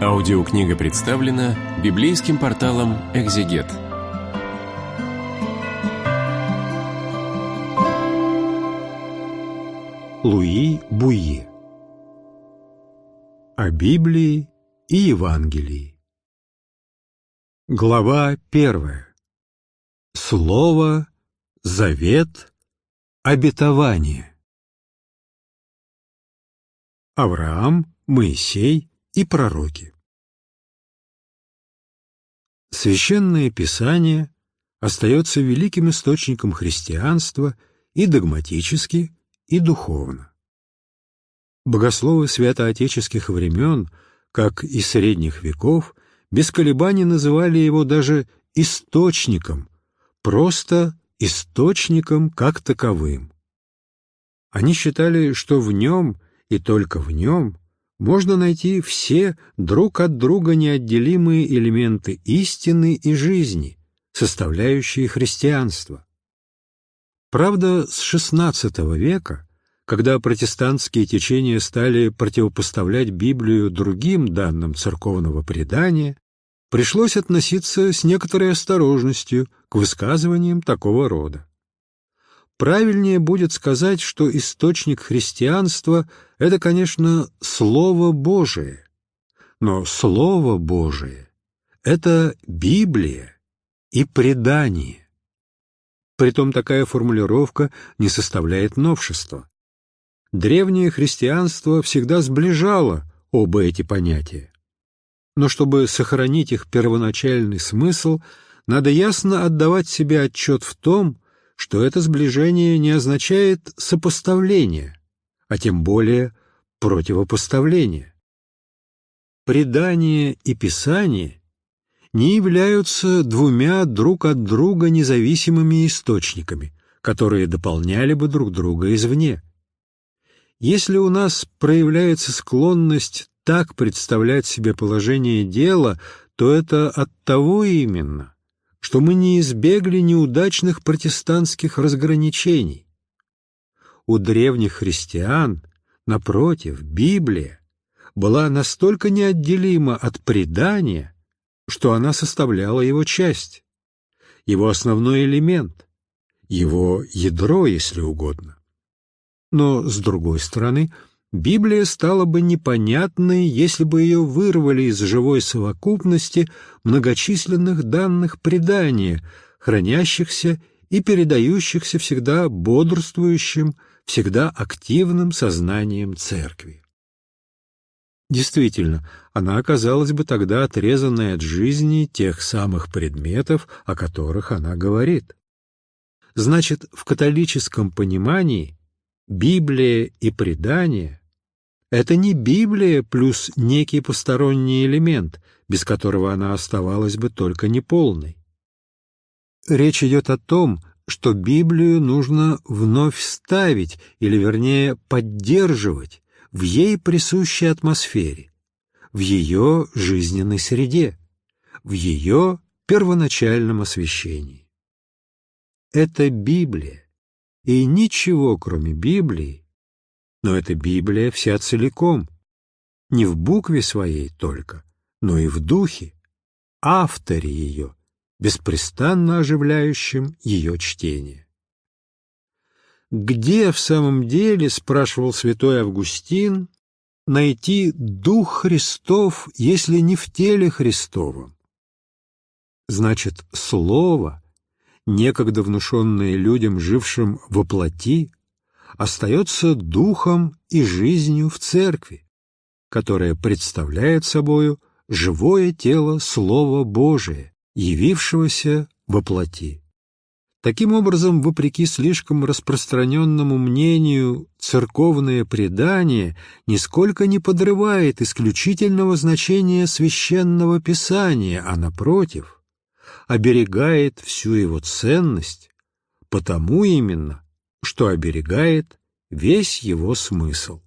Аудиокнига представлена библейским порталом «Экзегет». Луи Буи. О Библии и Евангелии. Глава первая. Слово, завет, обетование. Авраам, Моисей и пророки. Священное Писание остается великим источником христианства и догматически, и духовно. Богословы святоотеческих времен, как и средних веков, без колебаний называли его даже источником, просто источником как таковым. Они считали, что в нем и только в нем можно найти все друг от друга неотделимые элементы истины и жизни, составляющие христианство. Правда, с XVI века, когда протестантские течения стали противопоставлять Библию другим данным церковного предания, пришлось относиться с некоторой осторожностью к высказываниям такого рода. Правильнее будет сказать, что источник христианства — это, конечно, Слово Божие. Но Слово Божие — это Библия и предание. Притом такая формулировка не составляет новшества. Древнее христианство всегда сближало оба эти понятия. Но чтобы сохранить их первоначальный смысл, надо ясно отдавать себе отчет в том, что это сближение не означает сопоставление, а тем более противопоставление. Предание и Писание не являются двумя друг от друга независимыми источниками, которые дополняли бы друг друга извне. Если у нас проявляется склонность так представлять себе положение дела, то это от того именно, что мы не избегли неудачных протестантских разграничений. У древних христиан, напротив, Библия была настолько неотделима от предания, что она составляла его часть, его основной элемент, его ядро, если угодно. Но, с другой стороны, Библия стала бы непонятной, если бы ее вырвали из живой совокупности многочисленных данных предания, хранящихся и передающихся всегда бодрствующим, всегда активным сознанием Церкви. Действительно, она оказалась бы тогда отрезанной от жизни тех самых предметов, о которых она говорит. Значит, в католическом понимании Библия и предание — это не Библия плюс некий посторонний элемент, без которого она оставалась бы только неполной. Речь идет о том, что Библию нужно вновь ставить, или, вернее, поддерживать в ей присущей атмосфере, в ее жизненной среде, в ее первоначальном освящении. Это Библия, и ничего, кроме Библии, но эта Библия вся целиком, не в букве своей только, но и в духе, авторе ее, беспрестанно оживляющем ее чтение. «Где в самом деле, — спрашивал святой Августин, — найти Дух Христов, если не в теле Христовом? Значит, Слово — некогда внушенное людям, жившим во плоти, остается духом и жизнью в церкви, которая представляет собою живое тело Слова Божия, явившегося во плоти. Таким образом, вопреки слишком распространенному мнению, церковное предание нисколько не подрывает исключительного значения священного писания, а, напротив, оберегает всю его ценность, потому именно, что оберегает весь его смысл.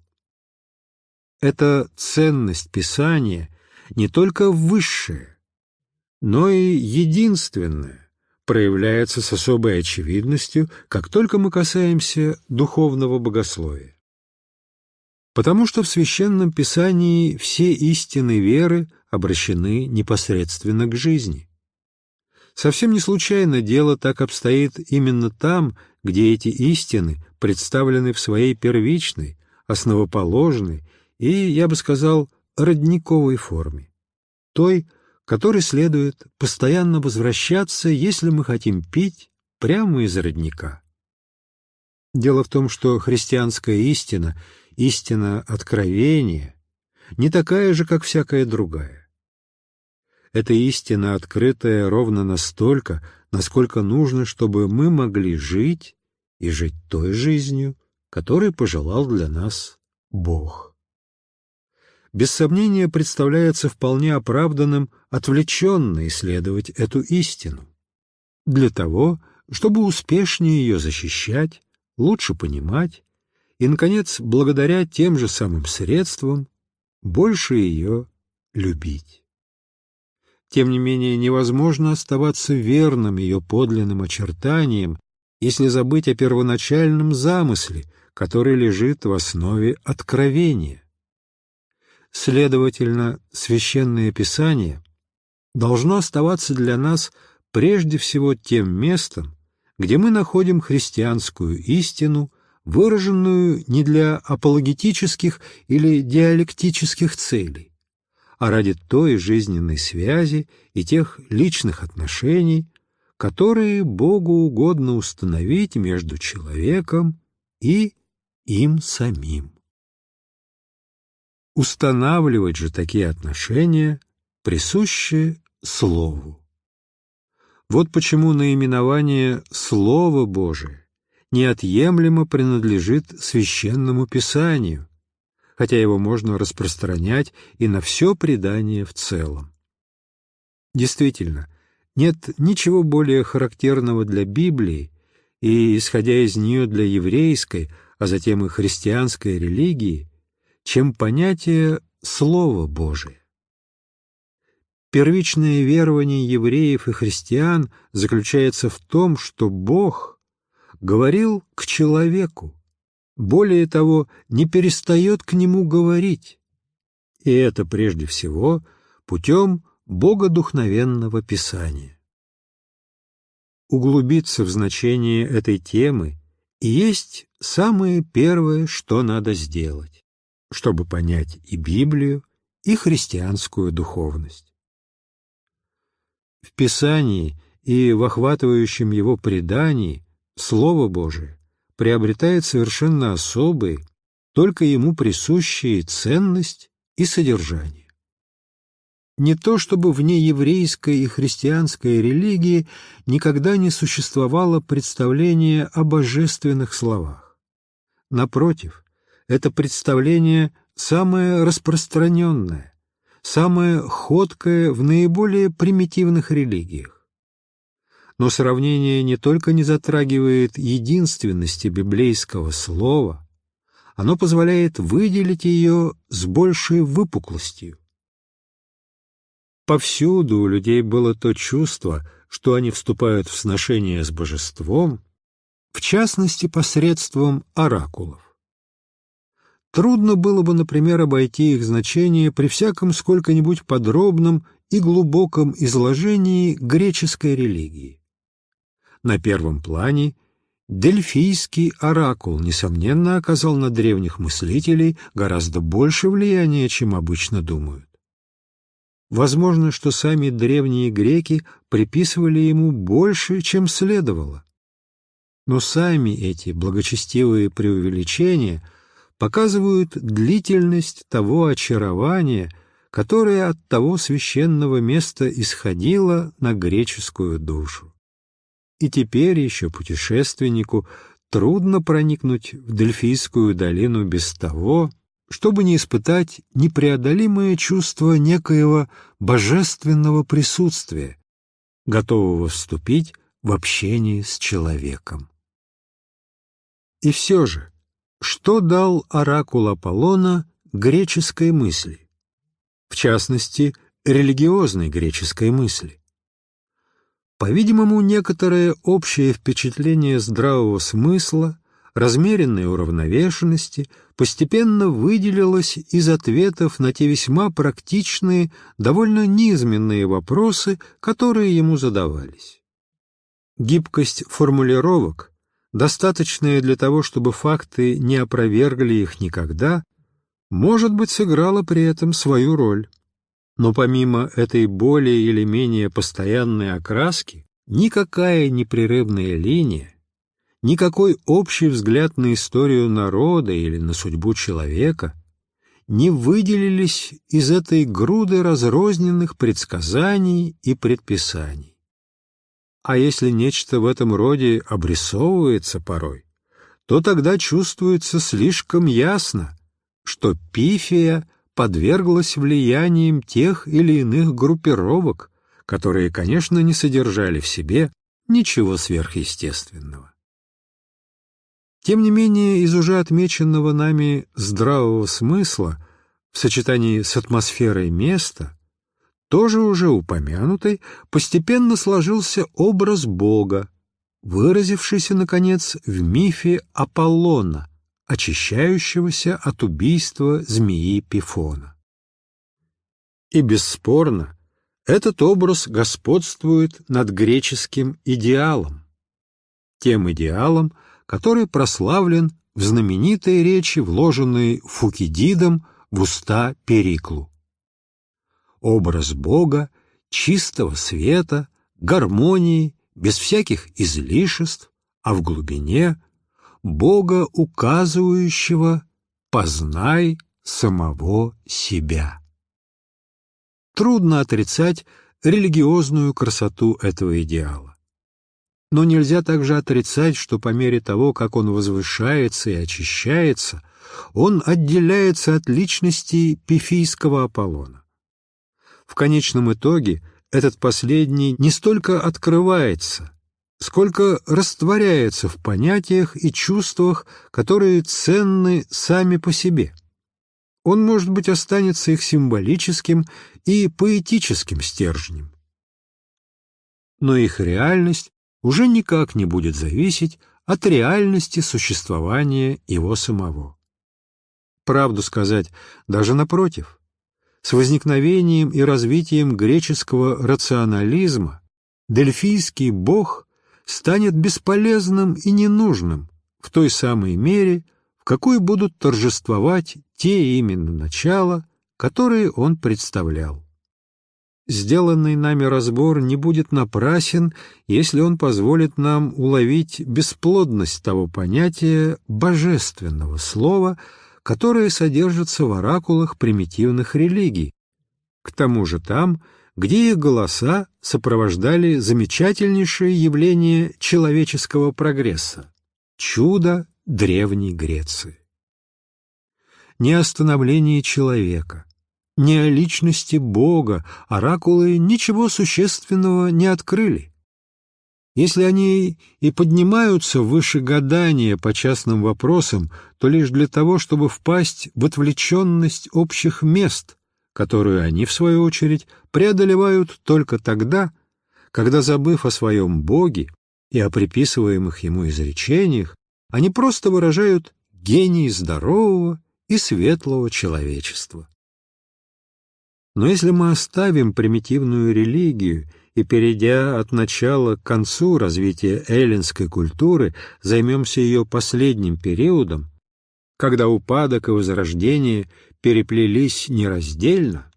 Эта ценность Писания не только высшая, но и единственная, проявляется с особой очевидностью, как только мы касаемся духовного богословия. Потому что в Священном Писании все истины веры обращены непосредственно к жизни. Совсем не случайно дело так обстоит именно там, где эти истины представлены в своей первичной, основоположной и, я бы сказал, родниковой форме, той, которой следует постоянно возвращаться, если мы хотим пить прямо из родника. Дело в том, что христианская истина, истина откровения, не такая же, как всякая другая. Эта истина открытая ровно настолько, насколько нужно, чтобы мы могли жить и жить той жизнью, которой пожелал для нас Бог. Без сомнения представляется вполне оправданным отвлеченно исследовать эту истину, для того, чтобы успешнее ее защищать, лучше понимать и, наконец, благодаря тем же самым средствам, больше ее любить. Тем не менее, невозможно оставаться верным ее подлинным очертаниям, если забыть о первоначальном замысле, который лежит в основе откровения. Следовательно, Священное Писание должно оставаться для нас прежде всего тем местом, где мы находим христианскую истину, выраженную не для апологетических или диалектических целей, а ради той жизненной связи и тех личных отношений, которые Богу угодно установить между человеком и им самим. Устанавливать же такие отношения присуще Слову. Вот почему наименование «Слово Божие» неотъемлемо принадлежит священному писанию, хотя его можно распространять и на все предание в целом. Действительно, нет ничего более характерного для Библии и, исходя из нее для еврейской, а затем и христианской религии, чем понятие Слова Божие. Первичное верование евреев и христиан заключается в том, что Бог говорил к человеку, более того, не перестает к нему говорить, и это прежде всего путем богодухновенного Писания. Углубиться в значение этой темы и есть самое первое, что надо сделать, чтобы понять и Библию, и христианскую духовность. В Писании и в охватывающем его предании Слово Божие приобретает совершенно особые, только ему присущие ценность и содержание. Не то чтобы вне еврейской и христианской религии никогда не существовало представление о божественных словах. Напротив, это представление самое распространенное, самое ходкое в наиболее примитивных религиях. Но сравнение не только не затрагивает единственности библейского слова, оно позволяет выделить ее с большей выпуклостью. Повсюду у людей было то чувство, что они вступают в сношение с божеством, в частности посредством оракулов. Трудно было бы, например, обойти их значение при всяком сколько-нибудь подробном и глубоком изложении греческой религии. На первом плане Дельфийский оракул, несомненно, оказал на древних мыслителей гораздо больше влияния, чем обычно думают. Возможно, что сами древние греки приписывали ему больше, чем следовало. Но сами эти благочестивые преувеличения – показывают длительность того очарования, которое от того священного места исходило на греческую душу. И теперь еще путешественнику трудно проникнуть в Дельфийскую долину без того, чтобы не испытать непреодолимое чувство некоего божественного присутствия, готового вступить в общение с человеком. И все же, что дал оракул Аполлона греческой мысли, в частности, религиозной греческой мысли. По-видимому, некоторое общее впечатление здравого смысла, размеренной уравновешенности постепенно выделилось из ответов на те весьма практичные, довольно низменные вопросы, которые ему задавались. Гибкость формулировок, достаточная для того, чтобы факты не опровергли их никогда, может быть, сыграла при этом свою роль. Но помимо этой более или менее постоянной окраски, никакая непрерывная линия, никакой общий взгляд на историю народа или на судьбу человека не выделились из этой груды разрозненных предсказаний и предписаний. А если нечто в этом роде обрисовывается порой, то тогда чувствуется слишком ясно, что пифия подверглась влияниям тех или иных группировок, которые, конечно, не содержали в себе ничего сверхъестественного. Тем не менее, из уже отмеченного нами здравого смысла в сочетании с атмосферой места, тоже уже упомянутый, постепенно сложился образ Бога, выразившийся, наконец, в мифе Аполлона, очищающегося от убийства змеи Пифона. И бесспорно, этот образ господствует над греческим идеалом, тем идеалом, который прославлен в знаменитой речи, вложенной Фукидидом в уста Периклу. Образ Бога, чистого света, гармонии, без всяких излишеств, а в глубине Бога, указывающего «познай самого себя». Трудно отрицать религиозную красоту этого идеала. Но нельзя также отрицать, что по мере того, как он возвышается и очищается, он отделяется от личности пифийского Аполлона. В конечном итоге этот последний не столько открывается, сколько растворяется в понятиях и чувствах, которые ценны сами по себе. Он, может быть, останется их символическим и поэтическим стержнем. Но их реальность уже никак не будет зависеть от реальности существования его самого. Правду сказать, даже напротив, с возникновением и развитием греческого рационализма дельфийский бог станет бесполезным и ненужным в той самой мере, в какой будут торжествовать те именно начала, которые он представлял. Сделанный нами разбор не будет напрасен, если он позволит нам уловить бесплодность того понятия божественного слова, которое содержится в оракулах примитивных религий. К тому же там – где их голоса сопровождали замечательнейшее явление человеческого прогресса — чудо Древней Греции. Ни о становлении человека, ни о личности Бога оракулы ничего существенного не открыли. Если они и поднимаются выше гадания по частным вопросам, то лишь для того, чтобы впасть в отвлеченность общих мест — которую они, в свою очередь, преодолевают только тогда, когда, забыв о своем Боге и о приписываемых ему изречениях, они просто выражают гений здорового и светлого человечества. Но если мы оставим примитивную религию и, перейдя от начала к концу развития эллинской культуры, займемся ее последним периодом, когда упадок и возрождение переплелись нераздельно,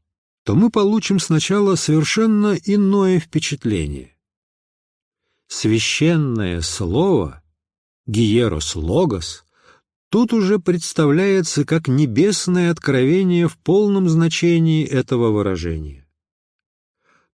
то мы получим сначала совершенно иное впечатление. Священное слово, гиерос логос, тут уже представляется как небесное откровение в полном значении этого выражения.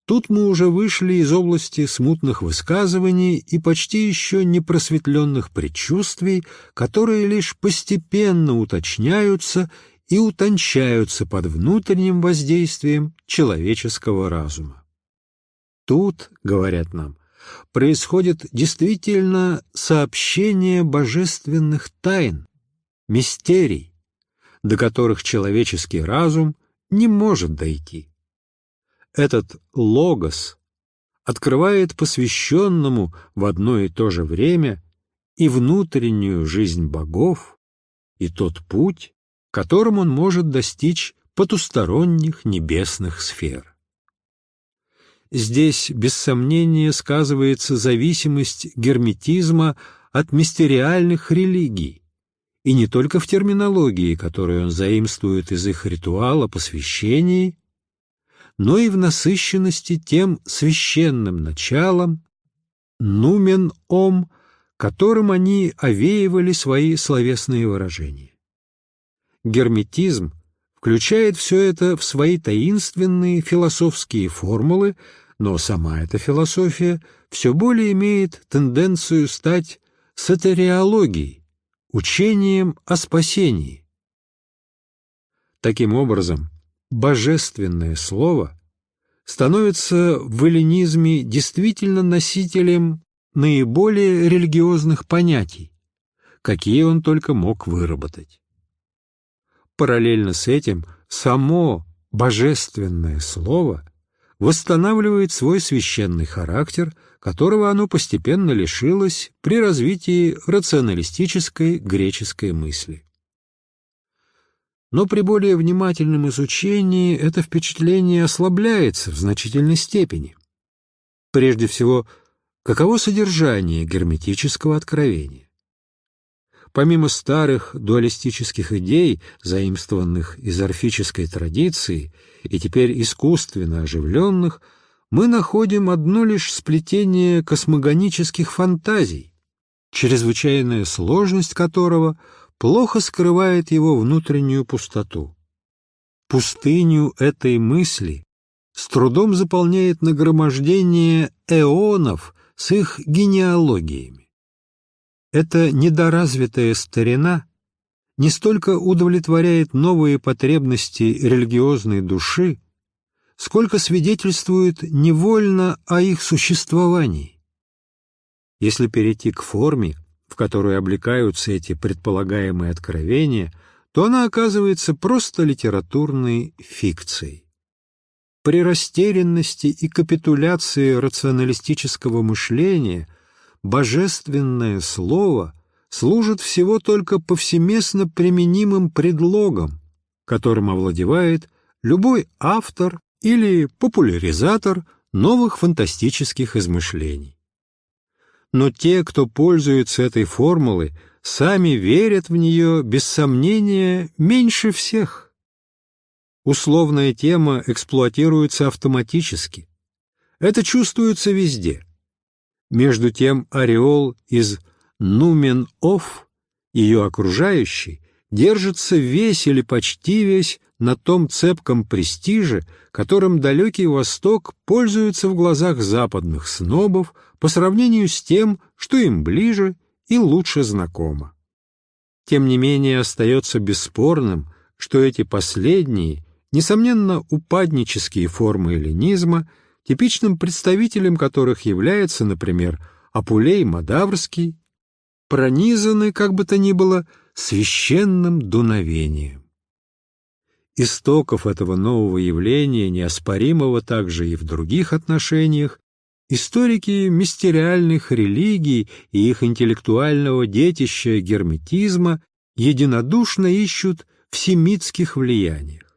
Тут мы уже вышли из области смутных высказываний и почти еще непросветленных предчувствий, которые лишь постепенно уточняются и утончаются под внутренним воздействием человеческого разума. Тут, говорят нам, происходит действительно сообщение божественных тайн, мистерий, до которых человеческий разум не может дойти. Этот логос открывает посвященному в одно и то же время и внутреннюю жизнь богов, и тот путь, которым он может достичь потусторонних небесных сфер. Здесь, без сомнения, сказывается зависимость герметизма от мистериальных религий, и не только в терминологии, которую он заимствует из их ритуала посвящений, но и в насыщенности тем священным началом, нумен-ом, которым они овеивали свои словесные выражения. Герметизм включает все это в свои таинственные философские формулы, но сама эта философия все более имеет тенденцию стать сатериологией, учением о спасении. Таким образом, божественное слово становится в эллинизме действительно носителем наиболее религиозных понятий, какие он только мог выработать. Параллельно с этим само божественное слово восстанавливает свой священный характер, которого оно постепенно лишилось при развитии рационалистической греческой мысли. Но при более внимательном изучении это впечатление ослабляется в значительной степени. Прежде всего, каково содержание герметического откровения? Помимо старых дуалистических идей, заимствованных из орфической традиции и теперь искусственно оживленных, мы находим одно лишь сплетение космогонических фантазий, чрезвычайная сложность которого плохо скрывает его внутреннюю пустоту. Пустыню этой мысли с трудом заполняет нагромождение эонов с их генеалогиями. Эта недоразвитая старина не столько удовлетворяет новые потребности религиозной души, сколько свидетельствует невольно о их существовании. Если перейти к форме, в которую облекаются эти предполагаемые откровения, то она оказывается просто литературной фикцией. При растерянности и капитуляции рационалистического мышления – божественное слово служит всего только повсеместно применимым предлогом, которым овладевает любой автор или популяризатор новых фантастических измышлений. Но те, кто пользуется этой формулой, сами верят в нее, без сомнения, меньше всех. Условная тема эксплуатируется автоматически. Это чувствуется везде – между тем ореол из «нумен-оф», ее окружающий, держится весь или почти весь на том цепком престиже, которым далекий Восток пользуется в глазах западных снобов по сравнению с тем, что им ближе и лучше знакомо. Тем не менее остается бесспорным, что эти последние, несомненно, упаднические формы эллинизма – типичным представителем которых является, например, Апулей Мадаврский, пронизаны, как бы то ни было, священным дуновением. Истоков этого нового явления, неоспоримого также и в других отношениях, историки мистериальных религий и их интеллектуального детища герметизма единодушно ищут в семитских влияниях.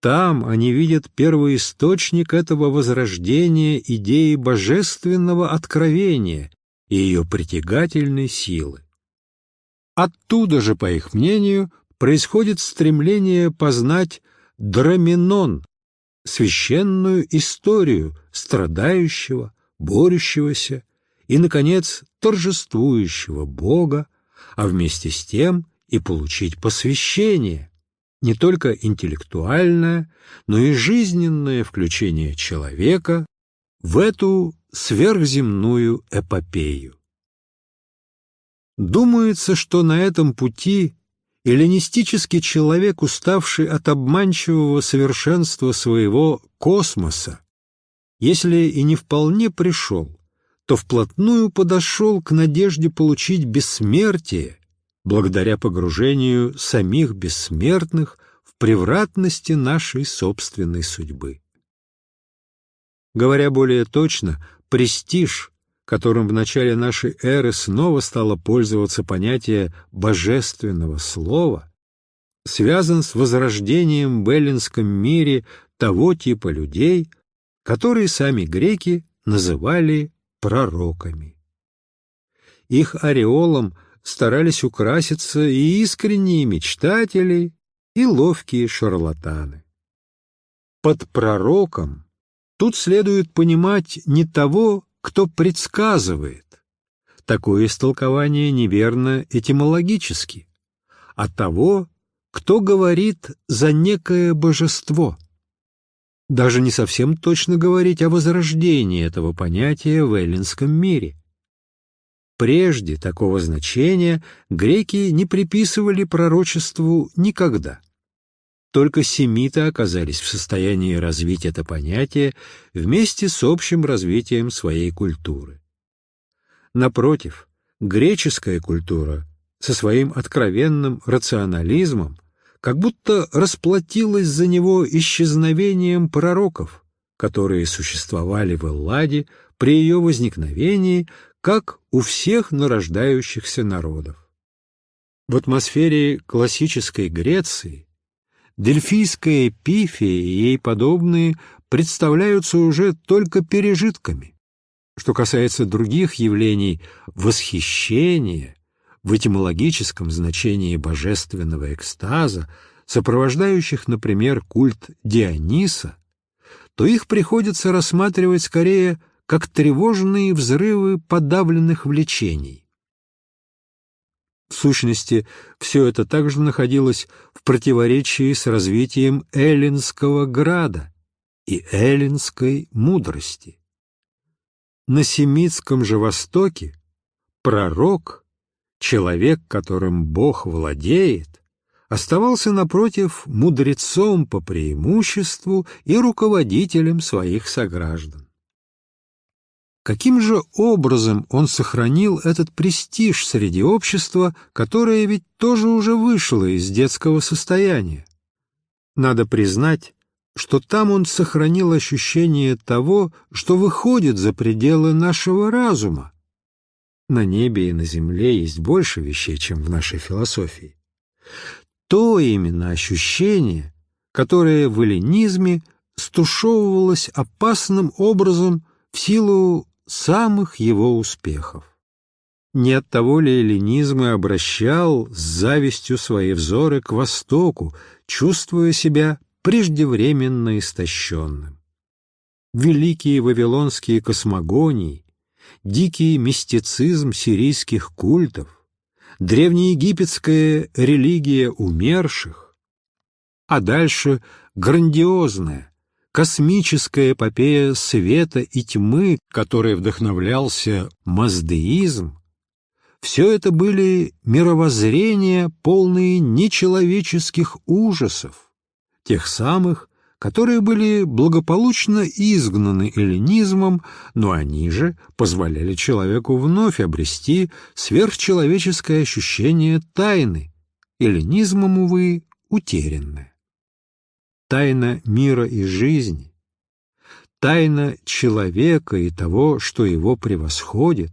Там они видят первоисточник этого возрождения идеи божественного откровения и ее притягательной силы. Оттуда же, по их мнению, происходит стремление познать драминон, священную историю страдающего, борющегося и, наконец, торжествующего Бога, а вместе с тем и получить посвящение, не только интеллектуальное, но и жизненное включение человека в эту сверхземную эпопею. Думается, что на этом пути эллинистический человек, уставший от обманчивого совершенства своего космоса, если и не вполне пришел, то вплотную подошел к надежде получить бессмертие благодаря погружению самих бессмертных в превратности нашей собственной судьбы. Говоря более точно, престиж, которым в начале нашей эры снова стало пользоваться понятие «божественного слова», связан с возрождением в эллинском мире того типа людей, которые сами греки называли пророками. Их ореолом старались украситься и искренние мечтатели, и ловкие шарлатаны. Под пророком тут следует понимать не того, кто предсказывает. Такое истолкование неверно этимологически, а того, кто говорит за некое божество. Даже не совсем точно говорить о возрождении этого понятия в эллинском мире. Прежде такого значения греки не приписывали пророчеству никогда. Только семиты оказались в состоянии развить это понятие вместе с общим развитием своей культуры. Напротив, греческая культура со своим откровенным рационализмом как будто расплатилась за него исчезновением пророков, которые существовали в Элладе при ее возникновении, как у всех нарождающихся народов. В атмосфере классической Греции Дельфийская пифия и ей подобные представляются уже только пережитками. Что касается других явлений восхищения, в этимологическом значении божественного экстаза, сопровождающих, например, культ Диониса, то их приходится рассматривать скорее как тревожные взрывы подавленных влечений. В сущности, все это также находилось в противоречии с развитием эллинского града и эллинской мудрости. На Семитском же Востоке пророк, человек, которым Бог владеет, оставался, напротив, мудрецом по преимуществу и руководителем своих сограждан. Каким же образом он сохранил этот престиж среди общества, которое ведь тоже уже вышло из детского состояния? Надо признать, что там он сохранил ощущение того, что выходит за пределы нашего разума. На небе и на земле есть больше вещей, чем в нашей философии. То именно ощущение, которое в эллинизме стушевывалось опасным образом в силу самых его успехов. Не от того ли эллинизм и обращал с завистью свои взоры к Востоку, чувствуя себя преждевременно истощенным. Великие вавилонские космогонии, дикий мистицизм сирийских культов, древнеегипетская религия умерших, а дальше грандиозная, космическая эпопея света и тьмы, которой вдохновлялся маздеизм, все это были мировоззрения, полные нечеловеческих ужасов, тех самых, которые были благополучно изгнаны эллинизмом, но они же позволяли человеку вновь обрести сверхчеловеческое ощущение тайны, эллинизмом, увы, утерянное тайна мира и жизни, тайна человека и того, что его превосходит,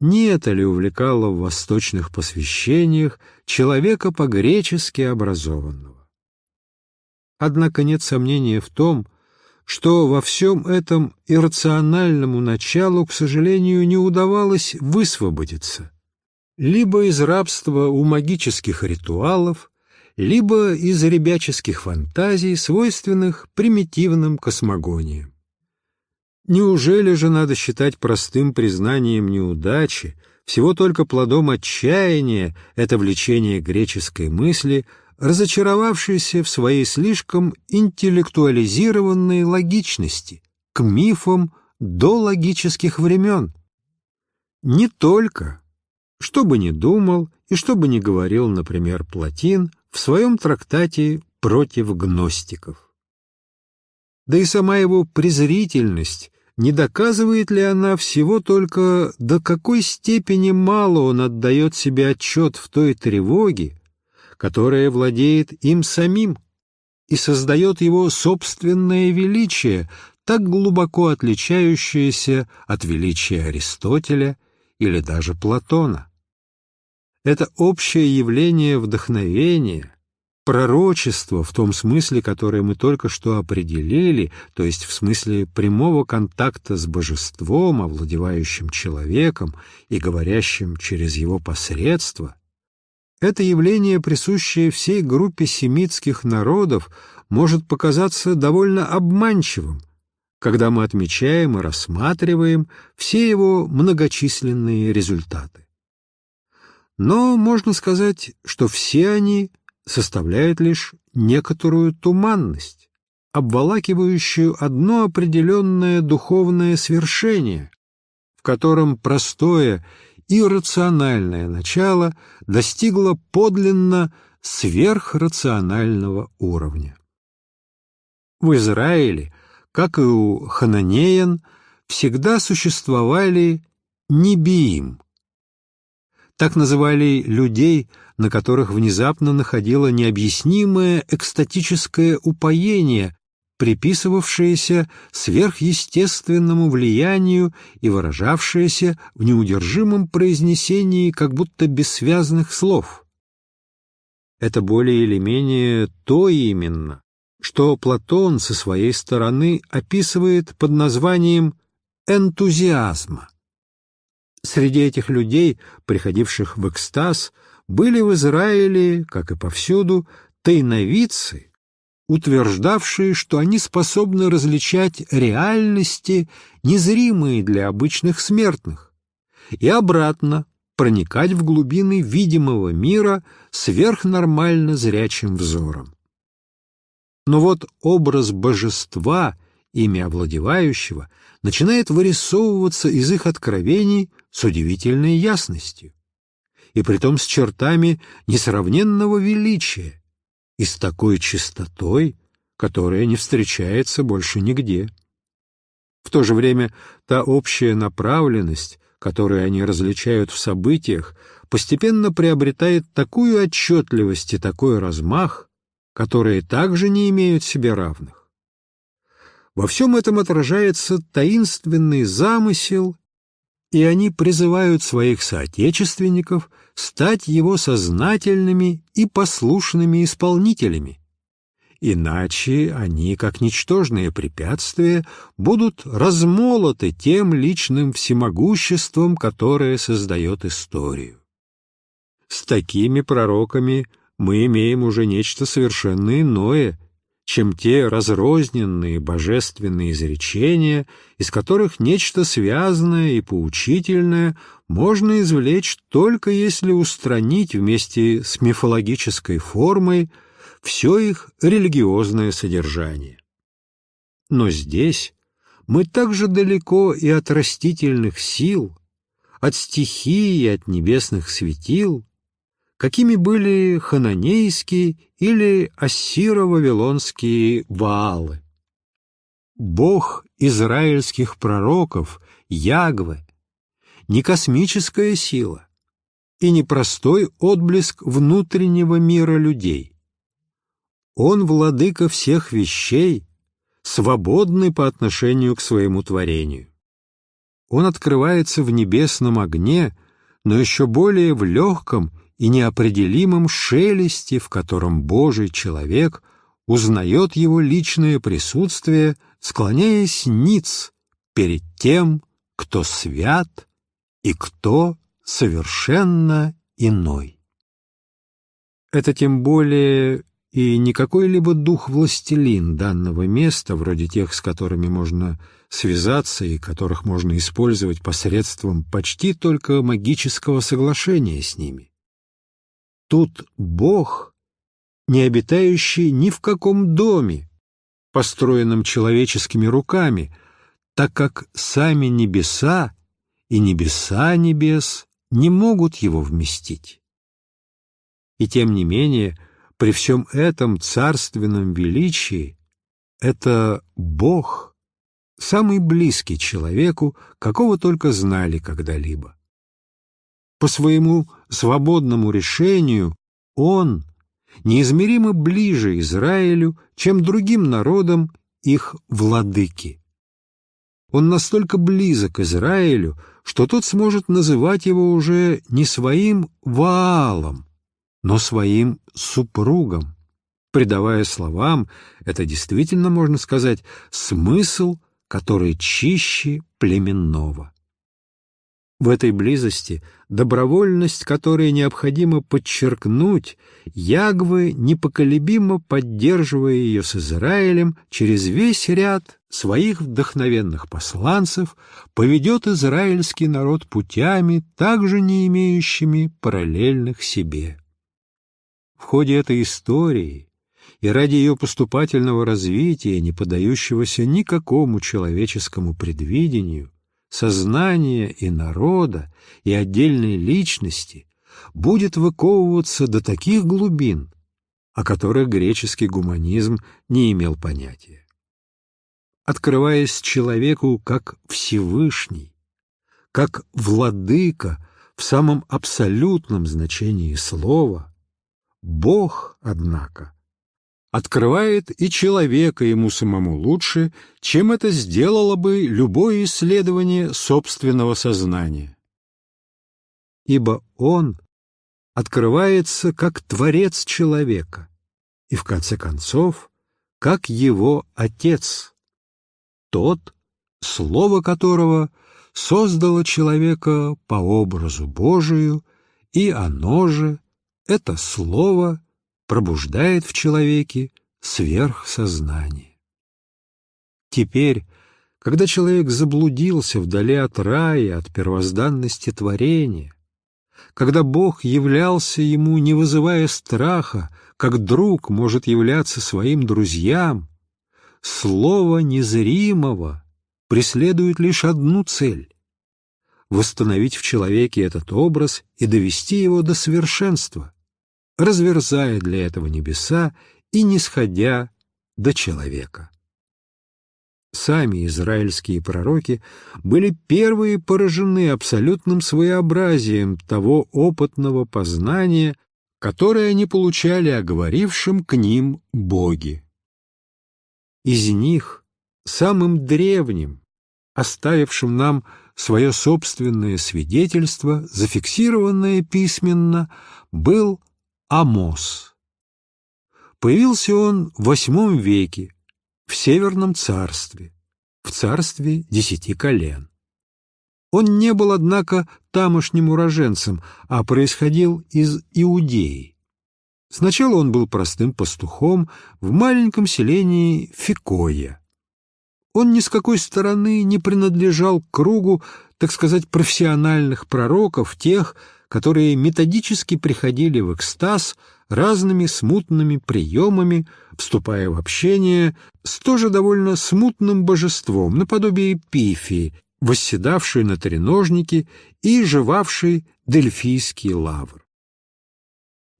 не это ли увлекало в восточных посвящениях человека по-гречески образованного? Однако нет сомнения в том, что во всем этом иррациональному началу, к сожалению, не удавалось высвободиться, либо из рабства у магических ритуалов, либо из ребяческих фантазий, свойственных примитивным космогониям. Неужели же надо считать простым признанием неудачи, всего только плодом отчаяния это влечение греческой мысли, разочаровавшейся в своей слишком интеллектуализированной логичности, к мифам до логических времен? Не только, что бы ни думал и что бы ни говорил, например, Платин, в своем трактате «Против гностиков». Да и сама его презрительность, не доказывает ли она всего только, до какой степени мало он отдает себе отчет в той тревоге, которая владеет им самим и создает его собственное величие, так глубоко отличающееся от величия Аристотеля или даже Платона. Это общее явление вдохновения, пророчество в том смысле, которое мы только что определили, то есть в смысле прямого контакта с божеством, овладевающим человеком и говорящим через его посредство, это явление, присущее всей группе семитских народов, может показаться довольно обманчивым, когда мы отмечаем и рассматриваем все его многочисленные результаты. Но можно сказать, что все они составляют лишь некоторую туманность, обволакивающую одно определенное духовное свершение, в котором простое и рациональное начало достигло подлинно сверхрационального уровня. В Израиле, как и у хананеян, всегда существовали небиим. Так называли людей, на которых внезапно находило необъяснимое экстатическое упоение, приписывавшееся сверхъестественному влиянию и выражавшееся в неудержимом произнесении как будто бессвязных слов. Это более или менее то именно, что Платон со своей стороны описывает под названием энтузиазма. Среди этих людей, приходивших в экстаз, были в Израиле, как и повсюду, тайновидцы, утверждавшие, что они способны различать реальности, незримые для обычных смертных, и обратно проникать в глубины видимого мира сверхнормально зрячим взором. Но вот образ божества, имя овладевающего, начинает вырисовываться из их откровений с удивительной ясностью, и притом с чертами несравненного величия, и с такой чистотой, которая не встречается больше нигде. В то же время та общая направленность, которую они различают в событиях, постепенно приобретает такую отчетливость и такой размах, которые также не имеют себе равных. Во всем этом отражается таинственный замысел, и они призывают своих соотечественников – стать его сознательными и послушными исполнителями. Иначе они, как ничтожные препятствия, будут размолоты тем личным всемогуществом, которое создает историю. С такими пророками мы имеем уже нечто совершенно иное, чем те разрозненные божественные изречения, из которых нечто связанное и поучительное можно извлечь только если устранить вместе с мифологической формой все их религиозное содержание. Но здесь мы также далеко и от растительных сил, от стихий и от небесных светил, какими были хананейские или ассиро-вавилонские Ваалы. Бог израильских пророков, Ягве, не космическая сила и не простой отблеск внутреннего мира людей. Он владыка всех вещей, свободный по отношению к своему творению. Он открывается в небесном огне, но еще более в легком и неопределимом шелесте, в котором Божий человек узнает его личное присутствие, склоняясь ниц перед тем, кто свят и кто совершенно иной. Это тем более и не какой-либо дух-властелин данного места, вроде тех, с которыми можно связаться и которых можно использовать посредством почти только магического соглашения с ними. Тут Бог, не обитающий ни в каком доме, построенном человеческими руками, так как сами небеса и небеса небес не могут его вместить. И тем не менее, при всем этом царственном величии, это Бог, самый близкий человеку, какого только знали когда-либо. По своему свободному решению Он неизмеримо ближе Израилю, чем другим народам их владыки. он настолько близок Израилю, что тот сможет называть его уже не своим Ваалом, но своим супругом, придавая словам, это действительно, можно сказать, смысл, который чище племенного. В этой близости добровольность, которой необходимо подчеркнуть, Ягвы, непоколебимо поддерживая ее с Израилем, через весь ряд своих вдохновенных посланцев поведет израильский народ путями, также не имеющими параллельных себе. В ходе этой истории и ради ее поступательного развития, не поддающегося никакому человеческому предвидению, сознания и народа, и отдельной личности будет выковываться до таких глубин, о которых греческий гуманизм не имел понятия. Открываясь человеку как Всевышний, как Владыка в самом абсолютном значении слова, Бог, однако, открывает и человека ему самому лучше, чем это сделало бы любое исследование собственного сознания. Ибо он открывается как Творец человека и, в конце концов, как его Отец, тот, слово которого создало человека по образу Божию, и оно же, это слово, пробуждает в человеке сверхсознание. Теперь, когда человек заблудился вдали от рая, от первозданности творения, когда Бог являлся ему, не вызывая страха, как друг может являться своим друзьям, слово незримого преследует лишь одну цель — восстановить в человеке этот образ и довести его до совершенства, разверзая для этого небеса и нисходя до человека. Сами израильские пророки были первые поражены абсолютным своеобразием того опытного познания, которое они получали о говорившем к ним Боге. Из них самым древним, оставившим нам свое собственное свидетельство, зафиксированное письменно, был Амос. Появился он в восьмом веке в Северном царстве, в царстве десяти колен. Он не был, однако, тамошним уроженцем, а происходил из Иудеи. Сначала он был простым пастухом в маленьком селении Фикоя. Он ни с какой стороны не принадлежал к кругу, так сказать, профессиональных пророков, тех, которые методически приходили в экстаз разными смутными приемами, вступая в общение с тоже довольно смутным божеством, наподобие Пифии, восседавшей на треножнике и жевавшей дельфийский лавр.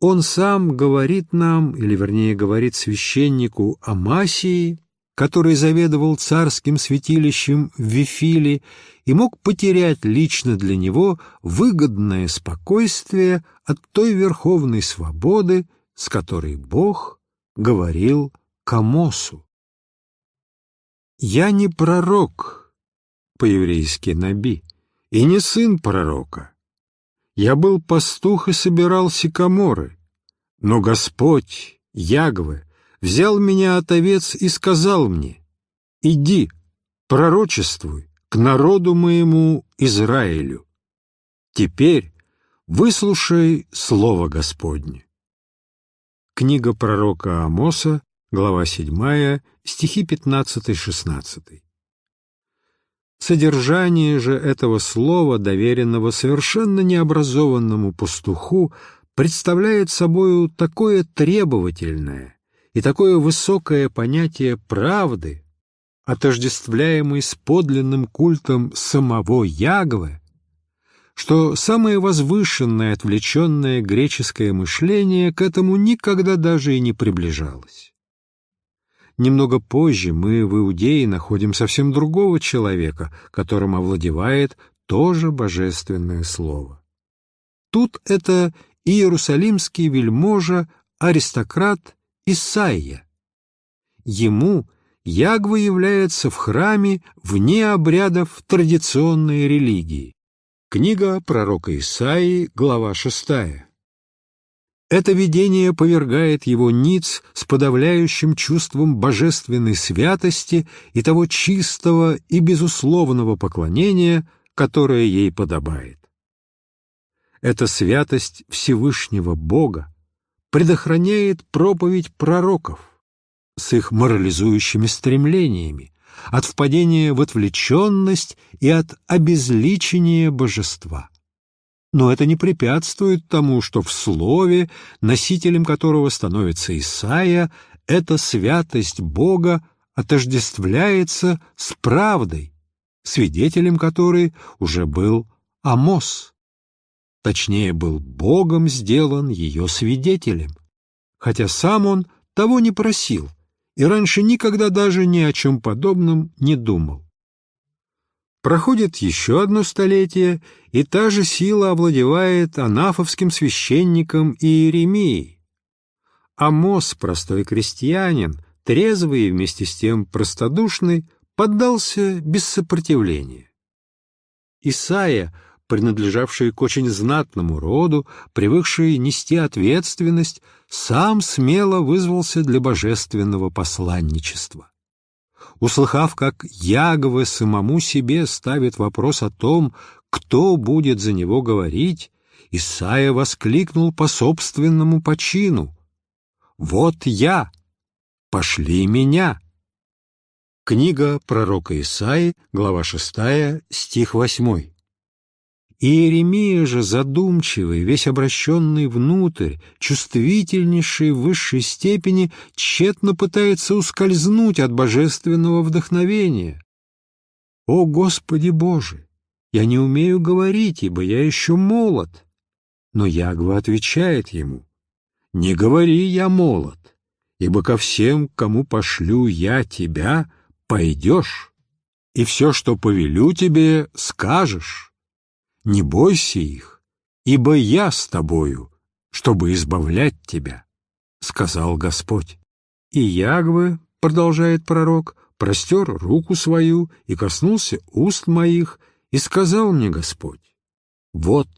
Он сам говорит нам, или вернее говорит священнику Амасии, который заведовал царским святилищем в Вифиле и мог потерять лично для него выгодное спокойствие от той верховной свободы, с которой Бог говорил к Амосу. «Я не пророк», по-еврейски «наби», и не сын пророка. Я был пастух и собирал сикаморы, но Господь, Ягве, взял меня от овец и сказал мне, «Иди, пророчествуй к народу моему Израилю. Теперь выслушай слово Господне». Книга пророка Амоса, глава 7, стихи 15-16. Содержание же этого слова, доверенного совершенно необразованному пастуху, представляет собою такое требовательное, и такое высокое понятие правды, отождествляемой с подлинным культом самого Ягвы, что самое возвышенное отвлеченное греческое мышление к этому никогда даже и не приближалось. Немного позже мы в Иудее находим совсем другого человека, которым овладевает тоже божественное слово. Тут это иерусалимский вельможа, аристократ Исаия. Ему Ягва является в храме вне обрядов традиционной религии. Книга пророка Исаии, глава 6. Это видение повергает его ниц с подавляющим чувством божественной святости и того чистого и безусловного поклонения, которое ей подобает. Эта святость Всевышнего Бога предохраняет проповедь пророков с их морализующими стремлениями, от впадения в отвлеченность и от обезличения божества но это не препятствует тому, что в слове, носителем которого становится Исаия, эта святость Бога отождествляется с правдой, свидетелем которой уже был Амос. Точнее, был Богом сделан ее свидетелем, хотя сам он того не просил и раньше никогда даже ни о чем подобном не думал. Проходит еще одно столетие, и та же сила овладевает анафовским священником Иеремией. Амос, простой крестьянин, трезвый и вместе с тем простодушный, поддался без сопротивления. Исаия, принадлежавший к очень знатному роду, привыкший нести ответственность, сам смело вызвался для божественного посланничества услыхав, как Ягве самому себе ставит вопрос о том, кто будет за него говорить, Исаия воскликнул по собственному почину. «Вот я! Пошли меня!» Книга пророка Исаи, глава 6, стих 8. Иеремия же задумчивый, весь обращенный внутрь, чувствительнейший в высшей степени, тщетно пытается ускользнуть от божественного вдохновения. «О, Господи Боже! Я не умею говорить, ибо я еще молод». Но Ягва отвечает ему, «Не говори, я молод, ибо ко всем, кому пошлю я тебя, пойдешь, и все, что повелю тебе, скажешь» не бойся их, ибо я с тобою, чтобы избавлять тебя, — сказал Господь. И Ягве, — продолжает пророк, — простер руку свою и коснулся уст моих, и сказал мне Господь, вот,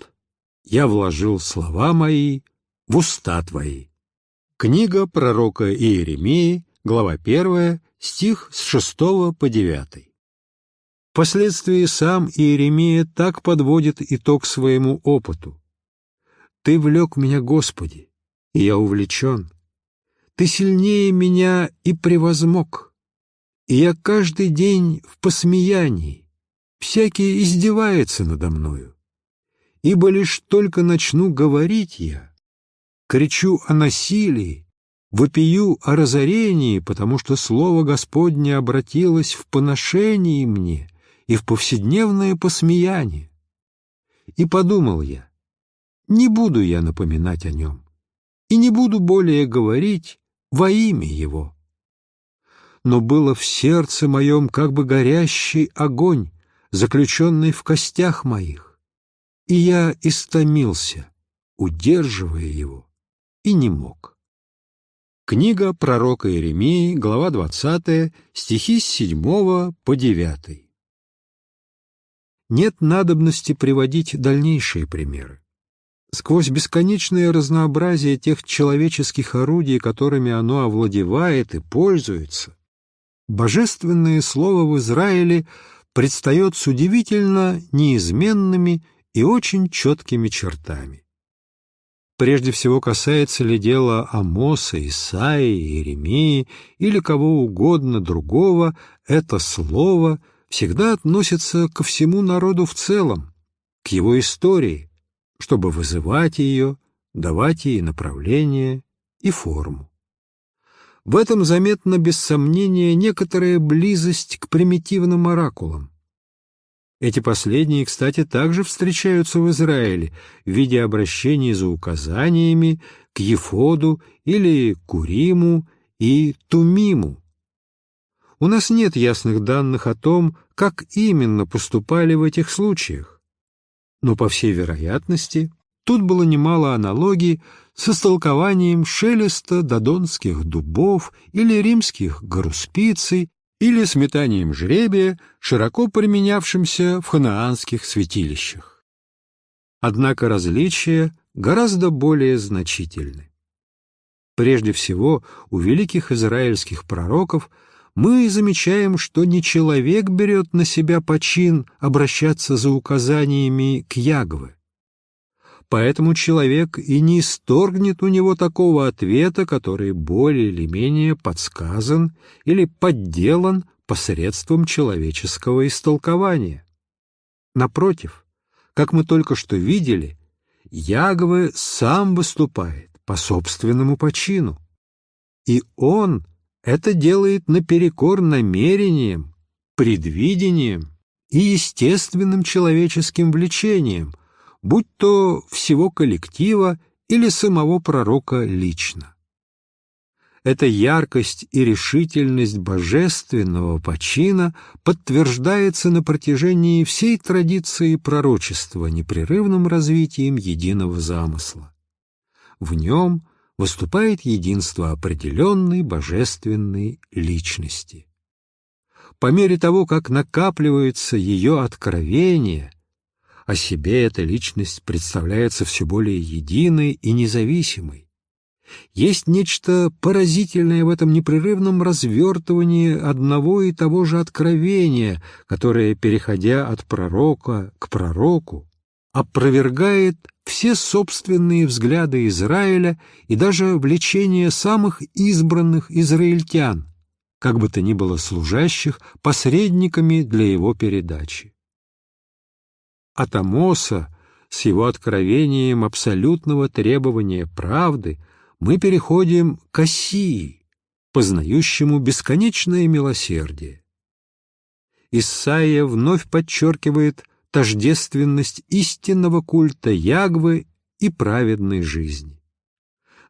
я вложил слова мои в уста твои. Книга пророка Иеремии, глава 1, стих с 6 по 9. Впоследствии сам Иеремия так подводит итог своему опыту. «Ты влек меня, Господи, и я увлечен. Ты сильнее меня и превозмог, и я каждый день в посмеянии, всякий издевается надо мною. Ибо лишь только начну говорить я, кричу о насилии, вопию о разорении, потому что слово Господне обратилось в поношении мне» и в повседневное посмеяние. И подумал я, не буду я напоминать о нем, и не буду более говорить во имя его. Но было в сердце моем как бы горящий огонь, заключенный в костях моих, и я истомился, удерживая его, и не мог. Книга пророка Иеремии, глава 20, стихи с 7 по 9 нет надобности приводить дальнейшие примеры. Сквозь бесконечное разнообразие тех человеческих орудий, которыми оно овладевает и пользуется, божественное слово в Израиле предстает с удивительно неизменными и очень четкими чертами. Прежде всего касается ли дело Амоса, Исаии, Иеремии или кого угодно другого, это слово — всегда относится ко всему народу в целом, к его истории, чтобы вызывать ее, давать ей направление и форму. В этом заметна без сомнения некоторая близость к примитивным оракулам. Эти последние, кстати, также встречаются в Израиле в виде обращений за указаниями к Ефоду или Куриму и Тумиму, у нас нет ясных данных о том, как именно поступали в этих случаях. Но, по всей вероятности, тут было немало аналогий с истолкованием шелеста додонских дубов или римских груспицей или сметанием жребия, широко применявшимся в ханаанских святилищах. Однако различия гораздо более значительны. Прежде всего, у великих израильских пророков мы замечаем, что не человек берет на себя почин обращаться за указаниями к Ягве. Поэтому человек и не исторгнет у него такого ответа, который более или менее подсказан или подделан посредством человеческого истолкования. Напротив, как мы только что видели, Ягве сам выступает по собственному почину. И он это делает наперекор намерениям, предвидениям и естественным человеческим влечениям, будь то всего коллектива или самого пророка лично. Эта яркость и решительность божественного почина подтверждается на протяжении всей традиции пророчества непрерывным развитием единого замысла. В нем выступает единство определенной божественной личности. По мере того, как накапливается ее откровение, о себе эта личность представляется все более единой и независимой, есть нечто поразительное в этом непрерывном развертывании одного и того же откровения, которое, переходя от пророка к пророку, опровергает все собственные взгляды Израиля и даже влечение самых избранных израильтян, как бы то ни было служащих, посредниками для его передачи. От Амоса с его откровением абсолютного требования правды – мы переходим к Осии, познающему бесконечное милосердие. Исаия вновь подчеркивает тождественность истинного культа Ягвы и праведной жизни.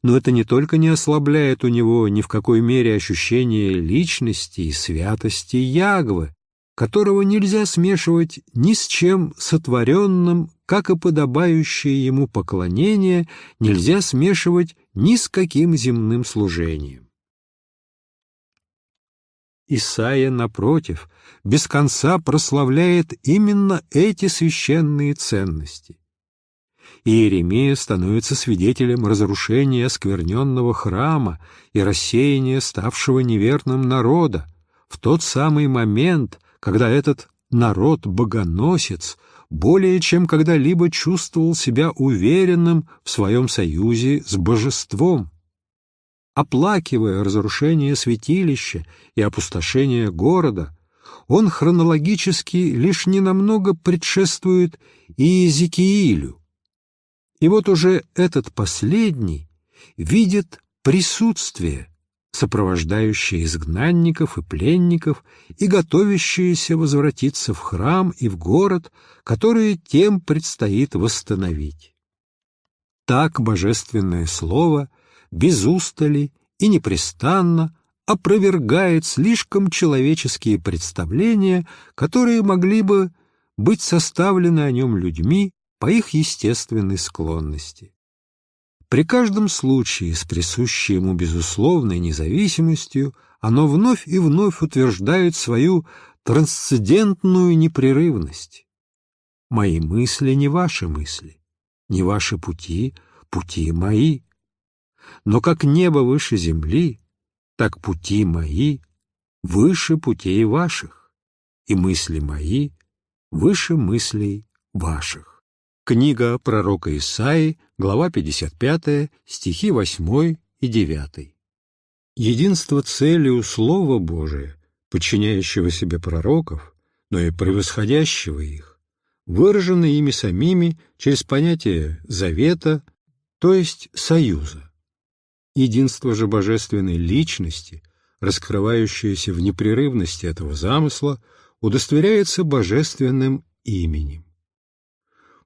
Но это не только не ослабляет у него ни в какой мере ощущение личности и святости Ягвы, которого нельзя смешивать ни с чем сотворенным, как и подобающее ему поклонение, нельзя смешивать ни с каким земным служением. Исаия, напротив, без конца прославляет именно эти священные ценности. Иеремия становится свидетелем разрушения оскверненного храма и рассеяния ставшего неверным народа в тот самый момент, когда этот народ-богоносец более чем когда-либо чувствовал себя уверенным в своем союзе с божеством. Оплакивая разрушение святилища и опустошение города, он хронологически лишь ненамного предшествует Иезекиилю. И вот уже этот последний видит присутствие сопровождающие изгнанников и пленников и готовящиеся возвратиться в храм и в город, которые тем предстоит восстановить. Так божественное слово без устали и непрестанно опровергает слишком человеческие представления, которые могли бы быть составлены о нем людьми по их естественной склонности. При каждом случае с присущей ему безусловной независимостью оно вновь и вновь утверждает свою трансцендентную непрерывность. Мои мысли не ваши мысли, не ваши пути, пути мои. Но как небо выше земли, так пути мои выше путей ваших, и мысли мои выше мыслей ваших. Книга пророка Исаии, глава 55, стихи 8 и 9. Единство цели у Слова Божия, подчиняющего себе пророков, но и превосходящего их, выражено ими самими через понятие завета, то есть союза. Единство же божественной личности, раскрывающееся в непрерывности этого замысла, удостоверяется божественным именем.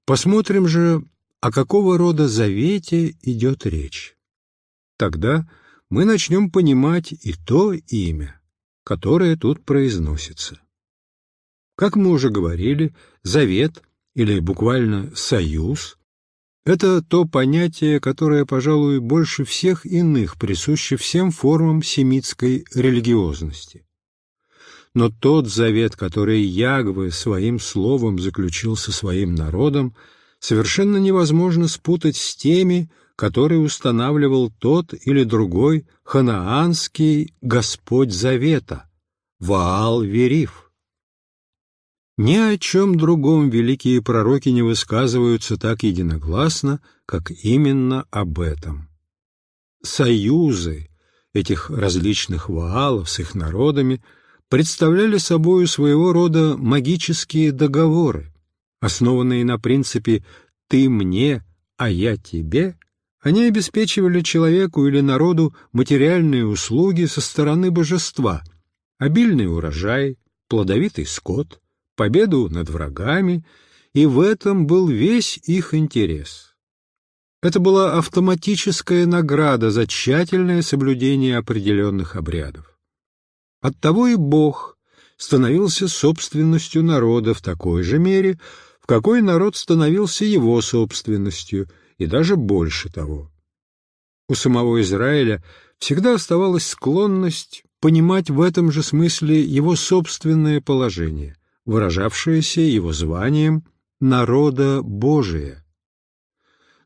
Посмотрим же, о какого рода завете идет речь. Тогда мы начнем понимать и то имя, которое тут произносится. Как мы уже говорили, завет, или буквально союз, это то понятие, которое, пожалуй, больше всех иных присуще всем формам семитской религиозности. но тот завет, который Ягвы своим словом заключил со своим народом, совершенно невозможно спутать с теми, которые устанавливал тот или другой ханаанский Господь Завета, Ваал-Вериф. Ни о чем другом великие пророки не высказываются так единогласно, как именно об этом. Союзы этих различных ваалов с их народами – представляли собою своего рода магические договоры, основанные на принципе «ты мне, а я тебе», они обеспечивали человеку или народу материальные услуги со стороны божества, обильный урожай, плодовитый скот, победу над врагами, и в этом был весь их интерес. Это была автоматическая награда за тщательное соблюдение определенных обрядов. Оттого и Бог становился собственностью народа в такой же мере, в какой народ становился его собственностью, и даже больше того. У самого Израиля всегда оставалась склонность понимать в этом же смысле его собственное положение, выражавшееся его званием «народа Божия».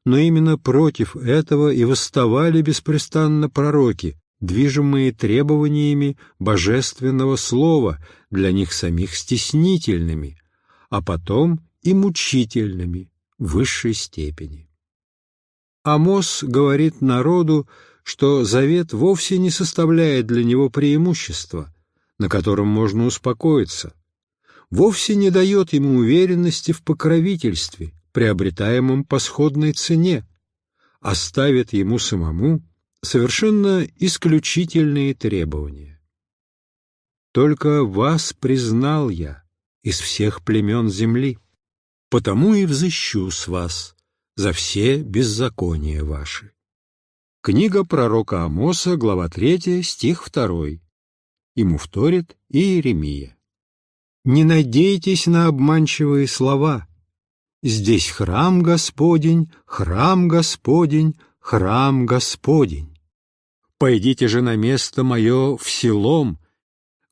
Но именно против этого и восставали беспрестанно пророки, движимые требованиями божественного слова, для них самих стеснительными, а потом и мучительными в высшей степени. Амос говорит народу, что завет вовсе не составляет для него преимущества, на котором можно успокоиться, вовсе не дает ему уверенности в покровительстве, приобретаемом по сходной цене, а ставит ему самому совершенно исключительные требования. Только вас признал я из всех племен земли, потому и взыщу с вас за все беззакония ваши. Книга пророка Амоса, глава 3, стих 2. Ему вторит и Иеремия. «Не надейтесь на обманчивые слова. Здесь храм Господень, храм Господень, храм Господень. Пойдите же на место мое в селом,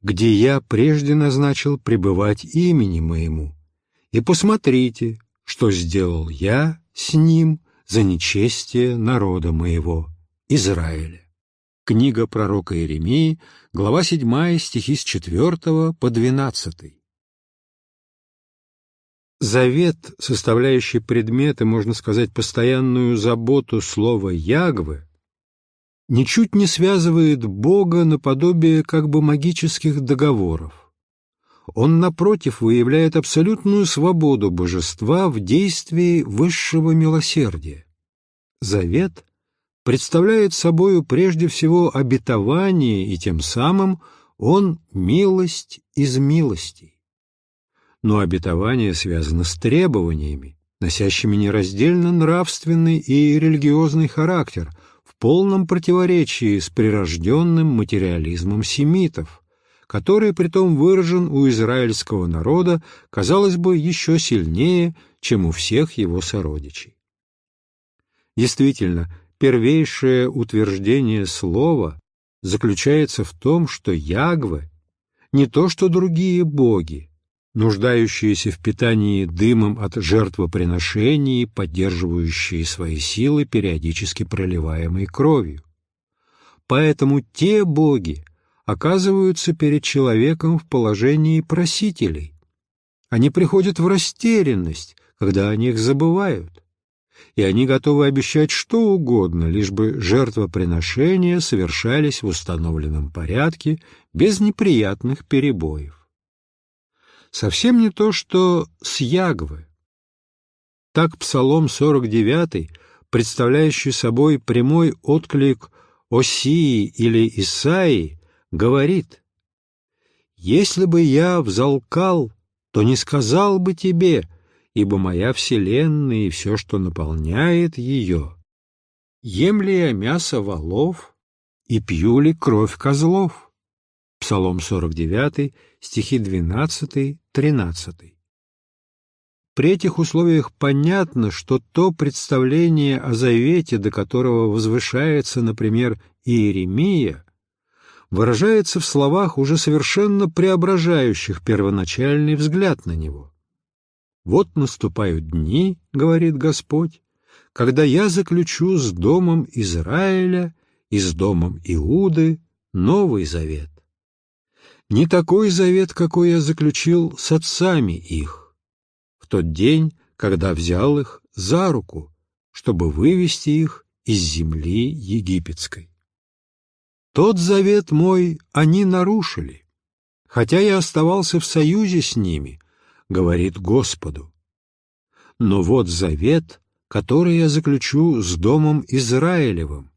где я прежде назначил пребывать имени моему, и посмотрите, что сделал я с ним за нечестие народа моего, Израиля. Книга пророка Иеремии, глава 7, стихи с 4 по 12. Завет, составляющий предметы, можно сказать, постоянную заботу слова «ягвы», ничуть не связывает Бога наподобие как бы магических договоров. Он, напротив, выявляет абсолютную свободу божества в действии высшего милосердия. Завет представляет собою прежде всего обетование, и тем самым он милость из милостей. Но обетование связано с требованиями, носящими нераздельно нравственный и религиозный характер – полном противоречии с прирожденным материализмом семитов, который притом выражен у израильского народа, казалось бы, еще сильнее, чем у всех его сородичей. Действительно, первейшее утверждение слова заключается в том, что Ягве не то что другие боги, нуждающиеся в питании дымом от жертвоприношений, поддерживающие свои силы периодически проливаемой кровью. Поэтому те боги оказываются перед человеком в положении просителей. Они приходят в растерянность, когда о них забывают, и они готовы обещать что угодно, лишь бы жертвоприношения совершались в установленном порядке без неприятных перебоев совсем не то, что с Ягвы. Так Псалом 49, представляющий собой прямой отклик Осии или Исаии, говорит «Если бы я взалкал, то не сказал бы тебе, ибо моя вселенная и все, что наполняет ее. Ем ли я мясо волов и пью ли кровь козлов?» Псалом 49, стихи 12, 13. При этих условиях понятно, что то представление о завете, до которого возвышается, например, Иеремия, выражается в словах, уже совершенно преображающих первоначальный взгляд на него. «Вот наступают дни, — говорит Господь, — когда я заключу с домом Израиля и с домом Иуды новый завет. Не такой завет, какой я заключил с отцами их, в тот день, когда взял их за руку, чтобы вывести их из земли египетской. Тот завет мой они нарушили, хотя я оставался в союзе с ними, говорит Господу. Но вот завет, который я заключу с домом Израилевым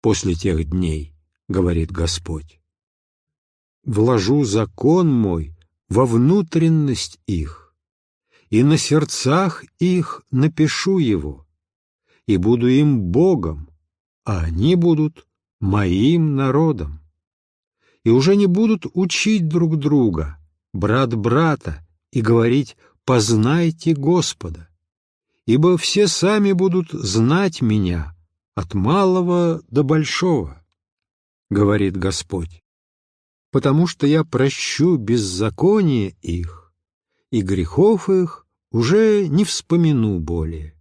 после тех дней, говорит Господь. Вложу закон мой во внутренность их, и на сердцах их напишу его, и буду им Богом, а они будут моим народом. И уже не будут учить друг друга, брат брата, и говорить «познайте Господа», ибо все сами будут знать меня от малого до большого, говорит Господь, потому что я прощу беззаконие их, и грехов их уже не вспомину более.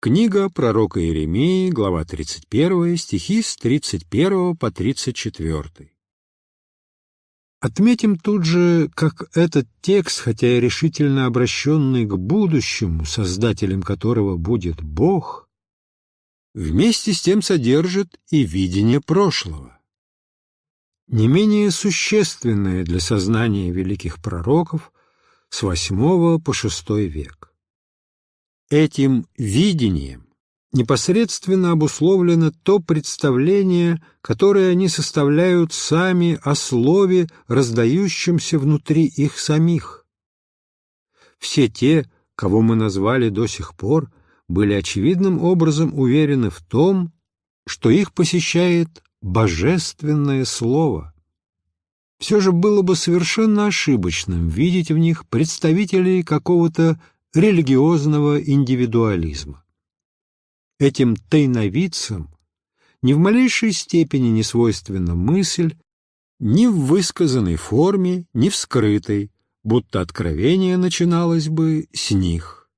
Книга пророка Иеремии, глава 31, стихи с 31 по 34. Отметим тут же, как этот текст, хотя и решительно обращенный к будущему, создателем которого будет Бог, вместе с тем содержит и видение прошлого. Не менее существенное для сознания великих пророков с VIII по VI век. Этим видением непосредственно обусловлено то представление, которое они составляют сами о слове, раздающемся внутри их самих. Все те, кого мы назвали до сих пор, были очевидным образом уверены в том, что их посещает божественное слово. Все же было бы совершенно ошибочным видеть в них представителей какого-то религиозного индивидуализма. Этим тайновидцам ни в малейшей степени не свойственна мысль, ни в высказанной форме, ни в скрытой, будто откровение начиналось бы с них.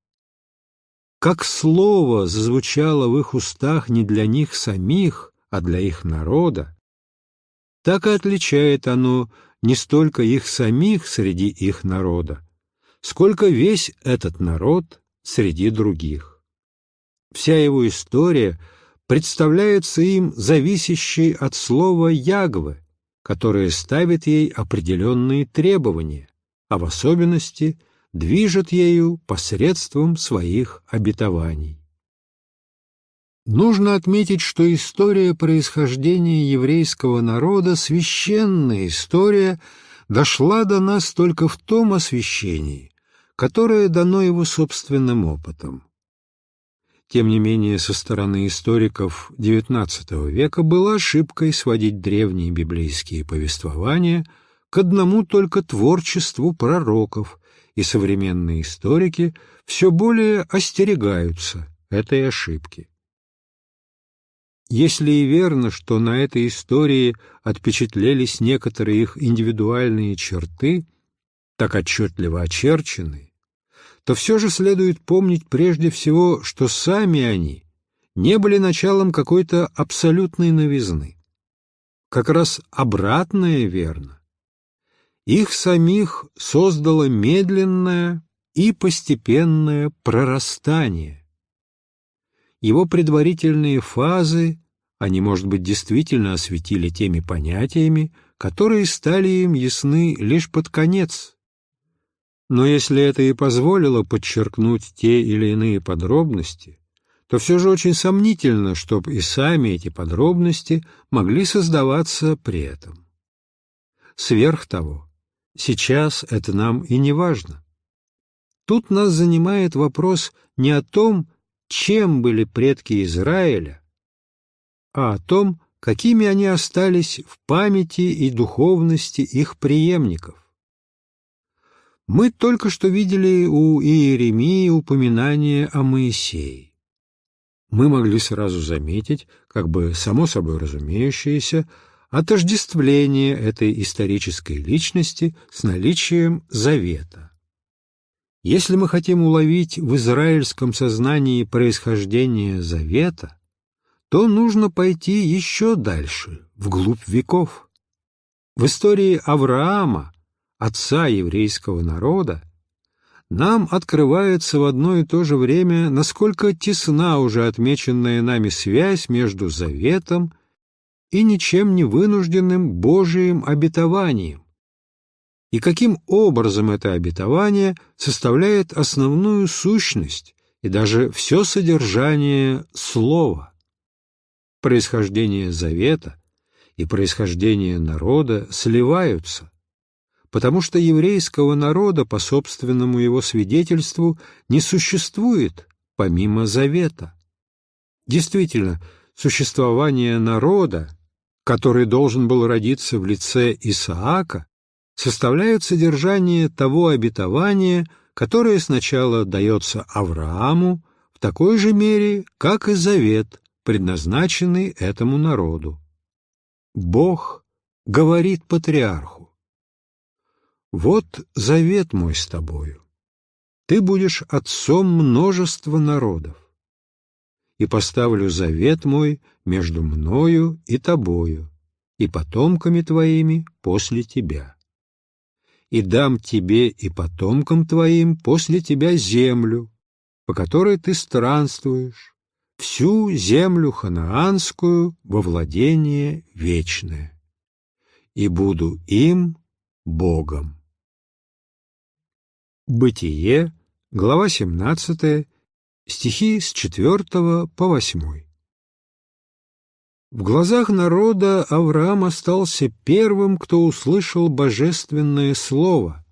Как слово зазвучало в их устах не для них самих, а для их народа, так и отличает оно не столько их самих среди их народа, сколько весь этот народ среди других. Вся его история представляется им зависящей от слова «ягвы», которое ставит ей определенные требования, а в особенности движет ею посредством своих обетований. Нужно отметить, что история происхождения еврейского народа, священная история, дошла до нас только в том освящении, которое дано его собственным опытом. Тем не менее, со стороны историков XIX века была ошибкой сводить древние библейские повествования к одному только творчеству пророков, и современные историки все более остерегаются этой ошибки. Если и верно, что на этой истории отпечатлелись некоторые их индивидуальные черты, так отчетливо очерченные, то все же следует помнить прежде всего, что сами они не были началом какой-то абсолютной новизны. Как раз обратное верно. Их самих создало медленное и постепенное прорастание. Его предварительные фазы они, может быть, действительно осветили теми понятиями, которые стали им ясны лишь под конец, но если это и позволило подчеркнуть те или иные подробности, то все же очень сомнительно, чтобы и сами эти подробности могли создаваться при этом. Сверх того, сейчас это нам и не важно. Тут нас занимает вопрос не о том, чем были предки Израиля, а о том, какими они остались в памяти и духовности их преемников. Мы только что видели у Иеремии упоминание о Моисее. Мы могли сразу заметить, как бы само собой разумеющееся, отождествление этой исторической личности с наличием завета. Если мы хотим уловить в израильском сознании происхождение завета, то нужно пойти еще дальше, вглубь веков. В истории Авраама, отца еврейского народа, нам открывается в одно и то же время, насколько тесна уже отмеченная нами связь между заветом и ничем не вынужденным Божиим обетованием, и каким образом это обетование составляет основную сущность и даже все содержание слова. Происхождение завета и происхождение народа сливаются, потому что еврейского народа, по собственному его свидетельству, не существует помимо завета. Действительно, существование народа, который должен был родиться в лице Исаака, составляет содержание того обетования, которое сначала дается Аврааму в такой же мере, как и завет, предназначенный этому народу. Бог говорит патриарху, «Вот завет мой с тобою. Ты будешь отцом множества народов. И поставлю завет мой между мною и тобою, и потомками твоими после тебя. И дам тебе и потомкам твоим после тебя землю, по которой ты странствуешь, всю землю ханаанскую во владение вечное. И буду им Богом. Бытие, глава 17, стихи с 4 по 8. В глазах народа Авраам остался первым, кто услышал божественное слово,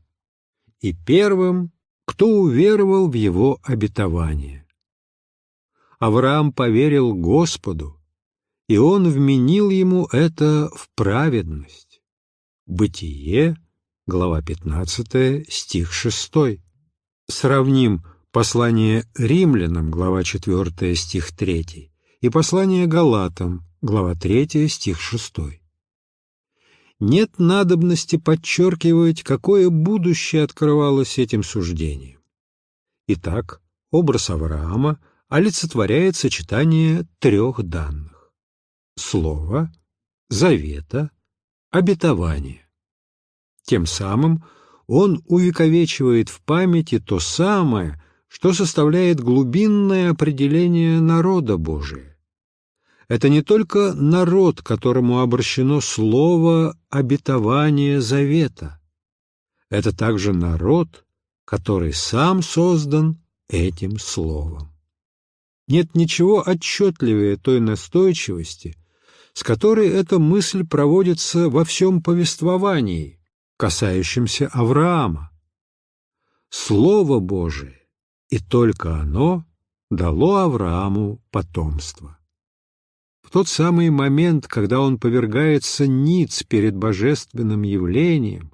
и первым, кто уверовал в его обетование. Авраам поверил Господу, и он вменил ему это в праведность. Бытие, глава 15, стих 6. Сравним послание римлянам, глава 4, стих 3, и послание галатам, глава 3, стих 6. Нет надобности подчеркивать, какое будущее открывалось этим суждением. Итак, образ Авраама олицетворяет сочетание трех данных – слова, завета, обетования. Тем самым он увековечивает в памяти то самое, что составляет глубинное определение народа Божия. Это не только народ, которому обращено слово обетования завета. Это также народ, который сам создан этим словом. Нет ничего отчетливее той настойчивости, с которой эта мысль проводится во всем повествовании, касающимся Авраама. Слово Божие, и только оно дало Аврааму потомство. В тот самый момент, когда он повергается ниц перед божественным явлением,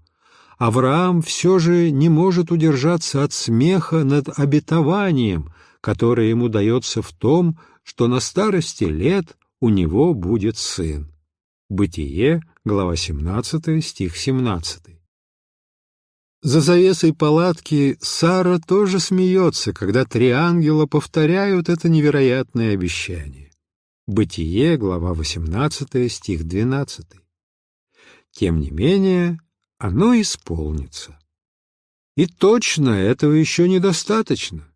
Авраам все же не может удержаться от смеха над обетованием, которое ему дается в том, что на старости лет у него будет сын. Бытие, глава 17, стих 17. За завесой палатки Сара тоже смеется, когда три ангела повторяют это невероятное обещание. Бытие, глава 18, стих 12. Тем не менее, оно исполнится. И точно этого еще недостаточно.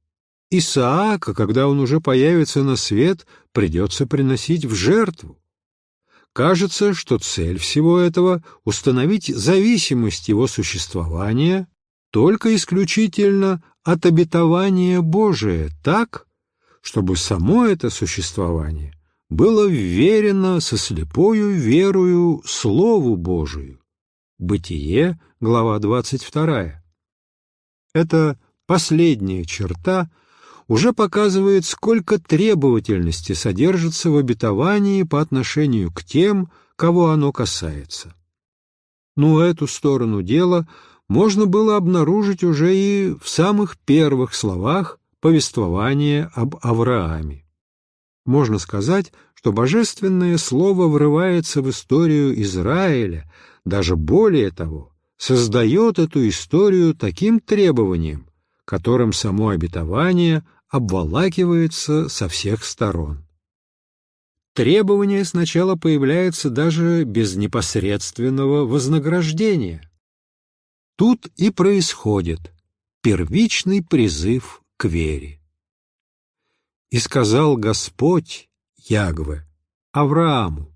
Исаака, когда он уже появится на свет, придется приносить в жертву. Кажется, что цель всего этого — установить зависимость его существования только исключительно от обетования Божия так, чтобы само это существование было вверено со слепою верою Слову Божию. Бытие, глава 22. Это последняя черта — уже показывает, сколько требовательности содержится в обетовании по отношению к тем, кого оно касается. Но эту сторону дела можно было обнаружить уже и в самых первых словах повествования об Аврааме. Можно сказать, что божественное слово врывается в историю Израиля, даже более того, создает эту историю таким требованием, которым само обетование обволакивается со всех сторон. Требование сначала появляется даже без непосредственного вознаграждения. Тут и происходит первичный призыв к вере. «И сказал Господь, Ягве, Аврааму,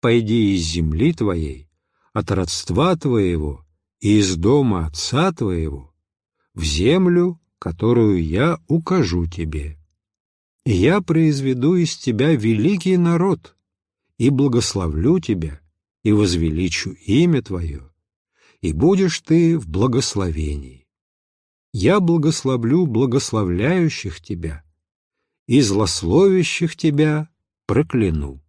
«Пойди из земли твоей, от родства твоего и из дома отца твоего, в землю, которую я укажу тебе. Я произведу из тебя великий народ, и благословлю тебя, и возвеличу имя твое, и будешь ты в благословении. Я благословлю благословляющих тебя, и злословящих тебя прокляну.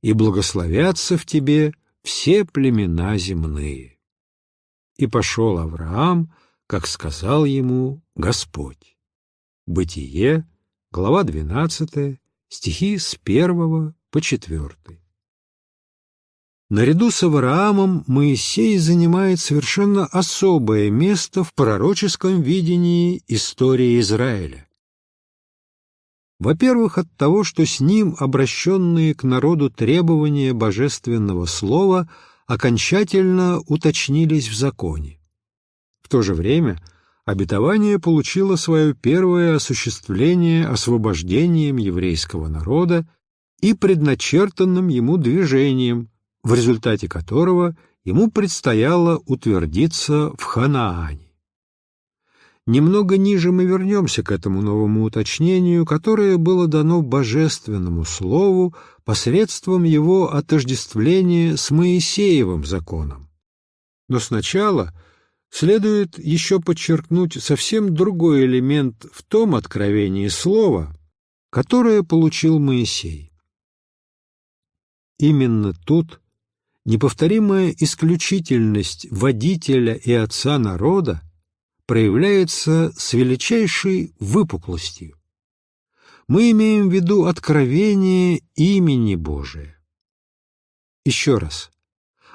И благословятся в тебе все племена земные. И пошел Авраам, как сказал ему Господь. Бытие, глава 12, стихи с 1 по 4. Наряду с Авраамом Моисей занимает совершенно особое место в пророческом видении истории Израиля. Во-первых, от того, что с ним обращенные к народу требования божественного слова окончательно уточнились в законе. То же время обетование получило свое первое осуществление освобождением еврейского народа и предначертанным ему движением, в результате которого ему предстояло утвердиться в Ханаане. Немного ниже мы вернемся к этому новому уточнению, которое было дано божественному слову посредством его отождествления с Моисеевым законом. Но сначала следует еще подчеркнуть совсем другой элемент в том откровении слова, которое получил Моисей. Именно тут неповторимая исключительность водителя и отца народа проявляется с величайшей выпуклостью. Мы имеем в виду откровение имени Божия. Еще раз.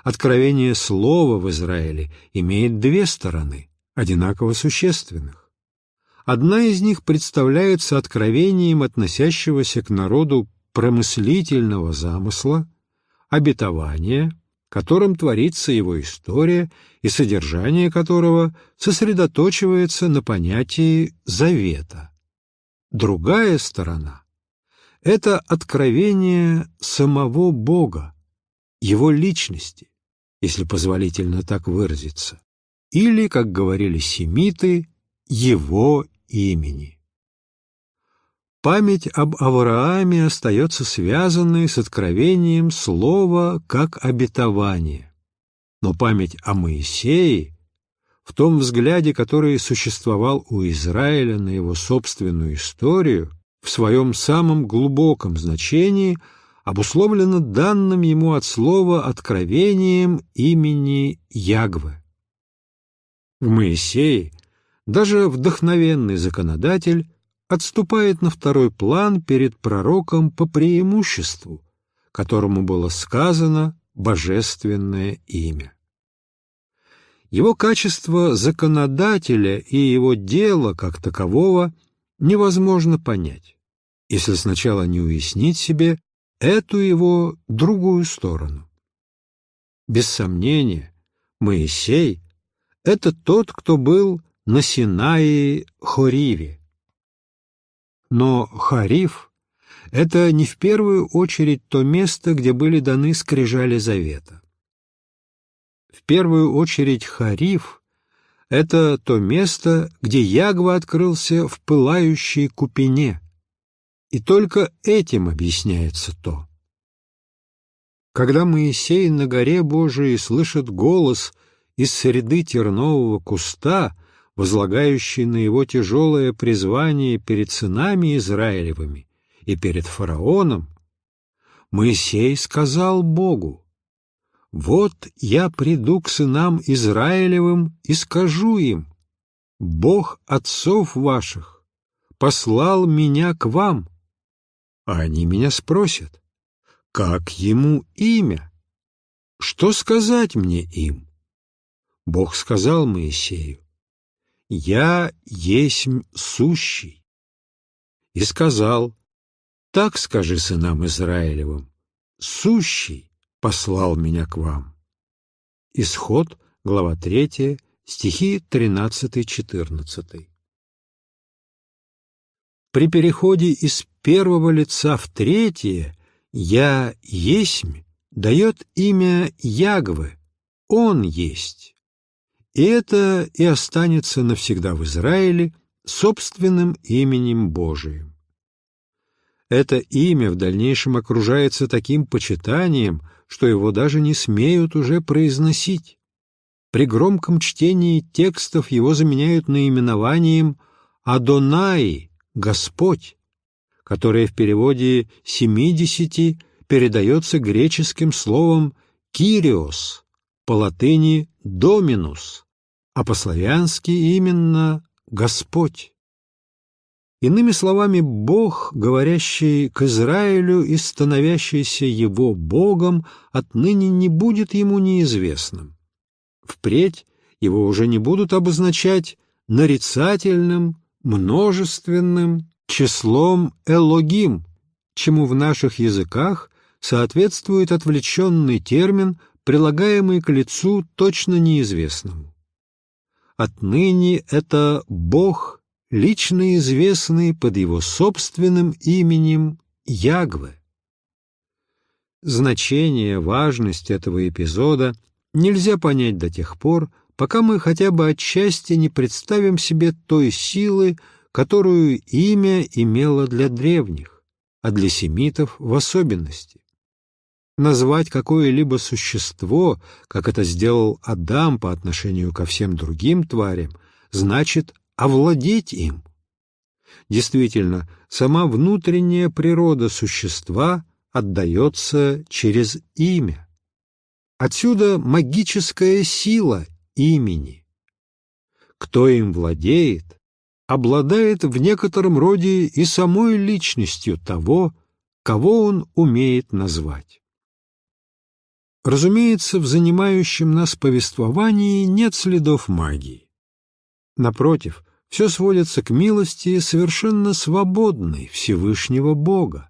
Откровение Слова в Израиле имеет две стороны, одинаково существенных. Одна из них представляется откровением относящегося к народу промыслительного замысла, обетования, которым творится его история и содержание которого сосредоточивается на понятии завета. Другая сторона — это откровение самого Бога, его личности, если позволительно так выразиться, или, как говорили семиты, его имени. Память об Аврааме остается связанной с откровением слова как обетование. Но память о Моисее, в том взгляде, который существовал у Израиля на его собственную историю, в своем самом глубоком значении обусловлена данным ему от слова откровением имени Ягвы. В Моисее даже вдохновенный законодатель отступает на второй план перед пророком по преимуществу, которому было сказано божественное имя. Его качество законодателя и его дело как такового невозможно понять, если сначала не уяснить себе эту его другую сторону. Без сомнения, Моисей — это тот, кто был на Синае Хориве, но Хариф — это не в первую очередь то место, где были даны скрижали завета. В первую очередь Хариф — это то место, где Ягва открылся в пылающей купине, и только этим объясняется то. Когда Моисей на горе Божией слышит голос из среды тернового куста — возлагающий на его тяжелое призвание перед сынами Израилевыми и перед фараоном, Моисей сказал Богу, «Вот я приду к сынам Израилевым и скажу им, Бог отцов ваших послал меня к вам, А они меня спросят, как ему имя? Что сказать мне им? Бог сказал Моисею, «Я есть сущий». И сказал, «Так скажи сынам Израилевым, сущий послал меня к вам». Исход, глава 3, стихи 13-14. При переходе из первого лица в третье «Я есмь» дает имя Ягвы, Он есть. И это и останется навсегда в Израиле собственным именем Божиим. Это имя в дальнейшем окружается таким почитанием, что его даже не смеют уже произносить. При громком чтении текстов его заменяют наименованием «Адонай» — «Господь», которое в переводе «семидесяти» передается греческим словом «кириос», по латыни «доминус», а по-славянски именно «Господь». Иными словами, Бог, говорящий к Израилю и становящийся его Богом, отныне не будет ему неизвестным. Впредь его уже не будут обозначать нарицательным, множественным числом «элогим», чему в наших языках соответствует отвлеченный термин, прилагаемый к лицу точно неизвестному. Отныне это Бог, лично известный под его собственным именем Ягве. Значение, важность этого эпизода нельзя понять до тех пор, пока мы хотя бы отчасти не представим себе той силы, которую имя имело для древних, а для семитов в особенности. Назвать какое-либо существо, как это сделал Адам по отношению ко всем другим тварям, значит овладеть им. Действительно, сама внутренняя природа существа отдается через имя. Отсюда магическая сила имени. Кто им владеет, обладает в некотором роде и самой личностью того, кого он умеет назвать. Разумеется, в занимающем нас повествовании нет следов магии. Напротив, все сводится к милости совершенно свободной Всевышнего Бога.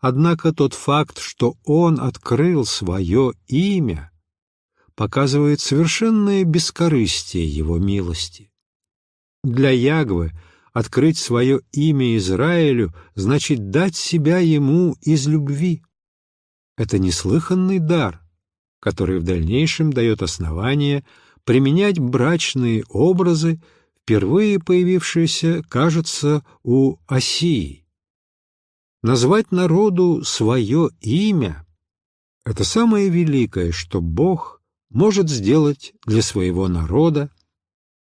Однако тот факт, что Он открыл свое имя, показывает совершенное бескорыстие Его милости. Для Ягвы открыть свое имя Израилю значит дать себя ему из любви. Это неслыханный дар, который в дальнейшем дает основание применять брачные образы, впервые появившиеся, кажется, у Осии. Назвать народу свое имя — это самое великое, что Бог может сделать для своего народа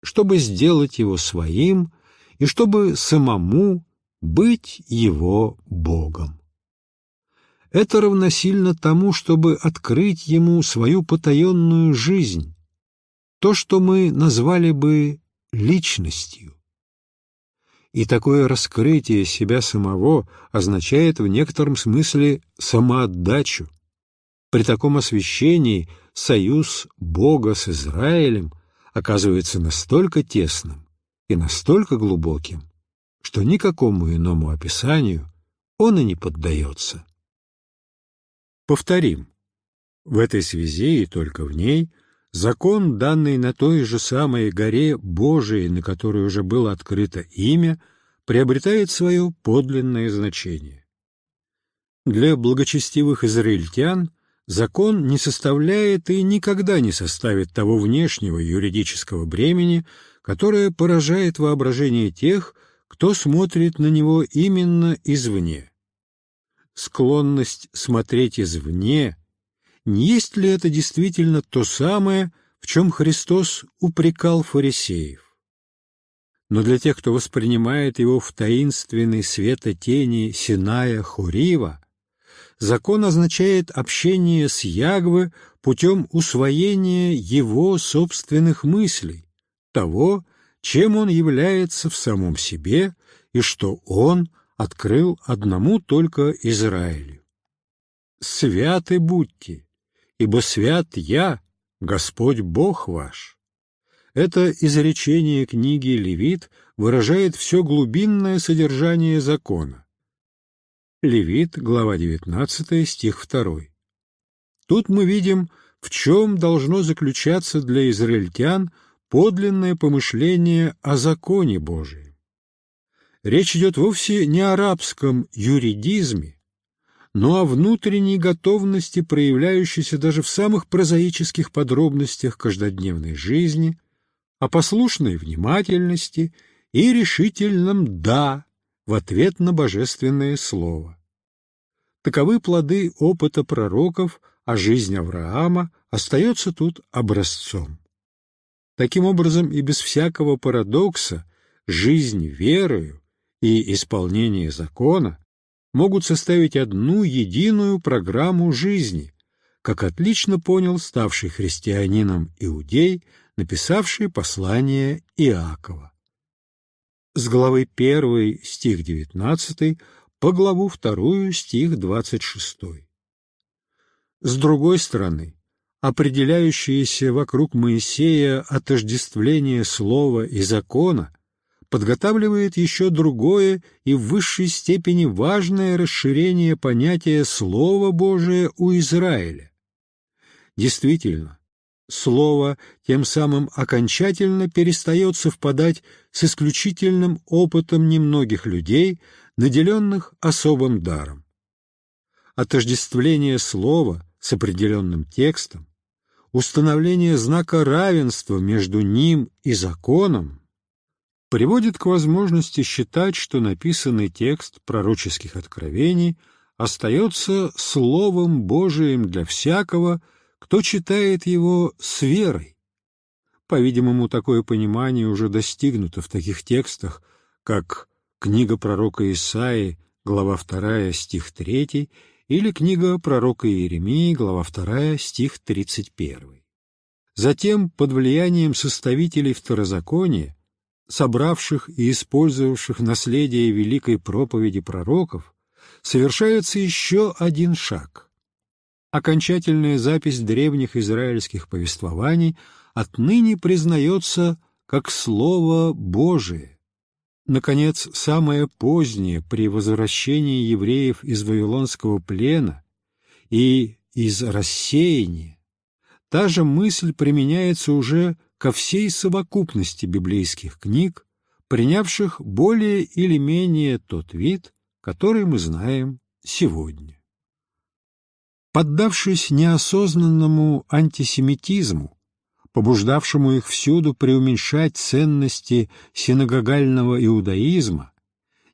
чтобы сделать его своим и чтобы самому быть его Богом. Это равносильно тому, чтобы открыть ему свою потаенную жизнь, то, что мы назвали бы личностью. И такое раскрытие себя самого означает в некотором смысле самоотдачу. При таком освящении союз Бога с Израилем – оказывается настолько тесным и настолько глубоким, что никакому иному описанию он и не поддается. Повторим, в этой связи и только в ней закон, данный на той же самой горе Божией, на которой уже было открыто имя, приобретает свое подлинное значение. Для благочестивых израильтян – закон не составляет и никогда не составит того внешнего юридического бремени, которое поражает воображение тех, кто смотрит на него именно извне. Склонность смотреть извне, не есть ли это действительно то самое, в чем Христос упрекал фарисеев? Но для тех, кто воспринимает его в таинственной светотени Синая Хурива, закон означает общение с Ягвы путем усвоения его собственных мыслей, того, чем он является в самом себе и что он открыл одному только Израилю. «Святы будьте, ибо свят я, Господь Бог ваш». Это изречение книги Левит выражает все глубинное содержание закона. Левит, глава 19, стих 2. Тут мы видим, в чем должно заключаться для израильтян подлинное помышление о законе Божием. Речь идет вовсе не о арабском юридизме, но о внутренней готовности, проявляющейся даже в самых прозаических подробностях каждодневной жизни, о послушной внимательности и решительном «да» в ответ на божественное слово. Таковы плоды опыта пророков, а жизнь Авраама остается тут образцом. Таким образом, и без всякого парадокса, жизнь верою и исполнение закона могут составить одну единую программу жизни, как отлично понял ставший христианином иудей, написавший послание Иакова. С главы 1 стих 19 по главу 2 стих 26. С другой стороны, определяющееся вокруг Моисея отождествление слова и закона подготавливает еще другое и в высшей степени важное расширение понятия Слова Божия у Израиля. Действительно, Слово тем самым окончательно перестает совпадать с исключительным опытом немногих людей, наделенных особым даром. Отождествление Слова с определенным текстом установление знака равенства между ним и законом приводит к возможности считать, что написанный текст пророческих откровений остается Словом Божиим для всякого, кто читает его с верой. По-видимому, такое понимание уже достигнуто в таких текстах, как книга пророка Исаии, глава 2, стих 3, или книга пророка Иеремии, глава 2, стих 31. Затем, под влиянием составителей второзакония, собравших и использовавших наследие великой проповеди пророков, совершается еще один шаг. Окончательная запись древних израильских повествований отныне признается как Слово Божие, Наконец, самое позднее при возвращении евреев из Вавилонского плена и из рассеяния, та же мысль применяется уже ко всей совокупности библейских книг, принявших более или менее тот вид, который мы знаем сегодня. Поддавшись неосознанному антисемитизму, побуждавшему их всюду преуменьшать ценности синагогального иудаизма,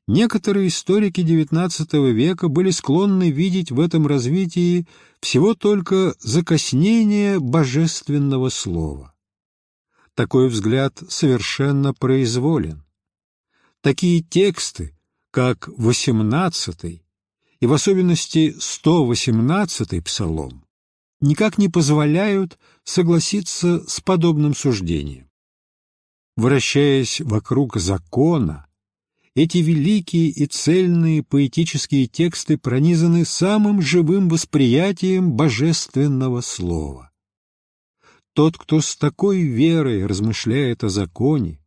некоторые историки XIX века были склонны видеть в этом развитии всего только закоснение божественного слова. Такой взгляд совершенно произволен. Такие тексты, как 18 и в особенности 118 псалом, никак не позволяют согласиться с подобным суждением. Вращаясь вокруг закона, эти великие и цельные поэтические тексты пронизаны самым живым восприятием божественного слова. Тот, кто с такой верой размышляет о законе,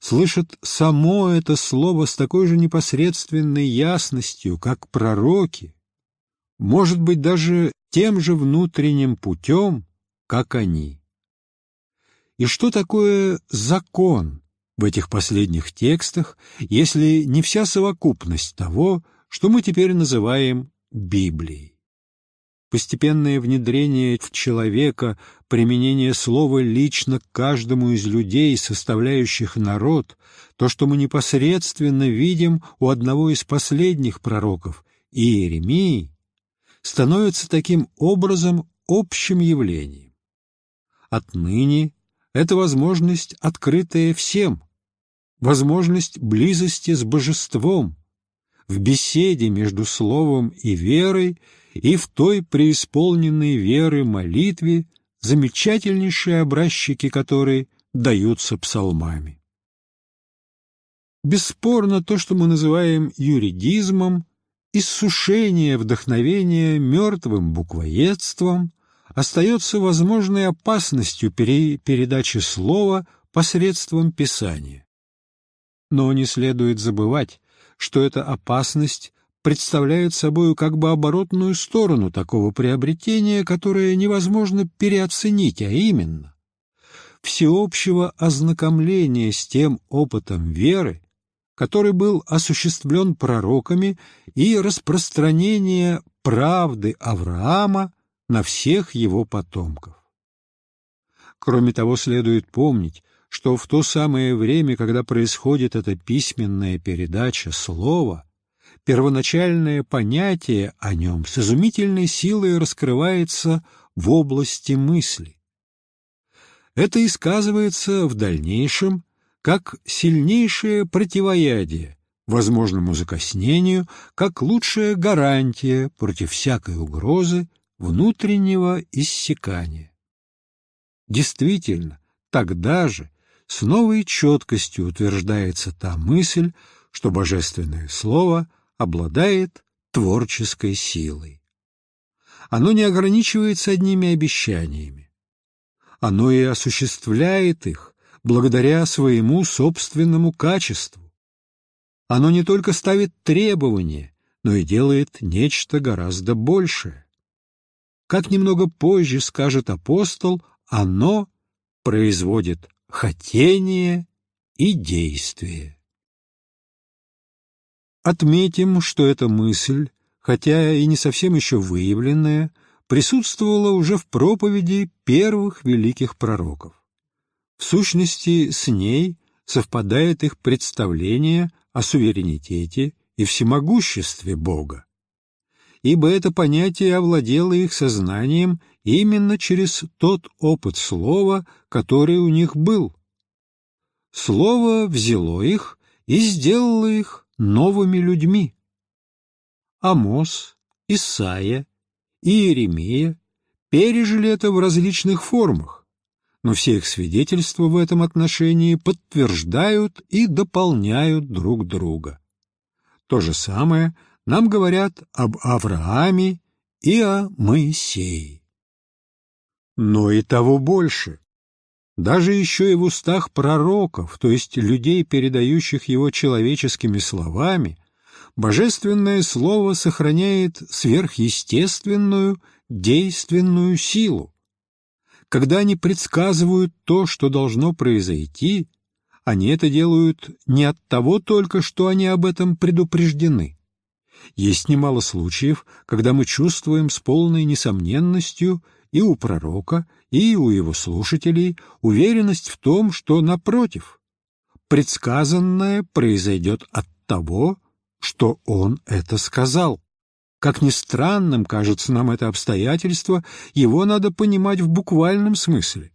слышит само это слово с такой же непосредственной ясностью, как пророки, может быть, даже тем же внутренним путем, как они. И что такое закон в этих последних текстах, если не вся совокупность того, что мы теперь называем Библией? Постепенное внедрение в человека, применение слова лично к каждому из людей, составляющих народ, то, что мы непосредственно видим у одного из последних пророков, Иеремии, становится таким образом общим явлением. Отныне это возможность, открытая всем, возможность близости с божеством, в беседе между словом и верой и в той преисполненной веры молитве, замечательнейшие образчики которой даются псалмами. Бесспорно, то, что мы называем юридизмом, иссушение вдохновения мертвым буквоедством, остается возможной опасностью при передаче слова посредством писания. Но не следует забывать, что эта опасность представляет собой как бы оборотную сторону такого приобретения, которое невозможно переоценить, а именно всеобщего ознакомления с тем опытом веры, который был осуществлен пророками, и распространения правды Авраама на всех его потомков. Кроме того, следует помнить, что в то самое время, когда происходит эта письменная передача слова, первоначальное понятие о нем с изумительной силой раскрывается в области мысли. Это и сказывается в дальнейшем как сильнейшее противоядие возможному закоснению, как лучшая гарантия против всякой угрозы внутреннего иссякания. Действительно, тогда же с новой четкостью утверждается та мысль, что Божественное Слово обладает творческой силой. Оно не ограничивается одними обещаниями. Оно и осуществляет их благодаря своему собственному качеству. Оно не только ставит требования, но и делает нечто гораздо большее. Как немного позже скажет апостол, оно производит хотение и действие. Отметим, что эта мысль, хотя и не совсем еще выявленная, присутствовала уже в проповеди первых великих пророков. В сущности, с ней совпадает их представление о суверенитете и всемогуществе Бога, ибо это понятие овладело их сознанием именно через тот опыт слова, который у них был. Слово взяло их и сделало их новыми людьми. Амос, Исаия и Иеремия пережили это в различных формах, но все их свидетельства в этом отношении подтверждают и дополняют друг друга. То же самое нам говорят об Аврааме и о Моисее. Но и того больше. Даже еще и в устах пророков, то есть людей, передающих его человеческими словами, божественное слово сохраняет сверхъестественную действенную силу. Когда они предсказывают то, что должно произойти, они это делают не от того только, что они об этом предупреждены. Есть немало случаев, когда мы чувствуем с полной несомненностью и у пророка, и у его слушателей уверенность в том, что, напротив, предсказанное произойдет от того, что он это сказал. Как ни странным кажется нам это обстоятельство, его надо понимать в буквальном смысле.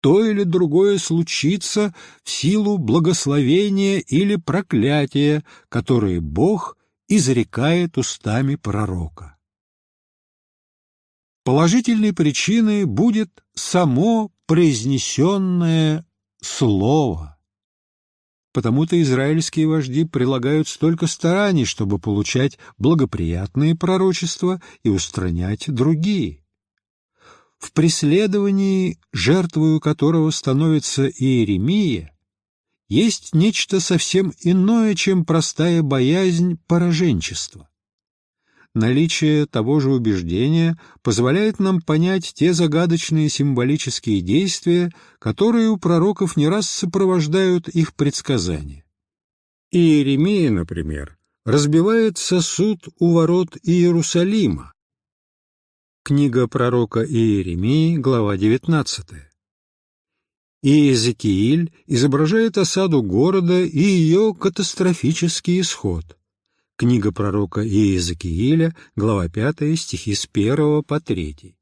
То или другое случится в силу благословения или проклятия, которые Бог изрекает устами пророка. Положительной причиной будет само произнесенное слово. Потому-то израильские вожди прилагают столько стараний, чтобы получать благоприятные пророчества и устранять другие. В преследовании, жертвою которого становится Иеремия, есть нечто совсем иное, чем простая боязнь пораженчества. Наличие того же убеждения позволяет нам понять те загадочные символические действия, которые у пророков не раз сопровождают их предсказания. Иеремия, например, разбивает сосуд у ворот Иерусалима. Книга пророка Иеремии, глава 19. И Иезекииль изображает осаду города и ее катастрофический исход – Книга пророка Иезекииля, глава 5, стихи с 1 по 3.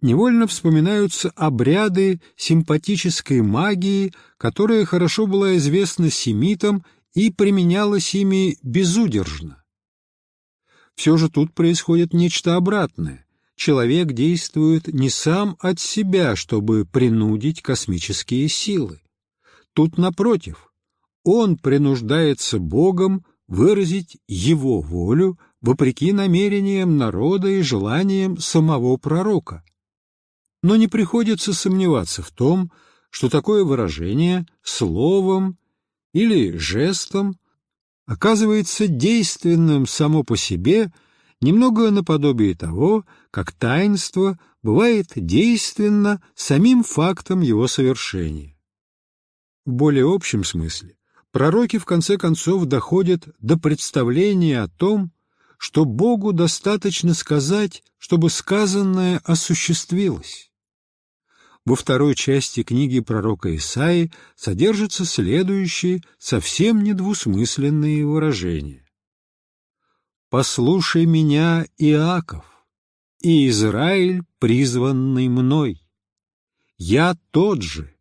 Невольно вспоминаются обряды симпатической магии, которая хорошо была известна семитам и применялась ими безудержно. Все же тут происходит нечто обратное. Человек действует не сам от себя, чтобы принудить космические силы. Тут, напротив, он принуждается Богом выразить его волю вопреки намерениям народа и желаниям самого пророка. Но не приходится сомневаться в том, что такое выражение словом или жестом оказывается действенным само по себе немного наподобие того, как таинство бывает действенно самим фактом его совершения. В более общем смысле пророки в конце концов доходят до представления о том, что Богу достаточно сказать, чтобы сказанное осуществилось. Во второй части книги пророка Исаи содержатся следующие совсем недвусмысленные выражения. «Послушай меня, Иаков, и Израиль, призванный мной. Я тот же,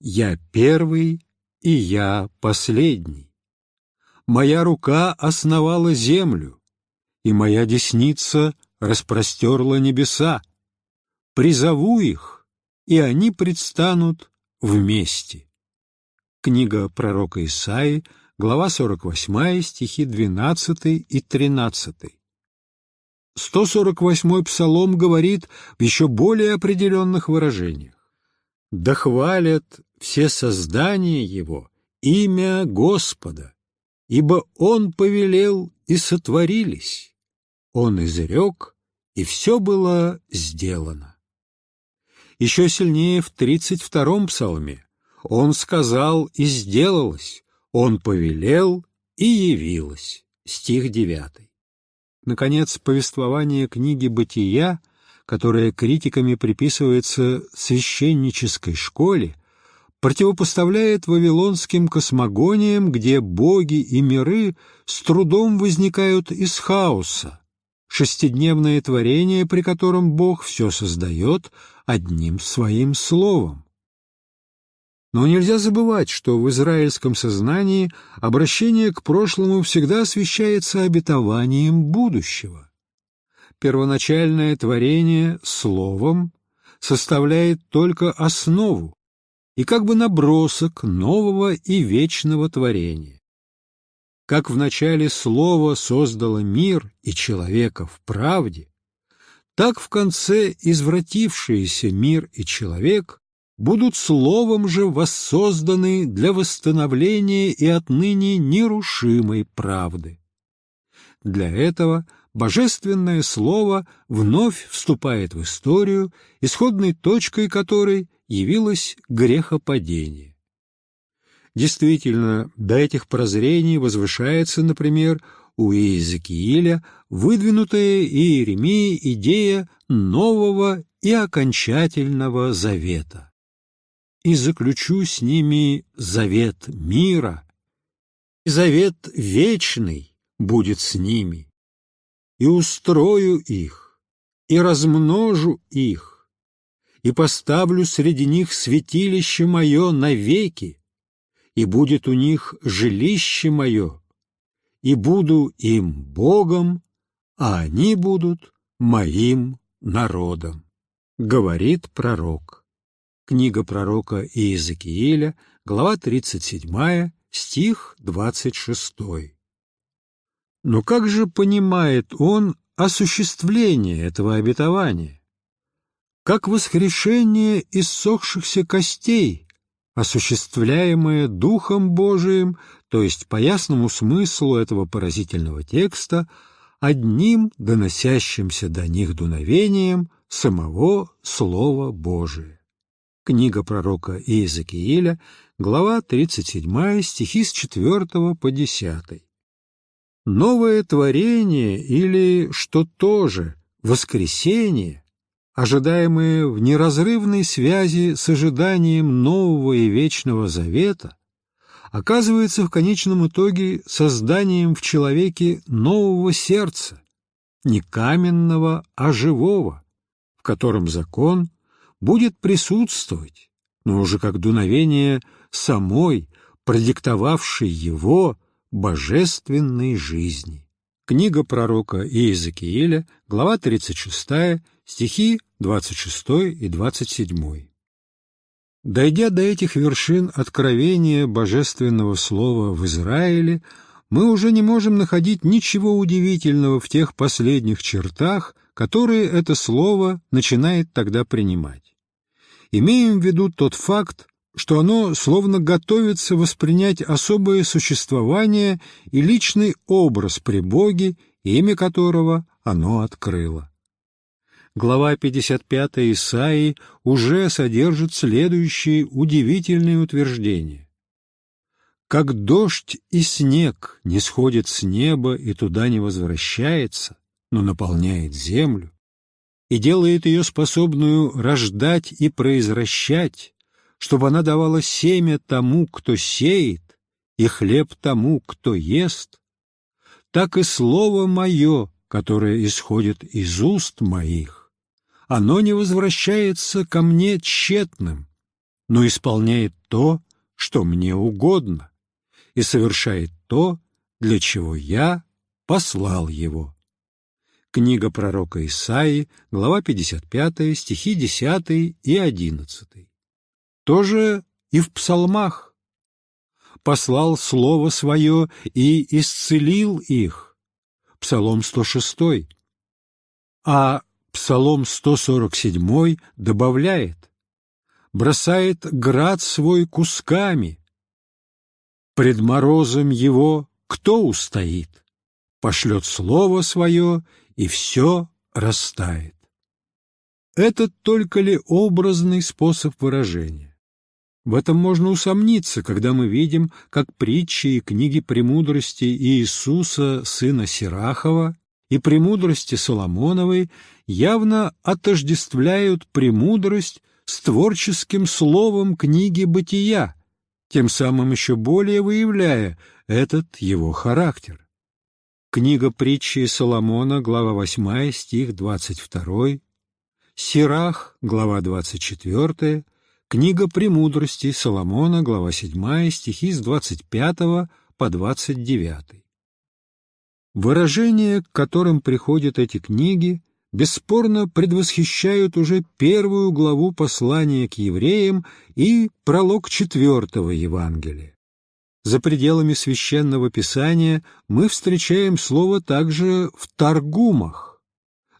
я первый и я последний. Моя рука основала землю, и моя десница распростерла небеса. Призову их, и они предстанут вместе. Книга пророка Исаи, глава 48, стихи 12 и 13. 148-й псалом говорит в еще более определенных выражениях. «Да хвалят все создания Его, имя Господа, ибо Он повелел и сотворились, Он изрек, и все было сделано. Еще сильнее в тридцать втором псалме Он сказал и сделалось, Он повелел и явилось. Стих девятый. Наконец, повествование книги «Бытия», которое критиками приписывается священнической школе, противопоставляет вавилонским космогониям, где боги и миры с трудом возникают из хаоса, шестидневное творение, при котором Бог все создает одним своим словом. Но нельзя забывать, что в израильском сознании обращение к прошлому всегда освещается обетованием будущего. Первоначальное творение словом составляет только основу, и как бы набросок нового и вечного творения. Как в начале Слово создало мир и человека в правде, так в конце извратившиеся мир и человек будут словом же воссозданы для восстановления и отныне нерушимой правды. Для этого Божественное Слово вновь вступает в историю, исходной точкой которой явилось грехопадение. Действительно, до этих прозрений возвышается, например, у Иезекииля выдвинутая Иеремии идея нового и окончательного завета. «И заключу с ними завет мира, и завет вечный будет с ними, и устрою их, и размножу их, и поставлю среди них святилище мое навеки, и будет у них жилище мое, и буду им Богом, а они будут моим народом, говорит пророк. Книга пророка Иезекииля, глава 37, стих 26. Но как же понимает он осуществление этого обетования? как воскрешение иссохшихся костей, осуществляемое Духом Божиим, то есть по ясному смыслу этого поразительного текста, одним доносящимся до них дуновением самого Слова Божия. Книга пророка Иезекииля, глава 37, стихи с 4 по 10. Новое творение или, что тоже, воскресение, ожидаемые в неразрывной связи с ожиданием нового и вечного завета, оказывается в конечном итоге созданием в человеке нового сердца, не каменного, а живого, в котором закон будет присутствовать, но уже как дуновение самой, продиктовавшей его божественной жизни. Книга пророка Иезекииля, глава 36, стихи 26 и 27. Дойдя до этих вершин откровения божественного слова в Израиле, мы уже не можем находить ничего удивительного в тех последних чертах, которые это слово начинает тогда принимать. Имеем в виду тот факт, что оно словно готовится воспринять особое существование и личный образ при Боге, имя которого оно открыло глава 55 Исаии уже содержит следующие удивительные утверждения. «Как дождь и снег не сходит с неба и туда не возвращается, но наполняет землю, и делает ее способную рождать и произвращать, чтобы она давала семя тому, кто сеет, и хлеб тому, кто ест, так и слово мое, которое исходит из уст моих, оно не возвращается ко мне тщетным, но исполняет то, что мне угодно, и совершает то, для чего я послал его. Книга пророка Исаии, глава 55, стихи 10 и 11. Тоже и в псалмах. «Послал слово свое и исцелил их» Псалом 106. А Псалом 147 добавляет «Бросает град свой кусками, пред морозом его кто устоит? Пошлет слово свое, и все растает». Это только ли образный способ выражения? В этом можно усомниться, когда мы видим, как притчи и книги премудрости Иисуса, сына Сирахова, и премудрости Соломоновой явно отождествляют премудрость с творческим словом книги «Бытия», тем самым еще более выявляя этот его характер. Книга притчи Соломона, глава 8, стих 22, Сирах, глава 24, книга премудрости Соломона, глава 7, стихи с 25 по 29. Выражения, к которым приходят эти книги, бесспорно предвосхищают уже первую главу послания к евреям и пролог четвертого Евангелия. За пределами священного писания мы встречаем слово также в Таргумах.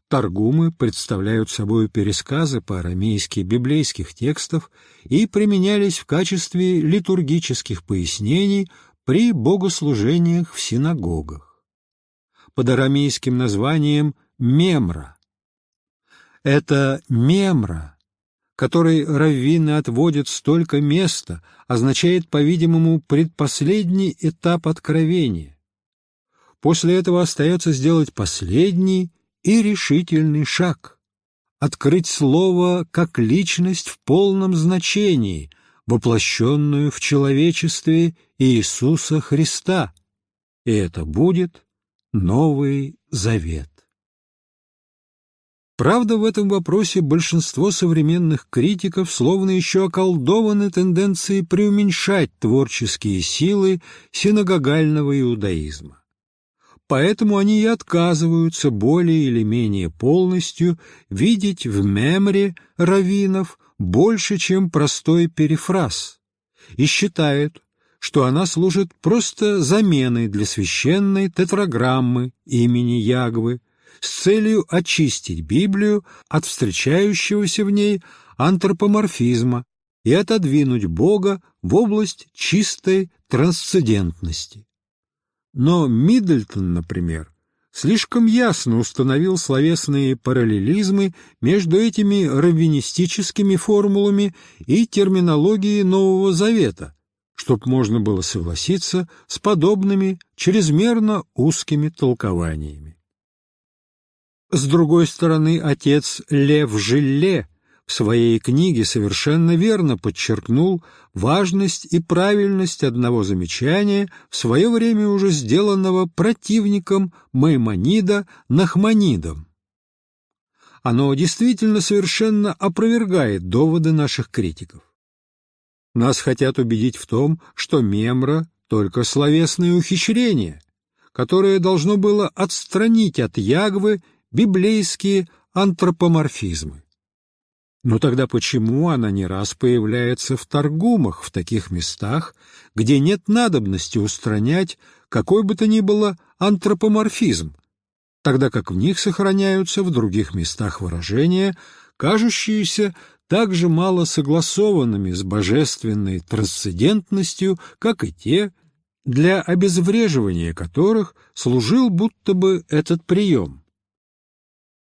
Таргумы представляют собой пересказы по-арамейски библейских текстов и применялись в качестве литургических пояснений при богослужениях в синагогах под арамейским названием Мемра. Это Мемра, которой раввины отводят столько места, означает, по-видимому, предпоследний этап откровения. После этого остается сделать последний и решительный шаг — открыть слово как личность в полном значении, воплощенную в человечестве Иисуса Христа, и это будет Новый Завет. Правда, в этом вопросе большинство современных критиков словно еще околдованы тенденцией преуменьшать творческие силы синагогального иудаизма. Поэтому они и отказываются более или менее полностью видеть в мемре раввинов больше, чем простой перефраз, и считают, что она служит просто заменой для священной тетраграммы имени Ягвы с целью очистить Библию от встречающегося в ней антропоморфизма и отодвинуть Бога в область чистой трансцендентности. Но Миддлтон, например, слишком ясно установил словесные параллелизмы между этими раввинистическими формулами и терминологией Нового Завета, чтоб можно было согласиться с подобными чрезмерно узкими толкованиями. С другой стороны, отец Лев Жиле в своей книге совершенно верно подчеркнул важность и правильность одного замечания, в свое время уже сделанного противником Маймонида Нахманидом. Оно действительно совершенно опровергает доводы наших критиков. Нас хотят убедить в том, что мемра — только словесное ухищрение, которое должно было отстранить от Ягвы библейские антропоморфизмы. Но тогда почему она не раз появляется в торгумах в таких местах, где нет надобности устранять какой бы то ни было антропоморфизм, тогда как в них сохраняются в других местах выражения, кажущиеся также мало согласованными с божественной трансцендентностью, как и те, для обезвреживания которых служил будто бы этот прием.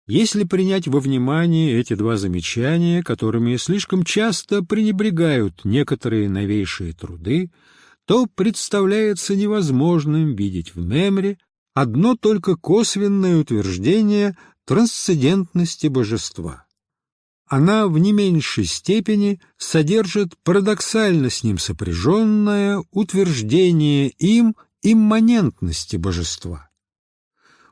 Если принять во внимание эти два замечания, которыми слишком часто пренебрегают некоторые новейшие труды, то представляется невозможным видеть в мемре одно только косвенное утверждение трансцендентности божества. Она в не меньшей степени содержит парадоксально с ним сопряженное утверждение им имманентности божества.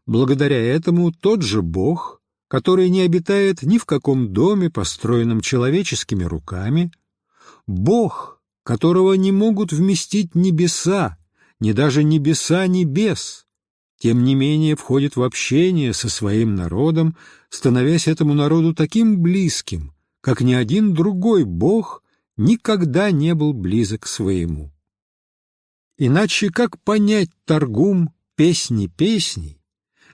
Благодаря этому тот же Бог который не обитает ни в каком доме, построенном человеческими руками, Бог, которого не могут вместить небеса, ни даже небеса небес, тем не менее входит в общение со своим народом, становясь этому народу таким близким, как ни один другой Бог никогда не был близок своему. Иначе как понять торгум песни песней,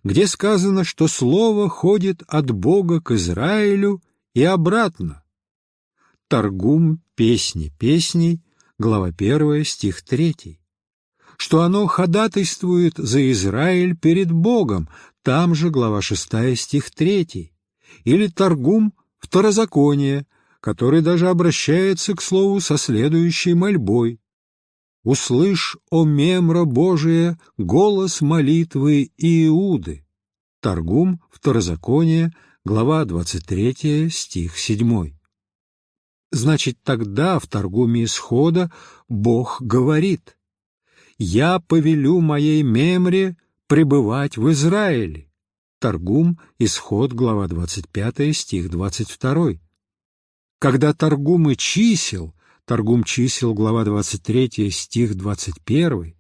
где сказано, что слово ходит от Бога к Израилю и обратно. Торгум «Песни песней», глава 1, стих 3. Что оно ходатайствует за Израиль перед Богом, там же глава 6, стих 3. Или Торгум «Второзаконие», который даже обращается к слову со следующей мольбой. Услышь, о мемра Божия, голос молитвы Иуды. Торгум, Второзаконие, глава 23, стих 7. Значит, тогда в Торгуме Исхода Бог говорит «Я повелю моей мемре пребывать в Израиле». Торгум, Исход, глава 25, стих 22. Когда Торгумы чисел Торгум чисел, глава 23, стих 21,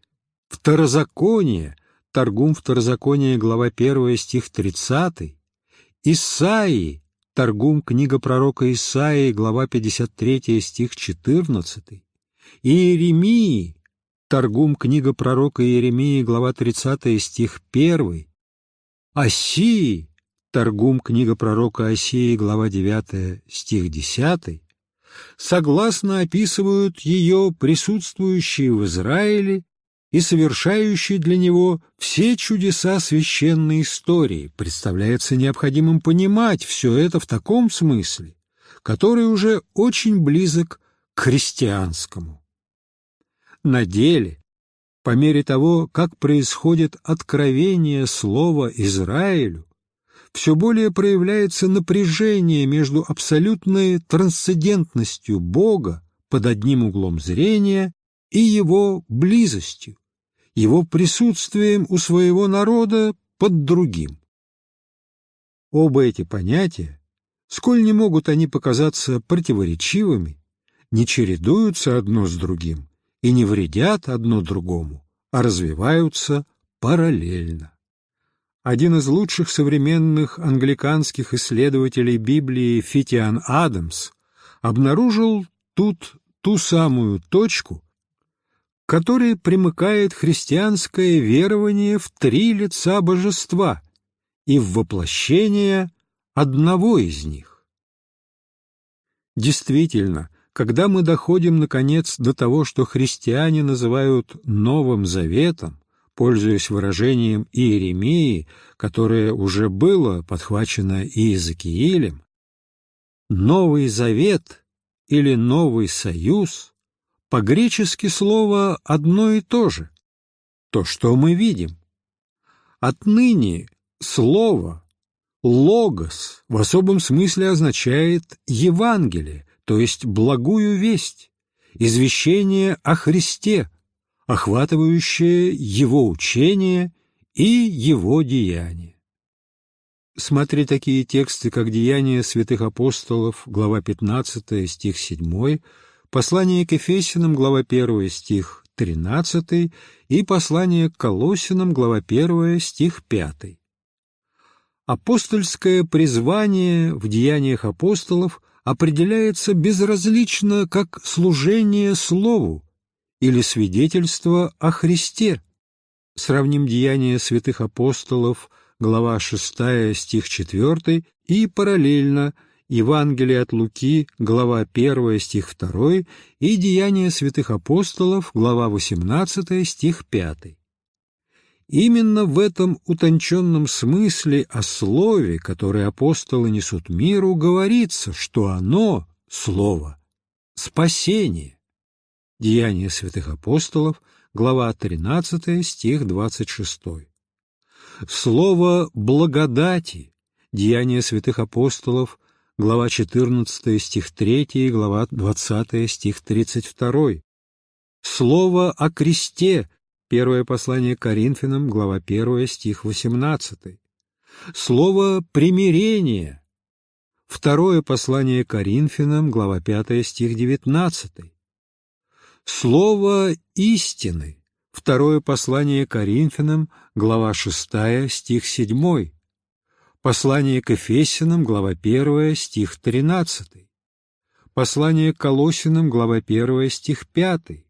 Второзаконие, Торгум Второзаконие, глава 1, стих 30, Исаии, Торгум книга пророка Исаии, глава 53, стих 14, Иеремии, Торгум книга пророка Иеремии, глава 30, стих 1, Осии, Торгум книга пророка Осии, глава 9, стих 10, согласно описывают ее присутствующие в Израиле и совершающие для него все чудеса священной истории, представляется необходимым понимать все это в таком смысле, который уже очень близок к христианскому. На деле, по мере того, как происходит откровение слова Израилю, все более проявляется напряжение между абсолютной трансцендентностью Бога под одним углом зрения и его близостью, его присутствием у своего народа под другим. Оба эти понятия, сколь не могут они показаться противоречивыми, не чередуются одно с другим и не вредят одно другому, а развиваются параллельно один из лучших современных англиканских исследователей Библии Фитиан Адамс обнаружил тут ту самую точку, к которой примыкает христианское верование в три лица божества и в воплощение одного из них. Действительно, когда мы доходим, наконец, до того, что христиане называют Новым Заветом, пользуясь выражением Иеремии, которое уже было подхвачено Иезекиилем, «Новый Завет» или «Новый Союз» по-гречески слово одно и то же, то, что мы видим. Отныне слово «логос» в особом смысле означает «Евангелие», то есть «благую весть», извещение о Христе, охватывающее его учение и его деяния. Смотри такие тексты, как «Деяния святых апостолов», глава 15, стих 7, послание к Ефесиным, глава 1, стих 13 и послание к Колосинам, глава 1, стих 5. Апостольское призвание в деяниях апостолов определяется безразлично как служение Слову или свидетельство о Христе. Сравним деяния святых апостолов, глава 6, стих 4, и параллельно Евангелие от Луки, глава 1, стих 2, и Деяния святых апостолов, глава 18, стих 5. Именно в этом утонченном смысле о слове, которое апостолы несут миру, говорится, что оно, слово, спасение. Деяния святых апостолов, глава 13, стих 26. Слово благодати, Деяния святых апостолов, глава 14, стих 3, глава 20, стих 32. Слово о кресте, Первое послание Коринфянам, глава 1, стих 18. Слово «примирение». Второе послание Коринфянам, глава 5, стих 19. Слово «истины». Второе послание Коринфянам, глава 6, стих 7. Послание к Ефесянам, глава 1, стих 13. Послание к Колосинам, глава 1, стих 5.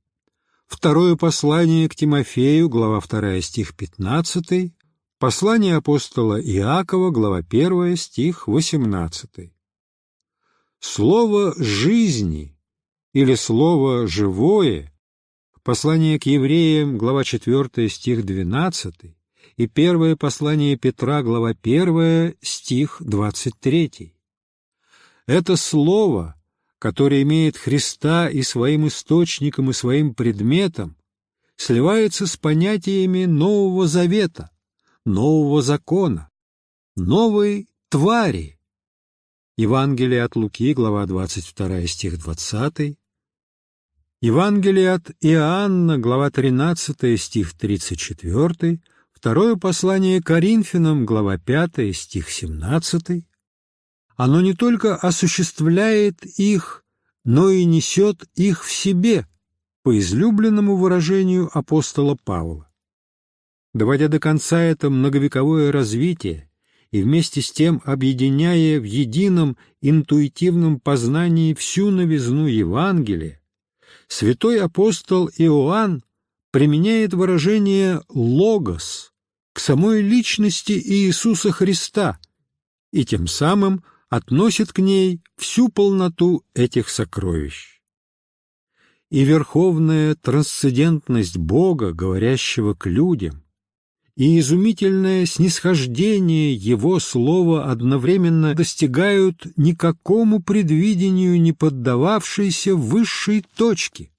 Второе послание к Тимофею, глава 2, стих 15, послание апостола Иакова, глава 1, стих 18. Слово «жизни» или слово «живое» послание к евреям, глава 4, стих 12, и первое послание Петра, глава 1, стих 23. Это слово – который имеет Христа и своим источником, и своим предметом, сливается с понятиями Нового Завета, Нового Закона, новой твари. Евангелие от Луки, глава 22, стих 20, Евангелие от Иоанна, глава 13, стих 34, второе послание Коринфянам, глава 5, стих 17, оно не только осуществляет их, но и несет их в себе, по излюбленному выражению апостола Павла. Доводя до конца это многовековое развитие и вместе с тем объединяя в едином интуитивном познании всю новизну Евангелия, святой апостол Иоанн применяет выражение «логос» к самой личности Иисуса Христа и тем самым – относит к ней всю полноту этих сокровищ. И верховная трансцендентность Бога, говорящего к людям, и изумительное снисхождение Его Слова одновременно достигают никакому предвидению не поддававшейся высшей точки,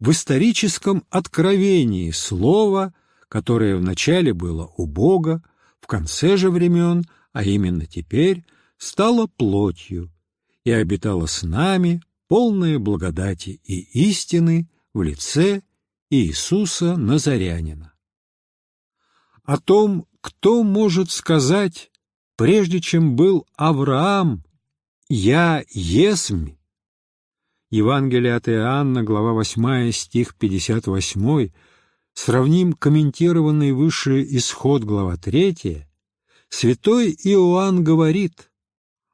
в историческом откровении Слова, которое вначале было у Бога, в конце же времен, а именно теперь, стала плотью и обитала с нами, полная благодати и истины в лице Иисуса Назарянина. О том, кто может сказать, прежде чем был Авраам, «Я есмь», Евангелие от Иоанна, глава 8, стих 58, сравним комментированный выше исход, глава 3, святой Иоанн говорит –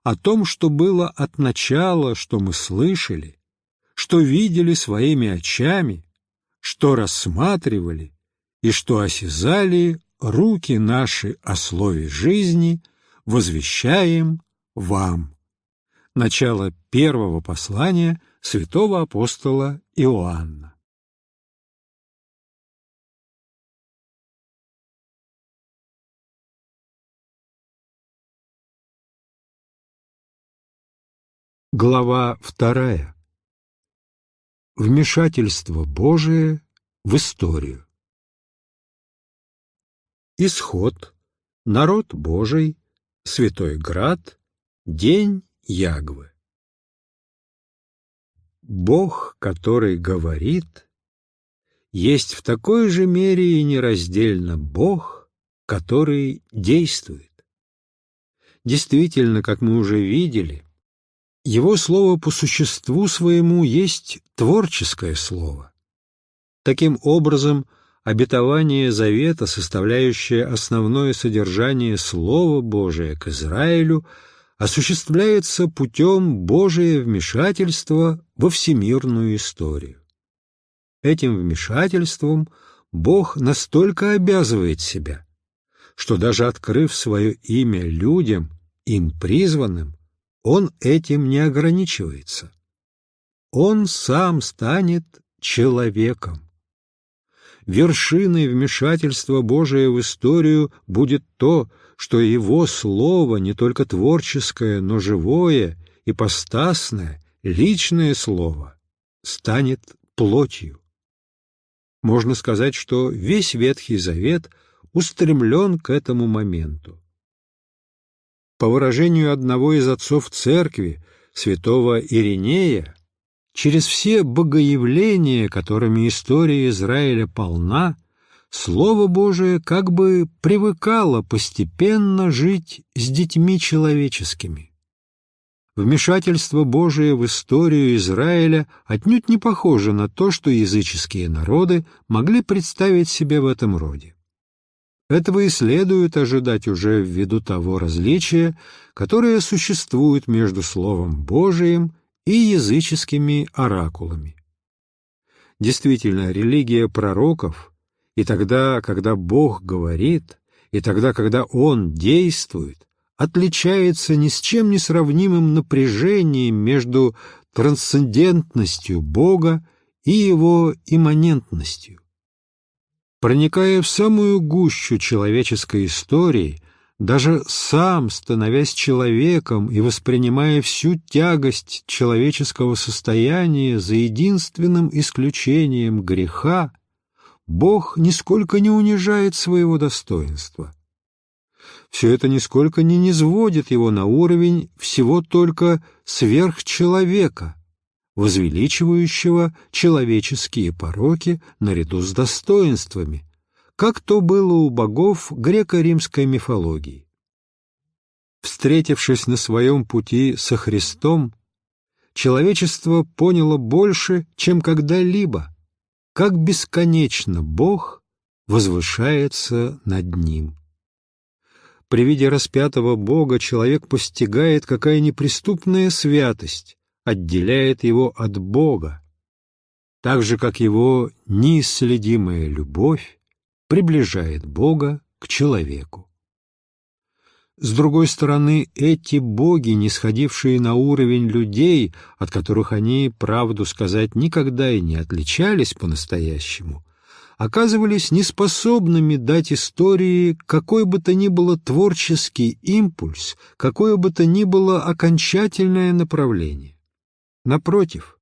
о том, что было от начала, что мы слышали, что видели своими очами, что рассматривали и что осязали руки наши о слове жизни, возвещаем вам. Начало первого послания святого апостола Иоанна. Глава вторая. Вмешательство Божие в историю. Исход. Народ Божий. Святой Град. День Ягвы. Бог, который говорит, есть в такой же мере и нераздельно Бог, который действует. Действительно, как мы уже видели, его слово по существу своему есть творческое слово. Таким образом, обетование завета, составляющее основное содержание Слова Божия к Израилю, осуществляется путем Божия вмешательства во всемирную историю. Этим вмешательством Бог настолько обязывает себя, что даже открыв свое имя людям, им призванным, Он этим не ограничивается. Он сам станет человеком. Вершиной вмешательства Божия в историю будет то, что Его Слово не только творческое, но живое, ипостасное, личное Слово станет плотью. Можно сказать, что весь Ветхий Завет устремлен к этому моменту. По выражению одного из отцов церкви, святого Иринея, через все богоявления, которыми история Израиля полна, Слово Божие как бы привыкало постепенно жить с детьми человеческими. Вмешательство Божие в историю Израиля отнюдь не похоже на то, что языческие народы могли представить себе в этом роде. Этого и следует ожидать уже ввиду того различия, которое существует между Словом Божиим и языческими оракулами. Действительно, религия пророков и тогда, когда Бог говорит, и тогда, когда Он действует, отличается ни с чем не сравнимым напряжением между трансцендентностью Бога и Его имманентностью. Проникая в самую гущу человеческой истории, даже сам, становясь человеком и воспринимая всю тягость человеческого состояния за единственным исключением греха, Бог нисколько не унижает своего достоинства. Все это нисколько не низводит его на уровень всего только сверхчеловека, возвеличивающего человеческие пороки наряду с достоинствами, как то было у богов греко-римской мифологии. Встретившись на своем пути со Христом, человечество поняло больше, чем когда-либо, как бесконечно Бог возвышается над ним. При виде распятого Бога человек постигает, какая неприступная святость отделяет его от Бога, так же, как его неисследимая любовь приближает Бога к человеку. С другой стороны, эти боги, не сходившие на уровень людей, от которых они, правду сказать, никогда и не отличались по-настоящему, оказывались неспособными дать истории какой бы то ни было творческий импульс, какое бы то ни было окончательное направление. Напротив,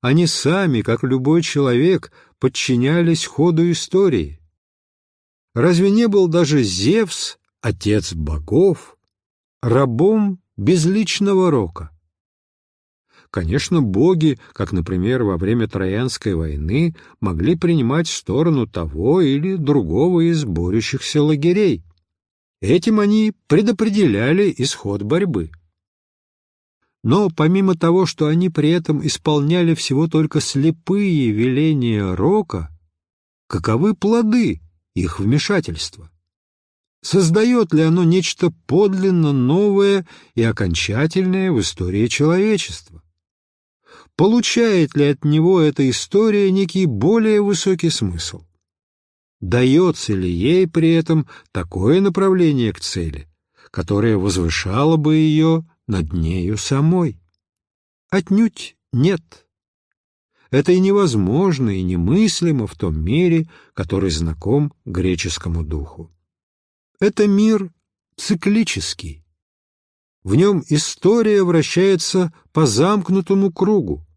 они сами, как любой человек, подчинялись ходу истории. Разве не был даже Зевс, отец богов, рабом безличного рока? Конечно, боги, как, например, во время Троянской войны, могли принимать сторону того или другого из борющихся лагерей. Этим они предопределяли исход борьбы. Но помимо того, что они при этом исполняли всего только слепые веления Рока, каковы плоды их вмешательства? Создает ли оно нечто подлинно новое и окончательное в истории человечества? Получает ли от него эта история некий более высокий смысл? Дается ли ей при этом такое направление к цели, которое возвышало бы ее над нею самой? Отнюдь нет. Это и невозможно, и немыслимо в том мире, который знаком греческому духу. Это мир циклический. В нем история вращается по замкнутому кругу,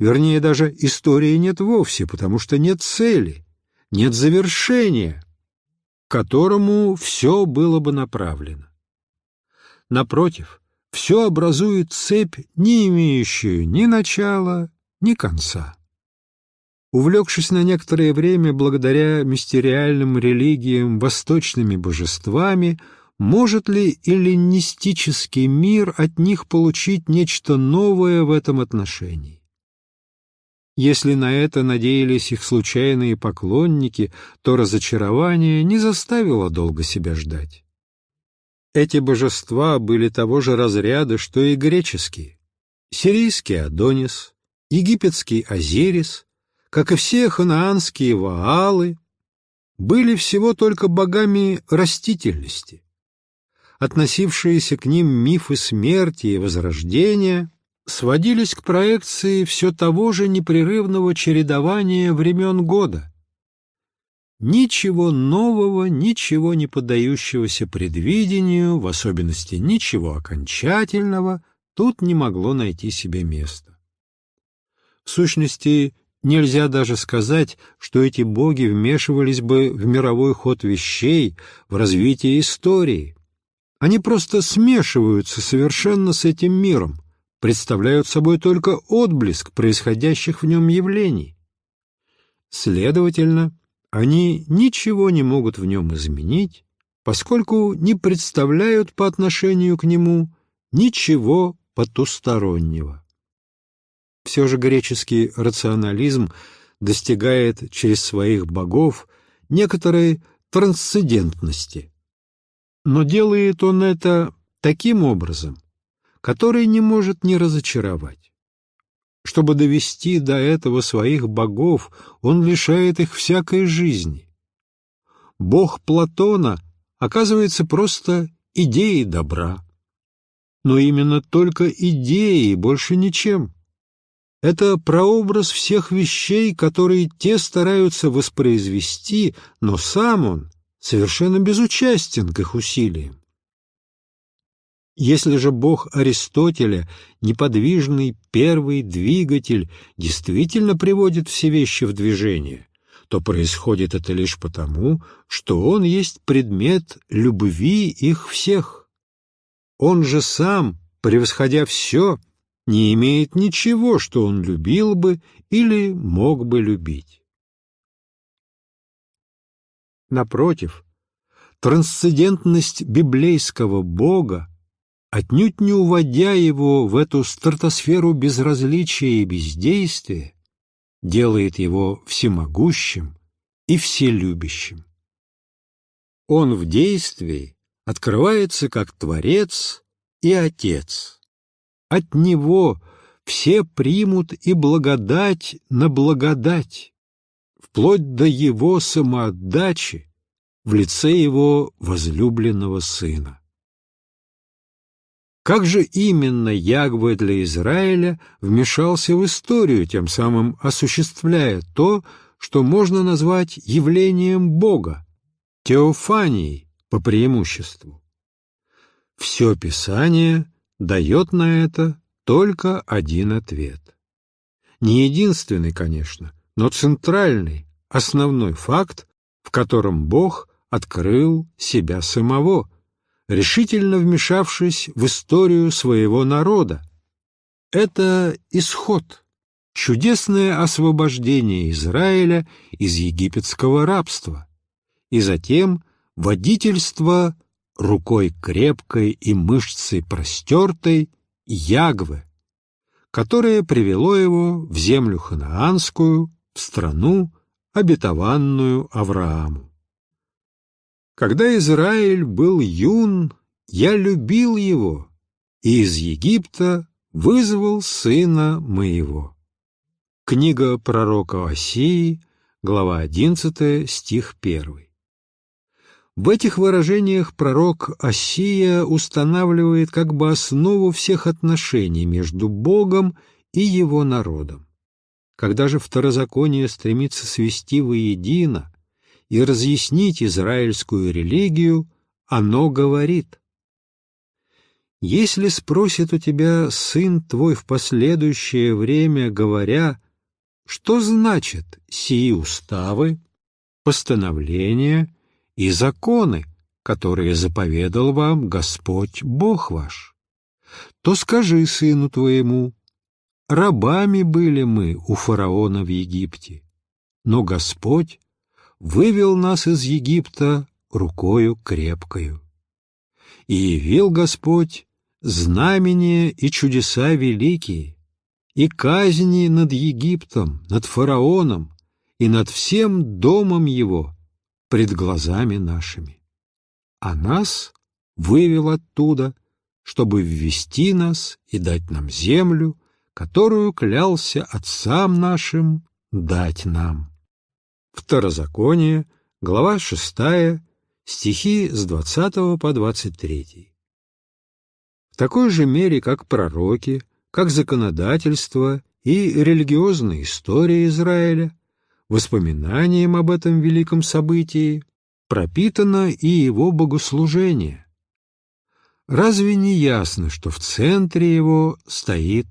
Вернее, даже истории нет вовсе, потому что нет цели, нет завершения, к которому все было бы направлено. Напротив, все образует цепь, не имеющую ни начала, ни конца. Увлекшись на некоторое время благодаря мистериальным религиям восточными божествами, может ли эллинистический мир от них получить нечто новое в этом отношении? Если на это надеялись их случайные поклонники, то разочарование не заставило долго себя ждать. Эти божества были того же разряда, что и греческие. Сирийский Адонис, египетский Азирис, как и все ханаанские Ваалы, были всего только богами растительности. Относившиеся к ним мифы смерти и возрождения сводились к проекции все того же непрерывного чередования времен года. Ничего нового, ничего не поддающегося предвидению, в особенности ничего окончательного, тут не могло найти себе места. В сущности, нельзя даже сказать, что эти боги вмешивались бы в мировой ход вещей, в развитие истории. Они просто смешиваются совершенно с этим миром, представляют собой только отблеск происходящих в нем явлений. Следовательно, они ничего не могут в нем изменить, поскольку не представляют по отношению к нему ничего потустороннего. Все же греческий рационализм достигает через своих богов некоторой трансцендентности. Но делает он это таким образом, который не может не разочаровать. Чтобы довести до этого своих богов, он лишает их всякой жизни. Бог Платона оказывается просто идеей добра. Но именно только идеей, больше ничем. Это прообраз всех вещей, которые те стараются воспроизвести, но сам он совершенно безучастен к их усилиям. Если же бог Аристотеля, неподвижный первый двигатель, действительно приводит все вещи в движение, то происходит это лишь потому, что он есть предмет любви их всех. Он же сам, превосходя все, не имеет ничего, что он любил бы или мог бы любить. Напротив, трансцендентность библейского Бога отнюдь не уводя его в эту стратосферу безразличия и бездействия, делает его всемогущим и вселюбящим. Он в действии открывается как Творец и Отец. От Него все примут и благодать на благодать, вплоть до Его самоотдачи в лице Его возлюбленного Сына. Как же именно Ягве для Израиля вмешался в историю, тем самым осуществляя то, что можно назвать явлением Бога, теофанией по преимуществу? Все Писание дает на это только один ответ. Не единственный, конечно, но центральный, основной факт, в котором Бог открыл себя самого – решительно вмешавшись в историю своего народа. Это исход, чудесное освобождение Израиля из египетского рабства, и затем водительство рукой крепкой и мышцей простертой Ягвы, которое привело его в землю ханаанскую, в страну, обетованную Аврааму. Когда Израиль был юн, я любил его, и из Египта вызвал сына моего. Книга пророка Осии, глава 11, стих 1. В этих выражениях пророк Осия устанавливает как бы основу всех отношений между Богом и его народом. Когда же второзаконие стремится свести воедино и разъяснить израильскую религию, оно говорит, «Если спросит у тебя сын твой в последующее время, говоря, что значит сии уставы, постановления и законы, которые заповедал вам Господь Бог ваш, то скажи сыну твоему, рабами были мы у фараона в Египте, но Господь вывел нас из Египта рукою крепкою. И явил Господь знамения и чудеса великие, и казни над Египтом, над фараоном и над всем домом его пред глазами нашими. А нас вывел оттуда, чтобы ввести нас и дать нам землю, которую клялся отцам нашим дать нам. Второзаконие, глава 6, стихи с 20 по 23. В такой же мере, как пророки, как законодательство и религиозная история Израиля, воспоминанием об этом великом событии пропитано и его богослужение. Разве не ясно, что в центре его стоит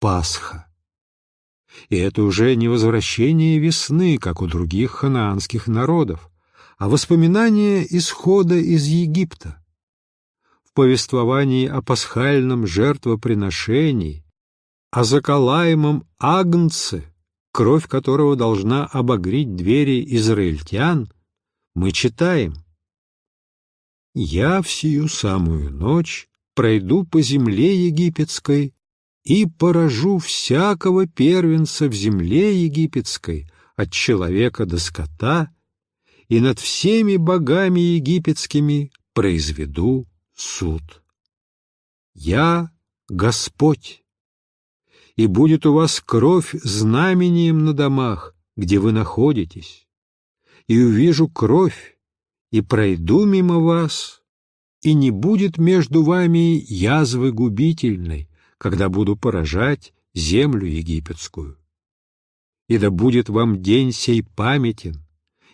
Пасха? И это уже не возвращение весны, как у других ханаанских народов, а воспоминание исхода из Египта. В повествовании о пасхальном жертвоприношении, о заколаемом агнце, кровь которого должна обогреть двери израильтян, мы читаем «Я в сию самую ночь пройду по земле египетской и поражу всякого первенца в земле египетской, от человека до скота, и над всеми богами египетскими произведу суд. Я Господь, и будет у вас кровь знамением на домах, где вы находитесь, и увижу кровь, и пройду мимо вас, и не будет между вами язвы губительной, когда буду поражать землю египетскую. И да будет вам день сей памятен,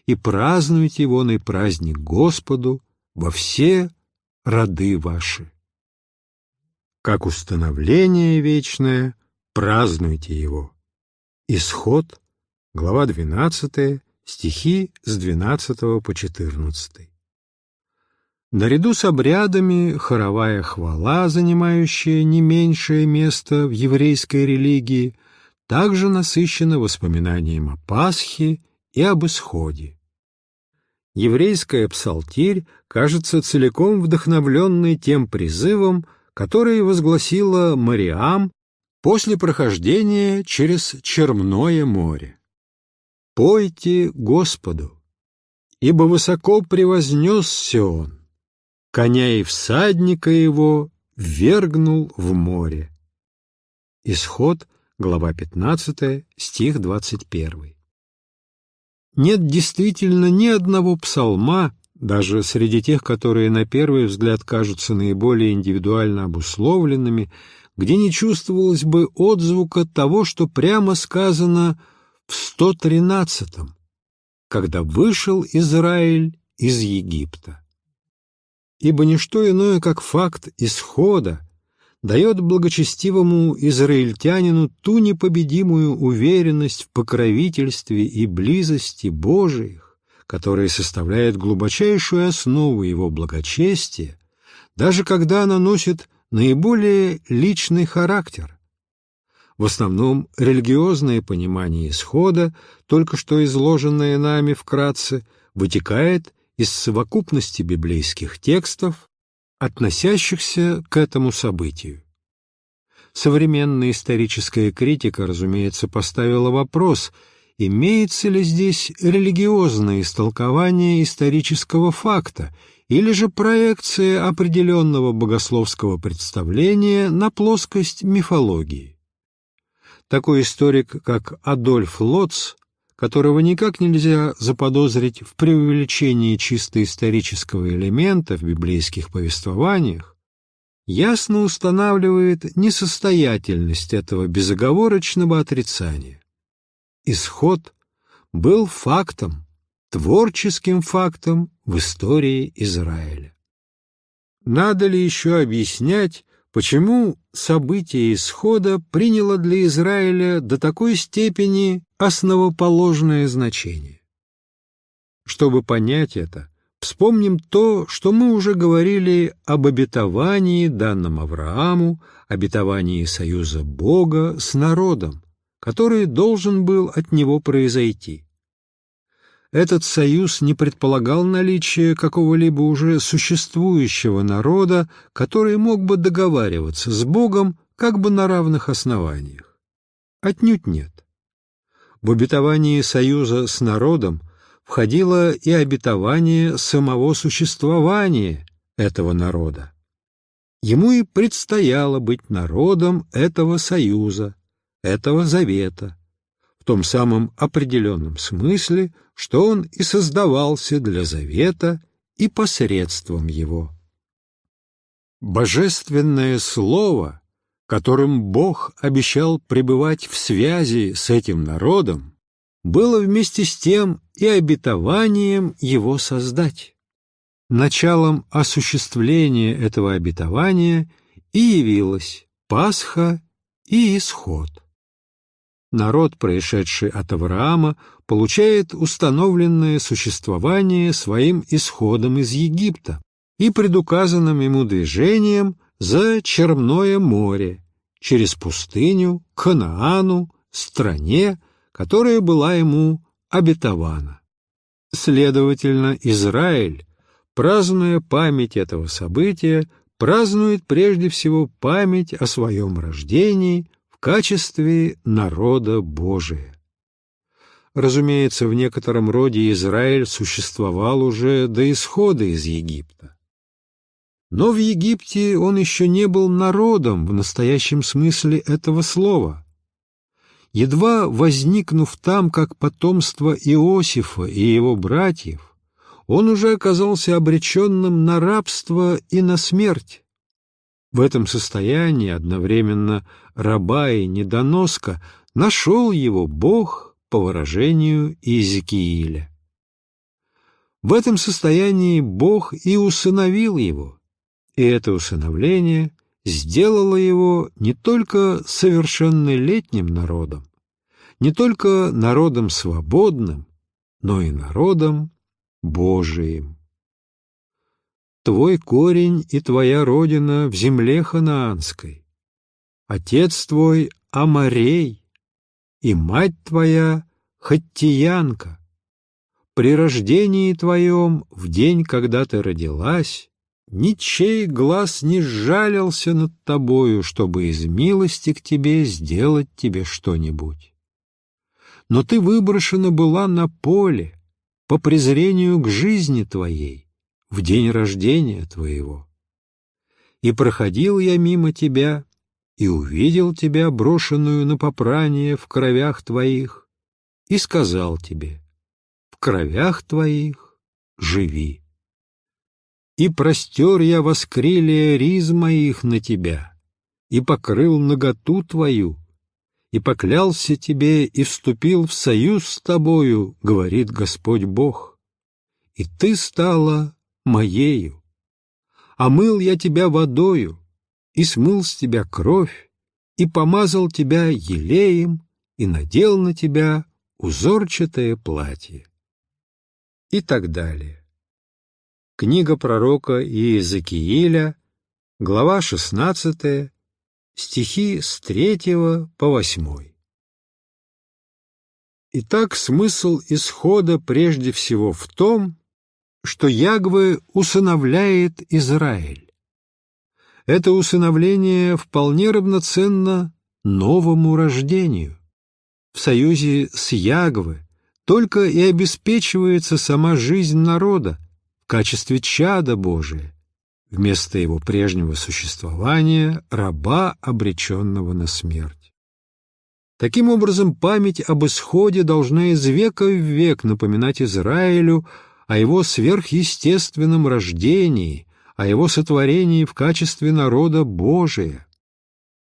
и празднуйте его на праздник Господу во все роды ваши. Как установление вечное, празднуйте его. Исход, глава 12, стихи с 12 по 14. Наряду с обрядами хоровая хвала, занимающая не меньшее место в еврейской религии, также насыщена воспоминанием о Пасхе и об исходе. Еврейская псалтирь кажется целиком вдохновленной тем призывом, который возгласила Мариам после прохождения через Черное море. «Пойте Господу, ибо высоко превознесся Он, коня и всадника его ввергнул в море». Исход, глава 15, стих 21 нет действительно ни одного псалма, даже среди тех, которые на первый взгляд кажутся наиболее индивидуально обусловленными, где не чувствовалось бы отзвука того, что прямо сказано в 113-м, когда вышел Израиль из Египта. Ибо не что иное, как факт исхода, дает благочестивому израильтянину ту непобедимую уверенность в покровительстве и близости Божиих, которая составляет глубочайшую основу его благочестия, даже когда она носит наиболее личный характер. В основном религиозное понимание исхода, только что изложенное нами вкратце, вытекает из совокупности библейских текстов, относящихся к этому событию. Современная историческая критика, разумеется, поставила вопрос, имеется ли здесь религиозное истолкование исторического факта или же проекция определенного богословского представления на плоскость мифологии. Такой историк, как Адольф Лотц, которого никак нельзя заподозрить в преувеличении чисто исторического элемента в библейских повествованиях, ясно устанавливает несостоятельность этого безоговорочного отрицания. Исход был фактом, творческим фактом в истории Израиля. Надо ли еще объяснять, почему событие исхода приняло для Израиля до такой степени основоположное значение. Чтобы понять это, вспомним то, что мы уже говорили об обетовании, данном Аврааму, обетовании союза Бога с народом, который должен был от него произойти. Этот союз не предполагал наличие какого-либо уже существующего народа, который мог бы договариваться с Богом как бы на равных основаниях. Отнюдь нет. В обетовании союза с народом входило и обетование самого существования этого народа. Ему и предстояло быть народом этого союза, этого завета, в том самом определенном смысле, что он и создавался для завета и посредством его. Божественное Слово, которым Бог обещал пребывать в связи с этим народом, было вместе с тем и обетованием его создать. Началом осуществления этого обетования и явилась Пасха и Исход. Народ, происшедший от Авраама, получает установленное существование своим исходом из Египта, и предуказанным ему движением за Черное море, через пустыню, к Ханаану, стране, которая была ему обетована. Следовательно, Израиль, празднуя память этого события, празднует прежде всего память о своем рождении качестве народа Божия. Разумеется, в некотором роде Израиль существовал уже до исхода из Египта. Но в Египте он еще не был народом в настоящем смысле этого слова. Едва возникнув там как потомство Иосифа и его братьев, он уже оказался обреченным на рабство и на смерть. В этом состоянии одновременно раба и недоноска нашел его Бог по выражению Иезекииля. В этом состоянии Бог и усыновил его, и это усыновление сделало его не только совершеннолетним народом, не только народом свободным, но и народом Божиим. Твой корень и твоя родина в земле ханаанской, отец твой Амарей, и мать твоя Хаттиянка. При рождении твоем, в день, когда ты родилась, ничей глаз не сжалился над тобою, чтобы из милости к тебе сделать тебе что-нибудь. Но ты выброшена была на поле по презрению к жизни твоей в день рождения твоего. И проходил я мимо тебя и увидел тебя, брошенную на попрание в кровях твоих, и сказал тебе, в кровях твоих живи и простер я воскрелие риз моих на тебя, и покрыл наготу твою, и поклялся тебе и вступил в союз с тобою, говорит Господь Бог, и ты стала моею. Омыл я тебя водою, и смыл с тебя кровь, и помазал тебя елеем, и надел на тебя узорчатое платье. И так далее. Книга пророка Иезекииля, глава 16, стихи с 3 по 8. Итак, смысл исхода прежде всего в том, что Ягве усыновляет Израиль. Это усыновление вполне равноценно новому рождению. В союзе с Ягве только и обеспечивается сама жизнь народа, качестве чада Божия, вместо его прежнего существования раба, обреченного на смерть. Таким образом, память об исходе должна из века в век напоминать Израилю о его сверхъестественном рождении, о его сотворении в качестве народа Божия.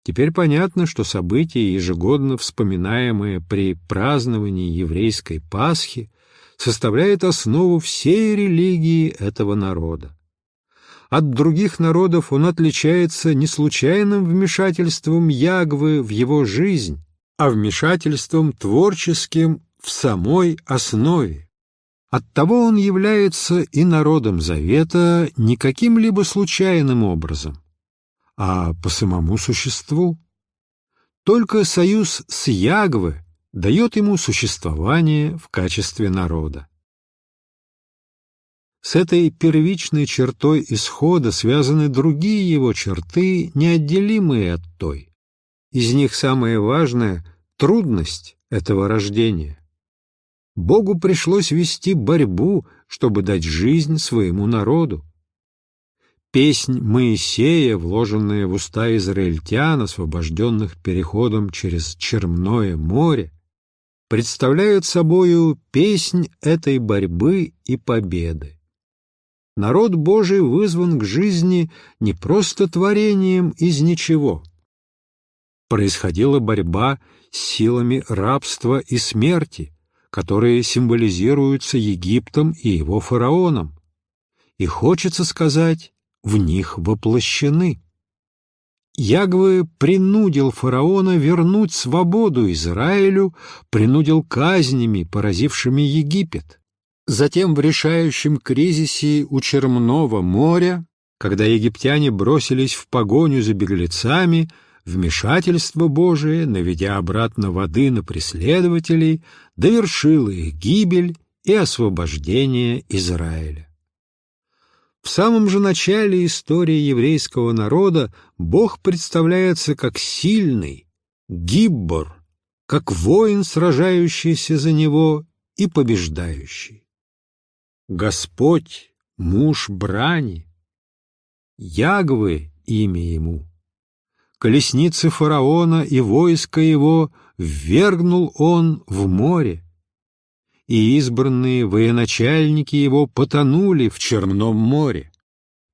Теперь понятно, что события, ежегодно вспоминаемые при праздновании еврейской Пасхи, составляет основу всей религии этого народа. От других народов он отличается не случайным вмешательством Ягвы в его жизнь, а вмешательством творческим в самой основе. Оттого он является и народом Завета не каким-либо случайным образом, а по самому существу. Только союз с Ягвы дает ему существование в качестве народа. С этой первичной чертой исхода связаны другие его черты, неотделимые от той. Из них самое важное — трудность этого рождения. Богу пришлось вести борьбу, чтобы дать жизнь своему народу. Песнь Моисея, вложенная в уста израильтян, освобожденных переходом через Черное море, представляют собою песнь этой борьбы и победы. Народ Божий вызван к жизни не просто творением из ничего. Происходила борьба с силами рабства и смерти, которые символизируются Египтом и его фараоном. И хочется сказать, в них воплощены. Ягвы принудил фараона вернуть свободу Израилю, принудил казнями, поразившими Египет. Затем в решающем кризисе у Черного моря, когда египтяне бросились в погоню за беглецами, вмешательство Божие, наведя обратно воды на преследователей, довершило их гибель и освобождение Израиля. В самом же начале истории еврейского народа Бог представляется как сильный, гиббор, как воин, сражающийся за него и побеждающий. Господь, муж брани, Ягвы имя ему. Колесницы фараона и войско его ввергнул он в море, и избранные военачальники его потонули в Черном море.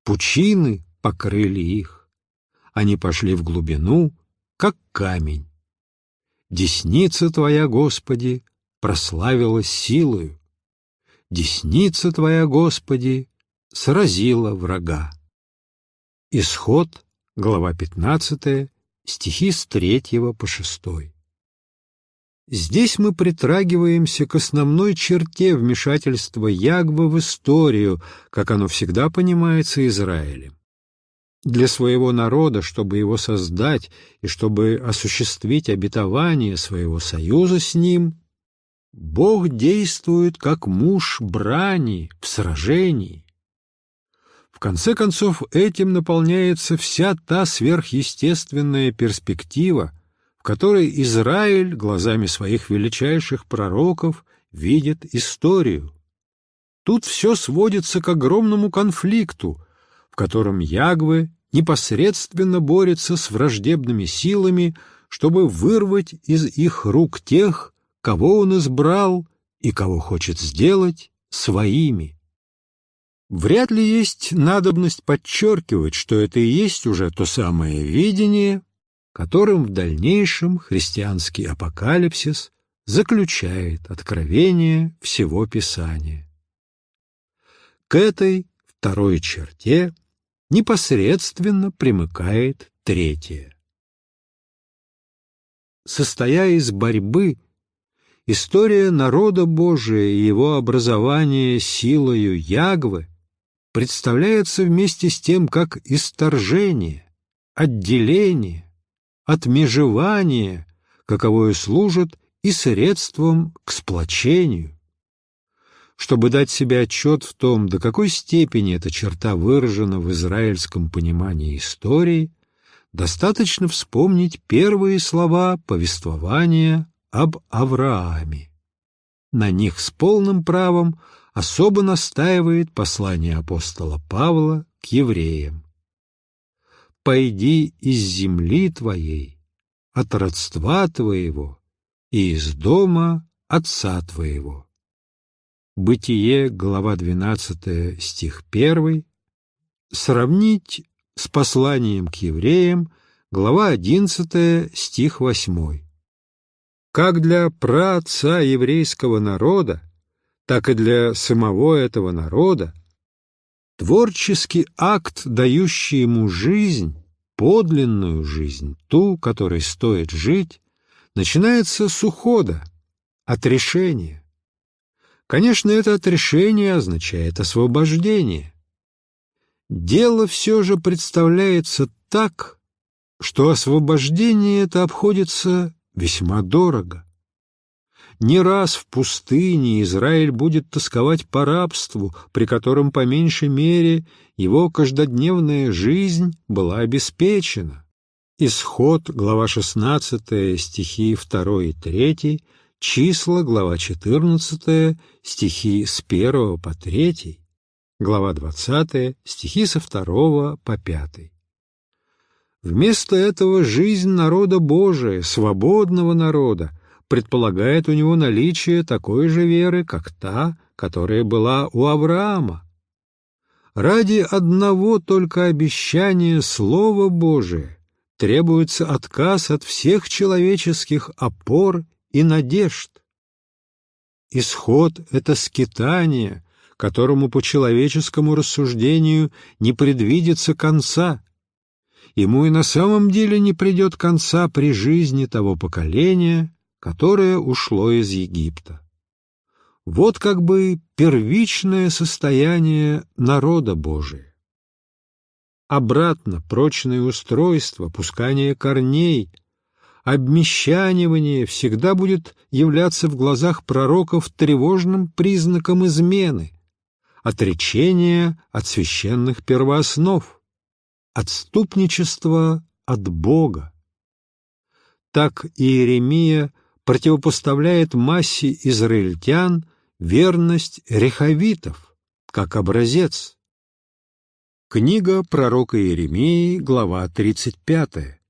Пучины покрыли их. Они пошли в глубину, как камень. Десница Твоя, Господи, прославилась силою десница Твоя, Господи, сразила врага. Исход, глава 15, стихи с 3 по 6. Здесь мы притрагиваемся к основной черте вмешательства Ягвы в историю, как оно всегда понимается Израилем. Для своего народа, чтобы его создать и чтобы осуществить обетование своего союза с ним, Бог действует как муж брани в сражении. Конце концов, этим наполняется вся та сверхъестественная перспектива, в которой Израиль глазами своих величайших пророков видит историю. Тут все сводится к огромному конфликту, в котором Ягве непосредственно борется с враждебными силами, чтобы вырвать из их рук тех, кого он избрал и кого хочет сделать своими. Вряд ли есть надобность подчеркивать, что это и есть уже то самое видение, которым в дальнейшем христианский апокалипсис заключает откровение всего Писания. К этой второй черте непосредственно примыкает третья. Состоя из борьбы История народа Божия и его образование силою Ягвы представляется вместе с тем как исторжение, отделение, отмежевание, каковое служит и средством к сплочению. Чтобы дать себе отчет в том, до какой степени эта черта выражена в израильском понимании истории, достаточно вспомнить первые слова повествования об Аврааме. На них с полным правом особо настаивает послание апостола Павла к евреям. «Пойди из земли твоей, от родства твоего и из дома отца твоего». Бытие, глава 12, стих 1, сравнить с посланием к евреям, глава 11, стих 8 как для праотца еврейского народа, так и для самого этого народа, творческий акт, дающий ему жизнь, подлинную жизнь, ту, которой стоит жить, начинается с ухода, отрешения. Конечно, это отрешение означает освобождение. Дело все же представляется так, что освобождение это обходится весьма дорого. Не раз в пустыне Израиль будет тосковать по рабству, при котором по меньшей мере его каждодневная жизнь была обеспечена. Исход, глава 16, стихи 2 и 3, числа, глава 14, стихи с 1 по 3. глава 20, стихи со 2 по 5. Вместо этого жизнь народа Божия, свободного народа, предполагает у него наличие такой же веры, как та, которая была у Авраама. Ради одного только обещания Слова Божия требуется отказ от всех человеческих опор и надежд. Исход — это скитание, которому по человеческому рассуждению не предвидится конца, ему и на самом деле не придет конца при жизни того поколения, которое ушло из Египта. Вот как бы первичное состояние народа Божия. Обратно прочное устройство, пускание корней, обмещанивание всегда будет являться в глазах пророков тревожным признаком измены, отречения от священных первооснов отступничество от Бога. Так Иеремия противопоставляет массе израильтян верность рехавитов, как образец. Книга пророка Иеремии, глава 35.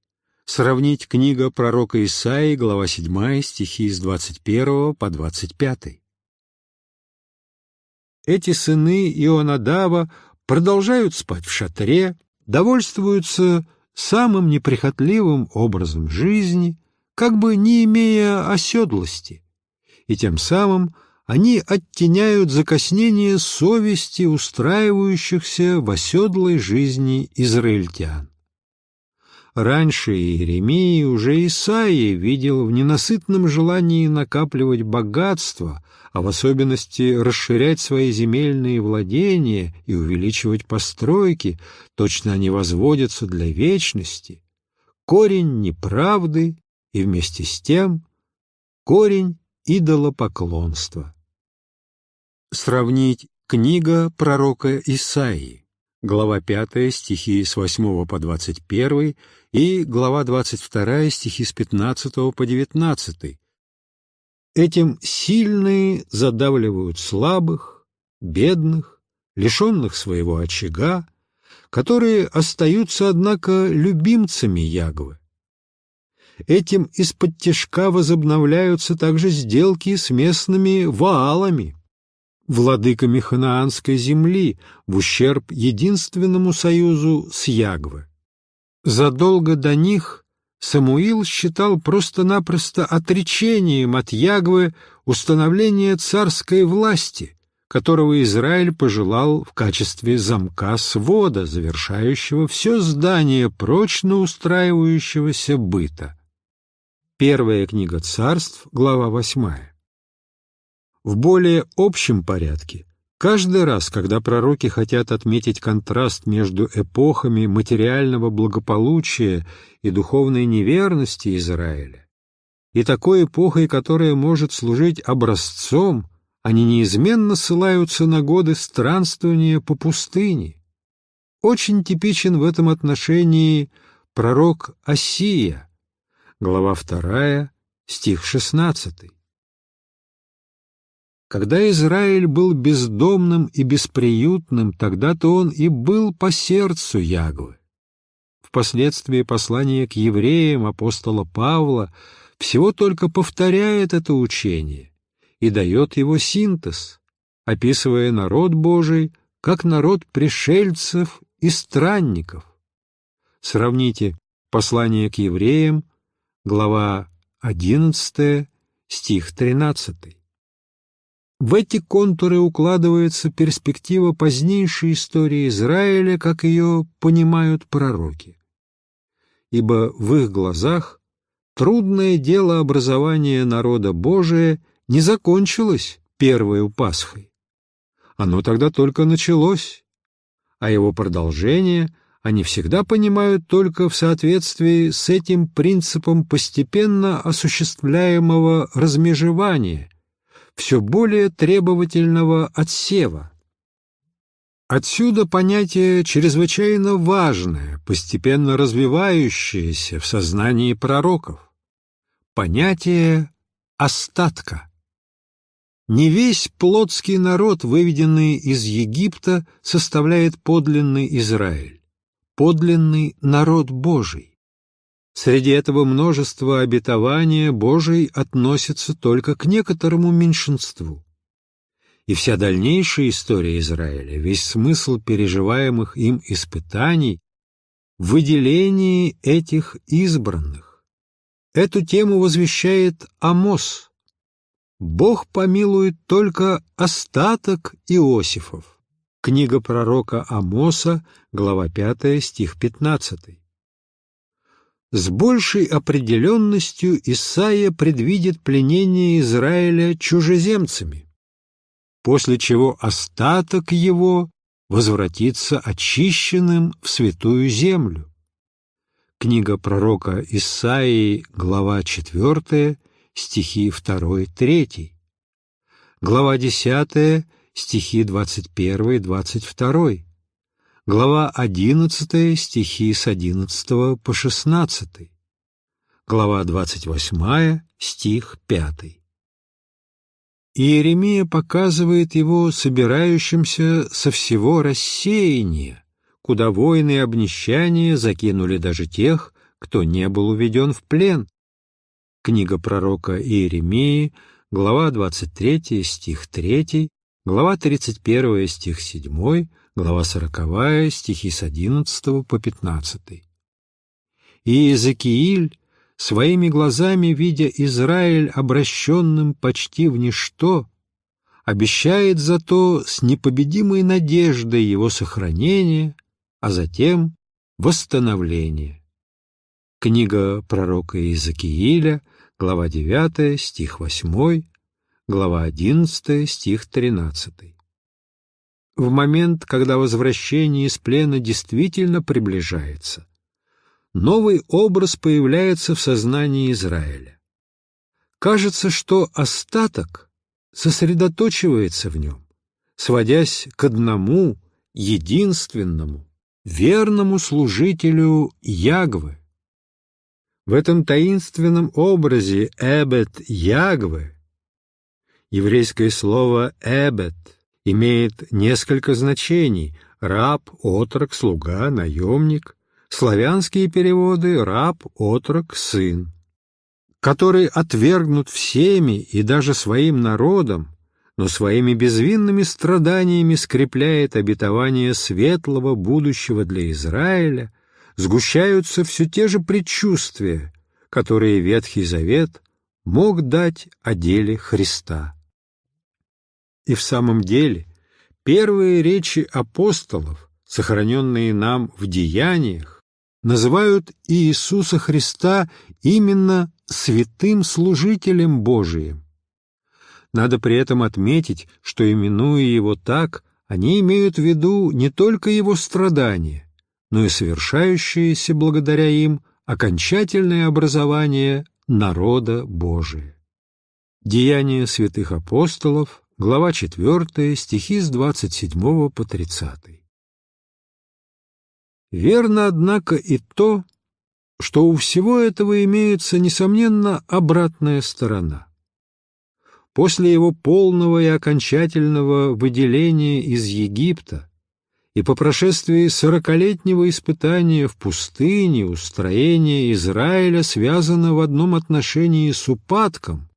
Сравнить книга пророка Исаии, глава 7, стихи с 21 по 25. Эти сыны Ионадава продолжают спать в шатре, довольствуются самым неприхотливым образом жизни, как бы не имея оседлости, и тем самым они оттеняют закоснение совести устраивающихся в оседлой жизни израильтян. Раньше Иеремии уже Исаия видел в ненасытном желании накапливать богатство, а в особенности расширять свои земельные владения и увеличивать постройки, точно они возводятся для вечности, корень неправды и вместе с тем корень идолопоклонства. Сравнить книга пророка Исаии глава 5 стихи с 8 по 21 и глава 22 стихи с 15 по 19. Этим сильные задавливают слабых, бедных, лишенных своего очага, которые остаются, однако, любимцами Ягвы. Этим из-под тяжка возобновляются также сделки с местными ваалами, владыками ханаанской земли в ущерб единственному союзу с Ягвы. Задолго до них Самуил считал просто-напросто отречением от Ягвы установление царской власти, которого Израиль пожелал в качестве замка свода, завершающего все здание прочно устраивающегося быта. Первая книга царств, глава восьмая. В более общем порядке, каждый раз, когда пророки хотят отметить контраст между эпохами материального благополучия и духовной неверности Израиля, и такой эпохой, которая может служить образцом, они неизменно ссылаются на годы странствования по пустыне. Очень типичен в этом отношении пророк Осия, глава 2, стих 16. Когда Израиль был бездомным и бесприютным, тогда-то он и был по сердцу Ягвы. Впоследствии послание к евреям апостола Павла всего только повторяет это учение и дает его синтез, описывая народ Божий как народ пришельцев и странников. Сравните послание к евреям, глава 11, стих 13. В эти контуры укладывается перспектива позднейшей истории Израиля, как ее понимают пророки. Ибо в их глазах трудное дело образования народа Божия не закончилось первой Пасхой. Оно тогда только началось, а его продолжение они всегда понимают только в соответствии с этим принципом постепенно осуществляемого размежевания, все более требовательного отсева. Отсюда понятие чрезвычайно важное, постепенно развивающееся в сознании пророков. Понятие остатка. Не весь плотский народ, выведенный из Египта, составляет подлинный Израиль, подлинный народ Божий. Среди этого множества обетования Божий относится только к некоторому меньшинству. И вся дальнейшая история Израиля, весь смысл переживаемых им испытаний в выделении этих избранных. Эту тему возвещает Амос – Бог помилует только остаток Иосифов. Книга пророка Амоса, глава 5, стих 15. С большей определенностью Исаия предвидит пленение Израиля чужеземцами, после чего остаток его возвратится очищенным в святую землю. Книга пророка Исаии, глава 4, стихи 2-3, глава 10, стихи 21-22, глава 11, стихи с 11 по 16, глава 28, стих 5. Иеремия показывает его собирающимся со всего рассеяния, куда войны и обнищания закинули даже тех, кто не был уведен в плен, Книга пророка Иеремии, глава 23, стих 3, глава 31, стих 7, глава 40, стихи с 11 по 15. И Иезекииль, своими глазами видя Израиль обращенным почти в ничто, обещает зато с непобедимой надеждой его сохранения, а затем восстановления. Книга пророка Иезекииля, глава 9, стих 8, глава 11, стих 13. В момент, когда возвращение из плена действительно приближается, новый образ появляется в сознании Израиля. Кажется, что остаток сосредоточивается в нем, сводясь к одному, единственному, верному служителю Ягвы, в этом таинственном образе «эбет Ягвы» еврейское слово «эбет» имеет несколько значений – раб, отрок, слуга, наемник, славянские переводы – раб, отрок, сын, который отвергнут всеми и даже своим народом, но своими безвинными страданиями скрепляет обетование светлого будущего для Израиля – сгущаются все те же предчувствия, которые Ветхий Завет мог дать о деле Христа. И в самом деле первые речи апостолов, сохраненные нам в деяниях, называют Иисуса Христа именно святым служителем Божиим. Надо при этом отметить, что, именуя его так, они имеют в виду не только его страдания, но и совершающееся благодаря им окончательное образование народа Божия. Деяния святых апостолов, глава 4, стихи с 27 по 30. Верно, однако, и то, что у всего этого имеется, несомненно, обратная сторона. После его полного и окончательного выделения из Египта и по прошествии сорокалетнего испытания в пустыне устроение Израиля связано в одном отношении с упадком,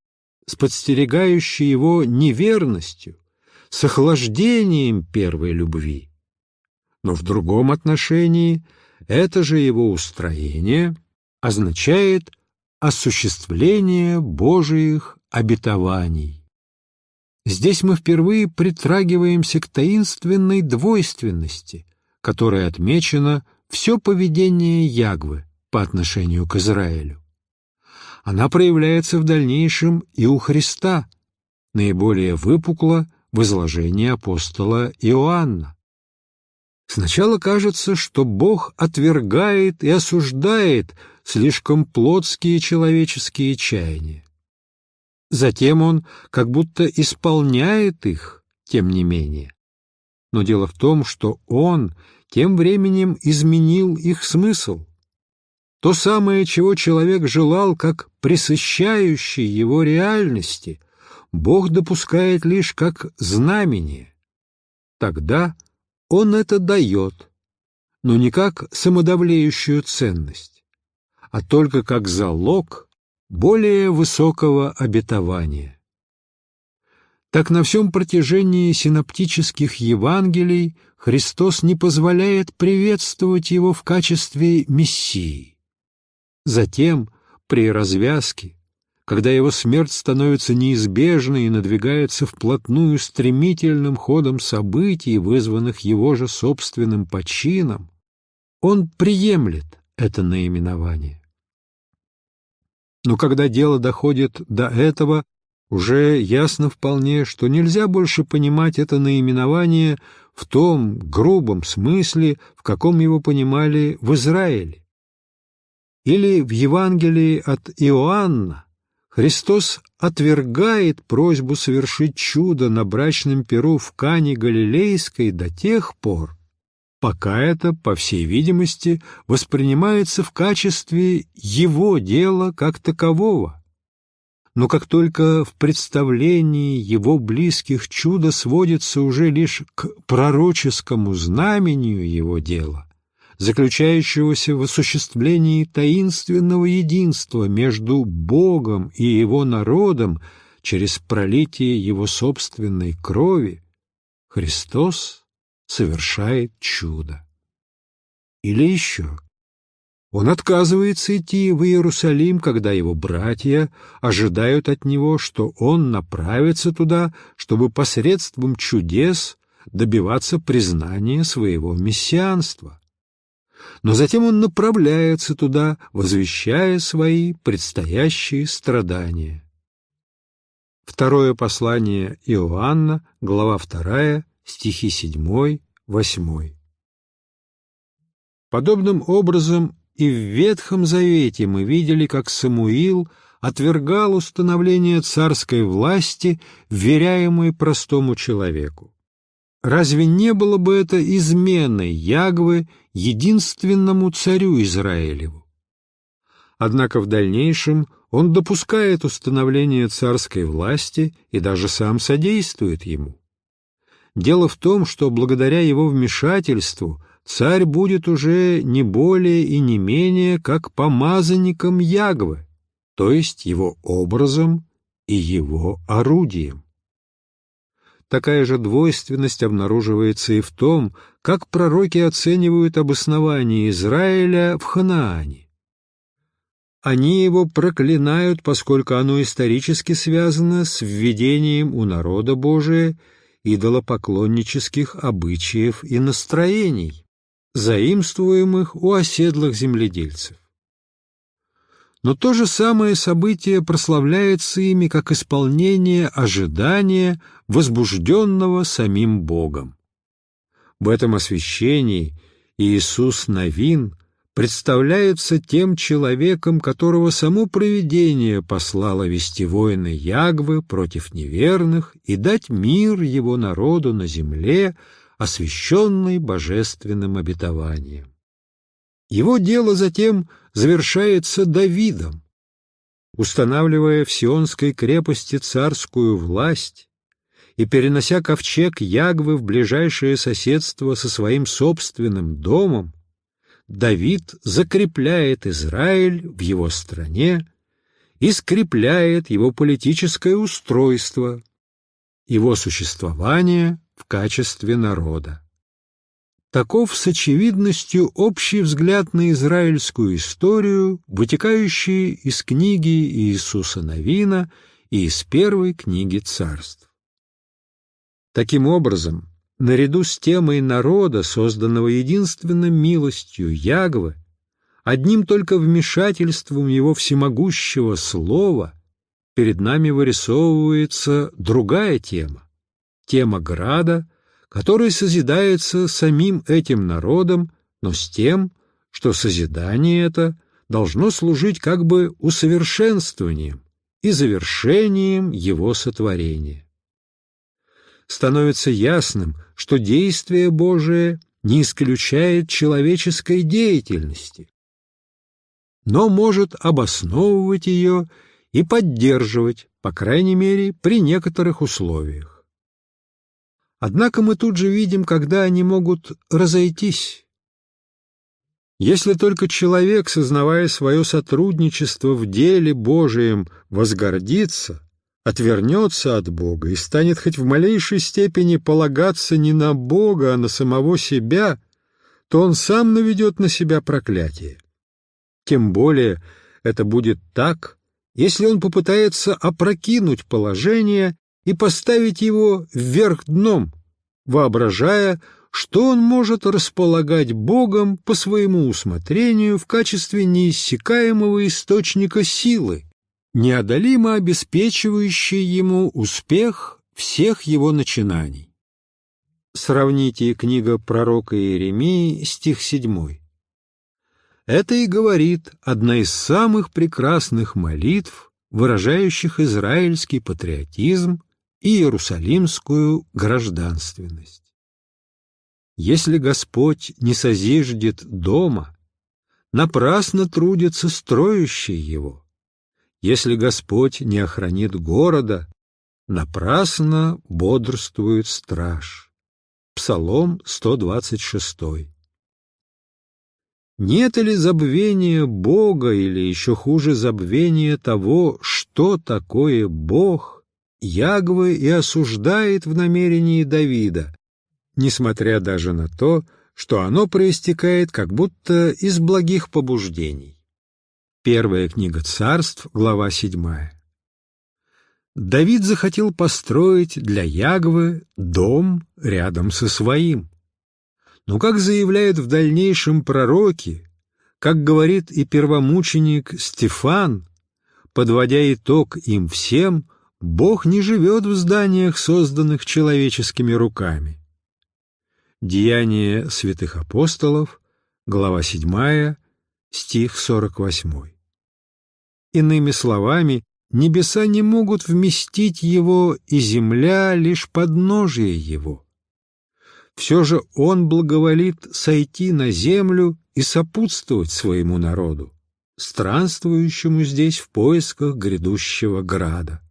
с подстерегающей его неверностью, с охлаждением первой любви. Но в другом отношении это же его устроение означает осуществление Божиих обетований. Здесь мы впервые притрагиваемся к таинственной двойственности, которой отмечено все поведение Ягвы по отношению к Израилю. Она проявляется в дальнейшем и у Христа, наиболее выпукло в изложении апостола Иоанна. Сначала кажется, что Бог отвергает и осуждает слишком плотские человеческие чаяния. Затем он как будто исполняет их, тем не менее. Но дело в том, что он тем временем изменил их смысл. То самое, чего человек желал как присыщающей его реальности, Бог допускает лишь как знамение. Тогда Он это дает, но не как самодавлеющую ценность, а только как залог более высокого обетования. Так на всем протяжении синоптических Евангелий Христос не позволяет приветствовать его в качестве Мессии. Затем, при развязке, когда его смерть становится неизбежной и надвигается вплотную стремительным ходом событий, вызванных его же собственным почином, он приемлет это наименование. Но когда дело доходит до этого, уже ясно вполне, что нельзя больше понимать это наименование в том грубом смысле, в каком его понимали в Израиле. Или в Евангелии от Иоанна Христос отвергает просьбу совершить чудо на брачном перу в Кане Галилейской до тех пор, пока это, по всей видимости, воспринимается в качестве его дела как такового. Но как только в представлении его близких чудо сводится уже лишь к пророческому знамению его дела, заключающегося в осуществлении таинственного единства между Богом и его народом через пролитие его собственной крови, Христос совершает чудо. Или еще. Он отказывается идти в Иерусалим, когда его братья ожидают от него, что он направится туда, чтобы посредством чудес добиваться признания своего мессианства. Но затем он направляется туда, возвещая свои предстоящие страдания. Второе послание Иоанна, глава 2, стихи 7, 8. Подобным образом и в Ветхом Завете мы видели, как Самуил отвергал установление царской власти, вверяемой простому человеку. Разве не было бы это изменой Ягвы единственному царю Израилеву? Однако в дальнейшем он допускает установление царской власти и даже сам содействует ему. Дело в том, что благодаря его вмешательству царь будет уже не более и не менее как помазанником Ягвы, то есть его образом и его орудием. Такая же двойственность обнаруживается и в том, как пророки оценивают обоснование Израиля в Ханаане. Они его проклинают, поскольку оно исторически связано с введением у народа Божия идолопоклоннических обычаев и настроений, заимствуемых у оседлых земледельцев. Но то же самое событие прославляется ими как исполнение ожидания, возбужденного самим Богом. В этом освящении Иисус Новин представляется тем человеком, которого само провидение послало вести войны Ягвы против неверных и дать мир его народу на земле, освященный божественным обетованием. Его дело затем завершается Давидом, устанавливая в Сионской крепости царскую власть и перенося ковчег Ягвы в ближайшее соседство со своим собственным домом, Давид закрепляет Израиль в его стране и скрепляет его политическое устройство, его существование в качестве народа. Таков с очевидностью общий взгляд на израильскую историю, вытекающий из книги Иисуса Новина и из первой книги царств. Таким образом, наряду с темой народа, созданного единственной милостью Ягвы, одним только вмешательством его всемогущего слова перед нами вырисовывается другая тема, тема града, который созидается самим этим народом, но с тем, что созидание это должно служить как бы усовершенствованием и завершением его сотворения становится ясным, что действие Божие не исключает человеческой деятельности, но может обосновывать ее и поддерживать, по крайней мере, при некоторых условиях. Однако мы тут же видим, когда они могут разойтись. Если только человек, сознавая свое сотрудничество в деле Божием, возгордится, отвернется от Бога и станет хоть в малейшей степени полагаться не на Бога, а на самого себя, то он сам наведет на себя проклятие. Тем более это будет так, если он попытается опрокинуть положение и поставить его вверх дном, воображая, что он может располагать Богом по своему усмотрению в качестве неиссякаемого источника силы, неодолимо обеспечивающей ему успех всех его начинаний. Сравните книга пророка Иеремии, стих 7. Это и говорит одна из самых прекрасных молитв, выражающих израильский патриотизм и иерусалимскую гражданственность. Если Господь не созиждет дома, напрасно трудится строящий его. Если Господь не охранит города, напрасно бодрствует страж. Псалом 126 нет ли забвения Бога или еще хуже забвения того, что такое Бог, Ягвы и осуждает в намерении Давида, несмотря даже на то, что оно проистекает как будто из благих побуждений. Первая книга царств, глава 7. Давид захотел построить для Ягвы дом рядом со своим. Но, как заявляют в дальнейшем пророки, как говорит и первомученик Стефан, подводя итог им всем, Бог не живет в зданиях, созданных человеческими руками. Деяния святых апостолов, глава 7, стих 48. Иными словами, небеса не могут вместить его, и земля — лишь подножие его все же он благоволит сойти на землю и сопутствовать своему народу, странствующему здесь в поисках грядущего града.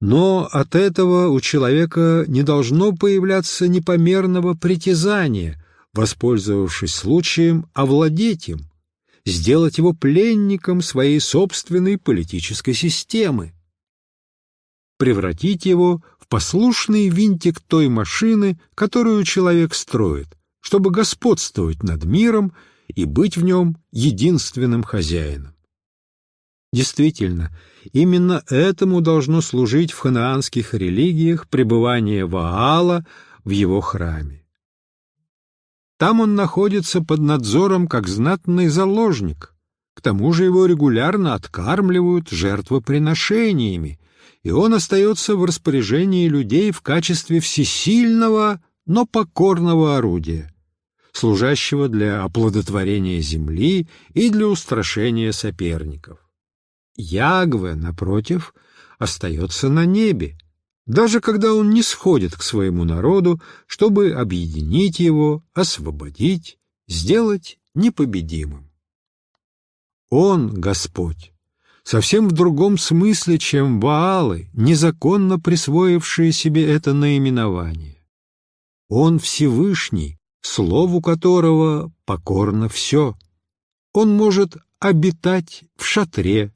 Но от этого у человека не должно появляться непомерного притязания, воспользовавшись случаем, овладеть им, сделать его пленником своей собственной политической системы, превратить его послушный винтик той машины, которую человек строит, чтобы господствовать над миром и быть в нем единственным хозяином. Действительно, именно этому должно служить в ханаанских религиях пребывание Ваала в его храме. Там он находится под надзором как знатный заложник, к тому же его регулярно откармливают жертвоприношениями, и он остается в распоряжении людей в качестве всесильного, но покорного орудия, служащего для оплодотворения земли и для устрашения соперников. Ягве, напротив, остается на небе, даже когда он не сходит к своему народу, чтобы объединить его, освободить, сделать непобедимым. Он, Господь, совсем в другом смысле, чем Ваалы, незаконно присвоившие себе это наименование. Он Всевышний, слову которого покорно все. Он может обитать в шатре.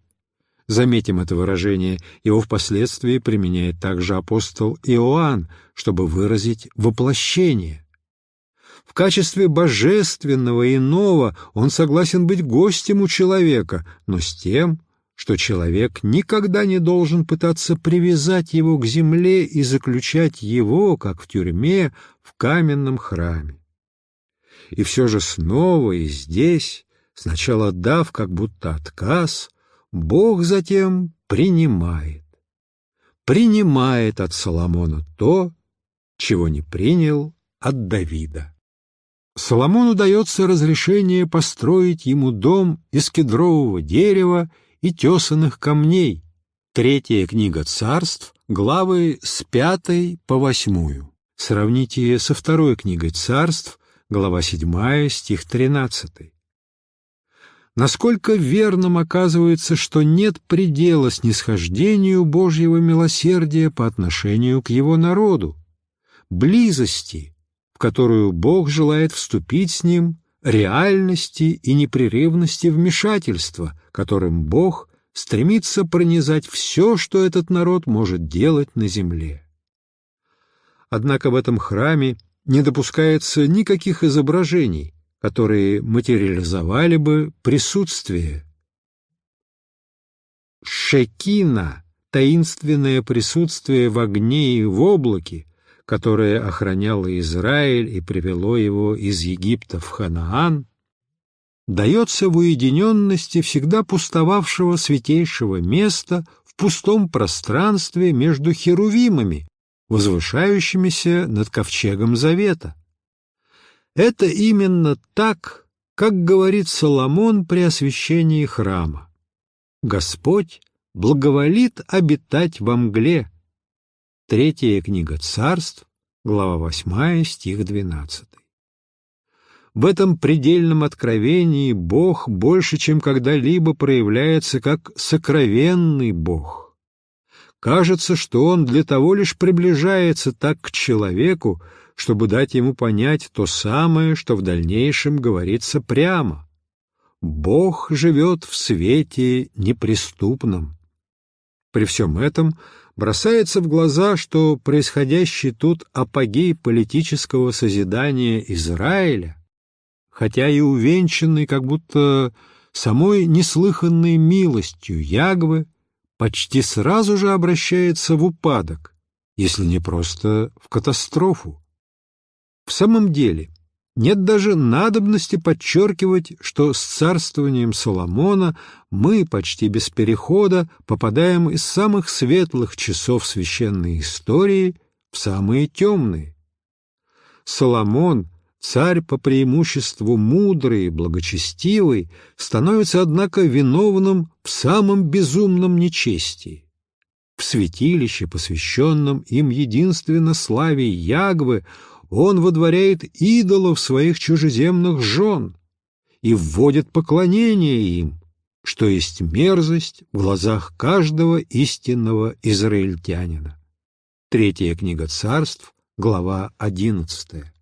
Заметим это выражение, его впоследствии применяет также апостол Иоанн, чтобы выразить воплощение. В качестве божественного иного он согласен быть гостем у человека, но с тем, что человек никогда не должен пытаться привязать его к земле и заключать его, как в тюрьме, в каменном храме. И все же снова и здесь, сначала дав как будто отказ, Бог затем принимает. Принимает от Соломона то, чего не принял от Давида. Соломону дается разрешение построить ему дом из кедрового дерева и тесанных камней. Третья книга царств, главы с пятой по восьмую. Сравните со второй книгой царств, глава седьмая, стих тринадцатый. Насколько верным оказывается, что нет предела снисхождению Божьего милосердия по отношению к Его народу, близости, в которую Бог желает вступить с ним, реальности и непрерывности вмешательства, которым Бог стремится пронизать все, что этот народ может делать на земле. Однако в этом храме не допускается никаких изображений, которые материализовали бы присутствие. Шекина — таинственное присутствие в огне и в облаке, которое охраняло Израиль и привело его из Египта в Ханаан, дается в уединенности всегда пустовавшего святейшего места в пустом пространстве между херувимами, возвышающимися над ковчегом завета. Это именно так, как говорит Соломон при освящении храма. Господь благоволит обитать во мгле. Третья книга царств, глава 8, стих 12. В этом предельном откровении Бог больше, чем когда-либо проявляется как сокровенный Бог. Кажется, что Он для того лишь приближается так к человеку, чтобы дать ему понять то самое, что в дальнейшем говорится прямо. Бог живет в свете неприступном. При всем этом бросается в глаза, что происходящий тут апогей политического созидания Израиля, хотя и увенчанный как будто самой неслыханной милостью Ягвы, почти сразу же обращается в упадок, если не просто в катастрофу. В самом деле, нет даже надобности подчеркивать, что с царствованием Соломона мы почти без перехода попадаем из самых светлых часов священной истории в самые темные. Соломон, царь по преимуществу мудрый и благочестивый, становится, однако, виновным в самом безумном нечестии. В святилище, посвященном им единственно славе Ягвы, он водворяет идолов своих чужеземных жен и вводит поклонение им, что есть мерзость в глазах каждого истинного израильтянина. Третья книга царств, глава одиннадцатая.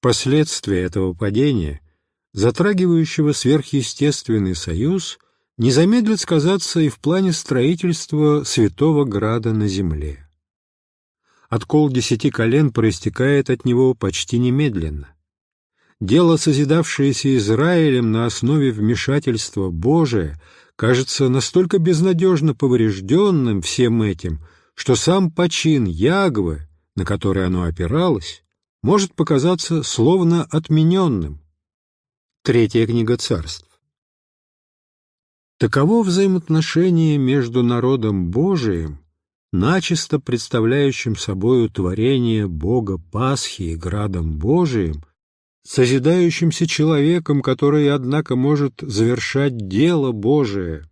Последствия этого падения, затрагивающего сверхъестественный союз, не замедлят сказаться и в плане строительства святого града на земле откол десяти колен проистекает от него почти немедленно. Дело, созидавшееся Израилем на основе вмешательства Божия, кажется настолько безнадежно поврежденным всем этим, что сам почин Ягвы, на который оно опиралось, может показаться словно отмененным. Третья книга царств. Таково взаимоотношение между народом Божиим начисто представляющим собою творение Бога Пасхи и Градом Божиим, созидающимся человеком, который, однако, может завершать дело Божие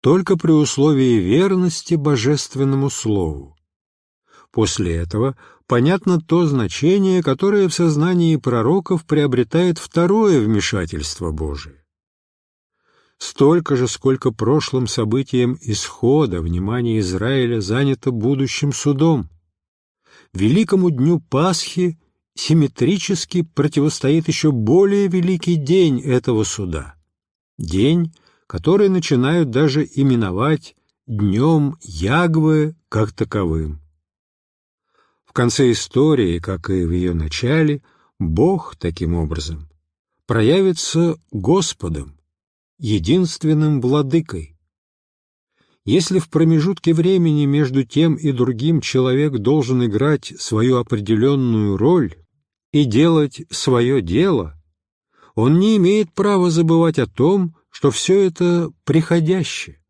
только при условии верности Божественному Слову. После этого понятно то значение, которое в сознании пророков приобретает второе вмешательство Божие столько же, сколько прошлым событием исхода внимание Израиля занято будущим судом. Великому дню Пасхи симметрически противостоит еще более великий день этого суда. День, который начинают даже именовать днем Ягвы как таковым. В конце истории, как и в ее начале, Бог, таким образом, проявится Господом, единственным владыкой. Если в промежутке времени между тем и другим человек должен играть свою определенную роль и делать свое дело, он не имеет права забывать о том, что все это приходящее.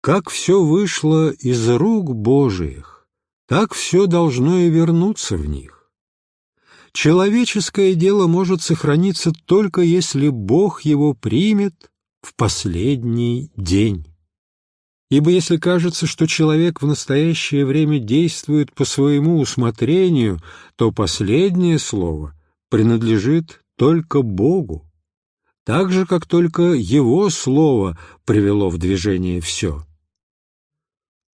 Как все вышло из рук Божиих, так все должно и вернуться в них. Человеческое дело может сохраниться только если Бог его примет в последний день. Ибо если кажется, что человек в настоящее время действует по своему усмотрению, то последнее слово принадлежит только Богу. так же, как только его слово привело в движение все.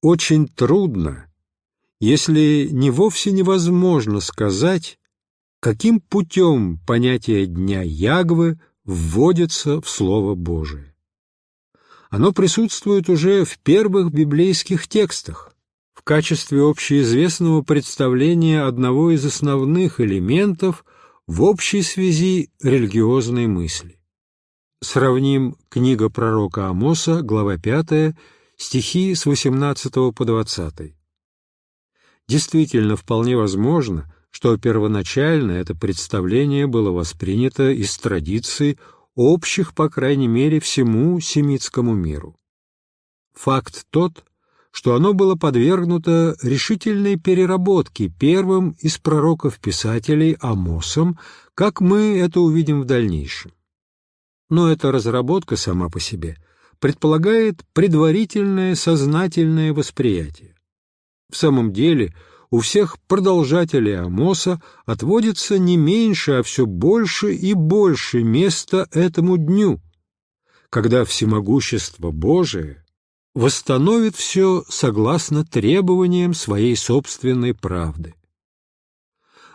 Очень трудно, если не вовсе невозможно сказать, каким путем понятие Дня Ягвы вводится в Слово Божие. Оно присутствует уже в первых библейских текстах, в качестве общеизвестного представления одного из основных элементов в общей связи религиозной мысли. Сравним книга пророка Амоса, глава 5, стихи с 18 по 20. Действительно, вполне возможно, что первоначально это представление было воспринято из традиций, общих, по крайней мере, всему семитскому миру. Факт тот, что оно было подвергнуто решительной переработке первым из пророков-писателей Амосом, как мы это увидим в дальнейшем. Но эта разработка сама по себе предполагает предварительное сознательное восприятие. В самом деле, у всех продолжателей Амоса отводится не меньше, а все больше и больше места этому дню, когда всемогущество Божие восстановит все согласно требованиям своей собственной правды.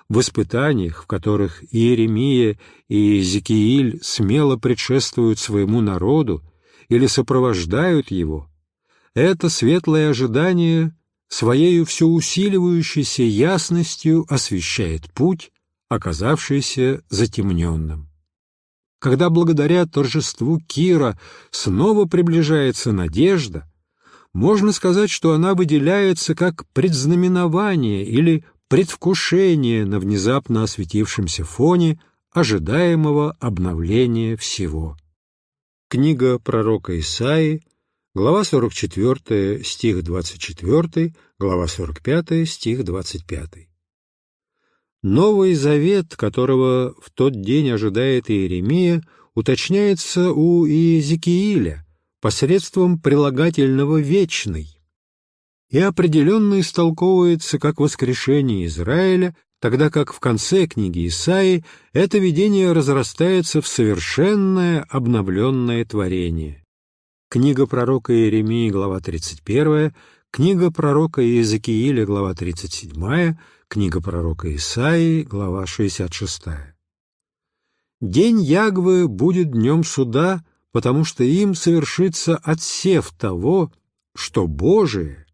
В испытаниях, в которых Иеремия и Иезекииль смело предшествуют своему народу или сопровождают его, это светлое ожидание своею все усиливающейся ясностью освещает путь, оказавшийся затемненным. Когда благодаря торжеству Кира снова приближается надежда, можно сказать, что она выделяется как предзнаменование или предвкушение на внезапно осветившемся фоне ожидаемого обновления всего. Книга пророка Исаии, глава 44, стих 24, глава 45, стих 25. Новый завет, которого в тот день ожидает Иеремия, уточняется у Иезекииля посредством прилагательного «вечный» и определенно истолковывается как воскрешение Израиля, тогда как в конце книги Исаии это видение разрастается в совершенное обновленное творение. Книга пророка Иеремии, глава 31, книга пророка Иезекииля, глава 37, книга пророка Исаии, глава 66. День Ягвы будет днем суда, потому что им совершится отсев того, что Божие,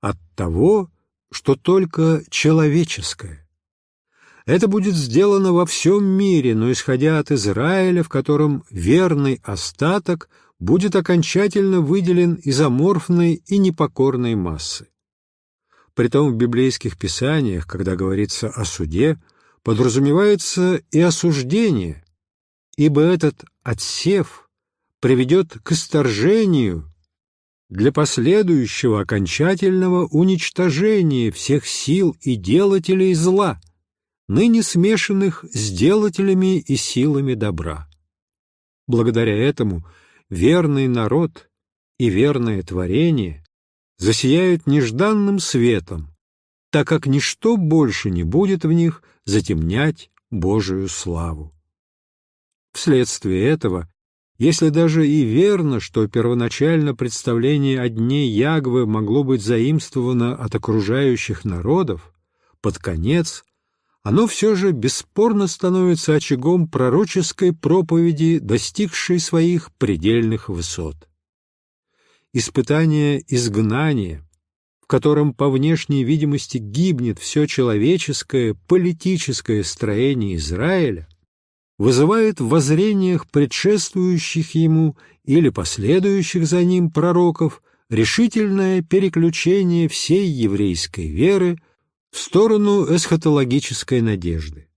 от того, что только человеческое. Это будет сделано во всем мире, но исходя от Израиля, в котором верный остаток будет окончательно выделен из аморфной и непокорной массы. Притом в библейских писаниях, когда говорится о суде, подразумевается и осуждение, ибо этот отсев приведет к исторжению для последующего окончательного уничтожения всех сил и делателей зла, ныне смешанных с делателями и силами добра. Благодаря этому верный народ и верное творение засияют нежданным светом, так как ничто больше не будет в них затемнять Божию славу. Вследствие этого если даже и верно, что первоначально представление о дне Ягвы могло быть заимствовано от окружающих народов, под конец оно все же бесспорно становится очагом пророческой проповеди, достигшей своих предельных высот. Испытание изгнания, в котором по внешней видимости гибнет все человеческое политическое строение Израиля, вызывает в воззрениях предшествующих ему или последующих за ним пророков решительное переключение всей еврейской веры в сторону эсхатологической надежды.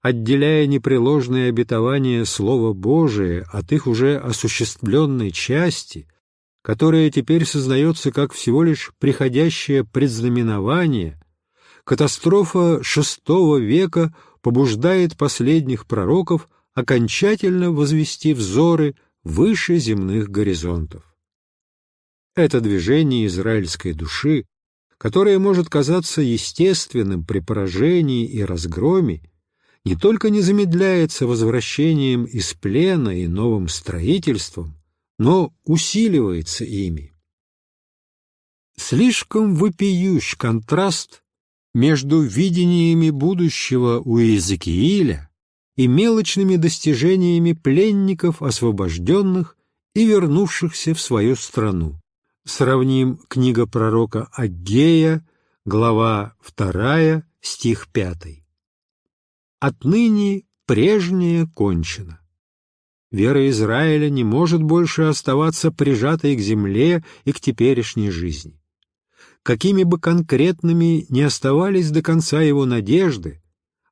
Отделяя непреложные обетования Слова Божия от их уже осуществленной части, которая теперь сознается как всего лишь приходящее предзнаменование, катастрофа VI века – побуждает последних пророков окончательно возвести взоры выше земных горизонтов. Это движение израильской души, которое может казаться естественным при поражении и разгроме, не только не замедляется возвращением из плена и новым строительством, но усиливается ими. Слишком вопиющ контраст между видениями будущего у Иезекииля и мелочными достижениями пленников, освобожденных и вернувшихся в свою страну. Сравним книга пророка Аггея, глава 2, стих 5. «Отныне прежнее кончено. Вера Израиля не может больше оставаться прижатой к земле и к теперешней жизни. Какими бы конкретными ни оставались до конца его надежды,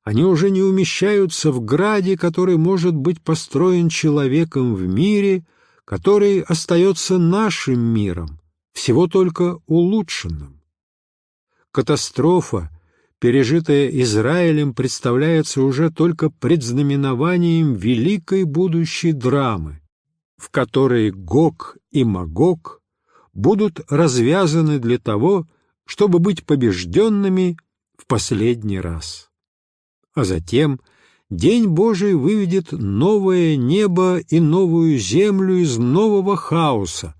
они уже не умещаются в граде, который может быть построен человеком в мире, который остается нашим миром, всего только улучшенным. Катастрофа, пережитая Израилем, представляется уже только предзнаменованием великой будущей драмы, в которой Гог и Магог будут развязаны для того, чтобы быть побежденными в последний раз. А затем День Божий выведет новое небо и новую землю из нового хаоса,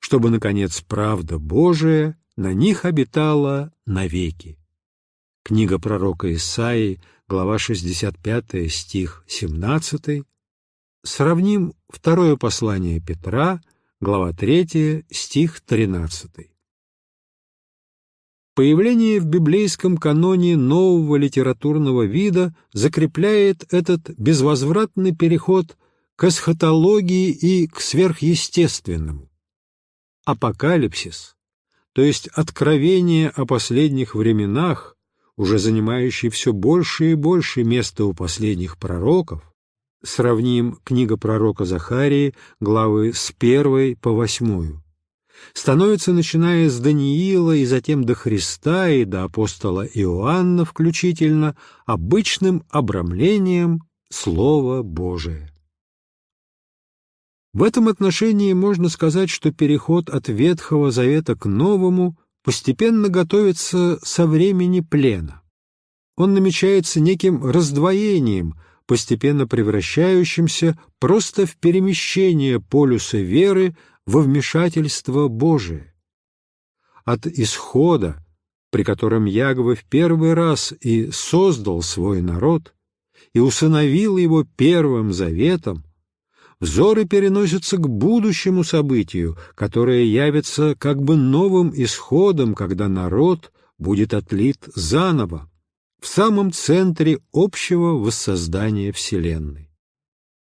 чтобы, наконец, правда Божия на них обитала навеки. Книга пророка Исаии, глава 65, стих 17. Сравним второе послание Петра, глава 3, стих 13. Появление в библейском каноне нового литературного вида закрепляет этот безвозвратный переход к эсхатологии и к сверхъестественному. Апокалипсис, то есть откровение о последних временах, уже занимающий все больше и больше места у последних пророков, Сравним книга пророка Захарии, главы с первой по восьмую. Становится, начиная с Даниила и затем до Христа и до апостола Иоанна включительно, обычным обрамлением Слова Божия. В этом отношении можно сказать, что переход от Ветхого Завета к Новому постепенно готовится со времени плена. Он намечается неким раздвоением – постепенно превращающимся просто в перемещение полюса веры во вмешательство Божие. От исхода, при котором Ягва в первый раз и создал свой народ, и усыновил его первым заветом, взоры переносятся к будущему событию, которое явится как бы новым исходом, когда народ будет отлит заново в самом центре общего воссоздания Вселенной.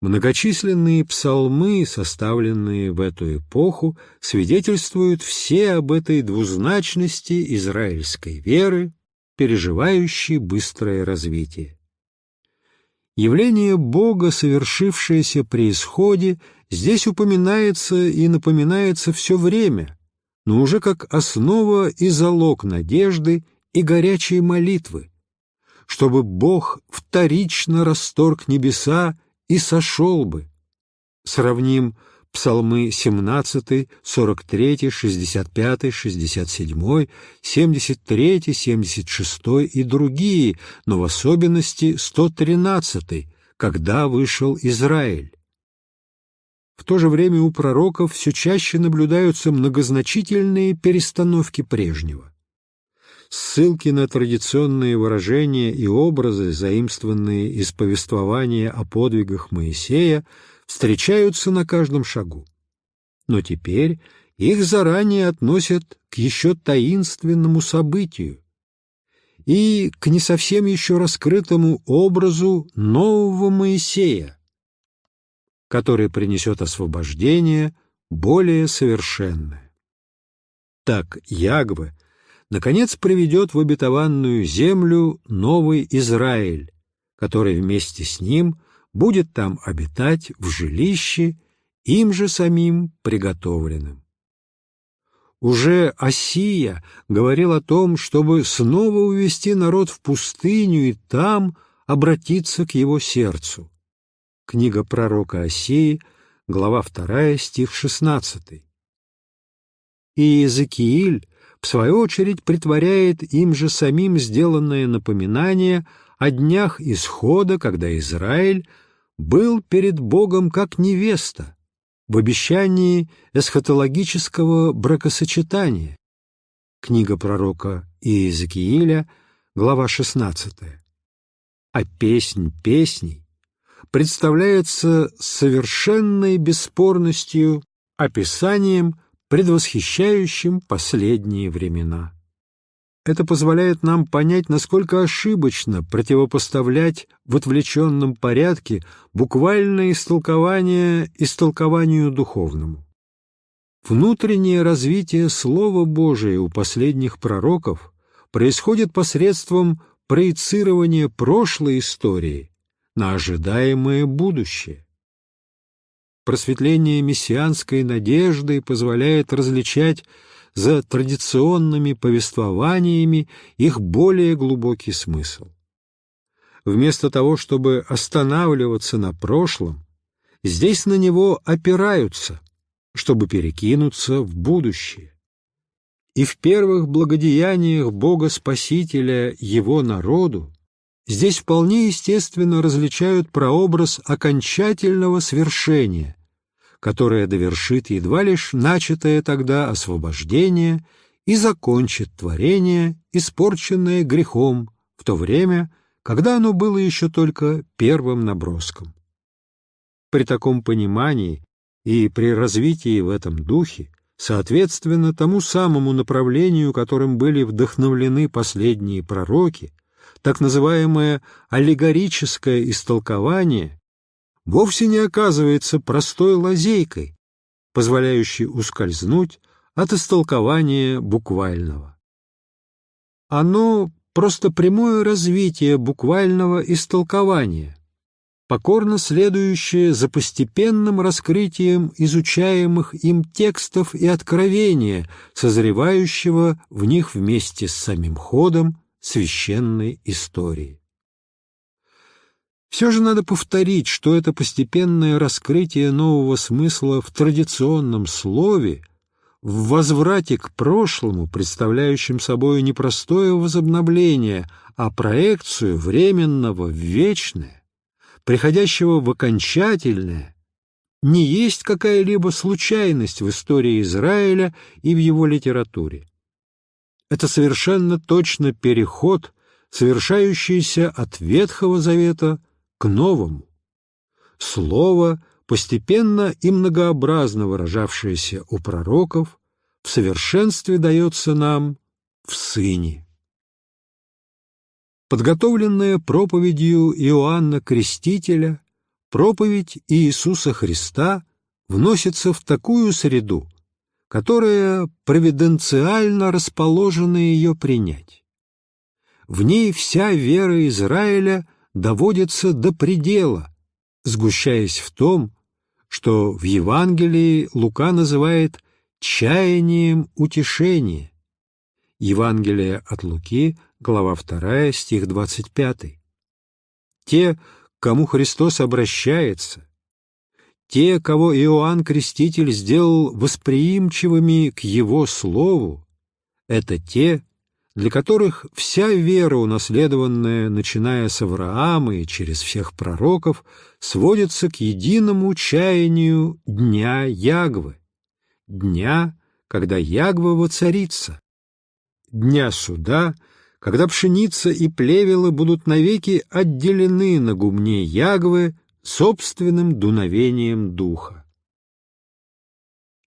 Многочисленные псалмы, составленные в эту эпоху, свидетельствуют все об этой двузначности израильской веры, переживающей быстрое развитие. Явление Бога, совершившееся при исходе, здесь упоминается и напоминается все время, но уже как основа и залог надежды и горячей молитвы, чтобы Бог вторично расторг небеса и сошел бы. Сравним Псалмы 17, 43, 65, 67, 73, 76 и другие, но в особенности 113, когда вышел Израиль. В то же время у пророков все чаще наблюдаются многозначительные перестановки прежнего ссылки на традиционные выражения и образы, заимствованные из повествования о подвигах Моисея, встречаются на каждом шагу. Но теперь их заранее относят к еще таинственному событию и к не совсем еще раскрытому образу нового Моисея, который принесет освобождение более совершенное. Так Ягве наконец приведет в обетованную землю новый Израиль, который вместе с ним будет там обитать в жилище, им же самим приготовленным. Уже Осия говорил о том, чтобы снова увести народ в пустыню и там обратиться к его сердцу. Книга пророка Осии, глава 2, стих 16. И Иезекииль в свою очередь, притворяет им же самим сделанное напоминание о днях исхода, когда Израиль был перед Богом как невеста, в обещании эсхатологического бракосочетания. Книга пророка Иезекииля, глава 16. А песнь песней представляется совершенной бесспорностью описанием, предвосхищающим последние времена. Это позволяет нам понять, насколько ошибочно противопоставлять в отвлеченном порядке буквальное истолкование истолкованию духовному. Внутреннее развитие Слова Божия у последних пророков происходит посредством проецирования прошлой истории на ожидаемое будущее. Просветление мессианской надежды позволяет различать за традиционными повествованиями их более глубокий смысл. Вместо того, чтобы останавливаться на прошлом, здесь на него опираются, чтобы перекинуться в будущее. И в первых благодеяниях Бога Спасителя Его народу здесь вполне естественно различают прообраз окончательного свершения, которое довершит едва лишь начатое тогда освобождение и закончит творение, испорченное грехом, в то время, когда оно было еще только первым наброском. При таком понимании и при развитии в этом духе, соответственно тому самому направлению, которым были вдохновлены последние пророки, так называемое аллегорическое истолкование вовсе не оказывается простой лазейкой, позволяющей ускользнуть от истолкования буквального. Оно просто прямое развитие буквального истолкования, покорно следующее за постепенным раскрытием изучаемых им текстов и откровения, созревающего в них вместе с самим ходом священной истории. Все же надо повторить, что это постепенное раскрытие нового смысла в традиционном слове, в возврате к прошлому, представляющем собой не простое возобновление, а проекцию временного в вечное, приходящего в окончательное, не есть какая-либо случайность в истории Израиля и в его литературе. Это совершенно точно переход, совершающийся от Ветхого Завета к новому. Слово, постепенно и многообразно выражавшееся у пророков, в совершенстве дается нам в Сыне. Подготовленная проповедью Иоанна Крестителя, проповедь Иисуса Христа вносится в такую среду, которая провиденциально расположена ее принять. В ней вся вера Израиля – доводится до предела, сгущаясь в том, что в Евангелии Лука называет чаянием утешения. Евангелие от Луки, глава 2, стих 25. Те, к кому Христос обращается, те, кого Иоанн Креститель сделал восприимчивыми к Его Слову, это те, для которых вся вера, унаследованная, начиная с Авраама и через всех пророков, сводится к единому чаянию Дня Ягвы, дня, когда Ягва воцарится, дня суда, когда пшеница и плевелы будут навеки отделены на гумне Ягвы собственным дуновением Духа.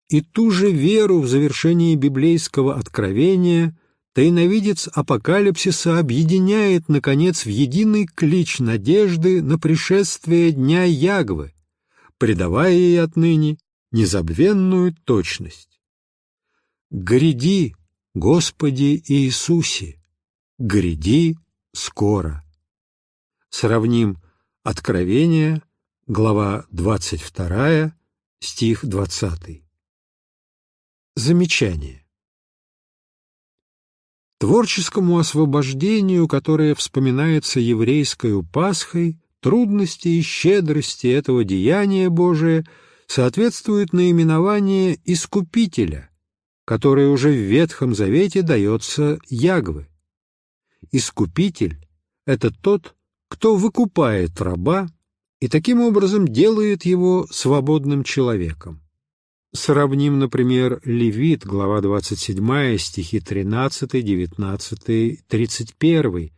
И ту же веру в завершении библейского откровения – Тайновидец апокалипсиса объединяет, наконец, в единый клич надежды на пришествие Дня Ягвы, придавая ей отныне незабвенную точность. «Гряди, Господи Иисусе! Гряди скоро!» Сравним Откровение, глава 22, стих 20. Замечание. Творческому освобождению, которое вспоминается еврейской Пасхой, трудности и щедрости этого деяния Божия соответствует наименование «искупителя», которое уже в Ветхом Завете дается Ягвы. Искупитель — это тот, кто выкупает раба и таким образом делает его свободным человеком. Сравним, например, Левит, глава 27, стихи 13, 19, 31,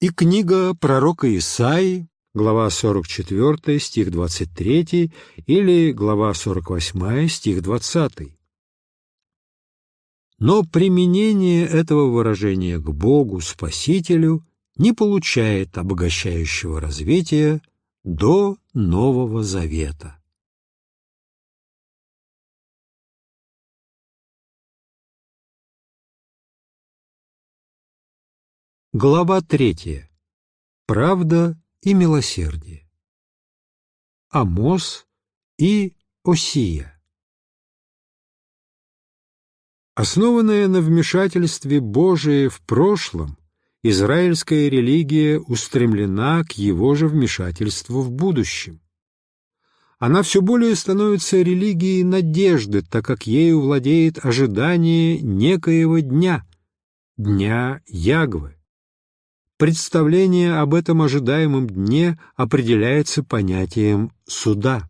и книга пророка Исаии, глава 44, стих 23, или глава 48, стих 20. Но применение этого выражения к Богу, Спасителю, не получает обогащающего развития до Нового Завета. Глава третья. Правда и милосердие. Амос и Осия. Основанная на вмешательстве Божие в прошлом, израильская религия устремлена к его же вмешательству в будущем. Она все более становится религией надежды, так как ею владеет ожидание некоего дня, дня Ягвы. Представление об этом ожидаемом дне определяется понятием суда.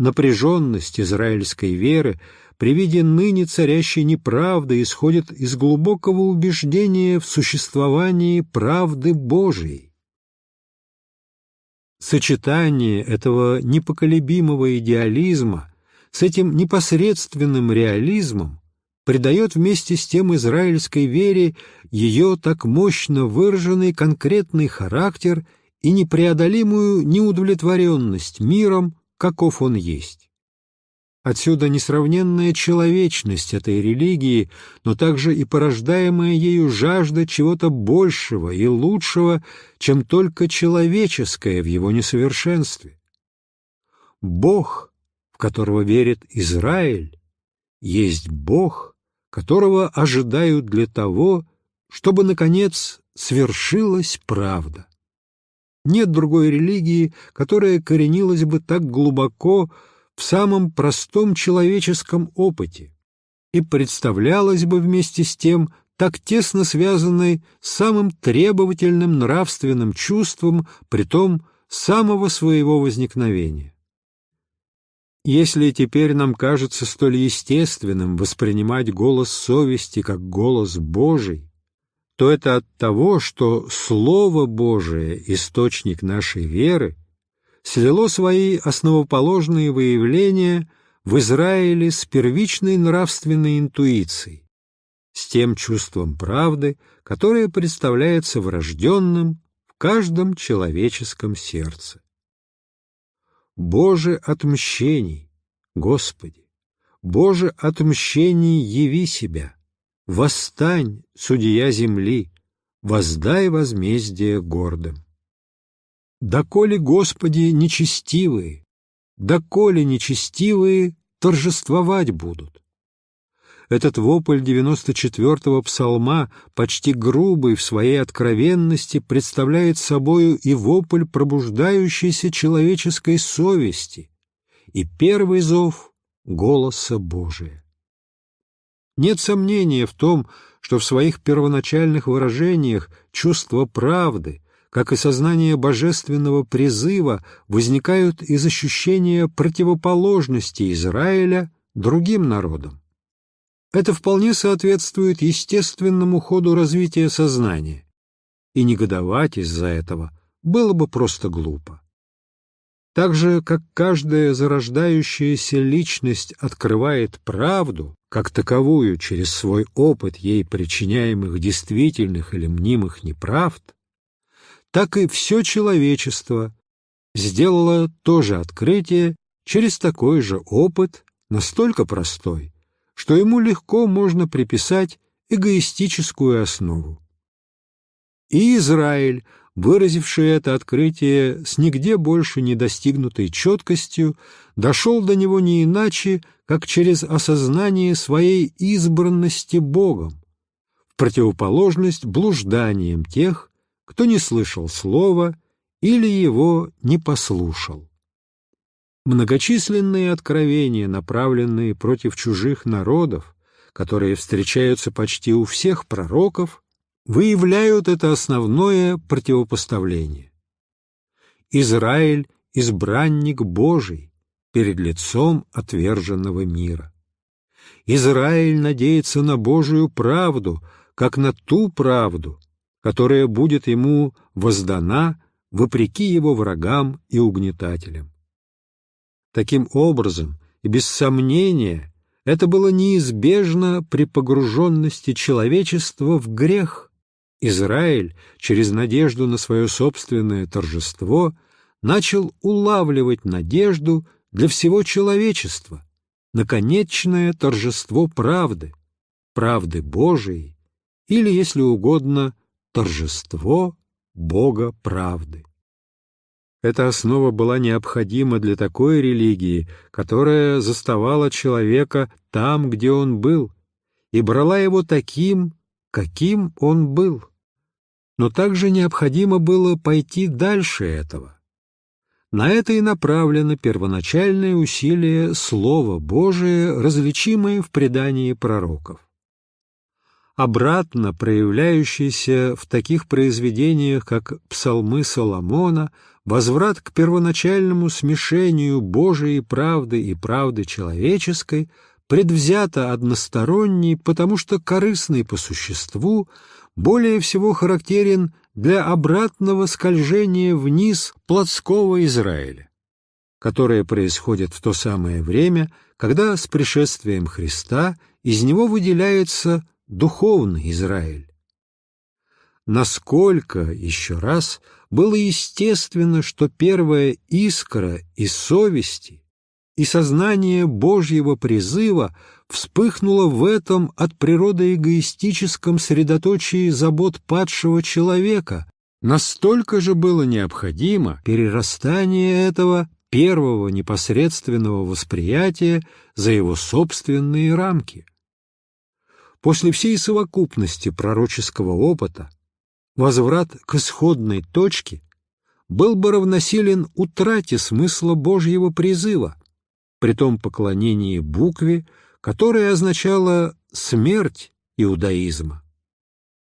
Напряженность израильской веры при виде ныне царящей неправды исходит из глубокого убеждения в существовании правды Божией. Сочетание этого непоколебимого идеализма с этим непосредственным реализмом придает вместе с тем израильской вере ее так мощно выраженный конкретный характер и непреодолимую неудовлетворенность миром, каков он есть. Отсюда несравненная человечность этой религии, но также и порождаемая ею жажда чего-то большего и лучшего, чем только человеческое в его несовершенстве. Бог, в которого верит Израиль, есть Бог, которого ожидают для того, чтобы, наконец, свершилась правда. Нет другой религии, которая коренилась бы так глубоко, в самом простом человеческом опыте и представлялась бы вместе с тем так тесно связанной с самым требовательным нравственным чувством, притом самого своего возникновения. Если теперь нам кажется столь естественным воспринимать голос совести как голос Божий, то это от того, что Слово Божие, источник нашей веры, слило свои основоположные выявления в Израиле с первичной нравственной интуицией, с тем чувством правды, которое представляется врожденным в каждом человеческом сердце. Боже отмщений, Господи, Боже отмщений яви себя, восстань, судья земли, воздай возмездие гордым. «Доколе, Господи, нечестивые, доколе нечестивые торжествовать будут». Этот вопль 94-го псалма, почти грубый в своей откровенности, представляет собою и вопль пробуждающейся человеческой совести, и первый зов — голоса Божия. Нет сомнения в том, что в своих первоначальных выражениях чувство правды — как и сознание божественного призыва, возникают из ощущения противоположности Израиля другим народам. Это вполне соответствует естественному ходу развития сознания, и негодовать из-за этого было бы просто глупо. Так же, как каждая зарождающаяся личность открывает правду, как таковую через свой опыт ей причиняемых действительных или мнимых неправд, так и все человечество сделало то же открытие через такой же опыт, настолько простой, что ему легко можно приписать эгоистическую основу. И Израиль, выразивший это открытие с нигде больше не достигнутой четкостью, дошел до него не иначе, как через осознание своей избранности Богом, в противоположность блужданиям тех, кто не слышал слова или его не послушал. Многочисленные откровения, направленные против чужих народов, которые встречаются почти у всех пророков, выявляют это основное противопоставление. Израиль — избранник Божий перед лицом отверженного мира. Израиль надеется на Божию правду, как на ту правду, которая будет ему воздана вопреки его врагам и угнетателям. Таким образом, и без сомнения, это было неизбежно при погруженности человечества в грех. Израиль, через надежду на свое собственное торжество, начал улавливать надежду для всего человечества, на конечное торжество правды, правды Божией, или, если угодно, торжество Бога правды. Эта основа была необходима для такой религии, которая заставала человека там, где он был, и брала его таким, каким он был. Но также необходимо было пойти дальше этого. На это и направлено первоначальное усилие Слова Божие, различимое в предании пророков обратно проявляющийся в таких произведениях, как «Псалмы Соломона», возврат к первоначальному смешению Божией правды и правды человеческой, предвзято односторонний, потому что корыстный по существу, более всего характерен для обратного скольжения вниз плотского Израиля, которое происходит в то самое время, когда с пришествием Христа из него выделяется духовный Израиль. Насколько, еще раз, было естественно, что первая искра и совести, и сознание Божьего призыва вспыхнуло в этом от природы эгоистическом средоточии забот падшего человека, настолько же было необходимо перерастание этого первого непосредственного восприятия за его собственные рамки. После всей совокупности пророческого опыта возврат к исходной точке был бы равносилен утрате смысла Божьего призыва, при том поклонении букве, которая означала смерть иудаизма.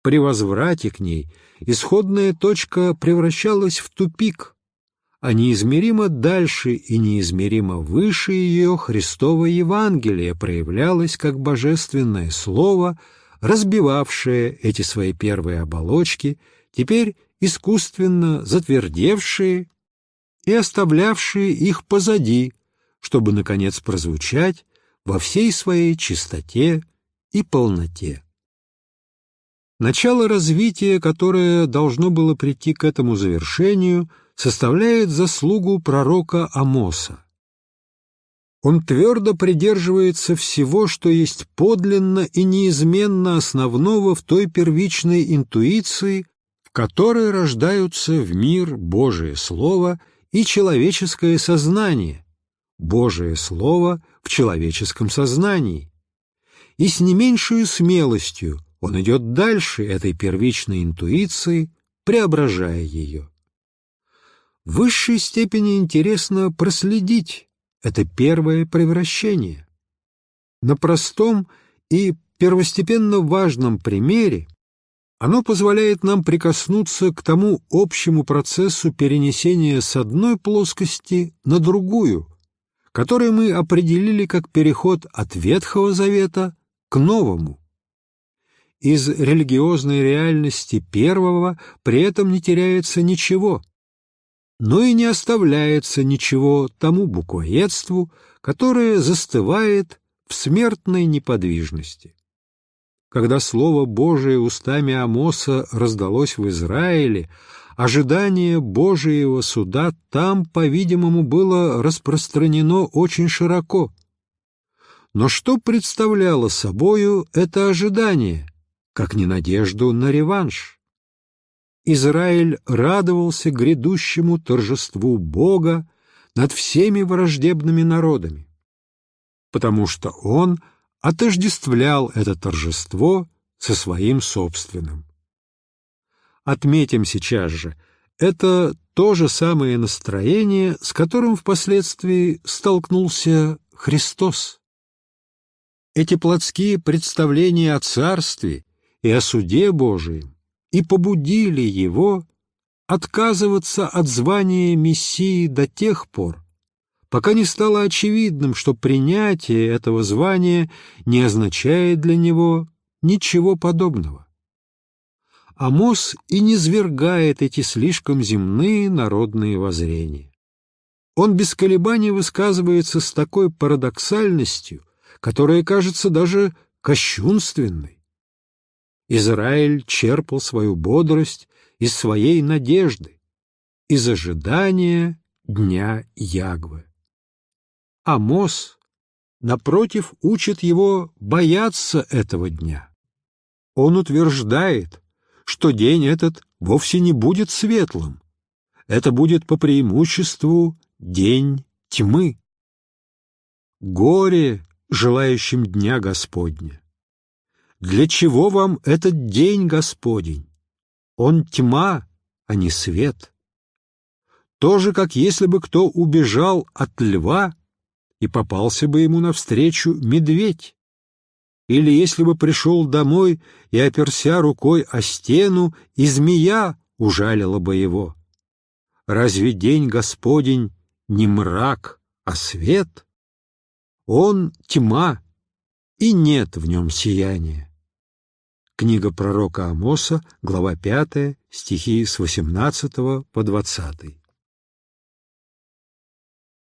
При возврате к ней исходная точка превращалась в тупик, а неизмеримо дальше и неизмеримо выше ее Христово Евангелие проявлялось как божественное слово, разбивавшее эти свои первые оболочки, теперь искусственно затвердевшие и оставлявшие их позади, чтобы, наконец, прозвучать во всей своей чистоте и полноте. Начало развития, которое должно было прийти к этому завершению – составляет заслугу пророка Амоса. Он твердо придерживается всего, что есть подлинно и неизменно основного в той первичной интуиции, в которой рождаются в мир Божие Слово и человеческое сознание, Божие Слово в человеческом сознании. И с не меньшей смелостью он идет дальше этой первичной интуиции, преображая ее в высшей степени интересно проследить это первое превращение. На простом и первостепенно важном примере оно позволяет нам прикоснуться к тому общему процессу перенесения с одной плоскости на другую, который мы определили как переход от Ветхого Завета к Новому. Из религиозной реальности первого при этом не теряется ничего – но и не оставляется ничего тому буквоедству, которое застывает в смертной неподвижности. Когда Слово Божие устами Амоса раздалось в Израиле, ожидание Божьего суда там, по-видимому, было распространено очень широко. Но что представляло собою это ожидание, как не надежду на реванш? Израиль радовался грядущему торжеству Бога над всеми враждебными народами, потому что он отождествлял это торжество со своим собственным. Отметим сейчас же, это то же самое настроение, с которым впоследствии столкнулся Христос. Эти плотские представления о Царстве и о суде Божием и побудили его отказываться от звания Мессии до тех пор, пока не стало очевидным, что принятие этого звания не означает для него ничего подобного. Амос и не свергает эти слишком земные народные воззрения. Он без колебаний высказывается с такой парадоксальностью, которая кажется даже кощунственной. Израиль черпал свою бодрость из своей надежды, из ожидания дня Ягвы. Амос, напротив, учит его бояться этого дня. Он утверждает, что день этот вовсе не будет светлым. Это будет по преимуществу день тьмы. Горе желающим дня Господня. Для чего вам этот день Господень? Он тьма, а не свет. То же, как если бы кто убежал от льва и попался бы ему навстречу медведь. Или если бы пришел домой и, оперся рукой о стену, и змея ужалила бы его. Разве день Господень не мрак, а свет? Он — тьма, и нет в нем сияния. Книга пророка Амоса, глава 5, стихи с 18 по 20.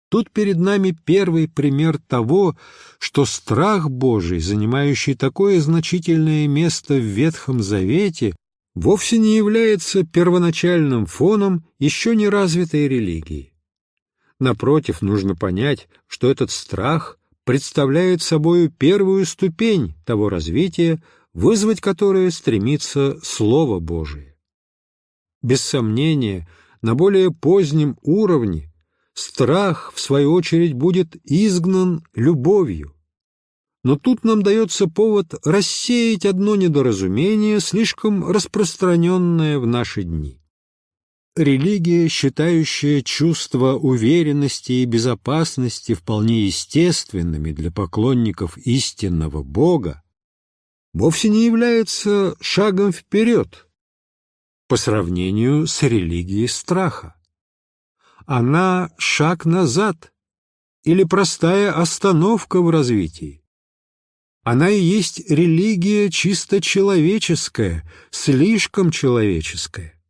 Тут перед нами первый пример того, что страх Божий, занимающий такое значительное место в Ветхом Завете, вовсе не является первоначальным фоном еще не развитой религии. Напротив, нужно понять, что этот страх представляет собою первую ступень того развития, вызвать которое стремится Слово Божие. Без сомнения, на более позднем уровне страх, в свою очередь, будет изгнан любовью. Но тут нам дается повод рассеять одно недоразумение, слишком распространенное в наши дни. Религия, считающая чувство уверенности и безопасности вполне естественными для поклонников истинного Бога, вовсе не является шагом вперед по сравнению с религией страха она шаг назад или простая остановка в развитии. Она и есть религия чисто человеческая, слишком человеческая.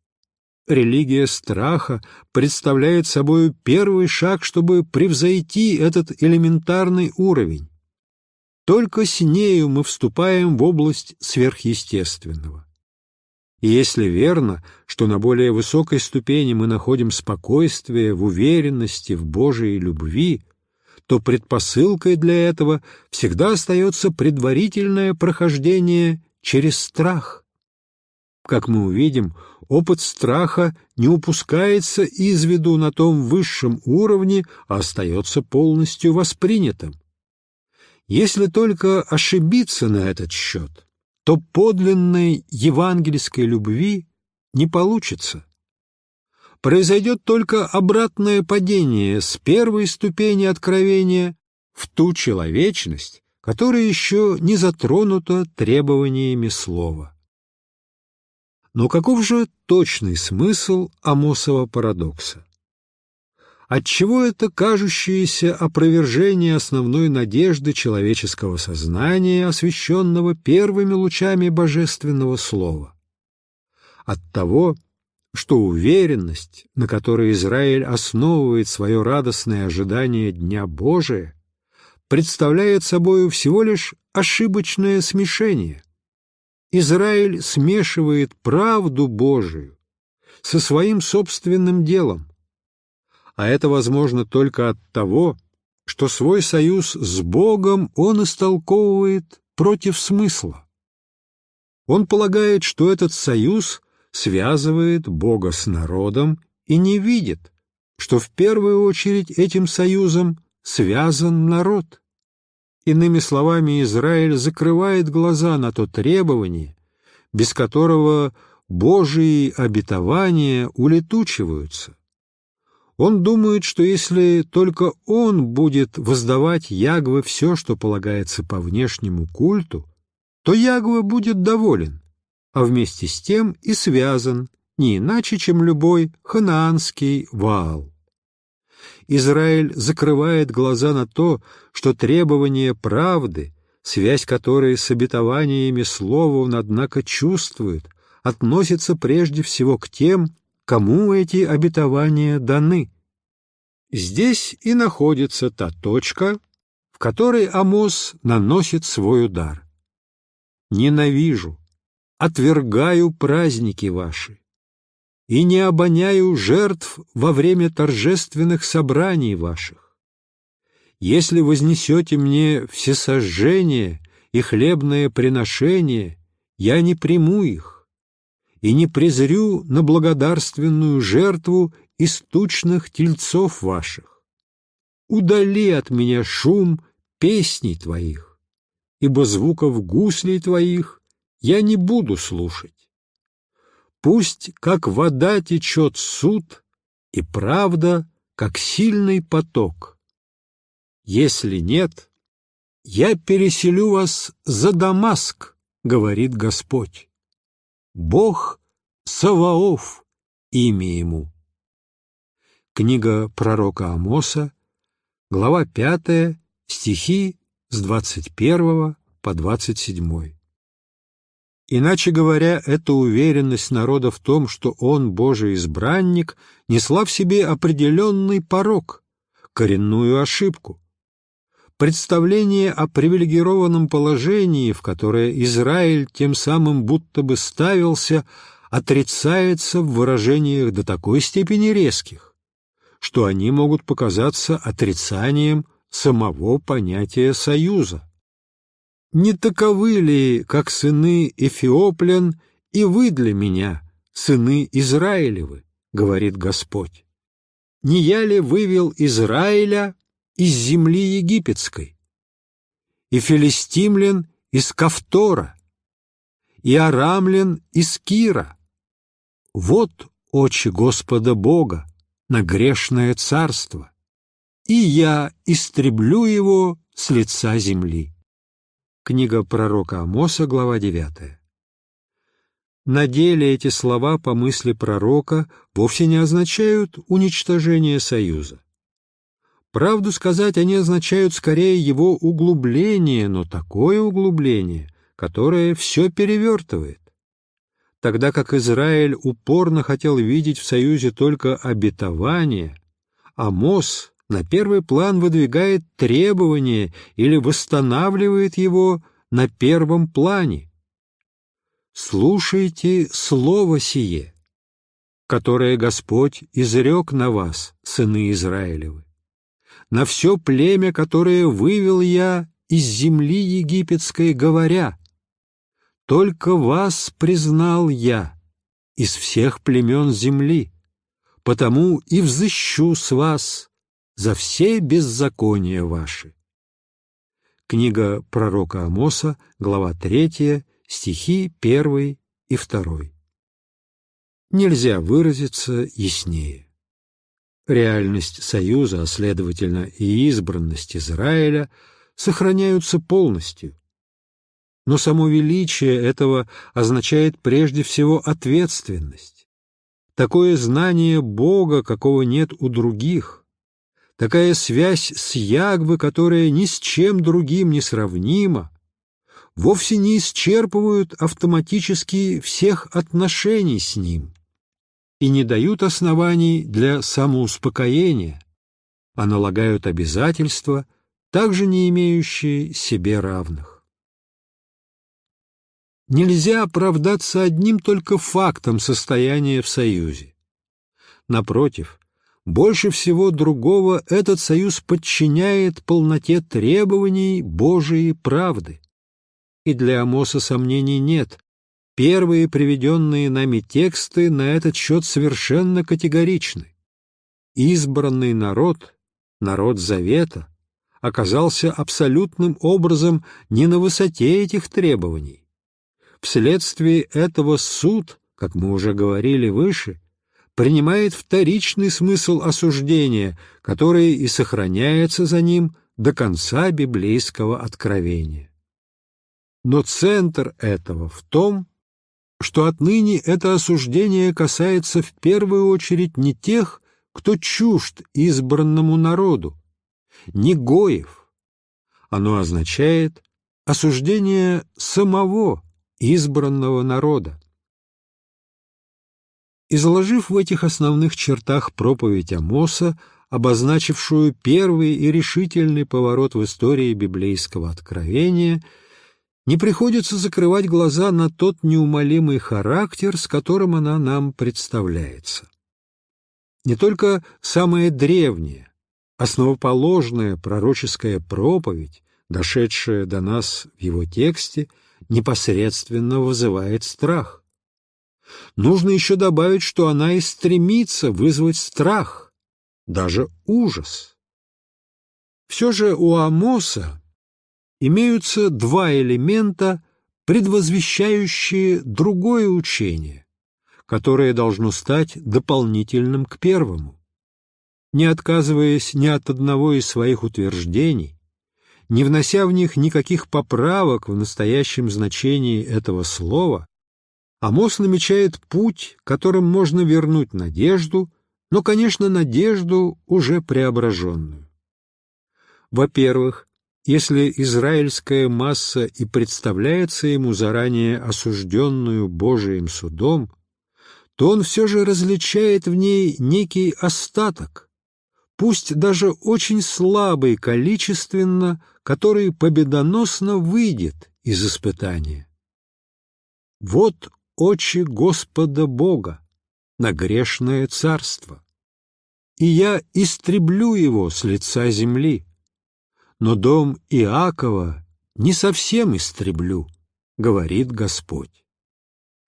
Религия страха представляет собой первый шаг, чтобы превзойти этот элементарный уровень. Только с нею мы вступаем в область сверхъестественного. И если верно, что на более высокой ступени мы находим спокойствие в уверенности в Божией любви, то предпосылкой для этого всегда остается предварительное прохождение через страх. Как мы увидим, опыт страха не упускается из виду на том высшем уровне, а остается полностью воспринятым. Если только ошибиться на этот счет, то подлинной евангельской любви не получится. Произойдет только обратное падение с первой ступени откровения в ту человечность, которая еще не затронута требованиями слова. Но каков же точный смысл Амосова парадокса? Отчего это кажущееся опровержение основной надежды человеческого сознания, освещенного первыми лучами божественного слова? От того, что уверенность, на которой Израиль основывает свое радостное ожидание Дня Божия, представляет собою всего лишь ошибочное смешение. Израиль смешивает правду Божию со своим собственным делом, а это возможно только от того, что свой союз с Богом он истолковывает против смысла. Он полагает, что этот союз связывает Бога с народом и не видит, что в первую очередь этим союзом связан народ. Иными словами, Израиль закрывает глаза на то требование, без которого Божьи обетования улетучиваются. Он думает, что если только он будет воздавать Ягве все, что полагается по внешнему культу, то Ягве будет доволен, а вместе с тем и связан не иначе, чем любой ханаанский Ваал. Израиль закрывает глаза на то, что требование правды, связь которой с обетованиями слова он, однако, чувствует, относится прежде всего к тем, кому эти обетования даны. Здесь и находится та точка, в которой Амос наносит свой удар. «Ненавижу, отвергаю праздники ваши, и не обоняю жертв во время торжественных собраний ваших. Если вознесете мне всесожжение и хлебное приношение, я не приму их, и не презрю на благодарственную жертву из тучных тельцов ваших. Удали от меня шум песней твоих, ибо звуков гуслей твоих я не буду слушать. Пусть, как вода течет суд, и правда, как сильный поток. Если нет, я переселю вас за Дамаск, говорит Господь. Бог Саваоф, имя ему. Книга пророка Амоса, глава 5, стихи с 21 по 27. Иначе говоря, эта уверенность народа в том, что он Божий избранник, несла в себе определенный порог, коренную ошибку. Представление о привилегированном положении, в которое Израиль тем самым будто бы ставился, отрицается в выражениях до такой степени резких, что они могут показаться отрицанием самого понятия союза не таковы ли, как сыны Эфиоплян, и вы для меня, сыны Израилевы, говорит Господь? Не я ли вывел Израиля из земли египетской, и филистимлян из Кавтора, и арамлян из Кира? Вот очи Господа Бога на грешное царство, и я истреблю его с лица земли. Книга пророка Амоса, глава 9. На деле эти слова по мысли пророка вовсе не означают уничтожение союза. Правду сказать, они означают скорее его углубление, но такое углубление, которое все перевертывает. Тогда как Израиль упорно хотел видеть в союзе только обетование, Амос на первый план выдвигает требование или восстанавливает его на первом плане. «Слушайте слово сие, которое Господь изрек на вас, сыны Израилевы, на все племя, которое вывел я из земли египетской, говоря, «Только вас признал я из всех племен земли, потому и взыщу с вас за все беззакония ваши. Книга пророка Амоса, глава 3, стихи 1 и 2. Нельзя выразиться яснее. Реальность Союза, а следовательно и избранность Израиля, сохраняются полностью. Но само величие этого означает прежде всего ответственность. Такое знание Бога, какого нет у других, такая связь с Ягвы, которая ни с чем другим не сравнима, вовсе не исчерпывают автоматически всех отношений с Ним и не дают оснований для самоуспокоения, а налагают обязательства, также не имеющие себе равных. Нельзя оправдаться одним только фактом состояния в Союзе. Напротив, больше всего другого этот союз подчиняет полноте требований Божией правды. И для Амоса сомнений нет. Первые приведенные нами тексты на этот счет совершенно категоричны. Избранный народ, народ Завета, оказался абсолютным образом не на высоте этих требований. Вследствие этого суд, как мы уже говорили выше, принимает вторичный смысл осуждения, который и сохраняется за ним до конца библейского откровения. Но центр этого в том, что отныне это осуждение касается в первую очередь не тех, кто чужд избранному народу, не гоев. Оно означает осуждение самого избранного народа. Изложив в этих основных чертах проповедь Амоса, обозначившую первый и решительный поворот в истории библейского откровения, не приходится закрывать глаза на тот неумолимый характер, с которым она нам представляется. Не только самая древняя, основоположная пророческая проповедь, дошедшая до нас в его тексте, непосредственно вызывает страх. Нужно еще добавить, что она и стремится вызвать страх, даже ужас. Все же у Амоса имеются два элемента, предвозвещающие другое учение, которое должно стать дополнительным к первому. Не отказываясь ни от одного из своих утверждений, не внося в них никаких поправок в настоящем значении этого слова, Амос намечает путь, которым можно вернуть надежду, но, конечно, надежду уже преображенную. Во-первых, если израильская масса и представляется ему заранее осужденную Божиим судом, то он все же различает в ней некий остаток, пусть даже очень слабый количественно, который победоносно выйдет из испытания. Вот очи Господа Бога на грешное царство, и я истреблю его с лица земли но дом Иакова не совсем истреблю, говорит Господь.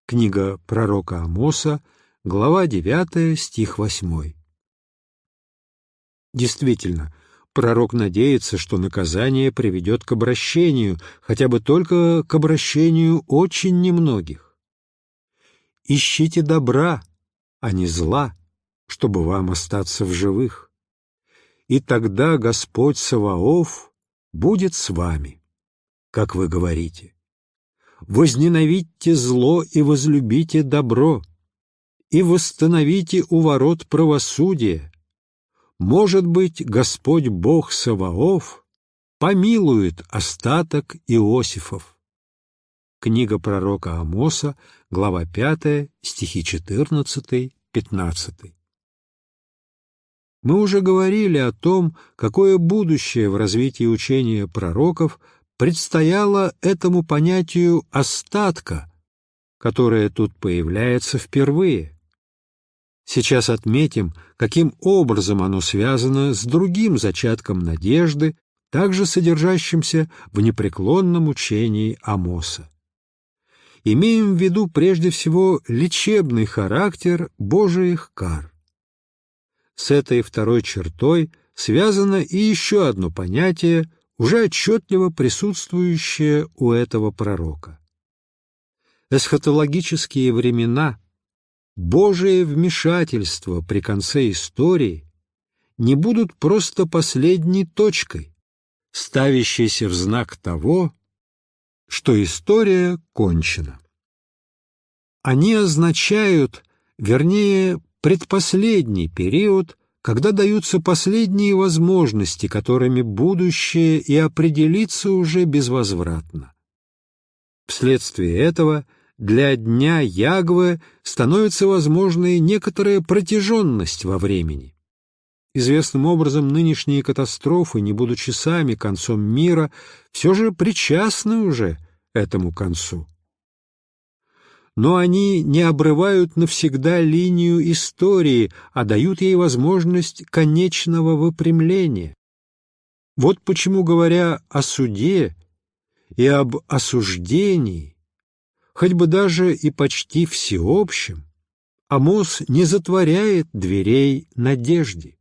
Книга пророка Амоса, глава 9, стих 8. Действительно, пророк надеется, что наказание приведет к обращению, хотя бы только к обращению очень немногих. Ищите добра, а не зла, чтобы вам остаться в живых и тогда Господь Саваоф будет с вами, как вы говорите. Возненавидьте зло и возлюбите добро, и восстановите у ворот правосудие. Может быть, Господь Бог Саваоф помилует остаток Иосифов. Книга пророка Амоса, глава 5, стихи 14-15. Мы уже говорили о том, какое будущее в развитии учения пророков предстояло этому понятию «остатка», которое тут появляется впервые. Сейчас отметим, каким образом оно связано с другим зачатком надежды, также содержащимся в непреклонном учении Амоса. Имеем в виду прежде всего лечебный характер Божиих кар. С этой второй чертой связано и еще одно понятие, уже отчетливо присутствующее у этого пророка. Эсхатологические времена, Божие вмешательство при конце истории не будут просто последней точкой, ставящейся в знак того, что история кончена. Они означают, вернее, предпоследний период, когда даются последние возможности, которыми будущее и определится уже безвозвратно. Вследствие этого для дня Ягвы становится возможной некоторая протяженность во времени. Известным образом нынешние катастрофы, не будучи сами концом мира, все же причастны уже этому концу но они не обрывают навсегда линию истории, а дают ей возможность конечного выпрямления. Вот почему, говоря о суде и об осуждении, хоть бы даже и почти всеобщем, Амос не затворяет дверей надежде.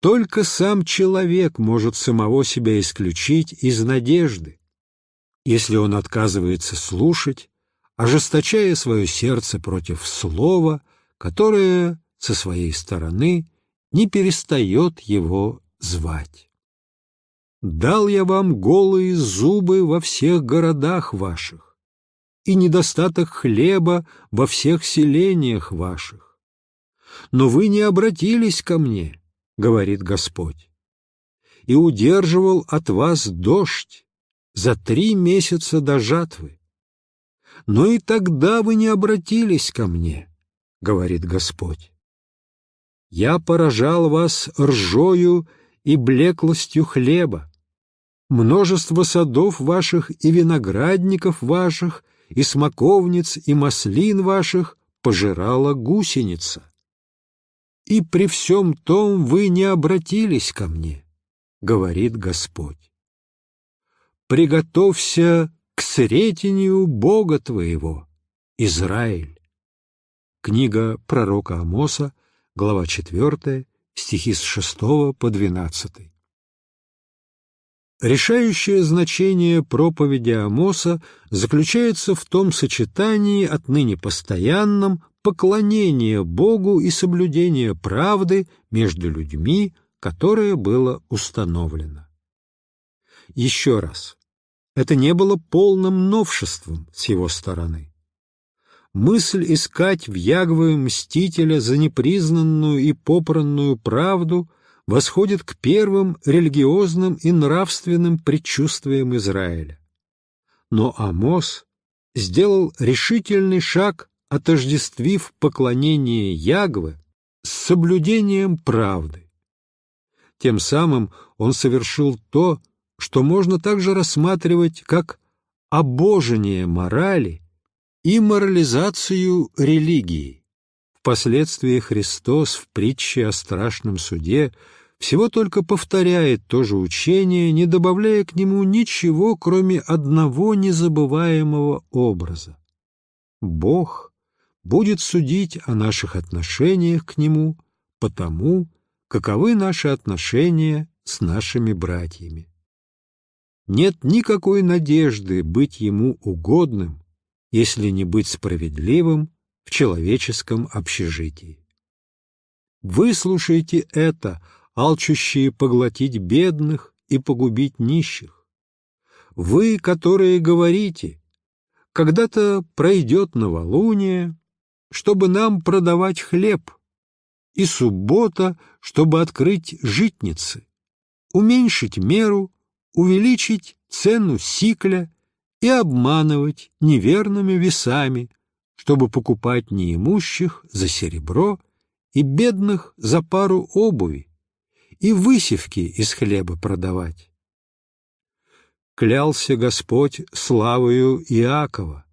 Только сам человек может самого себя исключить из надежды. Если он отказывается слушать, ожесточая свое сердце против слова, которое со своей стороны не перестает его звать. «Дал я вам голые зубы во всех городах ваших, и недостаток хлеба во всех селениях ваших. Но вы не обратились ко мне, говорит Господь, и удерживал от вас дождь за три месяца до жатвы. Но и тогда вы не обратились ко мне, говорит Господь. Я поражал вас ржою и блеклостью хлеба, множество садов ваших и виноградников ваших, и смоковниц, и маслин ваших пожирала гусеница. И при всем том вы не обратились ко мне, говорит Господь. Приготовься к сретению Бога твоего, Израиль. Книга пророка Амоса, глава 4, стихи с 6 по 12. Решающее значение проповеди Амоса заключается в том сочетании отныне постоянном поклонения Богу и соблюдения правды между людьми, которое было установлено. Еще раз, это не было полным новшеством с его стороны. Мысль искать в Ягве мстителя за непризнанную и попранную правду восходит к первым религиозным и нравственным предчувствиям Израиля. Но Амос сделал решительный шаг, отождествив поклонение Ягве с соблюдением правды. Тем самым он совершил то, что можно также рассматривать как обожение морали и морализацию религии. Впоследствии Христос в притче о страшном суде всего только повторяет то же учение, не добавляя к нему ничего, кроме одного незабываемого образа. Бог будет судить о наших отношениях к Нему потому, каковы наши отношения с нашими братьями. Нет никакой надежды быть Ему угодным, если не быть справедливым в человеческом общежитии. Выслушайте это, алчущие поглотить бедных и погубить нищих. Вы, которые говорите, когда-то пройдет новолуние, чтобы нам продавать хлеб, и суббота, чтобы открыть житницы, уменьшить меру, увеличить цену сикля и обманывать неверными весами, чтобы покупать неимущих за серебро и бедных за пару обуви, и высевки из хлеба продавать. Клялся Господь славою Иакова,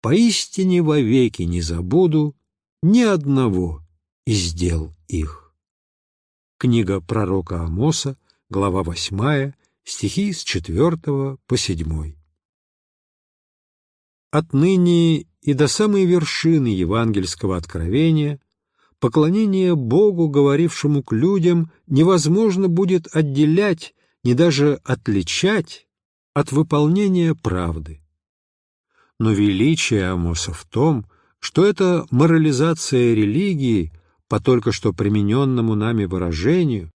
поистине вовеки не забуду ни одного из дел их. Книга пророка Амоса, глава 8, стихи с 4 по 7. Отныне и до самой вершины евангельского откровения поклонение Богу, говорившему к людям, невозможно будет отделять, не даже отличать от выполнения правды. Но величие Амоса в том, что эта морализация религии, по только что примененному нами выражению,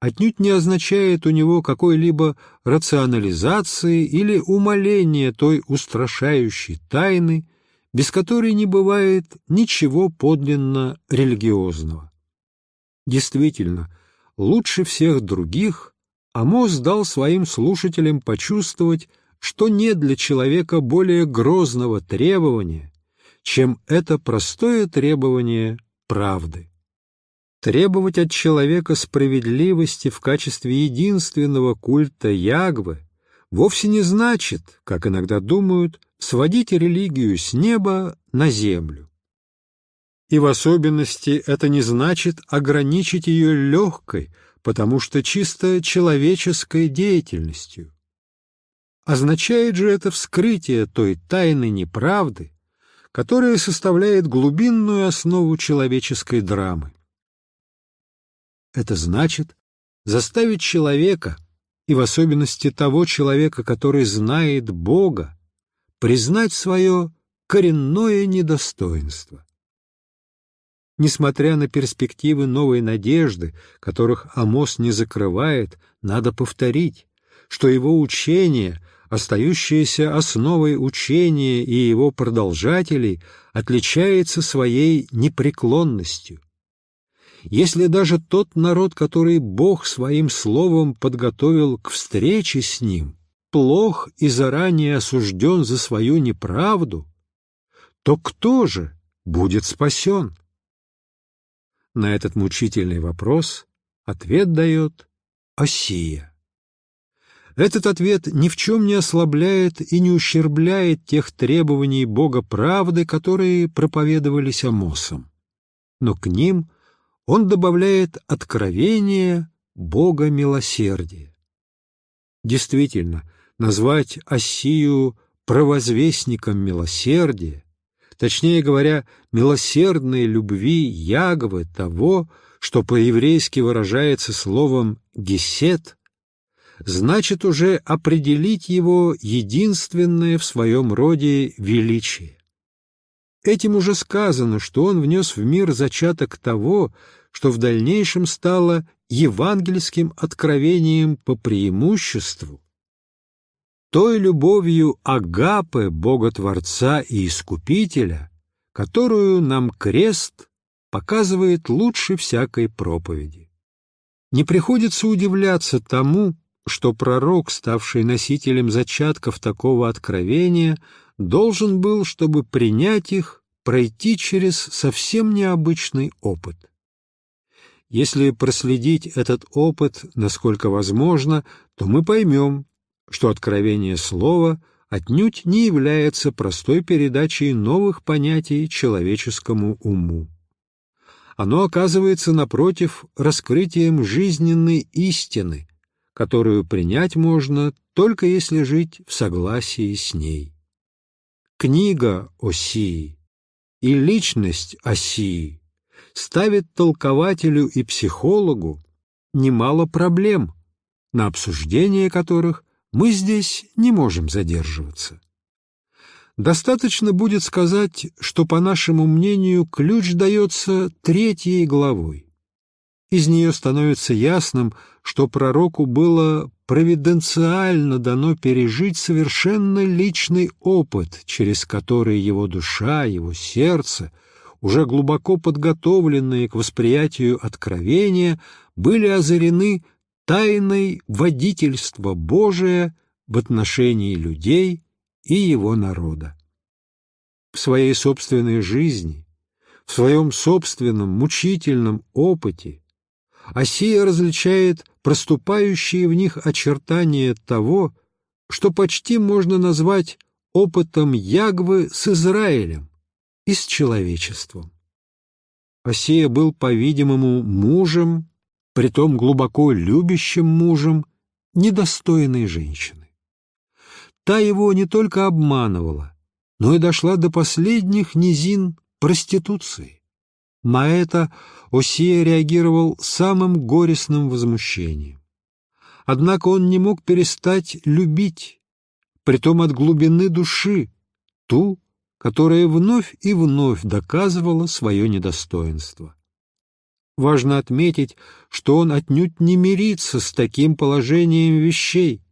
отнюдь не означает у него какой-либо рационализации или умаления той устрашающей тайны, без которой не бывает ничего подлинно религиозного. Действительно, лучше всех других Амос дал своим слушателям почувствовать, что нет для человека более грозного требования, чем это простое требование правды. Требовать от человека справедливости в качестве единственного культа Ягвы вовсе не значит, как иногда думают, сводить религию с неба на землю. И в особенности это не значит ограничить ее легкой, потому что чисто человеческой деятельностью. Означает же это вскрытие той тайны неправды, которая составляет глубинную основу человеческой драмы. Это значит заставить человека, и в особенности того человека, который знает Бога, признать свое коренное недостоинство. Несмотря на перспективы новой надежды, которых Амос не закрывает, надо повторить, что его учение остающаяся основой учения и его продолжателей, отличается своей непреклонностью. Если даже тот народ, который Бог своим словом подготовил к встрече с ним, плох и заранее осужден за свою неправду, то кто же будет спасен? На этот мучительный вопрос ответ дает Осия. Этот ответ ни в чем не ослабляет и не ущербляет тех требований Бога правды, которые проповедовались Амосом. Но к ним он добавляет откровение Бога милосердия. Действительно, назвать Осию провозвестником милосердия, точнее говоря, милосердной любви Ягвы того, что по-еврейски выражается словом «гесет», значит уже определить его единственное в своем роде величие. Этим уже сказано, что он внес в мир зачаток того, что в дальнейшем стало евангельским откровением по преимуществу, той любовью Агапы, Бога-творца и Искупителя, которую нам крест показывает лучше всякой проповеди. Не приходится удивляться тому, что пророк, ставший носителем зачатков такого откровения, должен был, чтобы принять их, пройти через совсем необычный опыт. Если проследить этот опыт, насколько возможно, то мы поймем, что откровение слова отнюдь не является простой передачей новых понятий человеческому уму. Оно оказывается, напротив, раскрытием жизненной истины, которую принять можно только если жить в согласии с ней. Книга Осии и личность Осии ставит толкователю и психологу немало проблем, на обсуждение которых мы здесь не можем задерживаться. Достаточно будет сказать, что, по нашему мнению, ключ дается третьей главой. Из нее становится ясным, что пророку было провиденциально дано пережить совершенно личный опыт, через который его душа, его сердце, уже глубоко подготовленные к восприятию откровения, были озарены тайной водительства Божия в отношении людей и его народа. В своей собственной жизни, в своем собственном мучительном опыте Осия различает проступающие в них очертания того, что почти можно назвать опытом Ягвы с Израилем и с человечеством. Осия был, по-видимому, мужем, притом глубоко любящим мужем, недостойной женщины. Та его не только обманывала, но и дошла до последних низин проституции. На это Осия реагировал самым горестным возмущением. Однако он не мог перестать любить, притом от глубины души, ту, которая вновь и вновь доказывала свое недостоинство. Важно отметить, что он отнюдь не мирится с таким положением вещей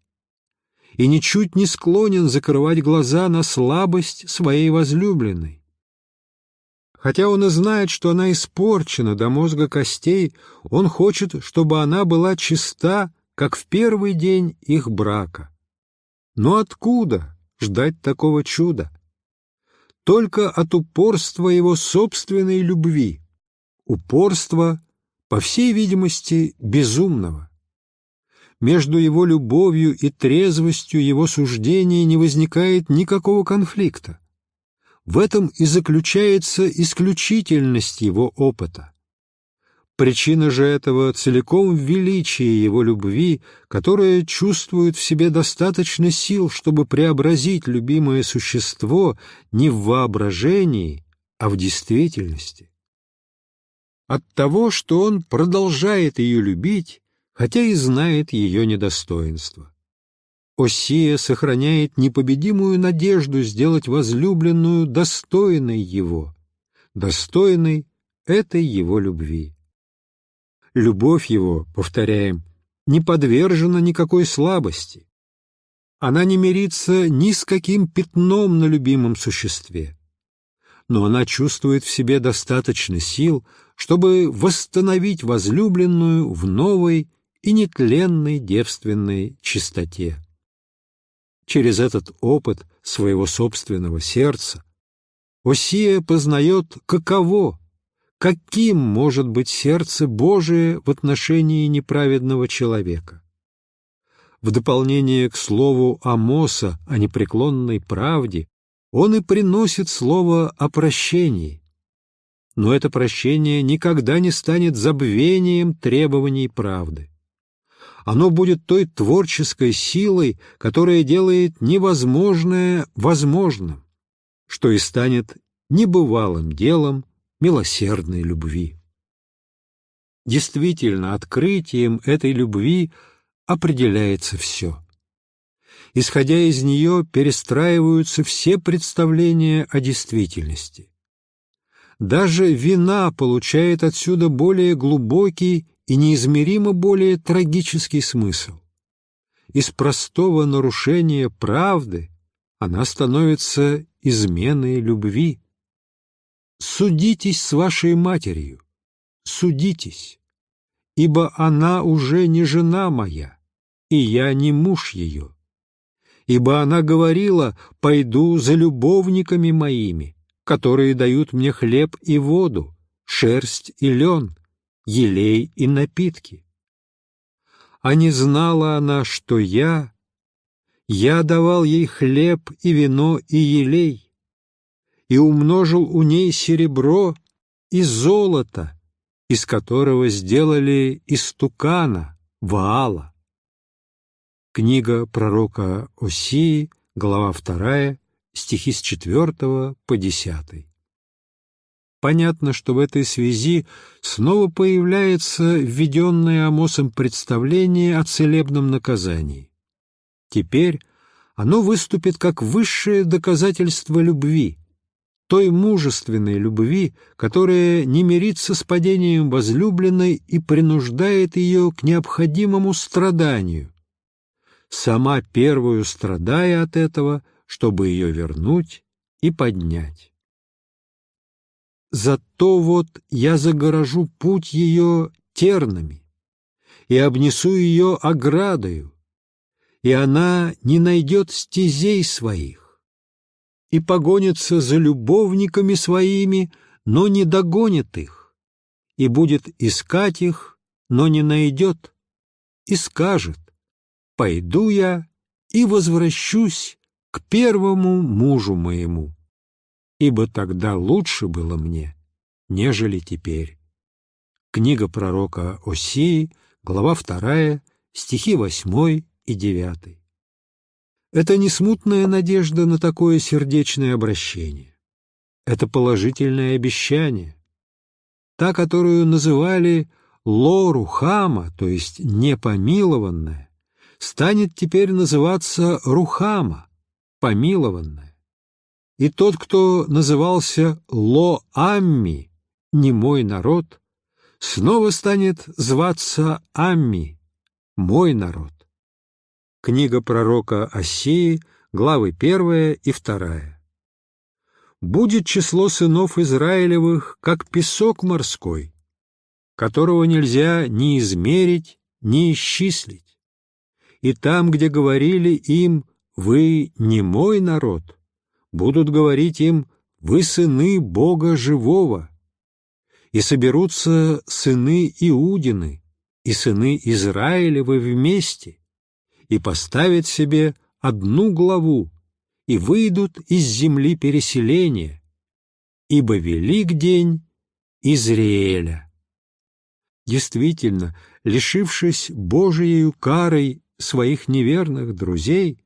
и ничуть не склонен закрывать глаза на слабость своей возлюбленной. Хотя он и знает, что она испорчена до мозга костей, он хочет, чтобы она была чиста, как в первый день их брака. Но откуда ждать такого чуда? Только от упорства его собственной любви, упорства, по всей видимости, безумного. Между его любовью и трезвостью его суждения не возникает никакого конфликта. В этом и заключается исключительность его опыта. Причина же этого целиком в величии его любви, которая чувствует в себе достаточно сил, чтобы преобразить любимое существо не в воображении, а в действительности. От того, что он продолжает ее любить, хотя и знает ее недостоинство. Осия сохраняет непобедимую надежду сделать возлюбленную достойной его, достойной этой его любви. Любовь его, повторяем, не подвержена никакой слабости. Она не мирится ни с каким пятном на любимом существе, но она чувствует в себе достаточно сил, чтобы восстановить возлюбленную в новой и нетленной девственной чистоте. Через этот опыт своего собственного сердца Осия познает, каково, каким может быть сердце Божие в отношении неправедного человека. В дополнение к слову Амоса о непреклонной правде он и приносит слово о прощении. Но это прощение никогда не станет забвением требований правды. Оно будет той творческой силой, которая делает невозможное возможным, что и станет небывалым делом милосердной любви. Действительно, открытием этой любви определяется все. Исходя из нее, перестраиваются все представления о действительности. Даже вина получает отсюда более глубокий и неизмеримо более трагический смысл. Из простого нарушения правды она становится изменой любви. Судитесь с вашей матерью, судитесь, ибо она уже не жена моя, и я не муж ее. Ибо она говорила, пойду за любовниками моими, которые дают мне хлеб и воду, шерсть и лен, елей и напитки. А не знала она, что я, я давал ей хлеб и вино и елей, и умножил у ней серебро и золото, из которого сделали истукана, Ваала. Книга пророка Осии, глава 2, стихи с 4 по 10. Понятно, что в этой связи снова появляется введенное Амосом представление о целебном наказании. Теперь оно выступит как высшее доказательство любви, той мужественной любви, которая не мирится с падением возлюбленной и принуждает ее к необходимому страданию, сама первую страдая от этого, чтобы ее вернуть и поднять. Зато вот я загорожу путь ее тернами и обнесу ее оградою, и она не найдет стезей своих, и погонится за любовниками своими, но не догонит их, и будет искать их, но не найдет, и скажет, «Пойду я и возвращусь к первому мужу моему» ибо тогда лучше было мне, нежели теперь. Книга пророка Осии, глава 2, стихи 8 и 9. Это не смутная надежда на такое сердечное обращение. Это положительное обещание. Та, которую называли Лору Хама, то есть непомилованная, станет теперь называться Рухама, помилованная и тот, кто назывался Ло-Амми, не мой народ, снова станет зваться Амми, мой народ. Книга пророка Осии, главы первая и вторая. Будет число сынов Израилевых, как песок морской, которого нельзя ни измерить, ни исчислить. И там, где говорили им «Вы не мой народ», будут говорить им «Вы сыны Бога живого», и соберутся сыны Иудины и сыны Израилевы вместе, и поставят себе одну главу, и выйдут из земли переселения, ибо велик день Израиля. Действительно, лишившись Божией карой своих неверных друзей,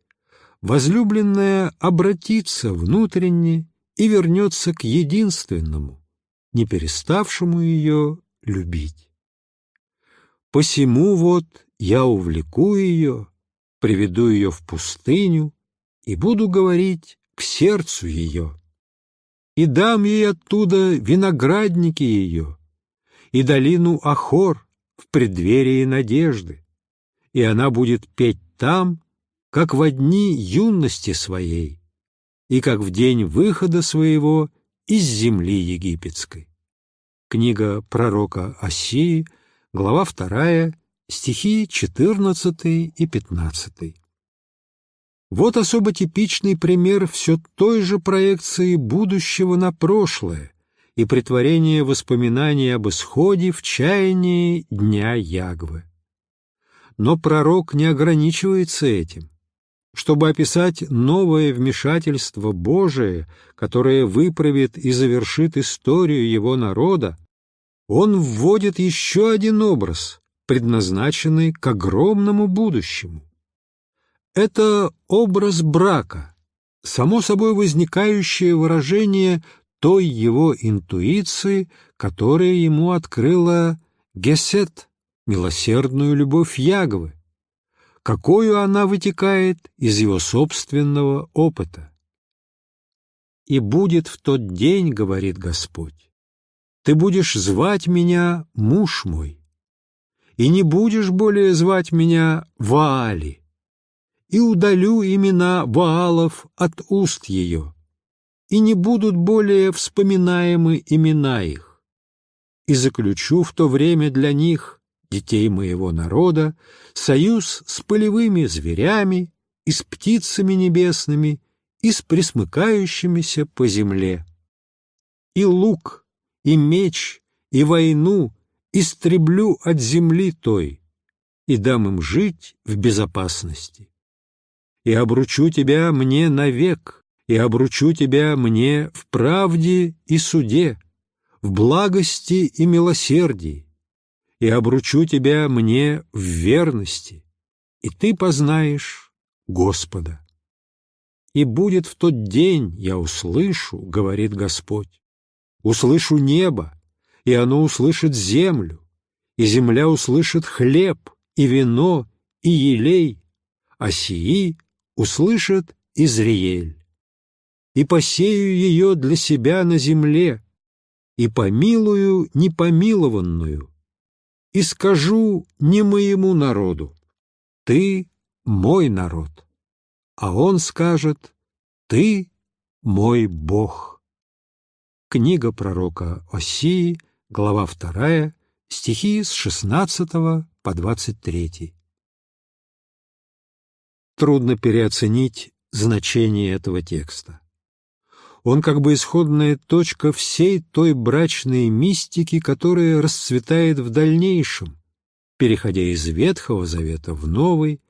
возлюбленная обратится внутренне и вернется к единственному, не переставшему ее любить. Посему вот я увлеку ее, приведу ее в пустыню и буду говорить к сердцу ее, и дам ей оттуда виноградники ее, и долину Ахор в преддверии надежды, и она будет петь там, как во дни юности своей и как в день выхода своего из земли египетской. Книга пророка Осии, глава 2, стихи 14 и 15. Вот особо типичный пример все той же проекции будущего на прошлое и притворения воспоминаний об исходе в чаянии дня Ягвы. Но пророк не ограничивается этим. Чтобы описать новое вмешательство Божие, которое выправит и завершит историю его народа, он вводит еще один образ, предназначенный к огромному будущему. Это образ брака, само собой возникающее выражение той его интуиции, которая ему открыла Гесет, милосердную любовь Ягвы, какую она вытекает из его собственного опыта. «И будет в тот день, — говорит Господь, — ты будешь звать меня муж мой, и не будешь более звать меня Ваали, и удалю имена Ваалов от уст ее, и не будут более вспоминаемы имена их. И заключу в то время для них, детей моего народа, союз с полевыми зверями и с птицами небесными и с присмыкающимися по земле. И лук, и меч, и войну истреблю от земли той, и дам им жить в безопасности и обручу тебя мне навек, и обручу тебя мне в правде и суде, в благости и милосердии, и обручу тебя мне в верности, и ты познаешь Господа. И будет в тот день, я услышу, говорит Господь, услышу небо, и оно услышит землю, и земля услышит хлеб, и вино, и елей, а сии услышит Изриель. И посею ее для себя на земле, и помилую непомилованную, и скажу не моему народу, ты мой народ, а он скажет, ты мой Бог. Книга пророка Осии, глава 2, стихи с 16 по 23 трудно переоценить значение этого текста. Он как бы исходная точка всей той брачной мистики, которая расцветает в дальнейшем, переходя из Ветхого Завета в Новый,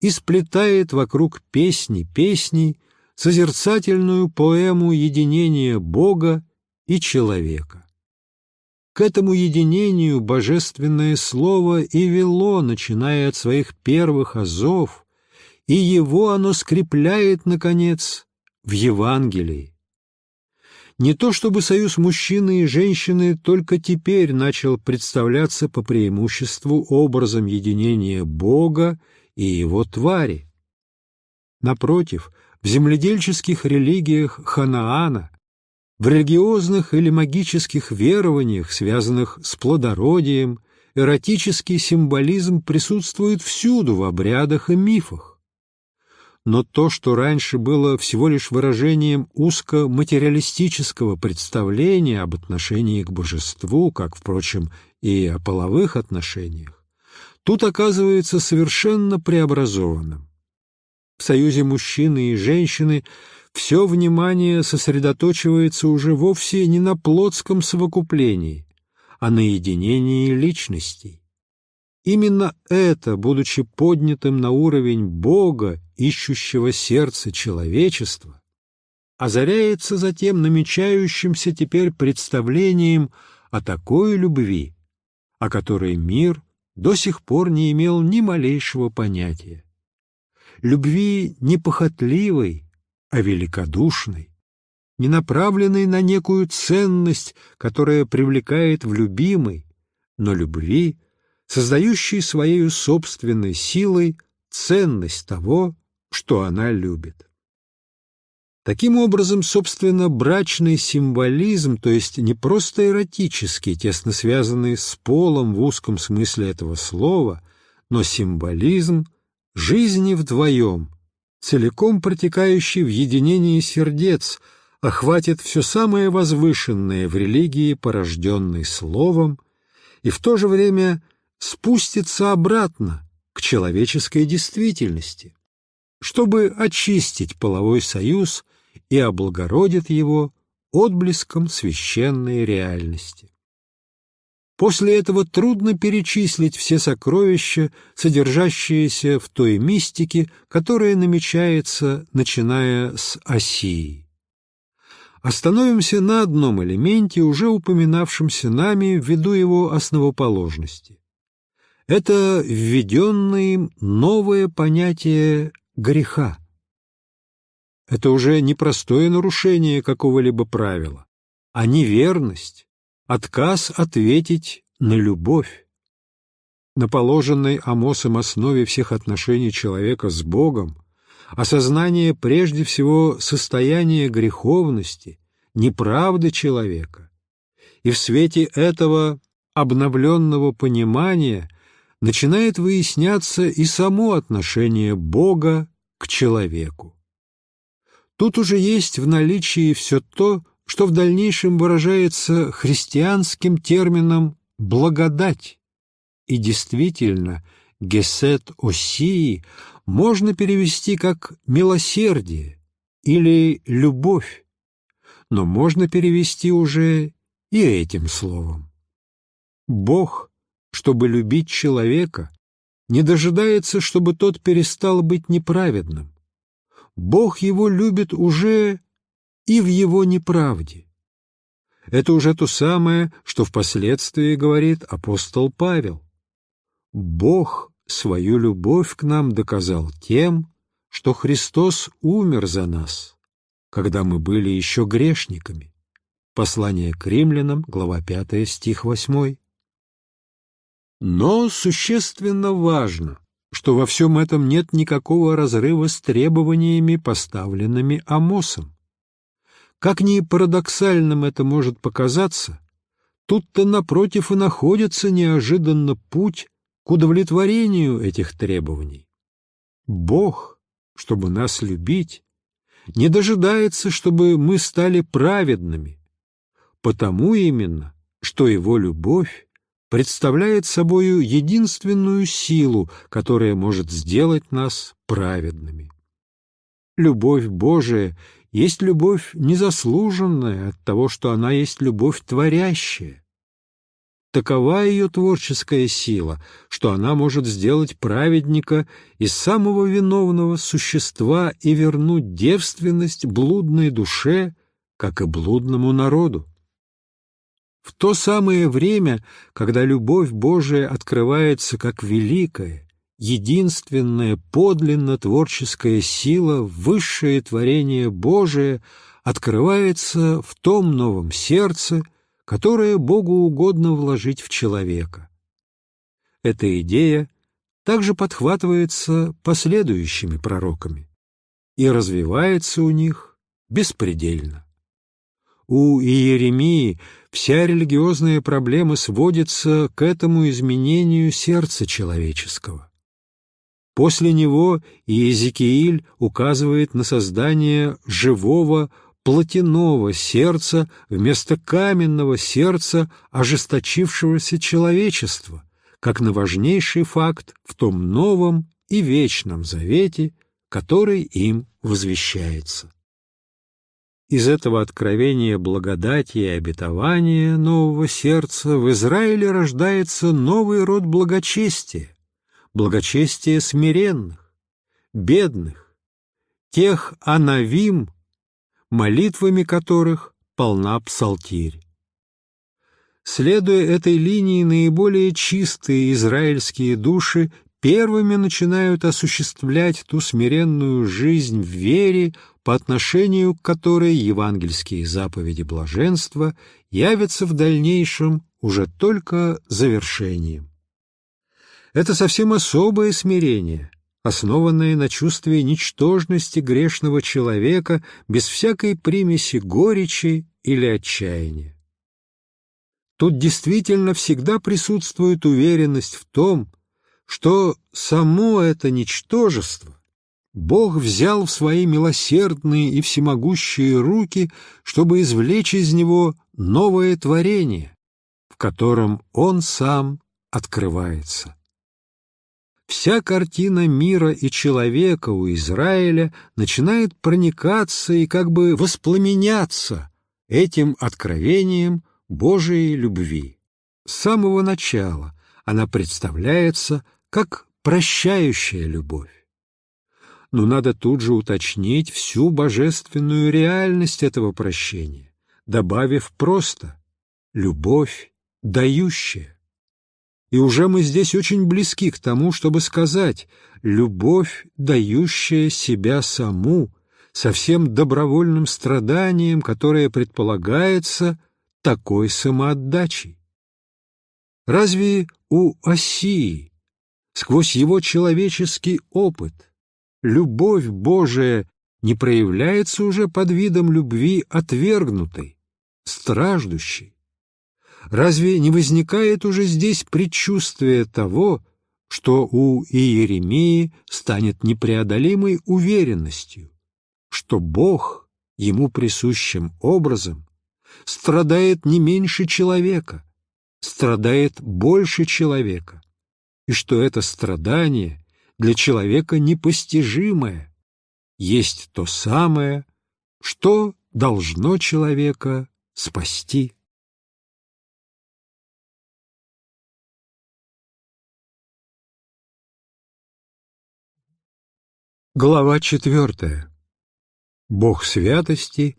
и сплетает вокруг песни песней созерцательную поэму единения Бога и человека. К этому единению божественное слово и вело, начиная от своих первых азов, и его оно скрепляет, наконец, в Евангелии. Не то чтобы союз мужчины и женщины только теперь начал представляться по преимуществу образом единения Бога и его твари. Напротив, в земледельческих религиях Ханаана, в религиозных или магических верованиях, связанных с плодородием, эротический символизм присутствует всюду в обрядах и мифах но то, что раньше было всего лишь выражением узко-материалистического представления об отношении к божеству, как, впрочем, и о половых отношениях, тут оказывается совершенно преобразованным. В союзе мужчины и женщины все внимание сосредоточивается уже вовсе не на плотском совокуплении, а на единении личностей. Именно это, будучи поднятым на уровень Бога, ищущего сердце человечества, озаряется затем намечающимся теперь представлением о такой любви, о которой мир до сих пор не имел ни малейшего понятия. Любви не похотливой, а великодушной, не направленной на некую ценность, которая привлекает в любимой, но любви, создающей своей собственной силой ценность того, что она любит. Таким образом, собственно, брачный символизм, то есть не просто эротический, тесно связанный с полом в узком смысле этого слова, но символизм жизни вдвоем, целиком протекающий в единении сердец, охватит все самое возвышенное в религии, порожденной словом, и в то же время спустится обратно к человеческой действительности, чтобы очистить половой союз и облагородит его отблеском священной реальности. После этого трудно перечислить все сокровища, содержащиеся в той мистике, которая намечается, начиная с Осии. Остановимся на одном элементе, уже упоминавшемся нами ввиду его основоположности. Это введенное им новое понятие греха. Это уже не простое нарушение какого-либо правила, а неверность, отказ ответить на любовь. На положенной Амосом основе всех отношений человека с Богом осознание прежде всего состояния греховности, неправды человека. И в свете этого обновленного понимания начинает выясняться и само отношение Бога к человеку. Тут уже есть в наличии все то, что в дальнейшем выражается христианским термином «благодать». И действительно, «гесет осии» можно перевести как «милосердие» или «любовь», но можно перевести уже и этим словом. Бог, чтобы любить человека, не дожидается, чтобы тот перестал быть неправедным. Бог его любит уже и в его неправде. Это уже то самое, что впоследствии говорит апостол Павел. Бог свою любовь к нам доказал тем, что Христос умер за нас, когда мы были еще грешниками. Послание к римлянам, глава 5, стих 8. Но существенно важно, что во всем этом нет никакого разрыва с требованиями, поставленными Амосом. Как ни парадоксальным это может показаться, тут-то напротив и находится неожиданно путь к удовлетворению этих требований. Бог, чтобы нас любить, не дожидается, чтобы мы стали праведными, потому именно, что Его любовь представляет собою единственную силу, которая может сделать нас праведными. Любовь Божия есть любовь незаслуженная от того, что она есть любовь творящая. Такова ее творческая сила, что она может сделать праведника из самого виновного существа и вернуть девственность блудной душе, как и блудному народу. В то самое время, когда любовь Божия открывается как великая, единственная подлинно творческая сила, высшее творение Божие открывается в том новом сердце, которое Богу угодно вложить в человека. Эта идея также подхватывается последующими пророками и развивается у них беспредельно. У Иеремии вся религиозная проблема сводится к этому изменению сердца человеческого. После него Иезекииль указывает на создание живого плотяного сердца вместо каменного сердца ожесточившегося человечества, как на важнейший факт в том новом и вечном завете, который им возвещается. Из этого откровения благодати и обетования нового сердца в Израиле рождается новый род благочестия, благочестие смиренных, бедных, тех анавим, молитвами которых полна псалтирь. Следуя этой линии, наиболее чистые израильские души первыми начинают осуществлять ту смиренную жизнь в вере, по отношению к которой евангельские заповеди блаженства явятся в дальнейшем уже только завершением. Это совсем особое смирение, основанное на чувстве ничтожности грешного человека без всякой примеси горечи или отчаяния. Тут действительно всегда присутствует уверенность в том, что само это ничтожество Бог взял в свои милосердные и всемогущие руки, чтобы извлечь из него новое творение, в котором Он сам открывается. Вся картина мира и человека у Израиля начинает проникаться и как бы воспламеняться этим откровением Божией любви. С самого начала она представляется как прощающая любовь. Но надо тут же уточнить всю божественную реальность этого прощения, добавив просто «любовь дающая». И уже мы здесь очень близки к тому, чтобы сказать «любовь, дающая себя саму», со всем добровольным страданием, которое предполагается такой самоотдачей. Разве у Осии, сквозь его человеческий опыт, любовь Божия не проявляется уже под видом любви отвергнутой, страждущей? Разве не возникает уже здесь предчувствие того, что у Иеремии станет непреодолимой уверенностью, что Бог ему присущим образом страдает не меньше человека, страдает больше человека, и что это страдание для человека непостижимое, есть то самое, что должно человека спасти. Глава четвертая. Бог святости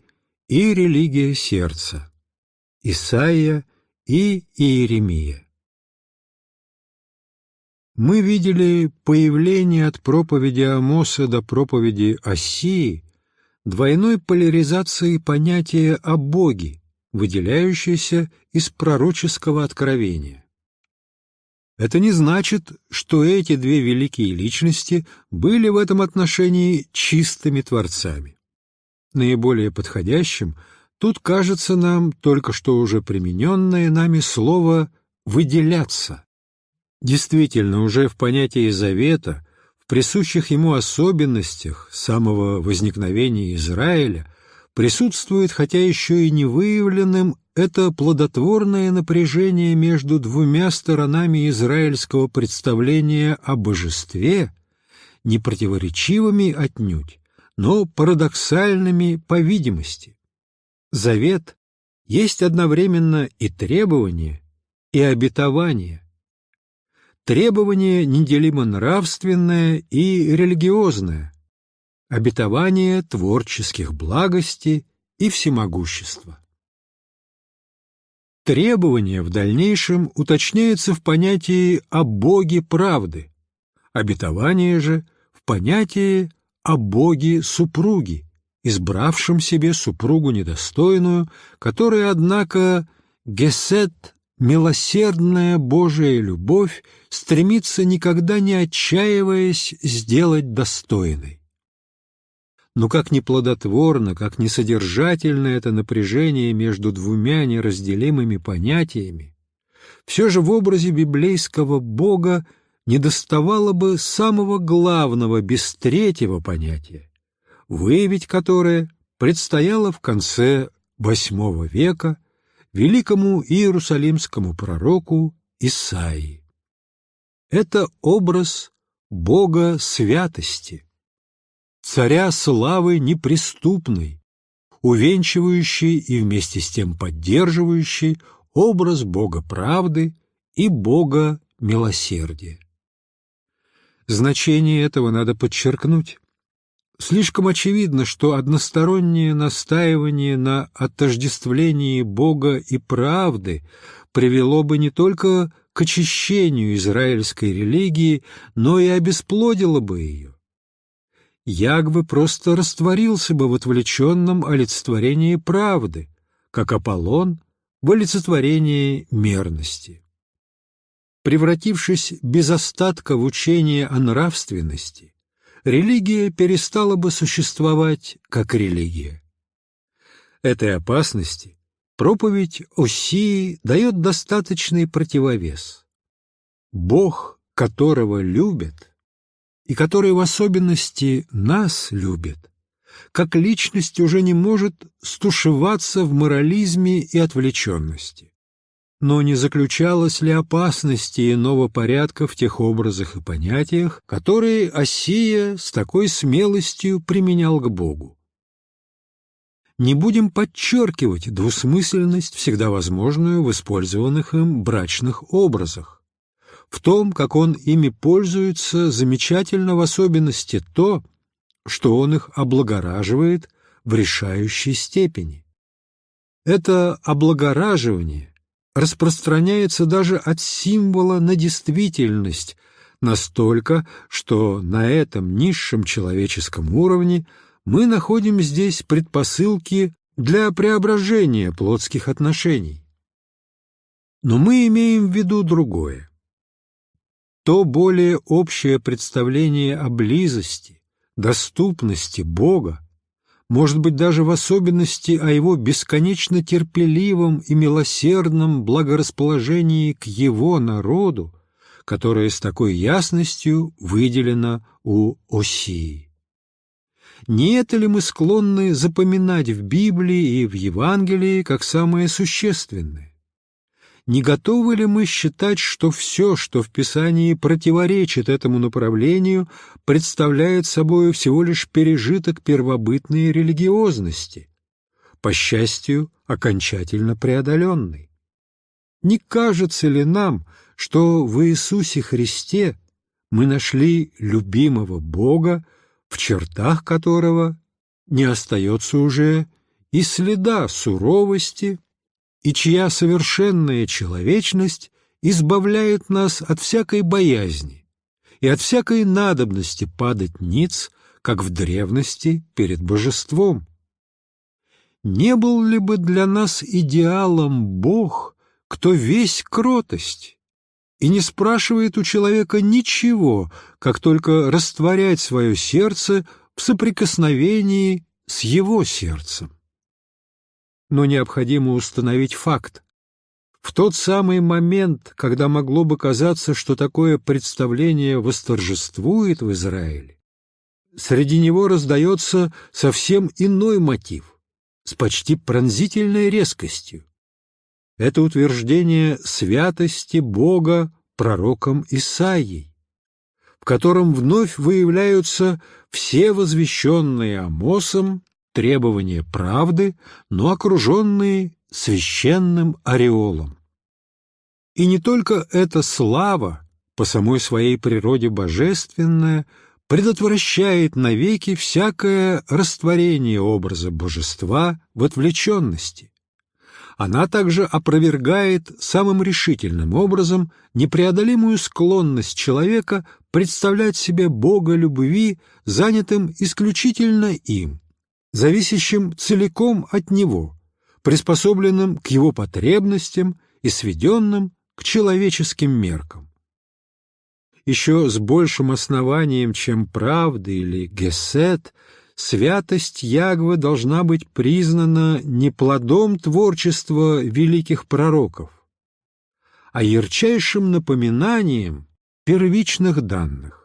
и религия сердца. Исаия и Иеремия. Мы видели появление от проповеди Амоса до проповеди Осии двойной поляризации понятия о Боге, выделяющейся из пророческого откровения. Это не значит, что эти две великие личности были в этом отношении чистыми творцами. Наиболее подходящим тут кажется нам только что уже примененное нами слово «выделяться». Действительно, уже в понятии завета, в присущих ему особенностях самого возникновения Израиля, присутствует, хотя еще и не выявленным, это плодотворное напряжение между двумя сторонами израильского представления о божестве, не противоречивыми отнюдь, но парадоксальными по видимости. Завет есть одновременно и требование, и обетование. Требование неделимо нравственное и религиозное, обетование творческих благости и всемогущества. Требование в дальнейшем уточняется в понятии о Боге правды, обетование же в понятии о Боге супруги, избравшем себе супругу недостойную, которая, однако, гесет, милосердная Божия любовь, стремится, никогда не отчаиваясь, сделать достойной. Но как неплодотворно, как несодержательно это напряжение между двумя неразделимыми понятиями, все же в образе библейского Бога недоставало бы самого главного без третьего понятия, выявить которое предстояло в конце VIII века великому иерусалимскому пророку Исаии. Это образ Бога святости, царя славы неприступной, увенчивающий и вместе с тем поддерживающий образ Бога правды и Бога милосердия. Значение этого надо подчеркнуть. Слишком очевидно, что одностороннее настаивание на отождествлении Бога и правды привело бы не только к очищению израильской религии, но и обесплодило бы ее. Ягвы просто растворился бы в отвлеченном олицетворении правды, как Аполлон в олицетворении мерности превратившись без остатка в учение о нравственности, религия перестала бы существовать как религия. Этой опасности проповедь Осии дает достаточный противовес. Бог, которого любят, и который в особенности нас любит, как личность уже не может стушеваться в морализме и отвлеченности. Но не заключалась ли опасности иного порядка в тех образах и понятиях, которые Осия с такой смелостью применял к Богу? Не будем подчеркивать двусмысленность, всегда возможную в использованных им брачных образах. В том, как он ими пользуется, замечательно в особенности то, что он их облагораживает в решающей степени. Это облагораживание распространяется даже от символа на действительность, настолько, что на этом низшем человеческом уровне мы находим здесь предпосылки для преображения плотских отношений. Но мы имеем в виду другое. То более общее представление о близости, доступности Бога, может быть, даже в особенности о Его бесконечно терпеливом и милосердном благорасположении к Его народу, которое с такой ясностью выделено у Осии. Не это ли мы склонны запоминать в Библии и в Евангелии как самое существенное? Не готовы ли мы считать, что все, что в Писании противоречит этому направлению, представляет собой всего лишь пережиток первобытной религиозности, по счастью, окончательно преодоленный? Не кажется ли нам, что в Иисусе Христе мы нашли любимого Бога, в чертах которого не остается уже и следа суровости, и чья совершенная человечность избавляет нас от всякой боязни и от всякой надобности падать ниц, как в древности перед божеством. Не был ли бы для нас идеалом Бог, кто весь кротость, и не спрашивает у человека ничего, как только растворять свое сердце в соприкосновении с его сердцем? Но необходимо установить факт. В тот самый момент, когда могло бы казаться, что такое представление восторжествует в Израиле, среди него раздается совсем иной мотив, с почти пронзительной резкостью. Это утверждение святости Бога пророком Исаией, в котором вновь выявляются все возвещенные Амосом требования правды, но окруженные священным ореолом. И не только эта слава, по самой своей природе божественная, предотвращает навеки всякое растворение образа божества в отвлеченности. Она также опровергает самым решительным образом непреодолимую склонность человека представлять себе Бога любви занятым исключительно им, зависящим целиком от него, приспособленным к его потребностям и сведенным к человеческим меркам. Еще с большим основанием, чем правда или гесет, святость Ягвы должна быть признана не плодом творчества великих пророков, а ярчайшим напоминанием первичных данных.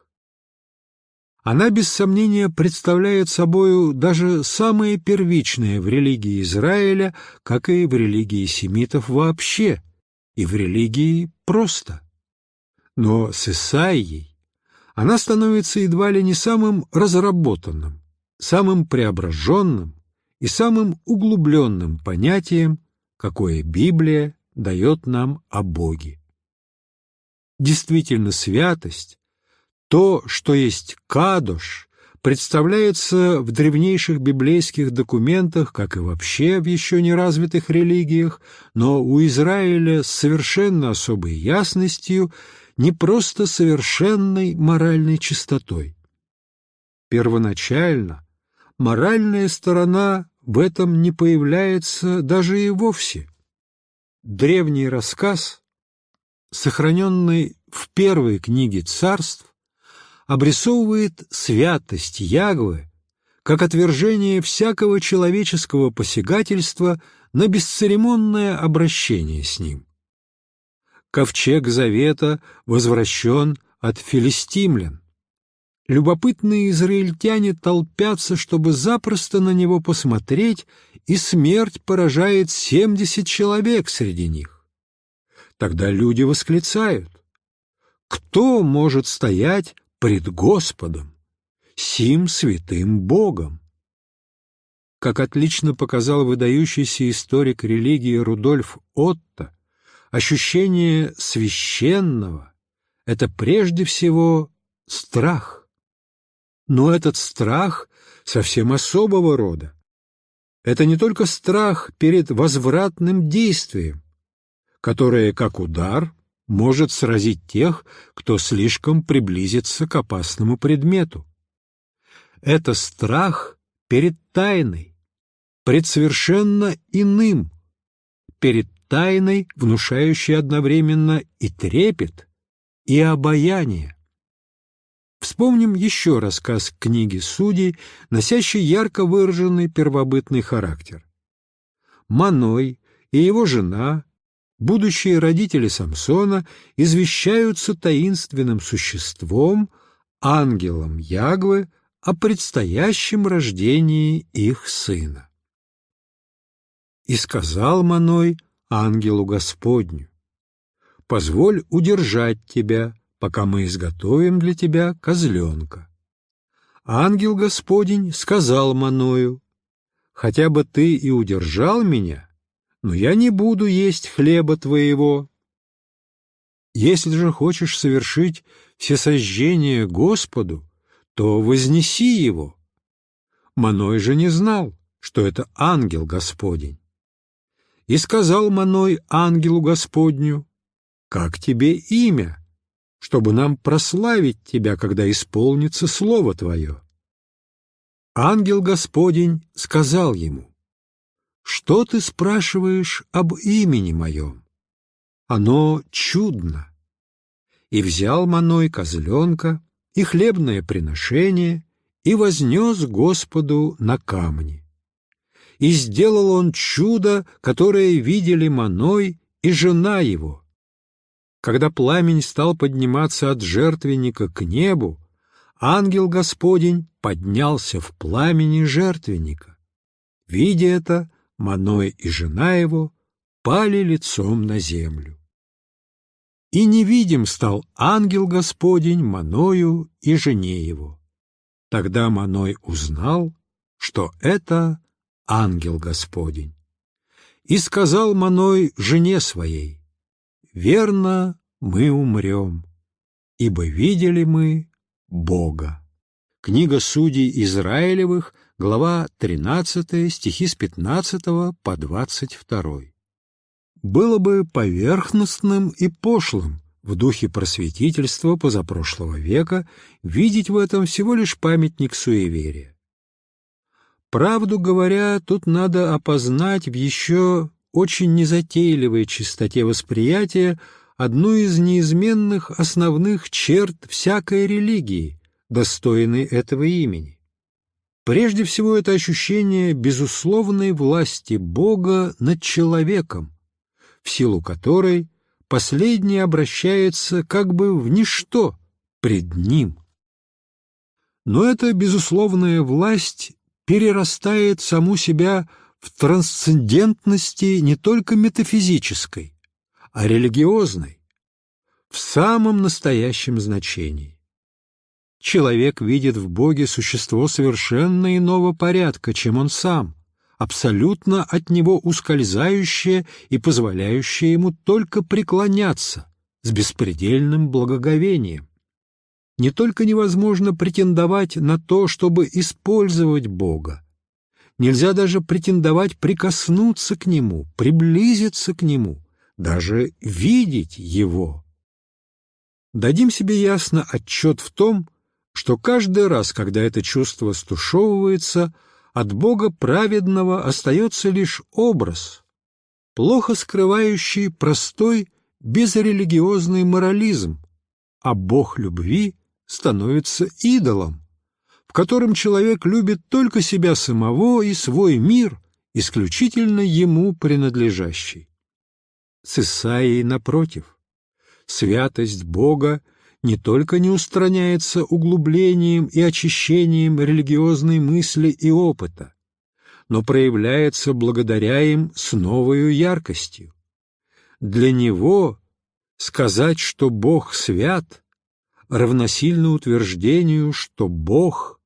Она, без сомнения, представляет собою даже самое первичное в религии Израиля, как и в религии семитов вообще, и в религии просто. Но с Исаией она становится едва ли не самым разработанным, самым преображенным и самым углубленным понятием, какое Библия дает нам о Боге. Действительно, святость то, что есть кадош, представляется в древнейших библейских документах, как и вообще в еще не развитых религиях, но у Израиля с совершенно особой ясностью, не просто совершенной моральной чистотой. Первоначально моральная сторона в этом не появляется даже и вовсе. Древний рассказ, сохраненный в первой книге царств, обрисовывает святость Ягвы как отвержение всякого человеческого посягательства на бесцеремонное обращение с ним. Ковчег Завета возвращен от филистимлян. любопытные израильтяне толпятся, чтобы запросто на него посмотреть, и смерть поражает семьдесят человек среди них. Тогда люди восклицают, кто может стоять пред Господом, сим святым Богом? Как отлично показал выдающийся историк религии Рудольф Отто, ощущение священного — это прежде всего страх. Но этот страх совсем особого рода. Это не только страх перед возвратным действием, которое, как удар, может сразить тех, кто слишком приблизится к опасному предмету. Это страх перед тайной, пред совершенно иным, перед тайной, внушающей одновременно и трепет, и обаяние. Вспомним еще рассказ книги «Судей», носящий ярко выраженный первобытный характер. Маной и его жена, будущие родители Самсона, извещаются таинственным существом, ангелом Ягвы, о предстоящем рождении их сына. И сказал Маной ангелу Господню, «Позволь удержать тебя, пока мы изготовим для тебя козленка». Ангел Господень сказал Маною, «Хотя бы ты и удержал меня, но я не буду есть хлеба твоего. Если же хочешь совершить всесожжение Господу, то вознеси его. Маной же не знал, что это ангел Господень. И сказал Маной ангелу Господню, «Как тебе имя, чтобы нам прославить тебя, когда исполнится слово твое?» Ангел Господень сказал ему, «Что ты спрашиваешь об имени моем? Оно чудно». И взял Маной козленка, и хлебное приношение, и вознес Господу на камни. И сделал он чудо, которое видели Маной и жена его. Когда пламень стал подниматься от жертвенника к небу, ангел Господень поднялся в пламени жертвенника. Видя это, Маной и жена его пали лицом на землю и невидим стал ангел Господень Маною и жене его. Тогда Маной узнал, что это ангел Господень. И сказал Маной жене своей, «Верно, мы умрем, ибо видели мы Бога». Книга Судей Израилевых, глава 13, стихи с 15 по 22 было бы поверхностным и пошлым в духе просветительства позапрошлого века видеть в этом всего лишь памятник суеверия. Правду говоря, тут надо опознать в еще очень незатейливой чистоте восприятия одну из неизменных основных черт всякой религии, достойной этого имени. Прежде всего, это ощущение безусловной власти Бога над человеком, в силу которой последний обращается как бы в ничто пред ним. Но эта безусловная власть перерастает саму себя в трансцендентности не только метафизической, а религиозной, в самом настоящем значении. Человек видит в Боге существо совершенно иного порядка, чем он сам, абсолютно от него ускользающее и позволяющее ему только преклоняться с беспредельным благоговением. Не только невозможно претендовать на то, чтобы использовать Бога, нельзя даже претендовать прикоснуться к Нему, приблизиться к Нему, даже видеть Его. Дадим себе ясно отчет в том, что каждый раз, когда это чувство стушевывается, от Бога праведного остается лишь образ, плохо скрывающий простой безрелигиозный морализм, а Бог любви становится идолом, в котором человек любит только себя самого и свой мир, исключительно ему принадлежащий. С Исаией, напротив, святость Бога не только не устраняется углублением и очищением религиозной мысли и опыта, но проявляется благодаря им с новою яркостью. Для него сказать, что Бог свят, равносильно утверждению, что Бог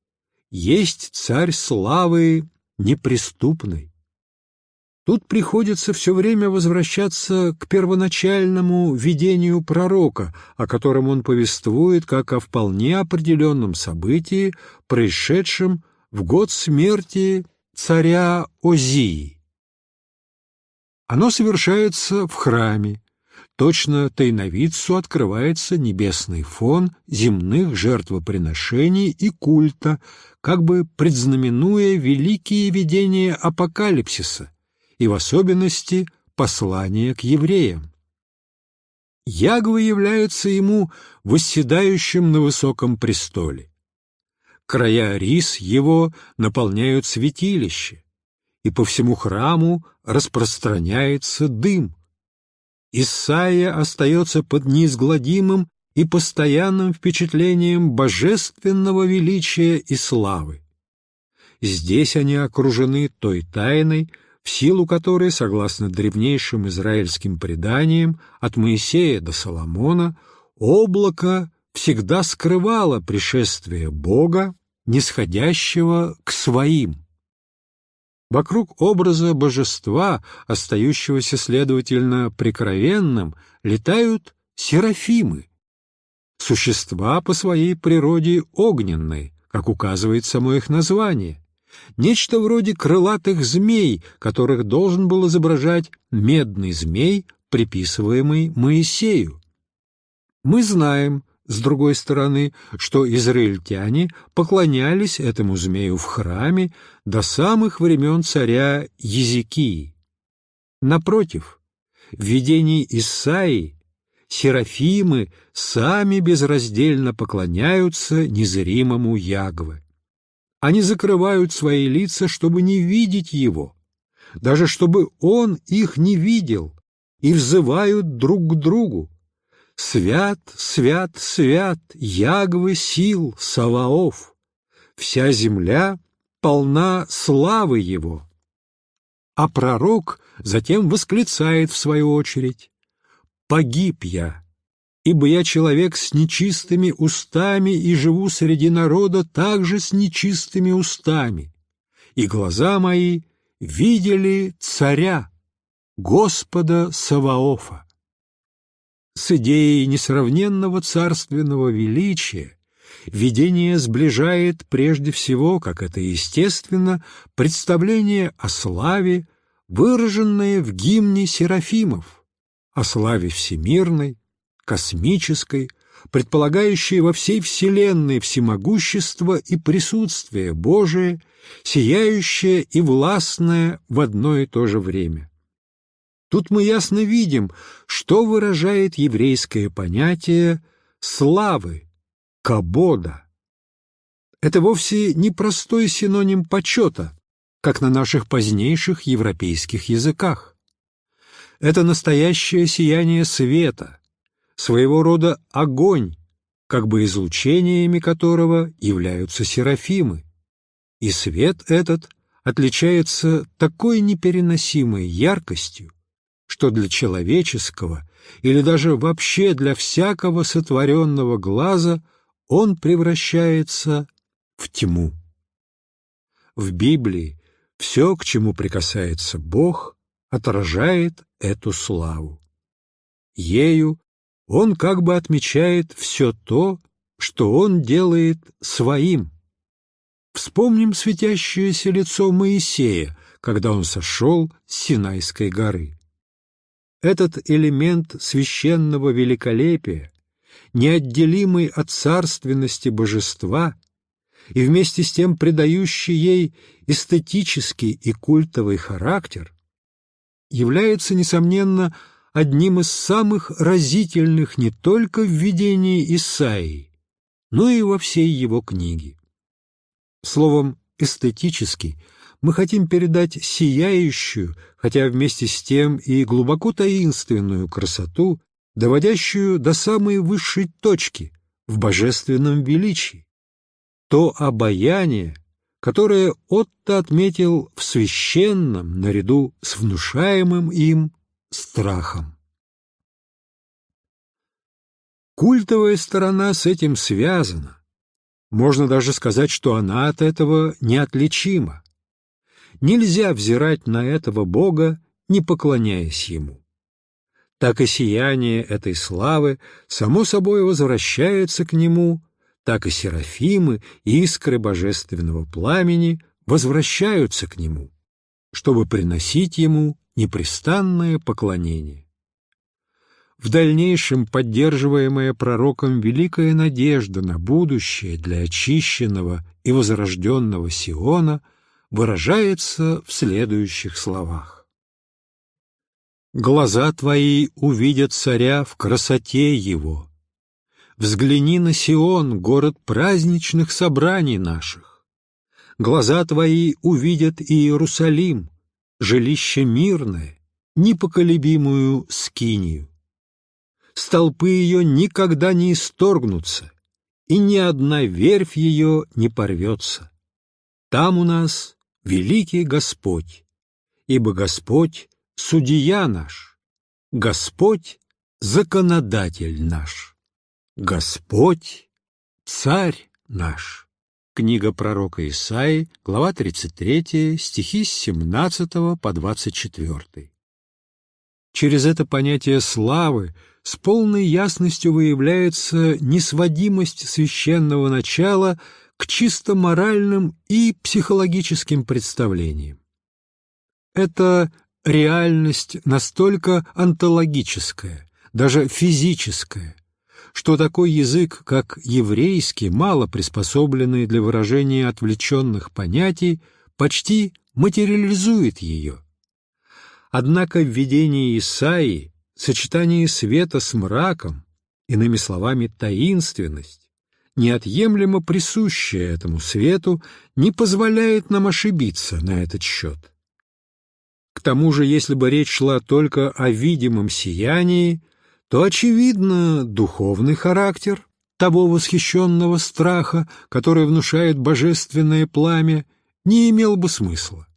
есть царь славы неприступной. Тут приходится все время возвращаться к первоначальному видению пророка, о котором он повествует как о вполне определенном событии, происшедшем в год смерти царя Озии. Оно совершается в храме. Точно тайновидцу открывается небесный фон земных жертвоприношений и культа, как бы предзнаменуя великие видения апокалипсиса и в особенности послание к евреям. Ягвы являются ему восседающим на высоком престоле. Края рис его наполняют святилище, и по всему храму распространяется дым. Исаия остается под неизгладимым и постоянным впечатлением божественного величия и славы. Здесь они окружены той тайной, в силу которой, согласно древнейшим израильским преданиям, от Моисея до Соломона, облако всегда скрывало пришествие Бога, нисходящего к своим. Вокруг образа божества, остающегося, следовательно, прикровенным, летают серафимы, существа по своей природе огненные, как указывает само их название, нечто вроде крылатых змей, которых должен был изображать медный змей, приписываемый Моисею. Мы знаем, с другой стороны, что израильтяне поклонялись этому змею в храме до самых времен царя Езекии. Напротив, в видении Исаии серафимы сами безраздельно поклоняются незримому Ягве. Они закрывают свои лица, чтобы не видеть его, даже чтобы он их не видел, и взывают друг к другу. «Свят, свят, свят, Ягвы сил, Саваоф! Вся земля полна славы его!» А пророк затем восклицает в свою очередь «Погиб я, ибо я человек с нечистыми устами и живу среди народа также с нечистыми устами, и глаза мои видели царя, Господа Саваофа. С идеей несравненного царственного величия видение сближает прежде всего, как это естественно, представление о славе, выраженное в гимне Серафимов, о славе всемирной, космической, предполагающей во всей Вселенной всемогущество и присутствие Божие, сияющее и властное в одно и то же время. Тут мы ясно видим, что выражает еврейское понятие славы, кабода. Это вовсе не простой синоним почета, как на наших позднейших европейских языках. Это настоящее сияние света, своего рода огонь, как бы излучениями которого являются серафимы. И свет этот отличается такой непереносимой яркостью, что для человеческого или даже вообще для всякого сотворенного глаза он превращается в тьму. В Библии все, к чему прикасается Бог, отражает эту славу. Ею он как бы отмечает все то, что он делает своим. Вспомним светящееся лицо Моисея, когда он сошел с Синайской горы. Этот элемент священного великолепия, неотделимый от царственности божества и вместе с тем придающий ей эстетический и культовый характер, является, несомненно, одним из самых разительных не только в видении Исаии, но и во всей его книге. Словом, эстетический мы хотим передать сияющую, хотя вместе с тем и глубоко таинственную красоту, доводящую до самой высшей точки, в божественном величии, то обаяние, которое Отто отметил в священном наряду с внушаемым им страхом. Культовая сторона с этим связана. Можно даже сказать, что она от этого неотличима. Нельзя взирать на этого Бога, не поклоняясь Ему. Так и сияние этой славы само собой возвращается к Нему, так и серафимы, искры божественного пламени возвращаются к Нему, чтобы приносить Ему непрестанное поклонение. В дальнейшем поддерживаемая пророком великая надежда на будущее для очищенного и возрожденного Сиона выражается в следующих словах. «Глаза твои увидят царя в красоте его, Взгляни на Сион, город праздничных собраний наших. Глаза твои увидят Иерусалим, жилище мирное, непоколебимую скинию. Столпы ее никогда не исторгнутся, и ни одна верфь ее не порвется. Там у нас великий Господь, ибо Господь — судья наш, Господь — законодатель наш. Господь, Царь наш. Книга пророка Исаии, глава 33, стихи с 17 по 24. Через это понятие славы с полной ясностью выявляется несводимость священного начала к чисто моральным и психологическим представлениям. Это реальность настолько онтологическая, даже физическая, что такой язык, как еврейский, мало приспособленный для выражения отвлеченных понятий, почти материализует ее. Однако в видении Исаии сочетание света с мраком, иными словами, таинственность, неотъемлемо присущая этому свету, не позволяет нам ошибиться на этот счет. К тому же, если бы речь шла только о видимом сиянии, то, очевидно, духовный характер того восхищенного страха, который внушает божественное пламя, не имел бы смысла.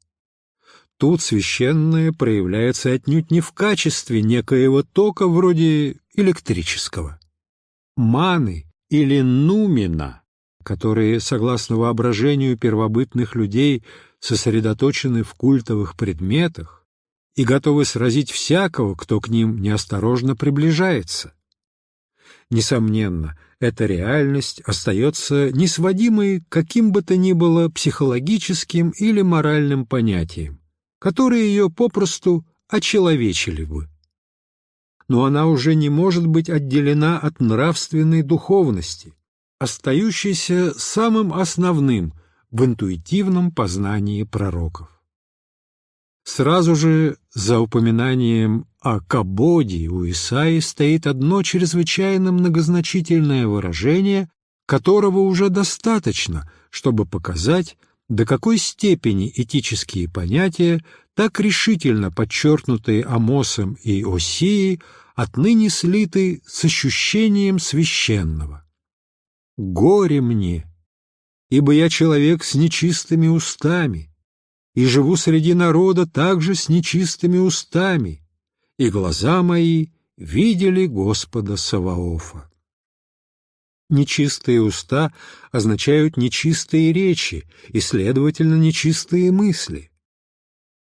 Тут священное проявляется отнюдь не в качестве некоего тока вроде электрического. Маны или нумина, которые, согласно воображению первобытных людей, сосредоточены в культовых предметах, и готовы сразить всякого, кто к ним неосторожно приближается. Несомненно, эта реальность остается несводимой каким бы то ни было психологическим или моральным понятием, которые ее попросту очеловечили бы. Но она уже не может быть отделена от нравственной духовности, остающейся самым основным в интуитивном познании пророков. Сразу же за упоминанием о Кабоде у Исаи стоит одно чрезвычайно многозначительное выражение, которого уже достаточно, чтобы показать, до какой степени этические понятия, так решительно подчеркнутые Амосом и Осией, отныне слиты с ощущением священного. «Горе мне, ибо я человек с нечистыми устами, и живу среди народа также с нечистыми устами, и глаза мои видели Господа Саваофа. Нечистые уста означают нечистые речи и, следовательно, нечистые мысли.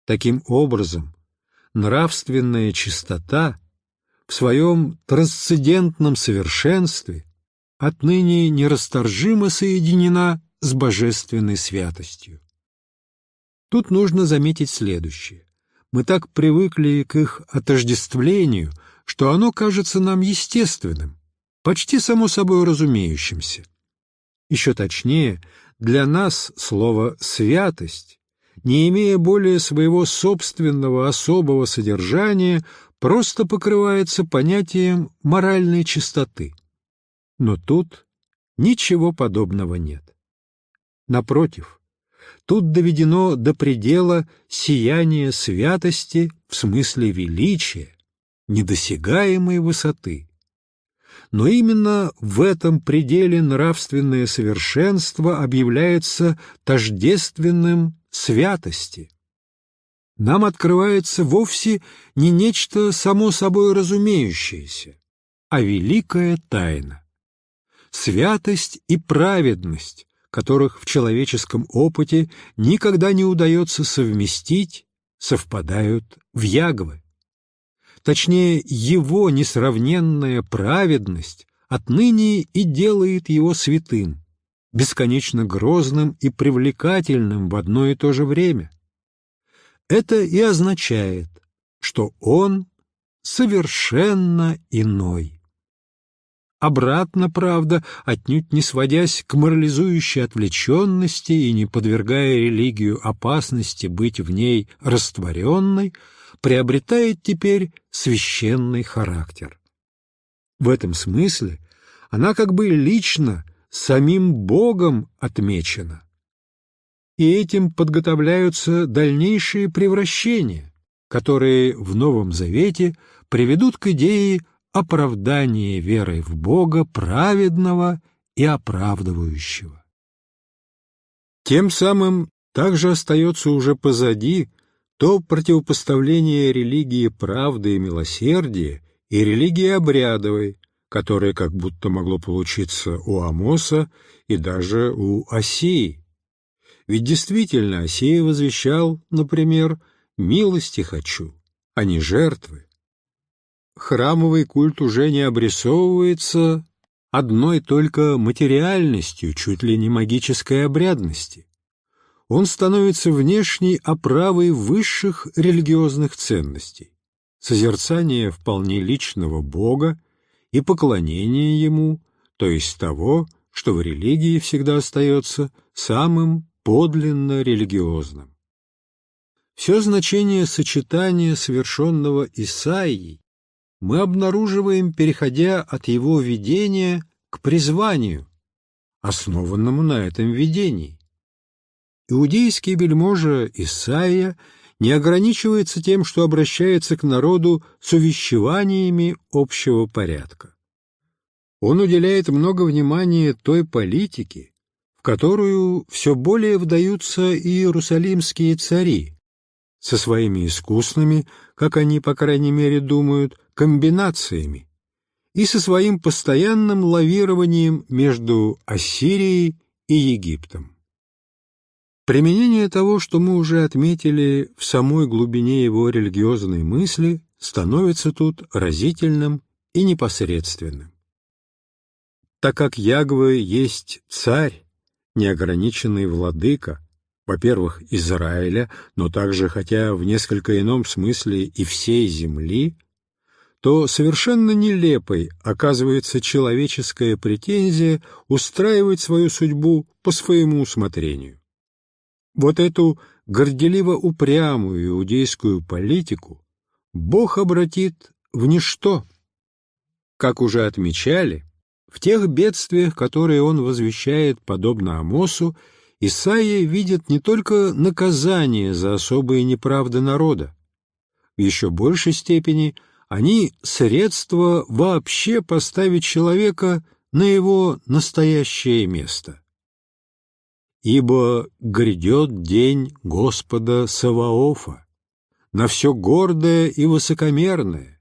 Таким образом, нравственная чистота в своем трансцендентном совершенстве отныне нерасторжимо соединена с божественной святостью. Тут нужно заметить следующее. Мы так привыкли к их отождествлению, что оно кажется нам естественным, почти само собой разумеющимся. Еще точнее, для нас слово «святость», не имея более своего собственного особого содержания, просто покрывается понятием моральной чистоты. Но тут ничего подобного нет. Напротив, Тут доведено до предела сияние святости в смысле величия, недосягаемой высоты. но именно в этом пределе нравственное совершенство объявляется тождественным святости. Нам открывается вовсе не нечто само собой разумеющееся, а великая тайна. Святость и праведность, которых в человеческом опыте никогда не удается совместить, совпадают в Ягове. Точнее, его несравненная праведность отныне и делает его святым, бесконечно грозным и привлекательным в одно и то же время. Это и означает, что он совершенно иной. Обратно, правда, отнюдь не сводясь к морализующей отвлеченности и не подвергая религию опасности быть в ней растворенной, приобретает теперь священный характер. В этом смысле она как бы лично самим Богом отмечена. И этим подготовляются дальнейшие превращения, которые в Новом Завете приведут к идее оправдания верой в Бога праведного и оправдывающего. Тем самым также остается уже позади то противопоставление религии правды и милосердия и религии обрядовой, которое как будто могло получиться у Амоса и даже у Осии. Ведь действительно Осия возвещал, например, «милости хочу, а не жертвы». Храмовый культ уже не обрисовывается одной только материальностью, чуть ли не магической обрядности он становится внешней оправой высших религиозных ценностей, созерцания вполне личного Бога и поклонения Ему, то есть того, что в религии всегда остается самым подлинно религиозным. Все значение сочетания совершенного Исаией мы обнаруживаем, переходя от его видения к призванию, основанному на этом видении. Иудейский вельможа Исаия не ограничивается тем, что обращается к народу с увещеваниями общего порядка. Он уделяет много внимания той политике, в которую все более вдаются иерусалимские цари, со своими искусными, как они, по крайней мере, думают, комбинациями, и со своим постоянным лавированием между Ассирией и Египтом. Применение того, что мы уже отметили в самой глубине его религиозной мысли, становится тут разительным и непосредственным. Так как Ягве есть царь, неограниченный владыка, во-первых, Израиля, но также, хотя в несколько ином смысле и всей земли, то совершенно нелепой оказывается человеческая претензия устраивать свою судьбу по своему усмотрению. Вот эту горделиво упрямую иудейскую политику Бог обратит в ничто. Как уже отмечали, в тех бедствиях, которые он возвещает, подобно Амосу, Исаия видит не только наказание за особые неправды народа, в еще большей степени они средства вообще поставить человека на его настоящее место. Ибо грядет день Господа Саваофа на все гордое и высокомерное,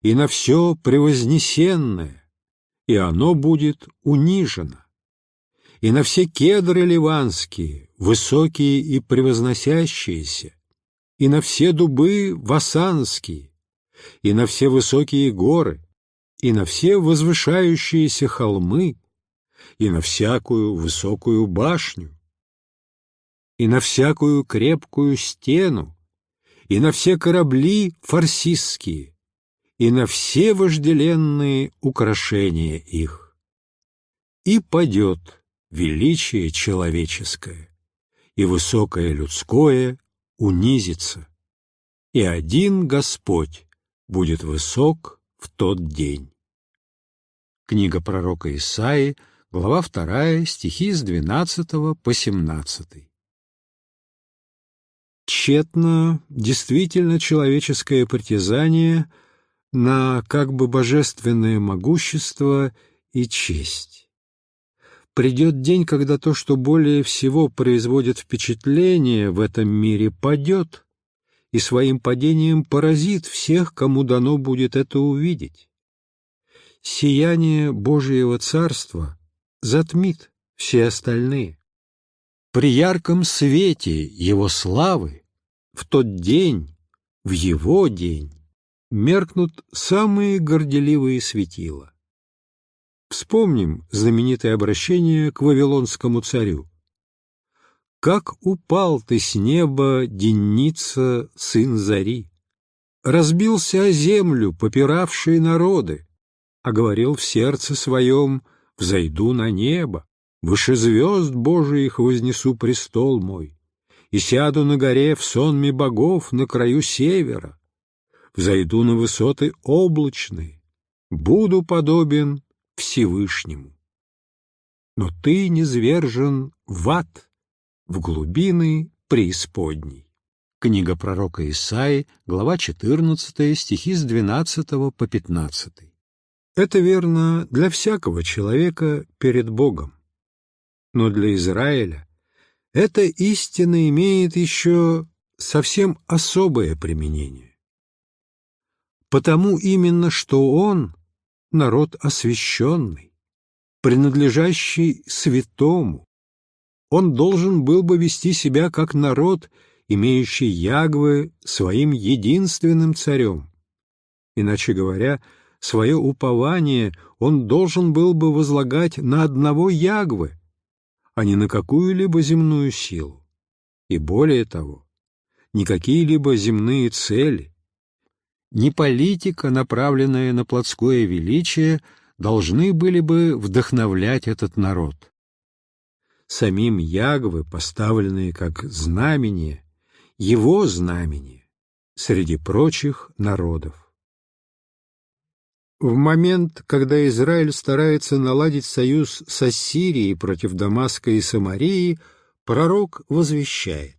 и на все превознесенное, и оно будет унижено, и на все кедры ливанские, высокие и превозносящиеся, и на все дубы васанские, и на все высокие горы, и на все возвышающиеся холмы, и на всякую высокую башню, и на всякую крепкую стену, и на все корабли фарсистские, и на все вожделенные украшения их. И падет величие человеческое, и высокое людское унизится, и один Господь будет высок в тот день. Книга пророка Исаии, глава 2, стихи с 12 по 17. Тщетно, действительно человеческое притязание на как бы божественное могущество и честь. Придет день, когда то, что более всего производит впечатление в этом мире, падет, и своим падением поразит всех, кому дано будет это увидеть. Сияние Божьего Царства затмит все остальные. При ярком свете Его славы в тот день, в Его день, меркнут самые горделивые светила. Вспомним знаменитое обращение к вавилонскому царю. Как упал ты с неба, денница, сын зари! Разбился о землю, попиравшие народы, а говорил в сердце своем, взойду на небо, выше звезд Божиих вознесу престол мой, и сяду на горе в сонме богов на краю севера, взойду на высоты облачные, буду подобен Всевышнему. Но ты низвержен в ад, в глубины преисподней. Книга пророка Исаи, глава 14, стихи с 12 по 15. Это верно для всякого человека перед Богом. Но для Израиля эта истина имеет еще совсем особое применение. Потому именно, что он — народ освященный, принадлежащий святому, он должен был бы вести себя как народ, имеющий Ягвы своим единственным царем. Иначе говоря, свое упование он должен был бы возлагать на одного Ягвы, а не на какую-либо земную силу. И более того, ни какие-либо земные цели, ни политика, направленная на плотское величие, должны были бы вдохновлять этот народ самим Ягвы, поставленные как знамение, его знамение среди прочих народов. В момент, когда Израиль старается наладить союз с Ассирией против Дамаска и Самарии, пророк возвещает.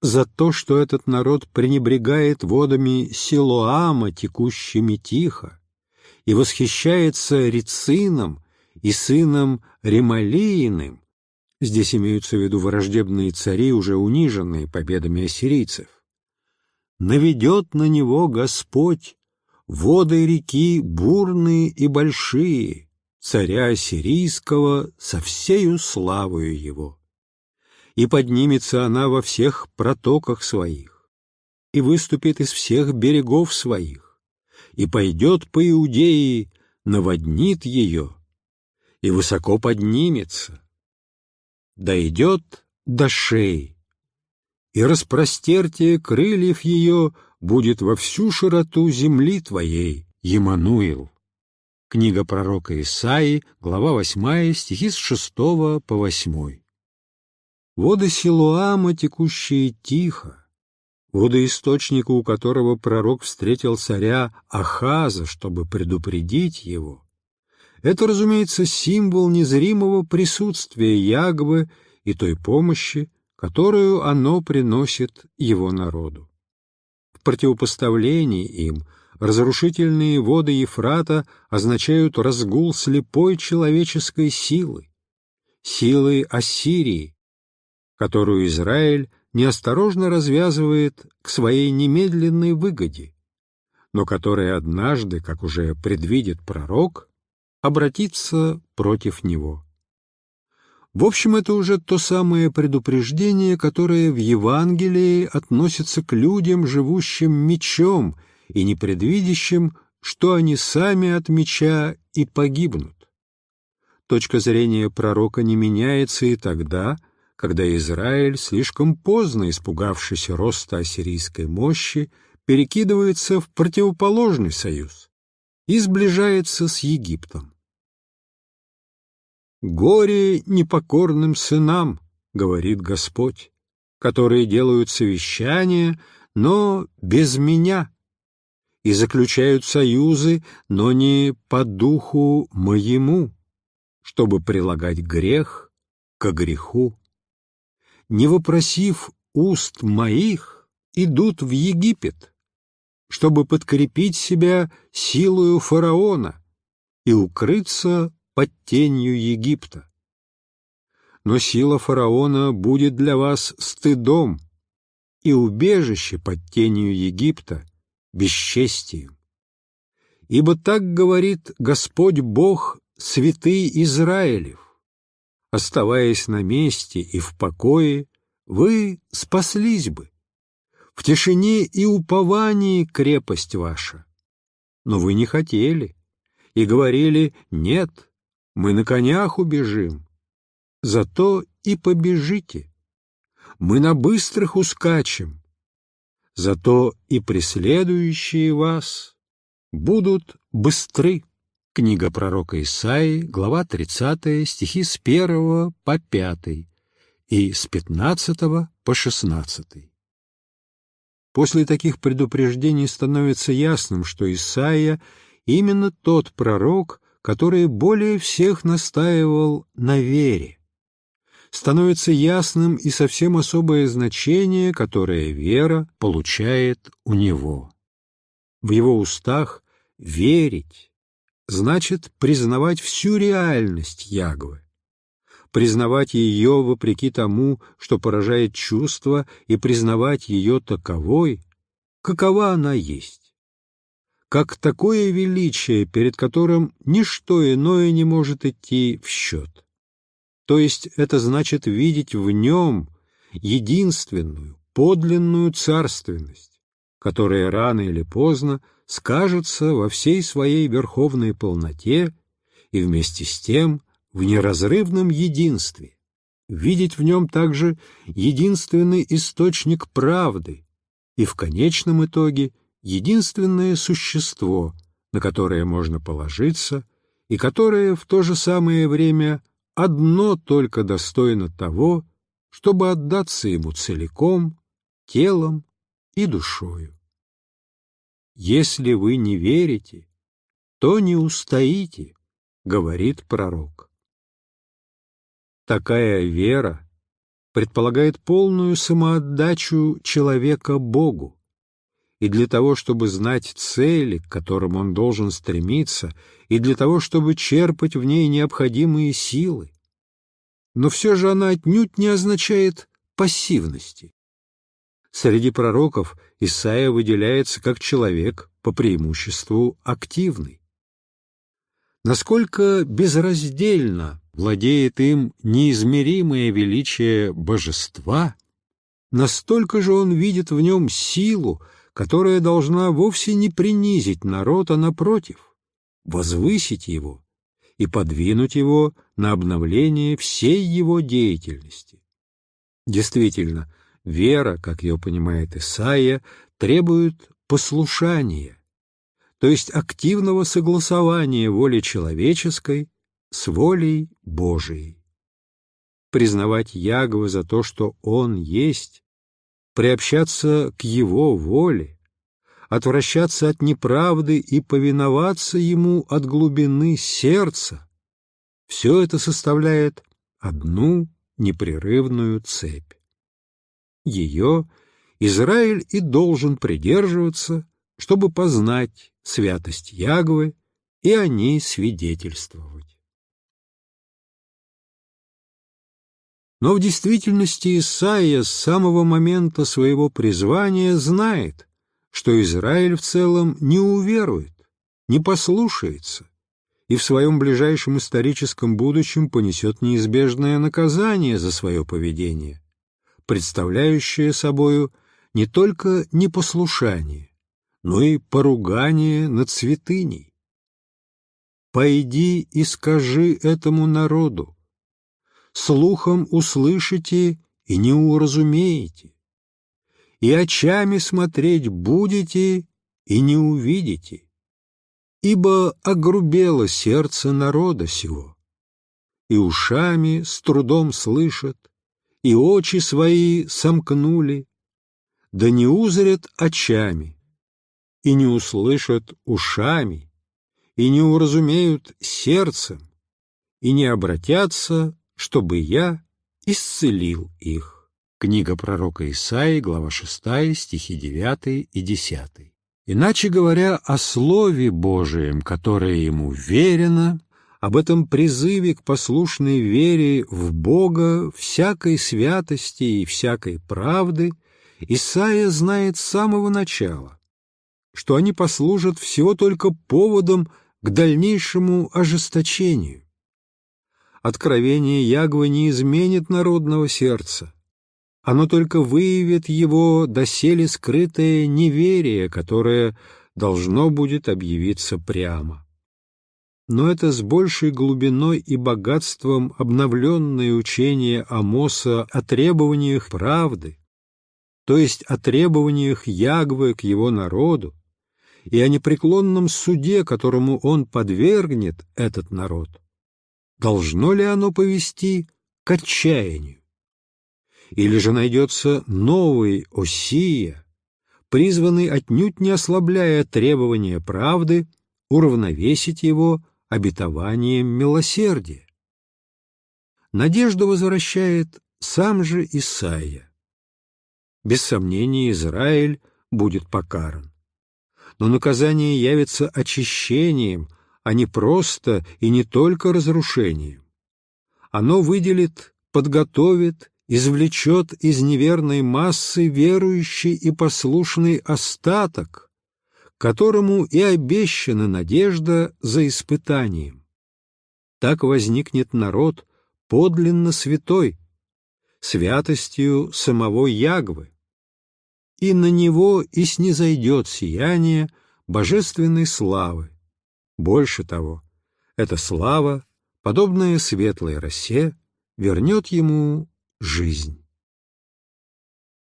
За то, что этот народ пренебрегает водами Силуама, текущими тихо, и восхищается Рицином и сыном Ремалииным, Здесь имеются в виду враждебные цари, уже униженные победами ассирийцев. «Наведет на него Господь воды реки бурные и большие, царя ассирийского со всею славою его. И поднимется она во всех протоках своих, и выступит из всех берегов своих, и пойдет по Иудеи, наводнит ее, и высоко поднимется, дойдет до шеи, и распростертие крыльев ее будет во всю широту земли твоей, Емануил. Книга пророка Исаии, глава 8, стихи с 6 по 8. Воды Силуама, текущие тихо, воды источника, у которого пророк встретил царя Ахаза, чтобы предупредить его, это, разумеется, символ незримого присутствия Ягвы и той помощи, которую оно приносит его народу. В противопоставлении им разрушительные воды Ефрата означают разгул слепой человеческой силы, силы Ассирии, которую Израиль неосторожно развязывает к своей немедленной выгоде, но которая однажды, как уже предвидит пророк, обратиться против него. В общем, это уже то самое предупреждение, которое в Евангелии относится к людям, живущим мечом и непредвидящим, что они сами от меча и погибнут. Точка зрения пророка не меняется и тогда, когда Израиль, слишком поздно испугавшись роста ассирийской мощи, перекидывается в противоположный союз и сближается с Египтом. «Горе непокорным сынам», — говорит Господь, «которые делают совещания, но без меня, и заключают союзы, но не по духу моему, чтобы прилагать грех к греху. Не вопросив уст моих, идут в Египет, чтобы подкрепить себя силою фараона и укрыться под тенью Египта. Но сила фараона будет для вас стыдом, и убежище под тенью Египта — бесчестием. Ибо так говорит Господь Бог, святый Израилев. Оставаясь на месте и в покое, вы спаслись бы. В тишине и уповании крепость ваша. Но вы не хотели и говорили «нет, мы на конях убежим». Зато и побежите. Мы на быстрых ускачем. Зато и преследующие вас будут быстры. Книга пророка Исаии, глава 30, стихи с 1 по 5 и с 15 по 16. После таких предупреждений становится ясным, что Исаия именно тот пророк, который более всех настаивал на вере. Становится ясным и совсем особое значение, которое вера получает у него. В его устах верить значит признавать всю реальность Ягвы, признавать ее вопреки тому, что поражает чувство, и признавать ее таковой, какова она есть. Как такое величие, перед которым ничто иное не может идти в счет. То есть это значит видеть в нем единственную, подлинную царственность, которая рано или поздно скажется во всей своей верховной полноте и вместе с тем в неразрывном единстве, видеть в нем также единственный источник правды и в конечном итоге единственное существо, на которое можно положиться и которое в то же самое время одно только достойно того, чтобы отдаться ему целиком, телом и душою. «Если вы не верите, то не устоите», — говорит пророк. Такая вера предполагает полную самоотдачу человека Богу, и для того, чтобы знать цели, к которым он должен стремиться, и для того, чтобы черпать в ней необходимые силы. Но все же она отнюдь не означает пассивности. Среди пророков Исаия выделяется как человек по преимуществу активный. Насколько безраздельно владеет им неизмеримое величие божества, настолько же он видит в нем силу, которая должна вовсе не принизить народ, а напротив, возвысить его и подвинуть его на обновление всей его деятельности. Действительно, вера, как ее понимает Исаия, требует послушания, то есть активного согласования воли человеческой с волей Божией. Признавать Ягова за то, что Он есть, приобщаться к Его воле, отвращаться от неправды и повиноваться Ему от глубины сердца, все это составляет одну непрерывную цепь. Ее Израиль и должен придерживаться, чтобы познать святость Ягвы и о ней свидетельствовать. Но в действительности Исаия с самого момента своего призвания знает, что Израиль в целом не уверует, не послушается и в своем ближайшем историческом будущем понесет неизбежное наказание за свое поведение, представляющее собою не только непослушание, но и поругание над святыней. «Пойди и скажи этому народу, слухом услышите и не уразумеете, и очами смотреть будете и не увидите, ибо огрубело сердце народа сего, и ушами с трудом слышат, и очи свои сомкнули, да не узрят очами, и не услышат ушами, и не уразумеют сердцем, и не обратятся чтобы я исцелил их. Книга пророка Исаии, глава 6, стихи 9 и 10. Иначе говоря, о Слове Божием, которое ему верено, об этом призыве к послушной вере в Бога, всякой святости и всякой правды, Исаия знает с самого начала, что они послужат всего только поводом к дальнейшему ожесточению. Откровение Ягвы не изменит народного сердца, оно только выявит его доселе скрытое неверие, которое должно будет объявиться прямо. Но это с большей глубиной и богатством обновленное учение Амоса о требованиях правды, то есть о требованиях Ягвы к его народу, и о непреклонном суде, которому он подвергнет этот народ, должно ли оно повести к отчаянию? Или же найдется новый Осия, призванный отнюдь не ослабляя требования правды, уравновесить его обетованием милосердия? Надежду возвращает сам же Исаия. Без сомнения, Израиль будет покаран но наказание явится очищением, а не просто и не только разрушением. Оно выделит, подготовит, извлечет из неверной массы верующий и послушный остаток, которому и обещана надежда за испытанием. Так возникнет народ подлинно святой, святостью самого Ягвы, и на него и снизойдет сияние божественной славы. Больше того, эта слава, подобная светлой росе, вернет ему жизнь.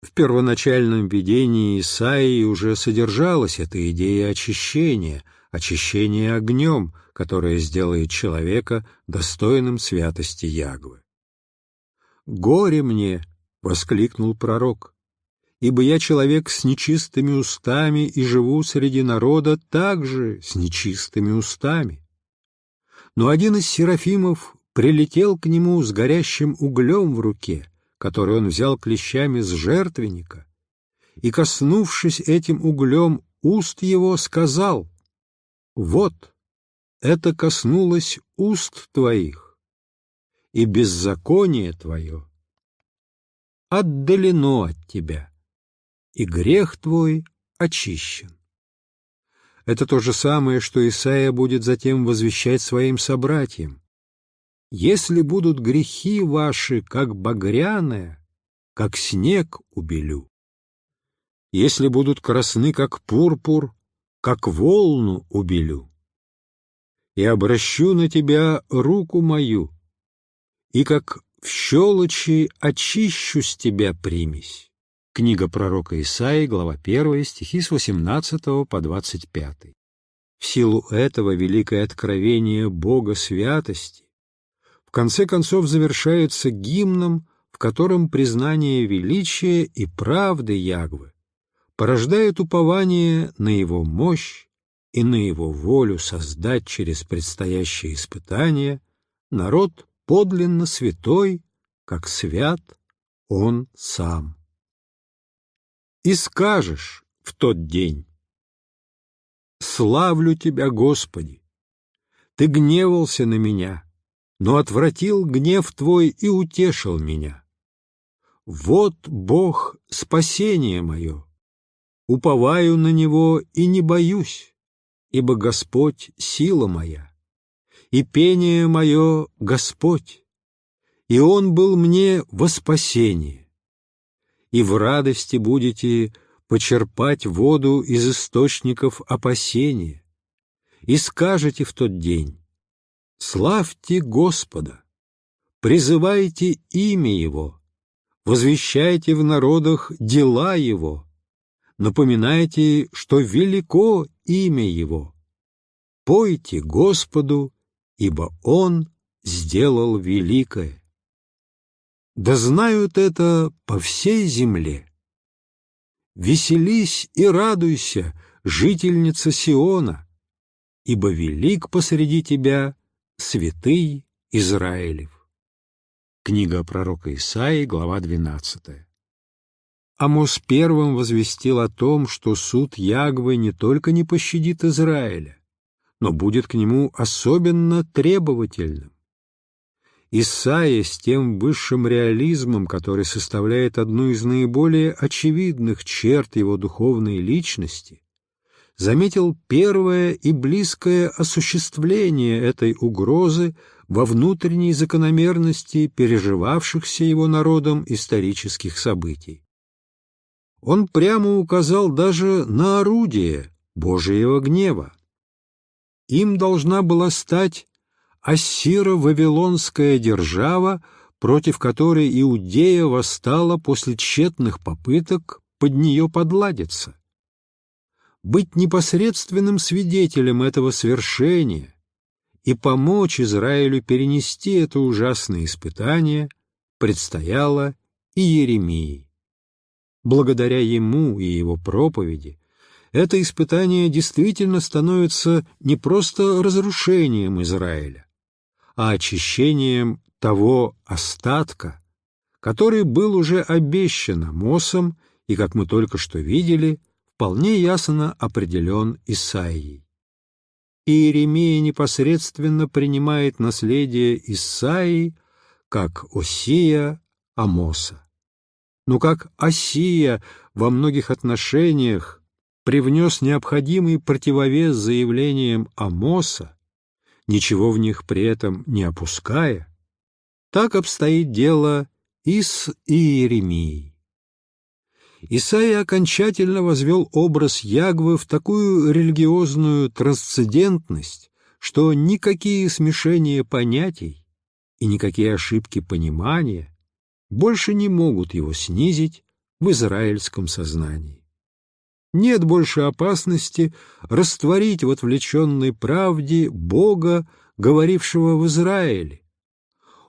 В первоначальном видении Исаии уже содержалась эта идея очищения, очищения огнем, которое сделает человека достойным святости Ягвы. «Горе мне!» — воскликнул пророк ибо я человек с нечистыми устами и живу среди народа также с нечистыми устами. Но один из серафимов прилетел к нему с горящим углем в руке, который он взял клещами с жертвенника, и, коснувшись этим углем уст его, сказал, «Вот, это коснулось уст твоих, и беззаконие твое отдалено от тебя» и грех твой очищен. Это то же самое, что Исаия будет затем возвещать своим собратьям. «Если будут грехи ваши, как багряное, как снег убелю. Если будут красны, как пурпур, как волну убелю. И обращу на тебя руку мою, и как в щелочи очищу с тебя примесь. Книга пророка Исаии, глава 1, стихи с 18 по 25. В силу этого великое откровение Бога святости в конце концов завершается гимном, в котором признание величия и правды Ягвы порождает упование на его мощь и на его волю создать через предстоящее испытание народ подлинно святой, как свят он сам и скажешь в тот день, «Славлю Тебя, Господи! Ты гневался на меня, но отвратил гнев Твой и утешил меня. Вот Бог спасение мое, уповаю на Него и не боюсь, ибо Господь — сила моя, и пение мое — Господь, и Он был мне во спасение и в радости будете почерпать воду из источников опасения, и скажете в тот день «Славьте Господа, призывайте имя Его, возвещайте в народах дела Его, напоминайте, что велико имя Его, пойте Господу, ибо Он сделал великое да знают это по всей земле. Веселись и радуйся, жительница Сиона, ибо велик посреди тебя святый Израилев. Книга пророка Исаии, глава 12. Амос первым возвестил о том, что суд Ягвы не только не пощадит Израиля, но будет к нему особенно требовательным. Исаия с тем высшим реализмом, который составляет одну из наиболее очевидных черт его духовной личности, заметил первое и близкое осуществление этой угрозы во внутренней закономерности переживавшихся его народом исторических событий. Он прямо указал даже на орудие Божьего гнева. Им должна была стать Ассиро-Вавилонская держава, против которой Иудея восстала после тщетных попыток под нее подладиться быть непосредственным свидетелем этого свершения и помочь Израилю перенести это ужасное испытание предстояло и Еремии. Благодаря ему и его проповеди это испытание действительно становится не просто разрушением Израиля, а очищением того остатка, который был уже обещан Амосом и, как мы только что видели, вполне ясно определен Исаией. Иеремия непосредственно принимает наследие Исаии как Осия Амоса. Но как Осия во многих отношениях привнес необходимый противовес заявлениям Амоса, ничего в них при этом не опуская, так обстоит дело и с Иеремией. Исаия окончательно возвел образ Ягвы в такую религиозную трансцендентность, что никакие смешения понятий и никакие ошибки понимания больше не могут его снизить в израильском сознании. Нет больше опасности растворить в отвлеченной правде Бога, говорившего в Израиле.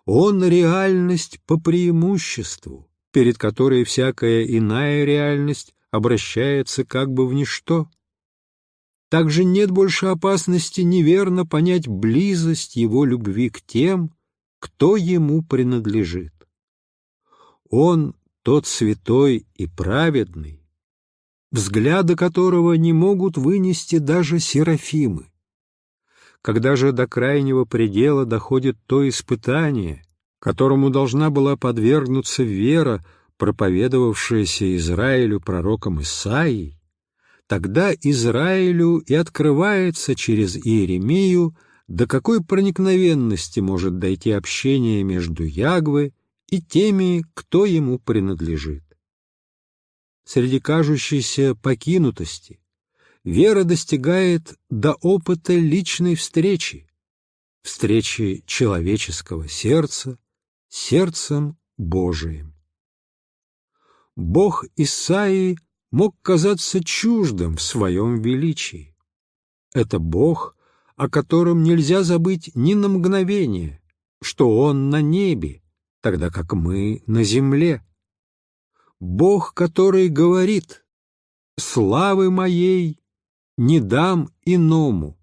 Он — реальность по преимуществу, перед которой всякая иная реальность обращается как бы в ничто. Также нет больше опасности неверно понять близость его любви к тем, кто ему принадлежит. Он тот святой и праведный, взгляды которого не могут вынести даже серафимы. Когда же до крайнего предела доходит то испытание, которому должна была подвергнуться вера, проповедовавшаяся Израилю пророком Исаией, тогда Израилю и открывается через Иеремию, до какой проникновенности может дойти общение между Ягвы и теми, кто ему принадлежит. Среди кажущейся покинутости вера достигает до опыта личной встречи, встречи человеческого сердца сердцем Божиим. Бог Исаии мог казаться чуждым в своем величии. Это Бог, о котором нельзя забыть ни на мгновение, что Он на небе, тогда как мы на земле. Бог, который говорит «Славы моей не дам иному».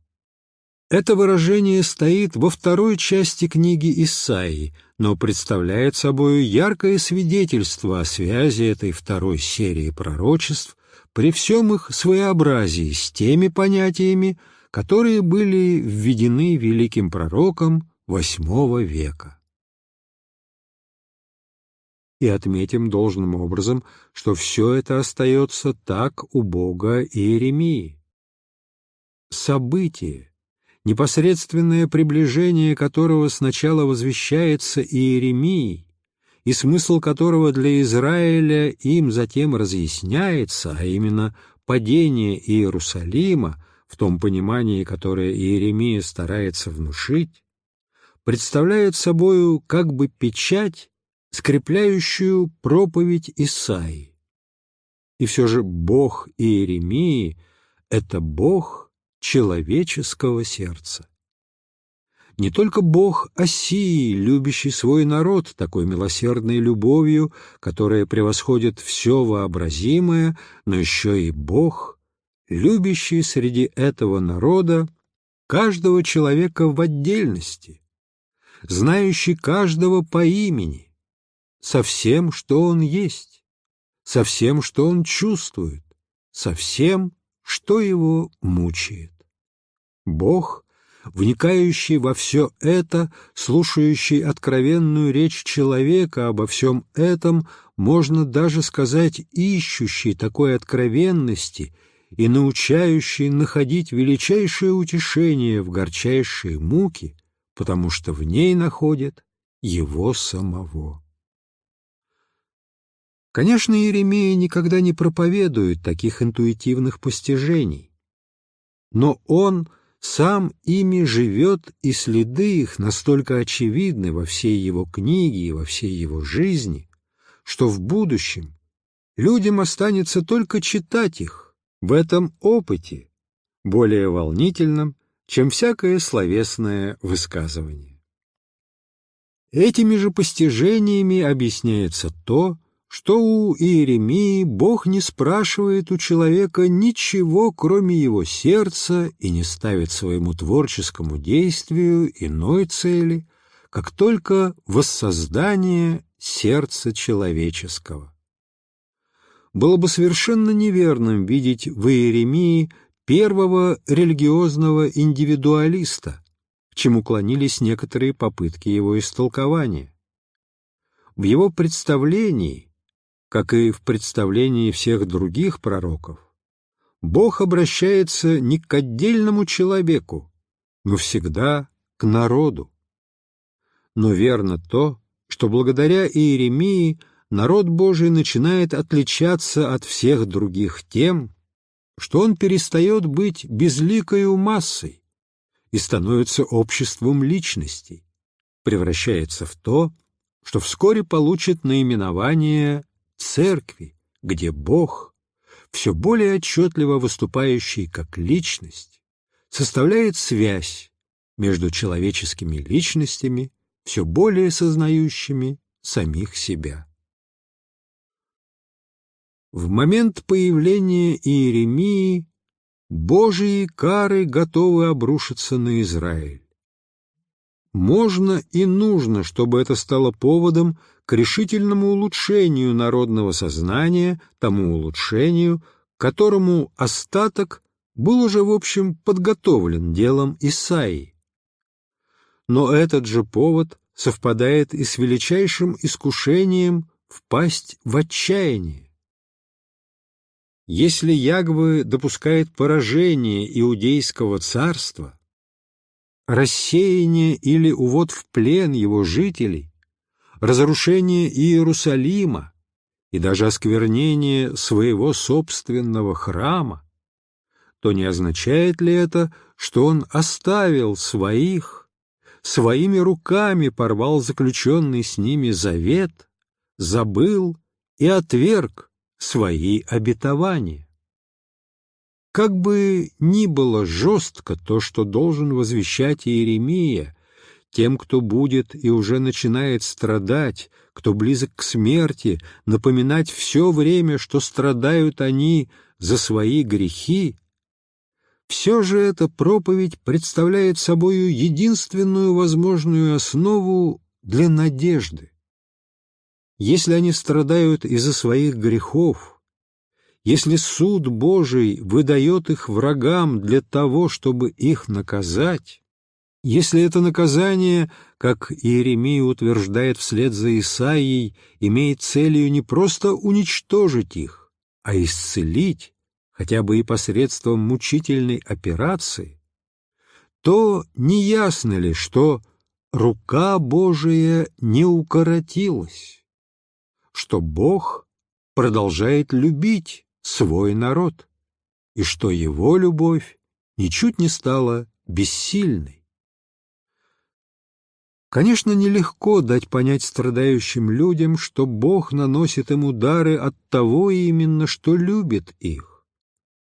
Это выражение стоит во второй части книги Исаии – но представляет собой яркое свидетельство о связи этой второй серии пророчеств при всем их своеобразии с теми понятиями, которые были введены великим пророком VIII века. И отметим должным образом, что все это остается так у Бога и Иеремии. Событие, непосредственное приближение которого сначала возвещается Иеремией, и смысл которого для Израиля им затем разъясняется, а именно падение Иерусалима, в том понимании, которое Иеремия старается внушить, представляет собою как бы печать, скрепляющую проповедь Исаии. И все же Бог Иеремии — это Бог, человеческого сердца. Не только Бог Осии, любящий свой народ такой милосердной любовью, которая превосходит все вообразимое, но еще и Бог, любящий среди этого народа каждого человека в отдельности, знающий каждого по имени, со всем, что он есть, со всем, что он чувствует, со всем, что его мучает. Бог, вникающий во все это, слушающий откровенную речь человека обо всем этом, можно даже сказать ищущий такой откровенности и научающий находить величайшее утешение в горчайшие муки, потому что в ней находит его самого. Конечно, Иеремия никогда не проповедует таких интуитивных постижений, но он сам ими живет, и следы их настолько очевидны во всей его книге и во всей его жизни, что в будущем людям останется только читать их в этом опыте, более волнительном, чем всякое словесное высказывание. Этими же постижениями объясняется то, что у Иеремии Бог не спрашивает у человека ничего, кроме его сердца, и не ставит своему творческому действию иной цели, как только воссоздание сердца человеческого. Было бы совершенно неверным видеть в Иеремии первого религиозного индивидуалиста, к чему клонились некоторые попытки его истолкования. В его представлении – как и в представлении всех других пророков, Бог обращается не к отдельному человеку, но всегда к народу. Но верно то, что благодаря Иеремии народ Божий начинает отличаться от всех других тем, что он перестает быть безликою массой и становится обществом личностей, превращается в то, что вскоре получит наименование церкви, где Бог, все более отчетливо выступающий как личность, составляет связь между человеческими личностями, все более сознающими самих себя. В момент появления Иеремии Божьи кары готовы обрушиться на Израиль. Можно и нужно, чтобы это стало поводом к решительному улучшению народного сознания, тому улучшению, которому остаток был уже, в общем, подготовлен делом Исаии. Но этот же повод совпадает и с величайшим искушением впасть в отчаяние. Если Ягвы допускает поражение иудейского царства, рассеяние или увод в плен его жителей, разрушение Иерусалима и даже осквернение своего собственного храма, то не означает ли это, что он оставил своих, своими руками порвал заключенный с ними завет, забыл и отверг свои обетования? Как бы ни было жестко то, что должен возвещать Иеремия, тем, кто будет и уже начинает страдать, кто близок к смерти, напоминать все время, что страдают они за свои грехи, все же эта проповедь представляет собою единственную возможную основу для надежды. Если они страдают из-за своих грехов, если суд Божий выдает их врагам для того, чтобы их наказать, если это наказание, как Иеремия утверждает вслед за Исаией, имеет целью не просто уничтожить их, а исцелить, хотя бы и посредством мучительной операции, то неясно ли, что рука Божия не укоротилась, что Бог продолжает любить свой народ, и что его любовь ничуть не стала бессильной. Конечно, нелегко дать понять страдающим людям, что Бог наносит им удары от того именно, что любит их.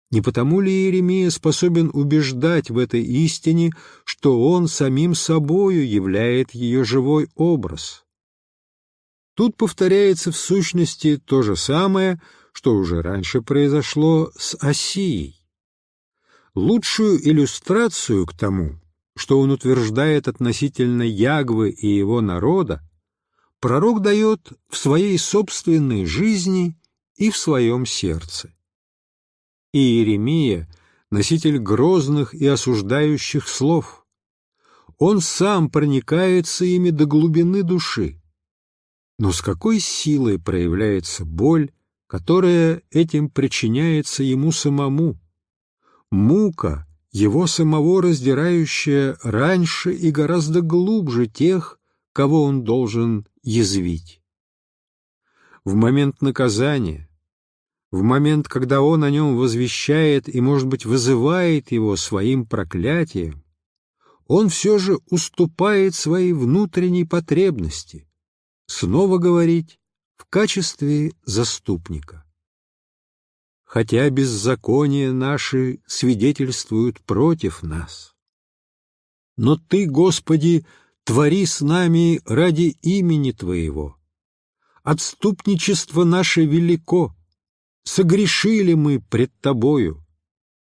Не потому ли Иеремия способен убеждать в этой истине, что он самим собою являет ее живой образ? Тут повторяется в сущности то же самое, что уже раньше произошло с Осией. Лучшую иллюстрацию к тому что он утверждает относительно Ягвы и его народа, пророк дает в своей собственной жизни и в своем сердце. И Иеремия — носитель грозных и осуждающих слов. Он сам проникается ими до глубины души. Но с какой силой проявляется боль, которая этим причиняется ему самому? Мука, его самого раздирающая раньше и гораздо глубже тех, кого он должен язвить. В момент наказания, в момент, когда он о нем возвещает и, может быть, вызывает его своим проклятием, он все же уступает своей внутренней потребности, снова говорить в качестве заступника. Хотя беззакония наши свидетельствуют против нас. Но Ты, Господи, твори с нами ради имени Твоего. Отступничество наше велико, согрешили мы пред Тобою,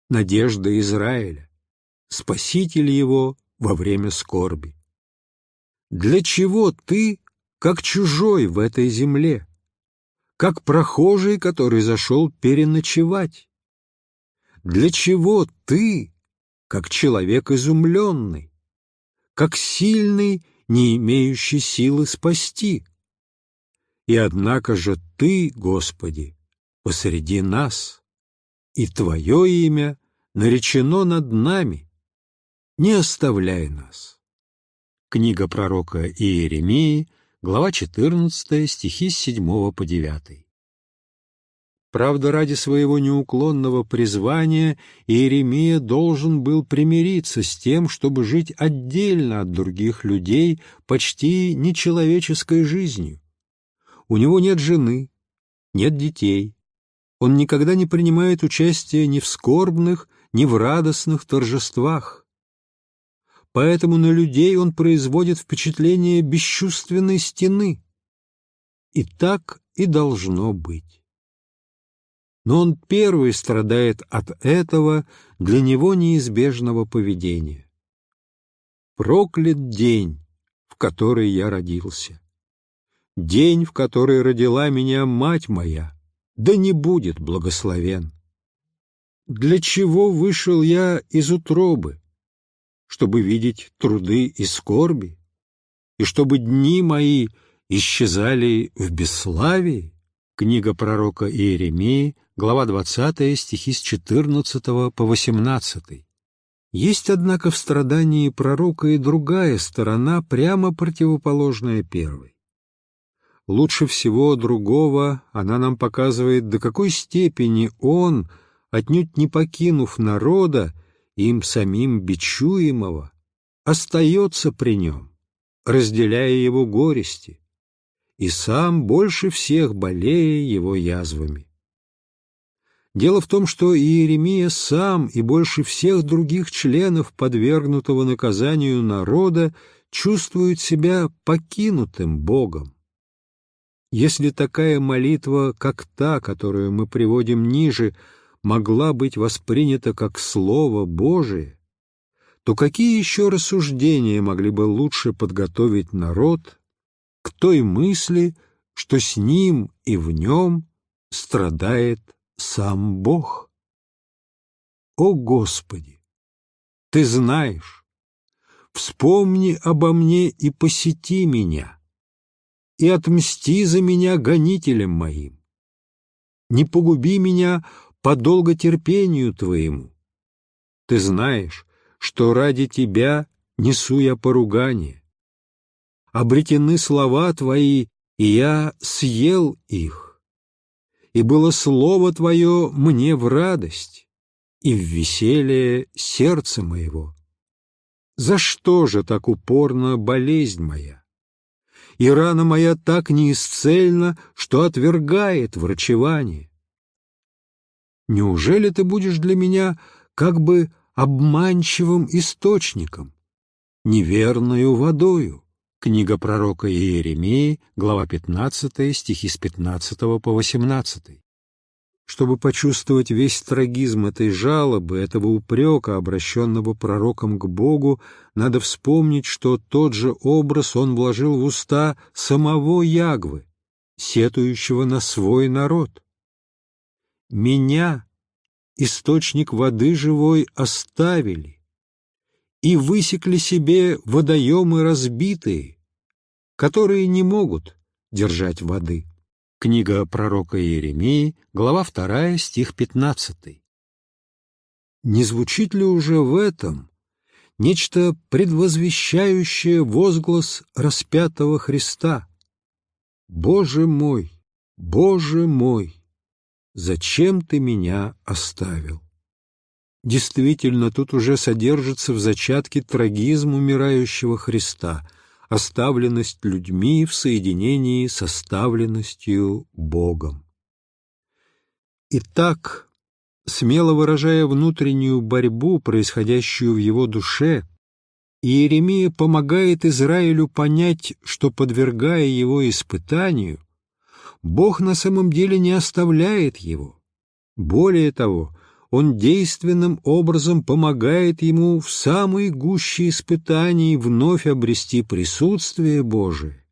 надежда Израиля, Спаситель его во время скорби. Для чего Ты, как чужой в этой земле, как прохожий, который зашел переночевать? Для чего Ты, как человек изумленный, как сильный, не имеющий силы спасти. И однако же Ты, Господи, посреди нас, и Твое имя наречено над нами. Не оставляй нас. Книга пророка Иеремии, глава 14, стихи с 7 по 9. Правда, ради своего неуклонного призвания Иеремия должен был примириться с тем, чтобы жить отдельно от других людей почти нечеловеческой жизнью. У него нет жены, нет детей. Он никогда не принимает участия ни в скорбных, ни в радостных торжествах. Поэтому на людей он производит впечатление бесчувственной стены. И так и должно быть но он первый страдает от этого для него неизбежного поведения. Проклят день, в который я родился. День, в который родила меня мать моя, да не будет благословен. Для чего вышел я из утробы? Чтобы видеть труды и скорби? И чтобы дни мои исчезали в бесславии? Книга пророка Иеремии, глава 20, стихи с 14 по 18. Есть, однако, в страдании пророка и другая сторона, прямо противоположная первой. Лучше всего другого она нам показывает, до какой степени он, отнюдь не покинув народа, им самим бичуемого, остается при нем, разделяя его горести, и сам больше всех болея его язвами. Дело в том, что Иеремия сам и больше всех других членов подвергнутого наказанию народа чувствует себя покинутым Богом. Если такая молитва, как та, которую мы приводим ниже, могла быть воспринята как Слово Божие, то какие еще рассуждения могли бы лучше подготовить народ к той мысли, что с ним и в нем страдает сам Бог. О Господи! Ты знаешь, вспомни обо мне и посети меня, и отмсти за меня гонителям моим. Не погуби меня по долготерпению Твоему. Ты знаешь, что ради Тебя несу я поругание. Обретены слова Твои, и я съел их и было слово Твое мне в радость и в веселье сердца моего. За что же так упорна болезнь моя? И рана моя так неисцельна, что отвергает врачевание. Неужели ты будешь для меня как бы обманчивым источником, неверною водою? Книга пророка Иеремии, глава 15, стихи с 15 по 18. Чтобы почувствовать весь трагизм этой жалобы, этого упрека, обращенного пророком к Богу, надо вспомнить, что тот же образ он вложил в уста самого Ягвы, сетующего на свой народ. Меня, источник воды живой, оставили и высекли себе водоемы разбитые, которые не могут держать воды. Книга пророка Иеремии, глава 2, стих 15. Не звучит ли уже в этом нечто предвозвещающее возглас распятого Христа? «Боже мой, Боже мой, зачем ты меня оставил?» Действительно, тут уже содержится в зачатке трагизм умирающего Христа, оставленность людьми в соединении с оставленностью Богом. Итак, смело выражая внутреннюю борьбу, происходящую в его душе, Иеремия помогает Израилю понять, что, подвергая его испытанию, Бог на самом деле не оставляет его. Более того, он действенным образом помогает ему в самой гуще испытаний вновь обрести присутствие Божие,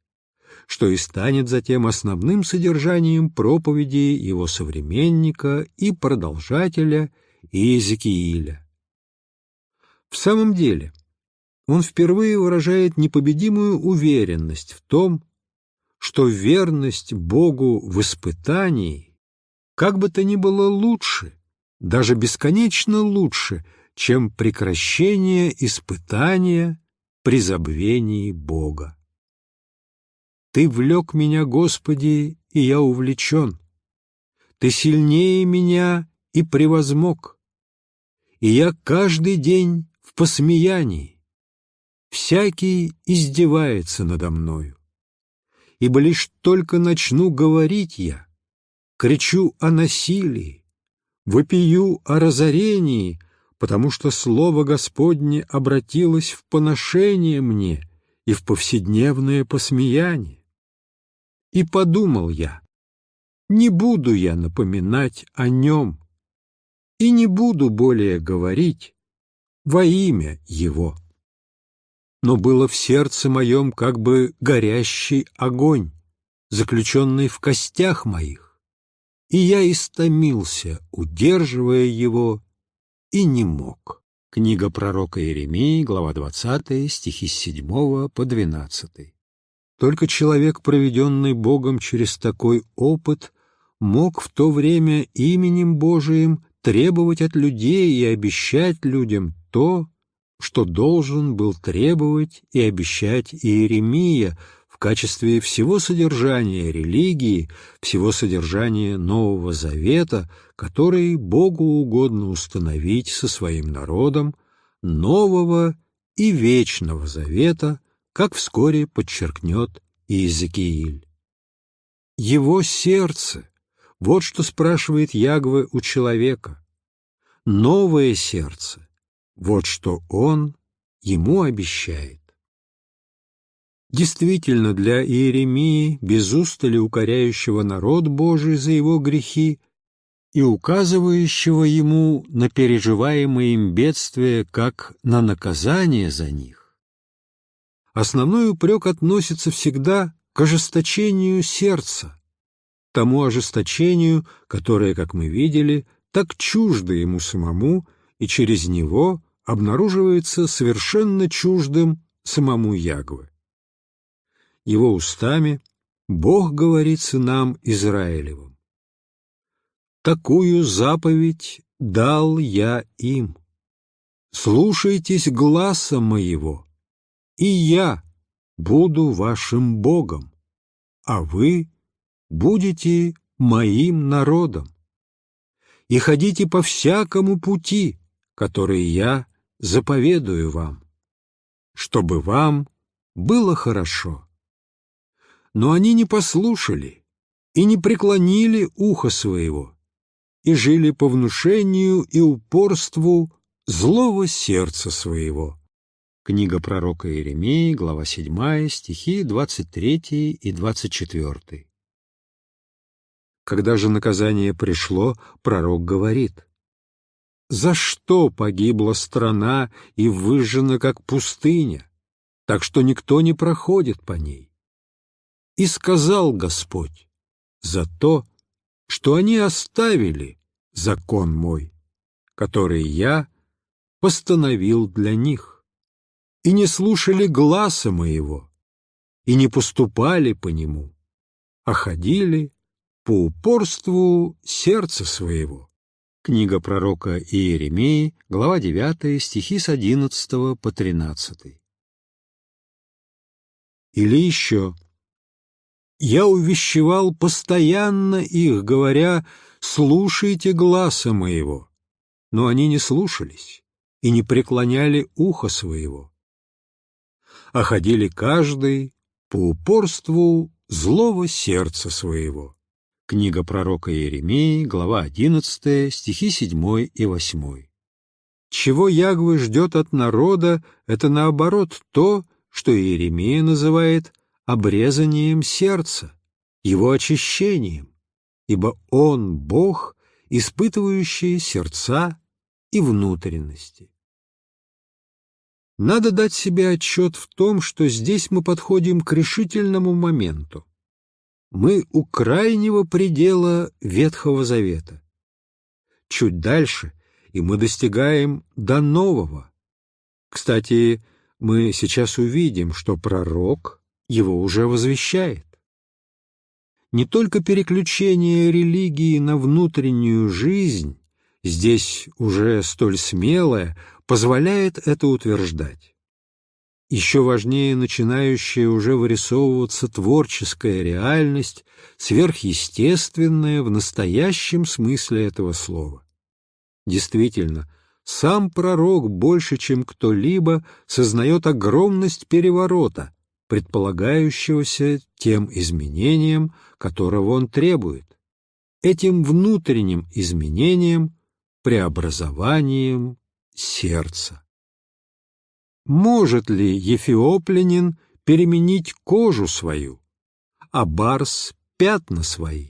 что и станет затем основным содержанием проповеди его современника и продолжателя Иезекииля. В самом деле, он впервые выражает непобедимую уверенность в том, что верность Богу в испытании как бы то ни было лучше – даже бесконечно лучше, чем прекращение испытания при забвении Бога. Ты влек меня, Господи, и я увлечен. Ты сильнее меня и превозмог. И я каждый день в посмеянии. Всякий издевается надо мною. Ибо лишь только начну говорить я, кричу о насилии, вопию о разорении, потому что Слово Господне обратилось в поношение мне и в повседневное посмеяние. И подумал я, не буду я напоминать о нем и не буду более говорить во имя его. Но было в сердце моем как бы горящий огонь, заключенный в костях моих, и я истомился, удерживая его, и не мог. Книга пророка Иеремии, глава 20, стихи с 7 по 12. Только человек, проведенный Богом через такой опыт, мог в то время именем Божиим требовать от людей и обещать людям то, что должен был требовать и обещать Иеремия, качестве всего содержания религии, всего содержания Нового Завета, который Богу угодно установить со своим народом, нового и вечного Завета, как вскоре подчеркнет Иезекииль. Его сердце — вот что спрашивает Ягве у человека. Новое сердце — вот что он ему обещает. Действительно, для Иеремии, без устали укоряющего народ Божий за его грехи и указывающего ему на переживаемые им бедствия как на наказание за них, основной упрек относится всегда к ожесточению сердца, тому ожесточению, которое, как мы видели, так чуждо ему самому и через него обнаруживается совершенно чуждым самому Ягве его устами, Бог говорит сынам Израилевым. «Такую заповедь дал я им. Слушайтесь гласа моего, и я буду вашим Богом, а вы будете моим народом. И ходите по всякому пути, который я заповедую вам, чтобы вам было хорошо но они не послушали и не преклонили ухо своего, и жили по внушению и упорству злого сердца своего. Книга пророка Иеремии, глава 7, стихи 23 и 24. Когда же наказание пришло, пророк говорит, «За что погибла страна и выжжена, как пустыня, так что никто не проходит по ней? И сказал Господь, за то, что они оставили закон мой, который я постановил для них, и не слушали гласа моего, и не поступали по нему, а ходили по упорству сердца своего. Книга пророка Иеремии, глава 9, стихи с 11 по 13. Или еще. «Я увещевал постоянно их, говоря, слушайте гласа моего, но они не слушались и не преклоняли ухо своего, а ходили каждый по упорству злого сердца своего». Книга пророка Иеремии, глава 11, стихи 7 и 8. Чего Ягвы ждет от народа, это наоборот то, что Иеремия называет обрезанием сердца, его очищением, ибо Он — Бог, испытывающий сердца и внутренности. Надо дать себе отчет в том, что здесь мы подходим к решительному моменту мы у крайнего предела Ветхого Завета. Чуть дальше, и мы достигаем до нового. Кстати, мы сейчас увидим, что пророк его уже возвещает. Не только переключение религии на внутреннюю жизнь, здесь уже столь смелое, позволяет это утверждать еще важнее начинающая уже вырисовываться творческая реальность, сверхъестественная в настоящем смысле этого слова. Действительно, сам пророк больше, чем кто-либо, сознает огромность переворота, предполагающегося тем изменением, которого он требует, этим внутренним изменением, преобразованием сердца. Может ли ефиоплянин переменить кожу свою, а барс — пятна свои?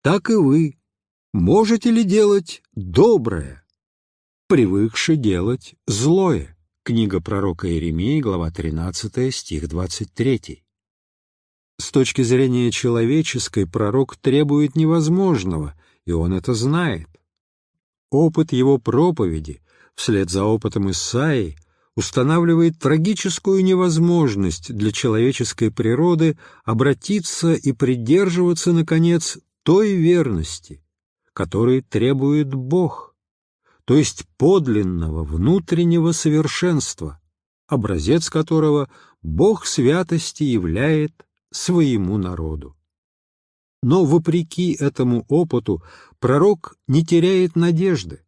Так и вы можете ли делать доброе, привыкши делать злое? Книга пророка Иеремии, глава 13, стих 23. С точки зрения человеческой пророк требует невозможного, и он это знает. Опыт его проповеди, вслед за опытом Исаии, устанавливает трагическую невозможность для человеческой природы обратиться и придерживаться, наконец, той верности, которой требует Бог, то есть подлинного внутреннего совершенства, образец которого Бог святости являет своему народу. Но, вопреки этому опыту, пророк не теряет надежды.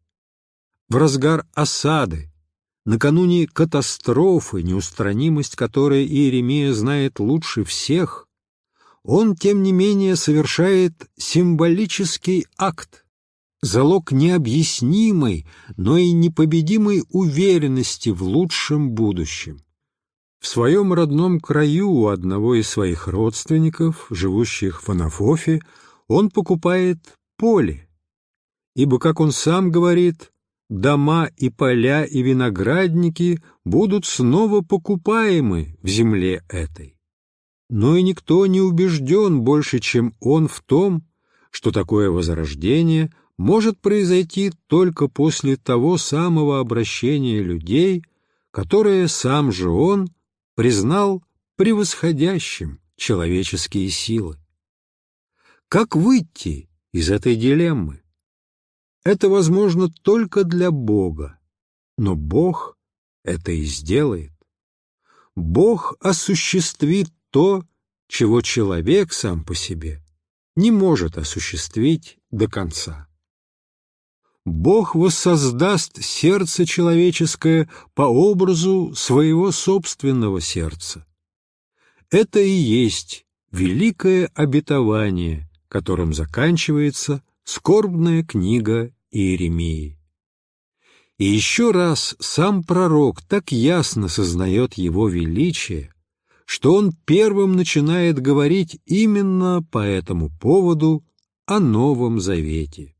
В разгар осады, накануне катастрофы, неустранимость которой Иеремия знает лучше всех, он, тем не менее, совершает символический акт, залог необъяснимой, но и непобедимой уверенности в лучшем будущем. В своем родном краю у одного из своих родственников, живущих в Анафофе, он покупает поле, ибо, как он сам говорит, дома и поля и виноградники будут снова покупаемы в земле этой. Но и никто не убежден больше, чем он в том, что такое возрождение может произойти только после того самого обращения людей, которое сам же он признал превосходящим человеческие силы. Как выйти из этой дилеммы? Это возможно только для Бога, но Бог это и сделает. Бог осуществит то, чего человек сам по себе не может осуществить до конца. Бог воссоздаст сердце человеческое по образу своего собственного сердца. Это и есть великое обетование, которым заканчивается скорбная книга Иеремии. И еще раз сам пророк так ясно сознает его величие, что он первым начинает говорить именно по этому поводу о Новом Завете.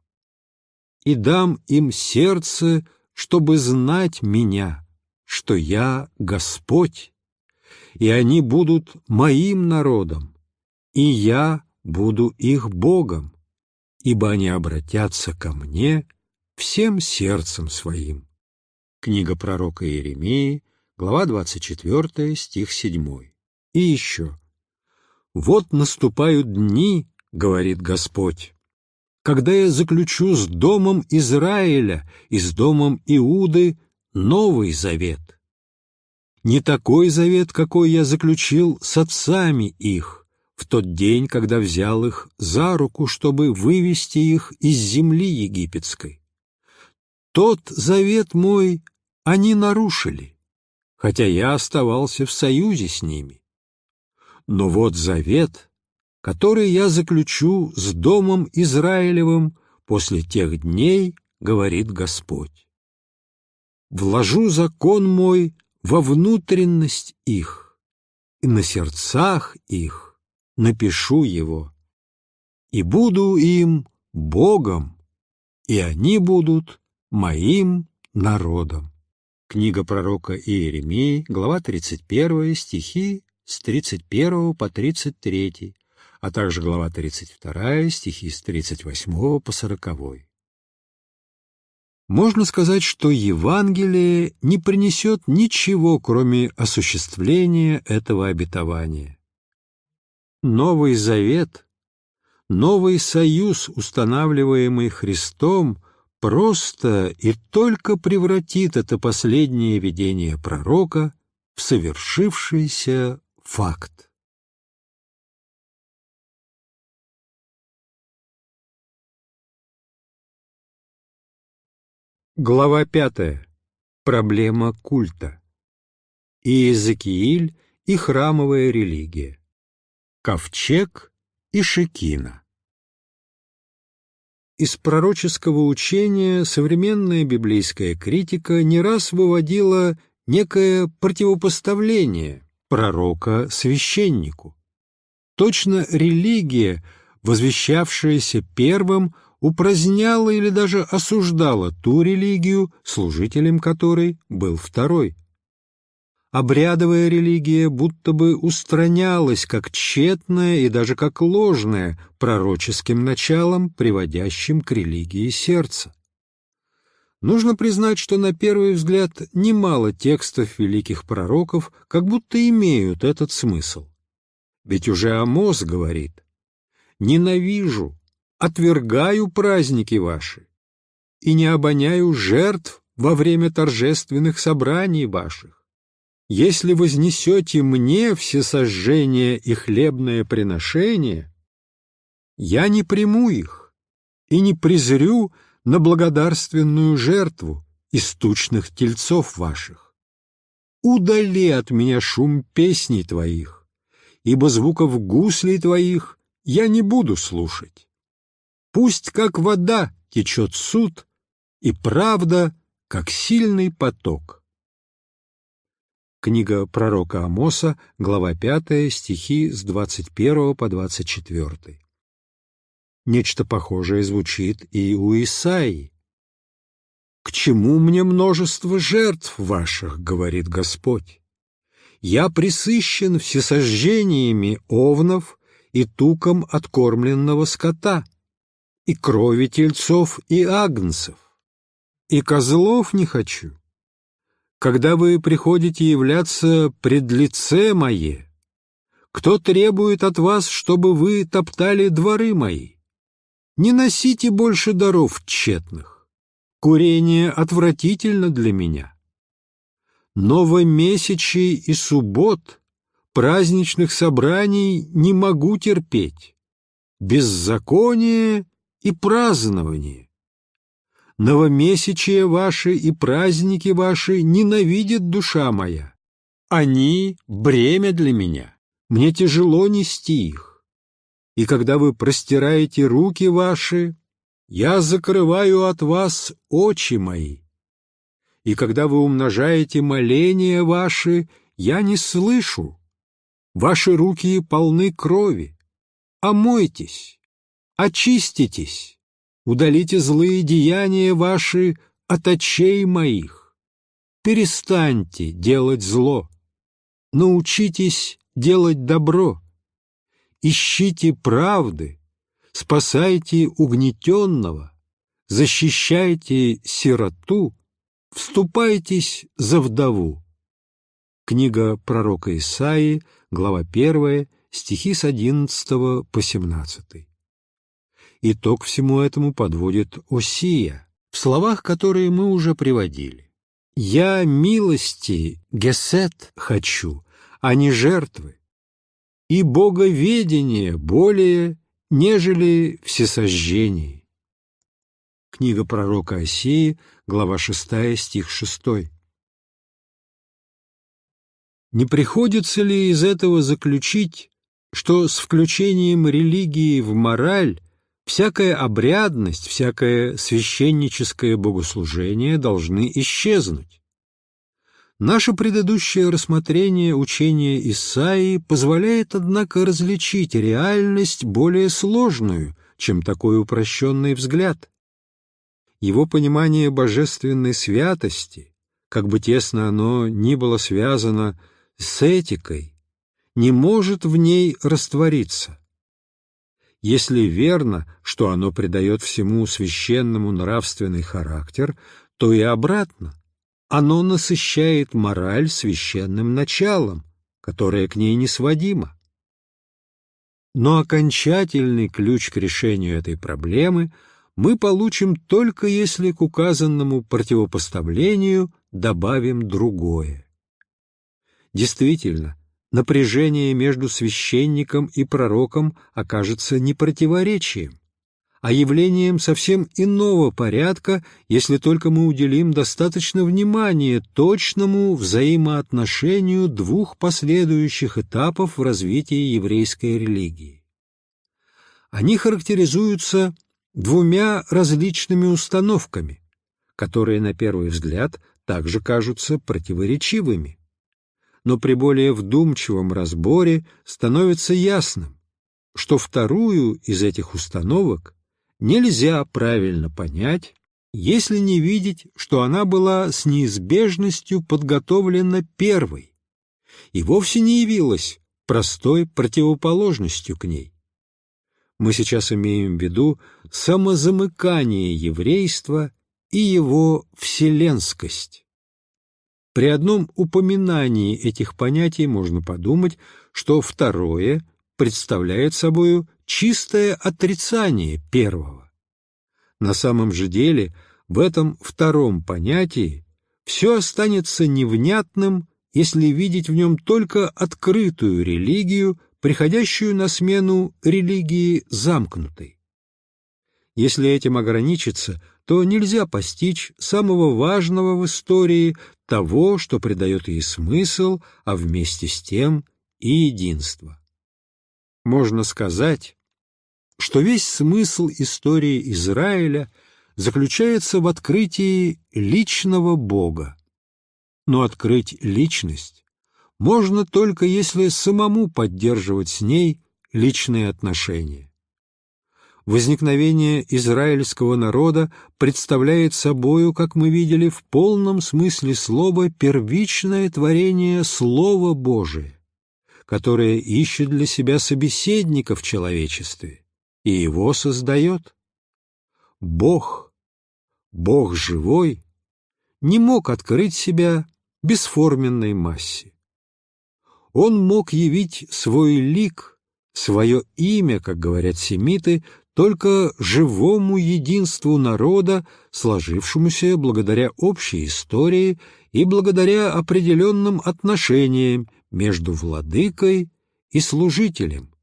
«И дам им сердце, чтобы знать меня, что я Господь, и они будут моим народом, и я буду их Богом, ибо они обратятся ко мне всем сердцем своим». Книга пророка Иеремии, глава 24, стих 7. И еще. «Вот наступают дни, — говорит Господь, — когда я заключу с домом Израиля и с домом Иуды новый завет. Не такой завет, какой я заключил с отцами их, в тот день, когда взял их за руку, чтобы вывести их из земли египетской. Тот завет мой они нарушили, хотя я оставался в союзе с ними. Но вот завет, который я заключу с домом Израилевым после тех дней, говорит Господь. Вложу закон мой во внутренность их, и на сердцах их напишу его, и буду им Богом, и они будут моим народом. Книга пророка Иеремии, глава 31, стихи с 31 по 33, а также глава 32, стихи с 38 по 40. Можно сказать, что Евангелие не принесет ничего, кроме осуществления этого обетования. Новый Завет, новый союз, устанавливаемый Христом, просто и только превратит это последнее видение пророка в совершившийся факт. Глава пятая. Проблема культа. Иезекииль и храмовая религия. Ковчег и Шекина. Из пророческого учения современная библейская критика не раз выводила некое противопоставление пророка священнику. Точно религия, возвещавшаяся первым, упраздняла или даже осуждала ту религию, служителем которой был второй обрядовая религия будто бы устранялась как тщетная и даже как ложная пророческим началом, приводящим к религии сердца. Нужно признать, что на первый взгляд немало текстов великих пророков как будто имеют этот смысл. Ведь уже Амос говорит «Ненавижу, отвергаю праздники ваши и не обоняю жертв во время торжественных собраний ваших если вознесете мне все сожжения и хлебное приношение, я не приму их и не презрю на благодарственную жертву из тучных тельцов ваших. Удали от меня шум песней твоих, ибо звуков гуслей твоих я не буду слушать. Пусть как вода течет суд, и правда, как сильный поток. Книга пророка Амоса, глава 5, стихи с 21 по 24. Нечто похожее звучит и у Исаии. «К чему мне множество жертв ваших, — говорит Господь? Я присыщен всесожжениями овнов и туком откормленного скота, и крови тельцов и агнцев, и козлов не хочу» когда вы приходите являться пред лице мое? Кто требует от вас, чтобы вы топтали дворы мои? Не носите больше даров тщетных. Курение отвратительно для меня. Новомесячий и суббот, праздничных собраний не могу терпеть. Беззаконие и празднование новомесячие ваши и праздники ваши ненавидит душа моя. Они — бремя для меня, мне тяжело нести их. И когда вы простираете руки ваши, я закрываю от вас очи мои. И когда вы умножаете моления ваши, я не слышу. Ваши руки полны крови. Омойтесь, очиститесь удалите злые деяния ваши от очей моих. Перестаньте делать зло, научитесь делать добро, ищите правды, спасайте угнетенного, защищайте сироту, вступайтесь за вдову. Книга пророка Исаии, глава 1, стихи с 11 по 17. Итог всему этому подводит Осия, в словах, которые мы уже приводили. «Я милости, гесет, хочу, а не жертвы, и боговедение более, нежели всесожжение». Книга пророка Осии, глава 6, стих 6. Не приходится ли из этого заключить, что с включением религии в мораль всякая обрядность, всякое священническое богослужение должны исчезнуть? Наше предыдущее рассмотрение учения Исаии позволяет, однако, различить реальность более сложную, чем такой упрощенный взгляд его понимание божественной святости, как бы тесно оно ни было связано с этикой, не может в ней раствориться. Если верно, что оно придает всему священному нравственный характер, то и обратно. Оно насыщает мораль священным началом, которое к ней не сводимо. Но окончательный ключ к решению этой проблемы – мы получим только если к указанному противопоставлению добавим другое. Действительно, напряжение между священником и пророком окажется не противоречием, а явлением совсем иного порядка, если только мы уделим достаточно внимания точному взаимоотношению двух последующих этапов в развитии еврейской религии. Они характеризуются двумя различными установками, которые на первый взгляд также кажутся противоречивыми. Но при более вдумчивом разборе становится ясным, что вторую из этих установок нельзя правильно понять, если не видеть, что она была с неизбежностью подготовлена первой и вовсе не явилась простой противоположностью к ней. Мы сейчас имеем в виду самозамыкание еврейства и его вселенскость. При одном упоминании этих понятий можно подумать, что второе представляет собою чистое отрицание первого. На самом же деле в этом втором понятии все останется невнятным, если видеть в нем только открытую религию, приходящую на смену религии замкнутой. Если этим ограничиться, то нельзя постичь самого важного в истории того, что придает ей смысл, а вместе с тем и единство. Можно сказать, что весь смысл истории Израиля заключается в открытии личного Бога. Но открыть личность можно только если самому поддерживать с ней личные отношения. Возникновение израильского народа представляет собою, как мы видели, в полном смысле слова первичное творение Слова Божие, которое ищет для себя собеседника в человечестве и его создает. Бог, Бог живой, не мог открыть себя бесформенной массе он мог явить свой лик, свое имя, как говорят семиты, только живому единству народа, сложившемуся благодаря общей истории и благодаря определенным отношениям между владыкой и служителем,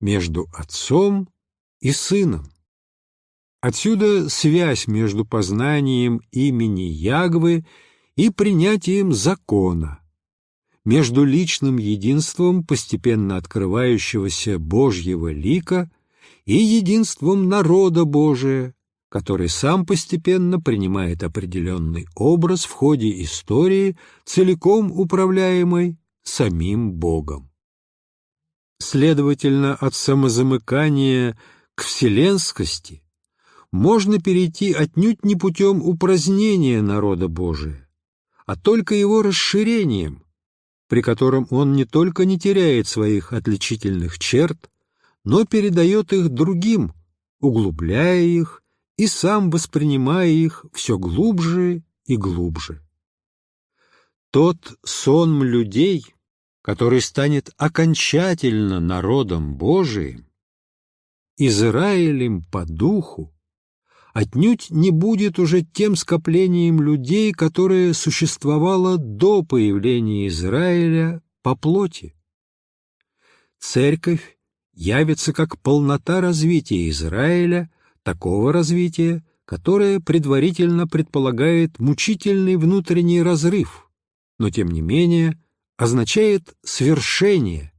между отцом и сыном. Отсюда связь между познанием имени Ягвы и принятием закона, между личным единством постепенно открывающегося Божьего лика и единством народа Божия, который сам постепенно принимает определенный образ в ходе истории, целиком управляемой самим Богом. Следовательно, от самозамыкания к вселенскости можно перейти отнюдь не путем упразднения народа Божия, а только его расширением – при котором он не только не теряет своих отличительных черт, но передает их другим, углубляя их и сам воспринимая их все глубже и глубже. Тот сонм людей, который станет окончательно народом Божиим, Израилем по духу, отнюдь не будет уже тем скоплением людей, которое существовало до появления Израиля по плоти. Церковь явится как полнота развития Израиля, такого развития, которое предварительно предполагает мучительный внутренний разрыв, но тем не менее означает свершение,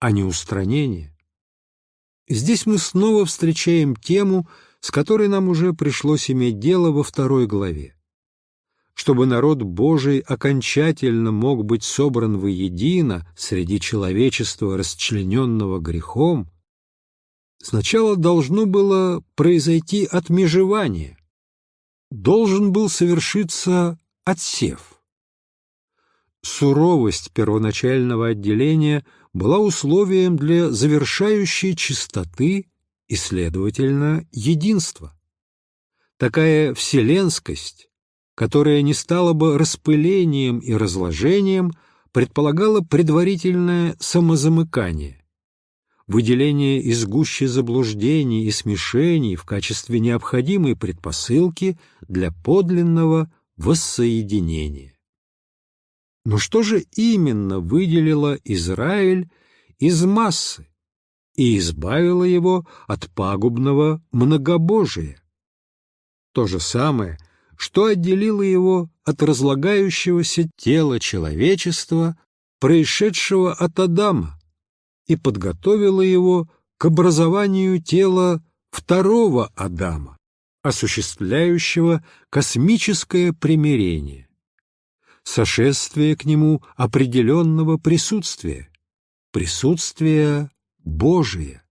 а не устранение. Здесь мы снова встречаем тему, с которой нам уже пришлось иметь дело во второй главе. Чтобы народ Божий окончательно мог быть собран воедино среди человечества, расчлененного грехом, сначала должно было произойти отмежевание, должен был совершиться отсев. Суровость первоначального отделения была условием для завершающей чистоты и, следовательно, единства. Такая вселенскость, которая не стала бы распылением и разложением, предполагала предварительное самозамыкание, выделение из гущи заблуждений и смешений в качестве необходимой предпосылки для подлинного воссоединения. Но что же именно выделило Израиль из массы и избавило его от пагубного многобожия? То же самое, что отделило его от разлагающегося тела человечества, происшедшего от Адама, и подготовило его к образованию тела второго Адама, осуществляющего космическое примирение сошествие к нему определенного присутствия, присутствия Божия.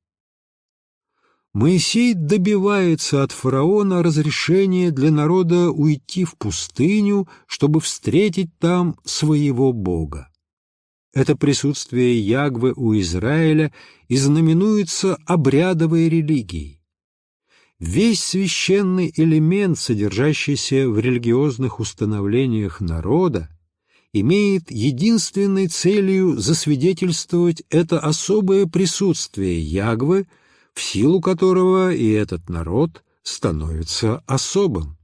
Моисей добивается от фараона разрешения для народа уйти в пустыню, чтобы встретить там своего Бога. Это присутствие Ягвы у Израиля и знаменуется обрядовой религией. Весь священный элемент, содержащийся в религиозных установлениях народа, имеет единственной целью засвидетельствовать это особое присутствие Ягвы, в силу которого и этот народ становится особым.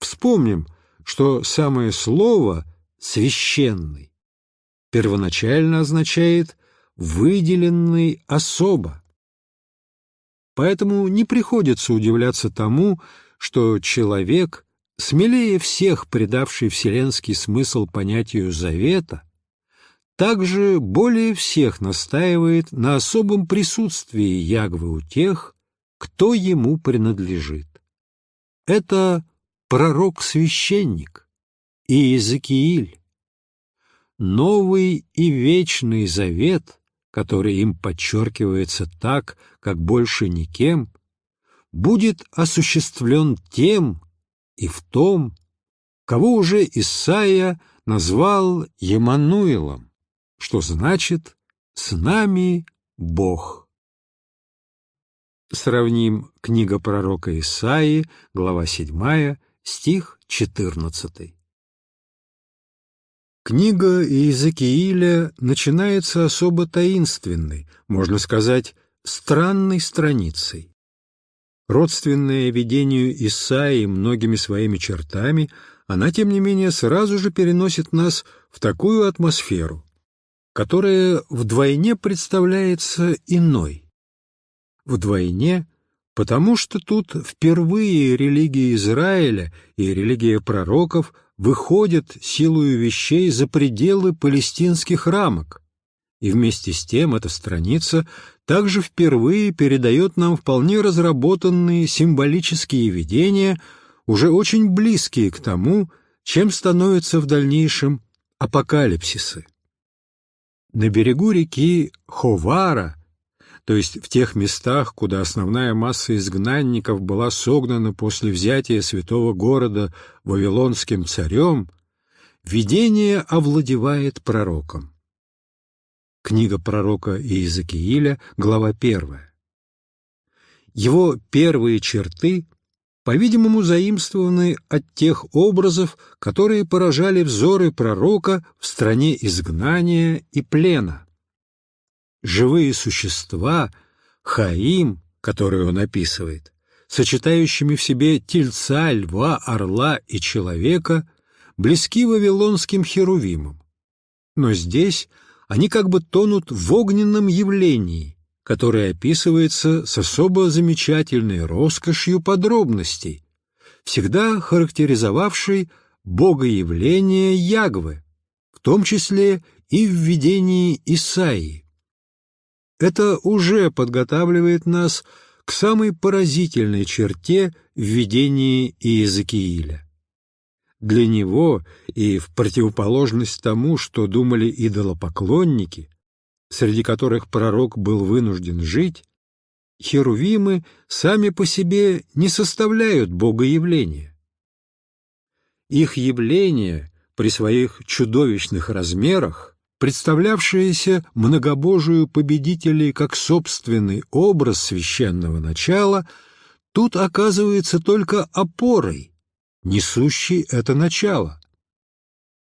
Вспомним, что самое слово «священный» первоначально означает «выделенный особо», Поэтому не приходится удивляться тому, что человек, смелее всех придавший вселенский смысл понятию завета, также более всех настаивает на особом присутствии Ягвы у тех, кто ему принадлежит. Это пророк-священник Иезекииль. Новый и вечный завет — который им подчеркивается так, как больше никем, будет осуществлен тем и в том, кого уже Исаия назвал Емануилом, что значит «с нами Бог». Сравним книга пророка Исаии, глава 7, стих 14. Книга Иезекииля начинается особо таинственной, можно сказать, странной страницей. Родственная видению Исаии многими своими чертами, она, тем не менее, сразу же переносит нас в такую атмосферу, которая вдвойне представляется иной. Вдвойне, потому что тут впервые религия Израиля и религия пророков выходят силою вещей за пределы палестинских рамок, и вместе с тем эта страница также впервые передает нам вполне разработанные символические видения, уже очень близкие к тому, чем становятся в дальнейшем апокалипсисы. На берегу реки Ховара – то есть в тех местах, куда основная масса изгнанников была согнана после взятия святого города вавилонским царем, видение овладевает пророком. Книга пророка Иезекииля, глава 1. Его первые черты, по-видимому, заимствованы от тех образов, которые поражали взоры пророка в стране изгнания и плена. Живые существа, Хаим, которые он описывает, сочетающими в себе тельца, льва, орла и человека, близки вавилонским херувимам. Но здесь они как бы тонут в огненном явлении, которое описывается с особо замечательной роскошью подробностей, всегда характеризовавшей богоявление Ягвы, в том числе и в видении Исаии. Это уже подготавливает нас к самой поразительной черте в видении Иезекииля. Для него и в противоположность тому, что думали идолопоклонники, среди которых пророк был вынужден жить, херувимы сами по себе не составляют богоявления. Их явление при своих чудовищных размерах, представлявшееся многобожию победителей как собственный образ священного начала, тут оказывается только опорой, несущей это начало.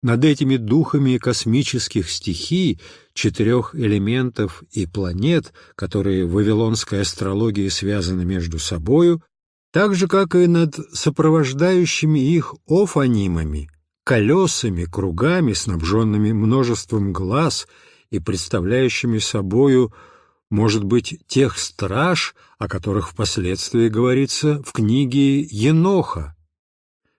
Над этими духами космических стихий, четырех элементов и планет, которые в вавилонской астрологии связаны между собою, так же, как и над сопровождающими их офанимами, колесами, кругами, снабженными множеством глаз и представляющими собою, может быть, тех страж, о которых впоследствии говорится в книге Еноха,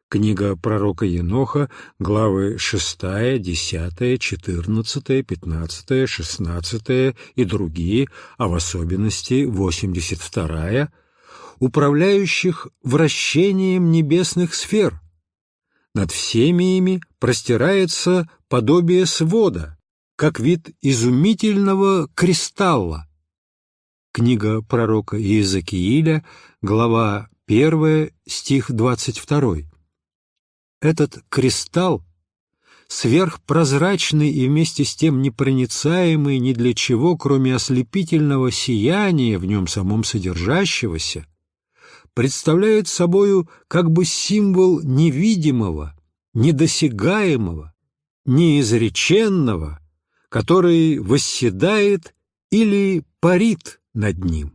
Книга пророка Еноха, главы 6, 10, 14, 15, 16 и другие, а в особенности 82, управляющих вращением небесных сфер. Над всеми ими простирается подобие свода, как вид изумительного кристалла. Книга пророка Иезекииля, глава 1, стих 22. Этот кристалл, сверхпрозрачный и вместе с тем непроницаемый ни для чего, кроме ослепительного сияния в нем самом содержащегося, представляет собою как бы символ невидимого, недосягаемого, неизреченного, который восседает или парит над ним.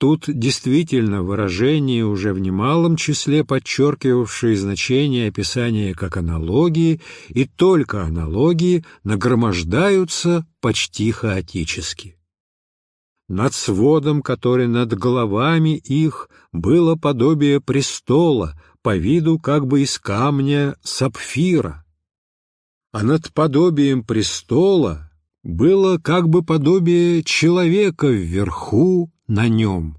Тут действительно выражение, уже в немалом числе подчеркивавшее значение описания как аналогии, и только аналогии нагромождаются почти хаотически. Над сводом, который над головами их, было подобие престола, по виду как бы из камня сапфира. А над подобием престола было как бы подобие человека вверху на нем.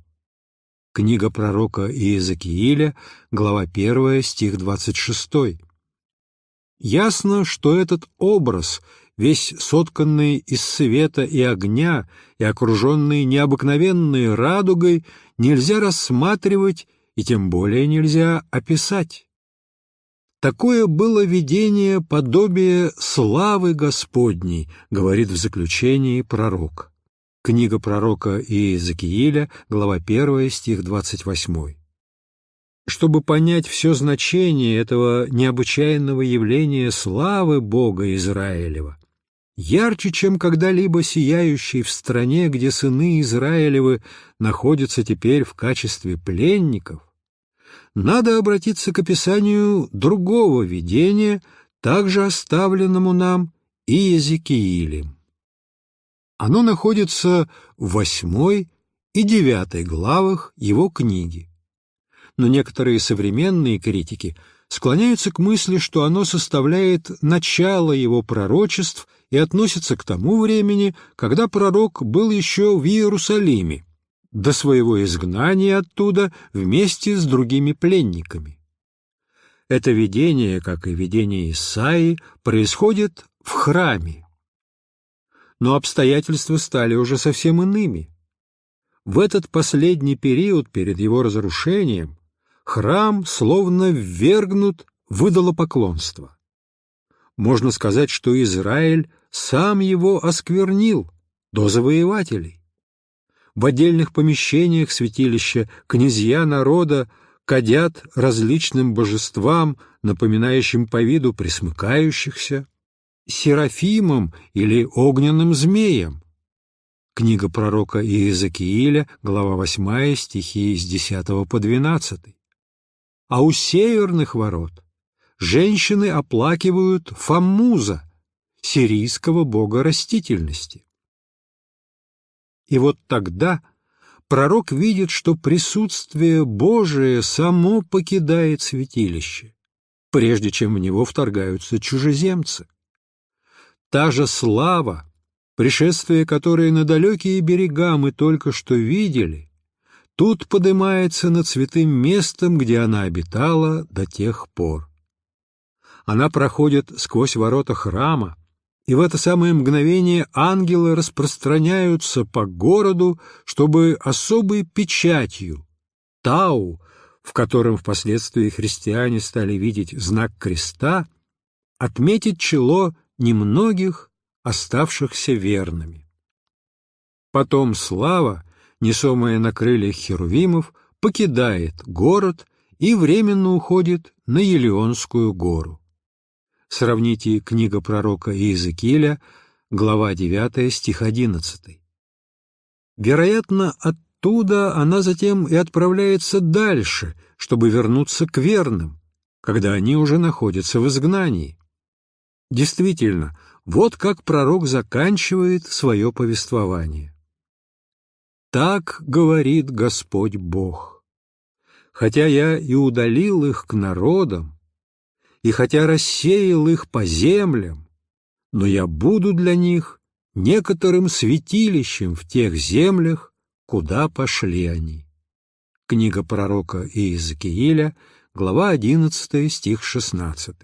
Книга пророка Иезекииля, глава 1, стих 26. Ясно, что этот образ, весь сотканный из света и огня и окруженный необыкновенной радугой, нельзя рассматривать и тем более нельзя описать. Такое было видение подобие славы Господней, говорит в заключении пророк. Книга пророка Иезекииля, глава 1, стих 28. Чтобы понять все значение этого необычайного явления славы Бога Израилева, ярче, чем когда-либо сияющий в стране, где сыны Израилевы находятся теперь в качестве пленников, надо обратиться к описанию другого видения, также оставленному нам Иезекиилем. Оно находится в восьмой и девятой главах его книги. Но некоторые современные критики склоняются к мысли, что оно составляет начало его пророчеств и относится к тому времени, когда пророк был еще в Иерусалиме, до своего изгнания оттуда вместе с другими пленниками. Это видение, как и видение Исаии, происходит в храме, но обстоятельства стали уже совсем иными. В этот последний период перед его разрушением храм словно ввергнут в идолопоклонство. Можно сказать, что Израиль сам его осквернил до завоевателей. В отдельных помещениях святилища князья народа кадят различным божествам, напоминающим по виду присмыкающихся, серафимам или огненным змеям. Книга пророка Иезекииля, глава 8, стихи с 10 по 12. А у северных ворот женщины оплакивают Фаммуза, сирийского бога растительности. И вот тогда пророк видит, что присутствие Божие само покидает святилище, прежде чем в него вторгаются чужеземцы. Та же слава, пришествие которое на далекие берега мы только что видели, тут поднимается над святым местом, где она обитала до тех пор. Она проходит сквозь ворота храма, и в это самое мгновение ангелы распространяются по городу, чтобы особой печатью, тау, в котором впоследствии христиане стали видеть знак креста, отметить чело немногих, оставшихся верными. Потом слава, несомая на крыльях херувимов, покидает город и временно уходит на Елеонскую гору. Сравните книга пророка Иезекииля, глава 9, стих 11. Вероятно, оттуда она затем и отправляется дальше, чтобы вернуться к верным, когда они уже находятся в изгнании. Действительно, вот как пророк заканчивает свое повествование. «Так говорит Господь Бог, хотя я и удалил их к народам, и хотя рассеял их по землям, но я буду для них некоторым святилищем в тех землях, куда пошли они. Книга пророка Иезекииля, глава 11, стих 16.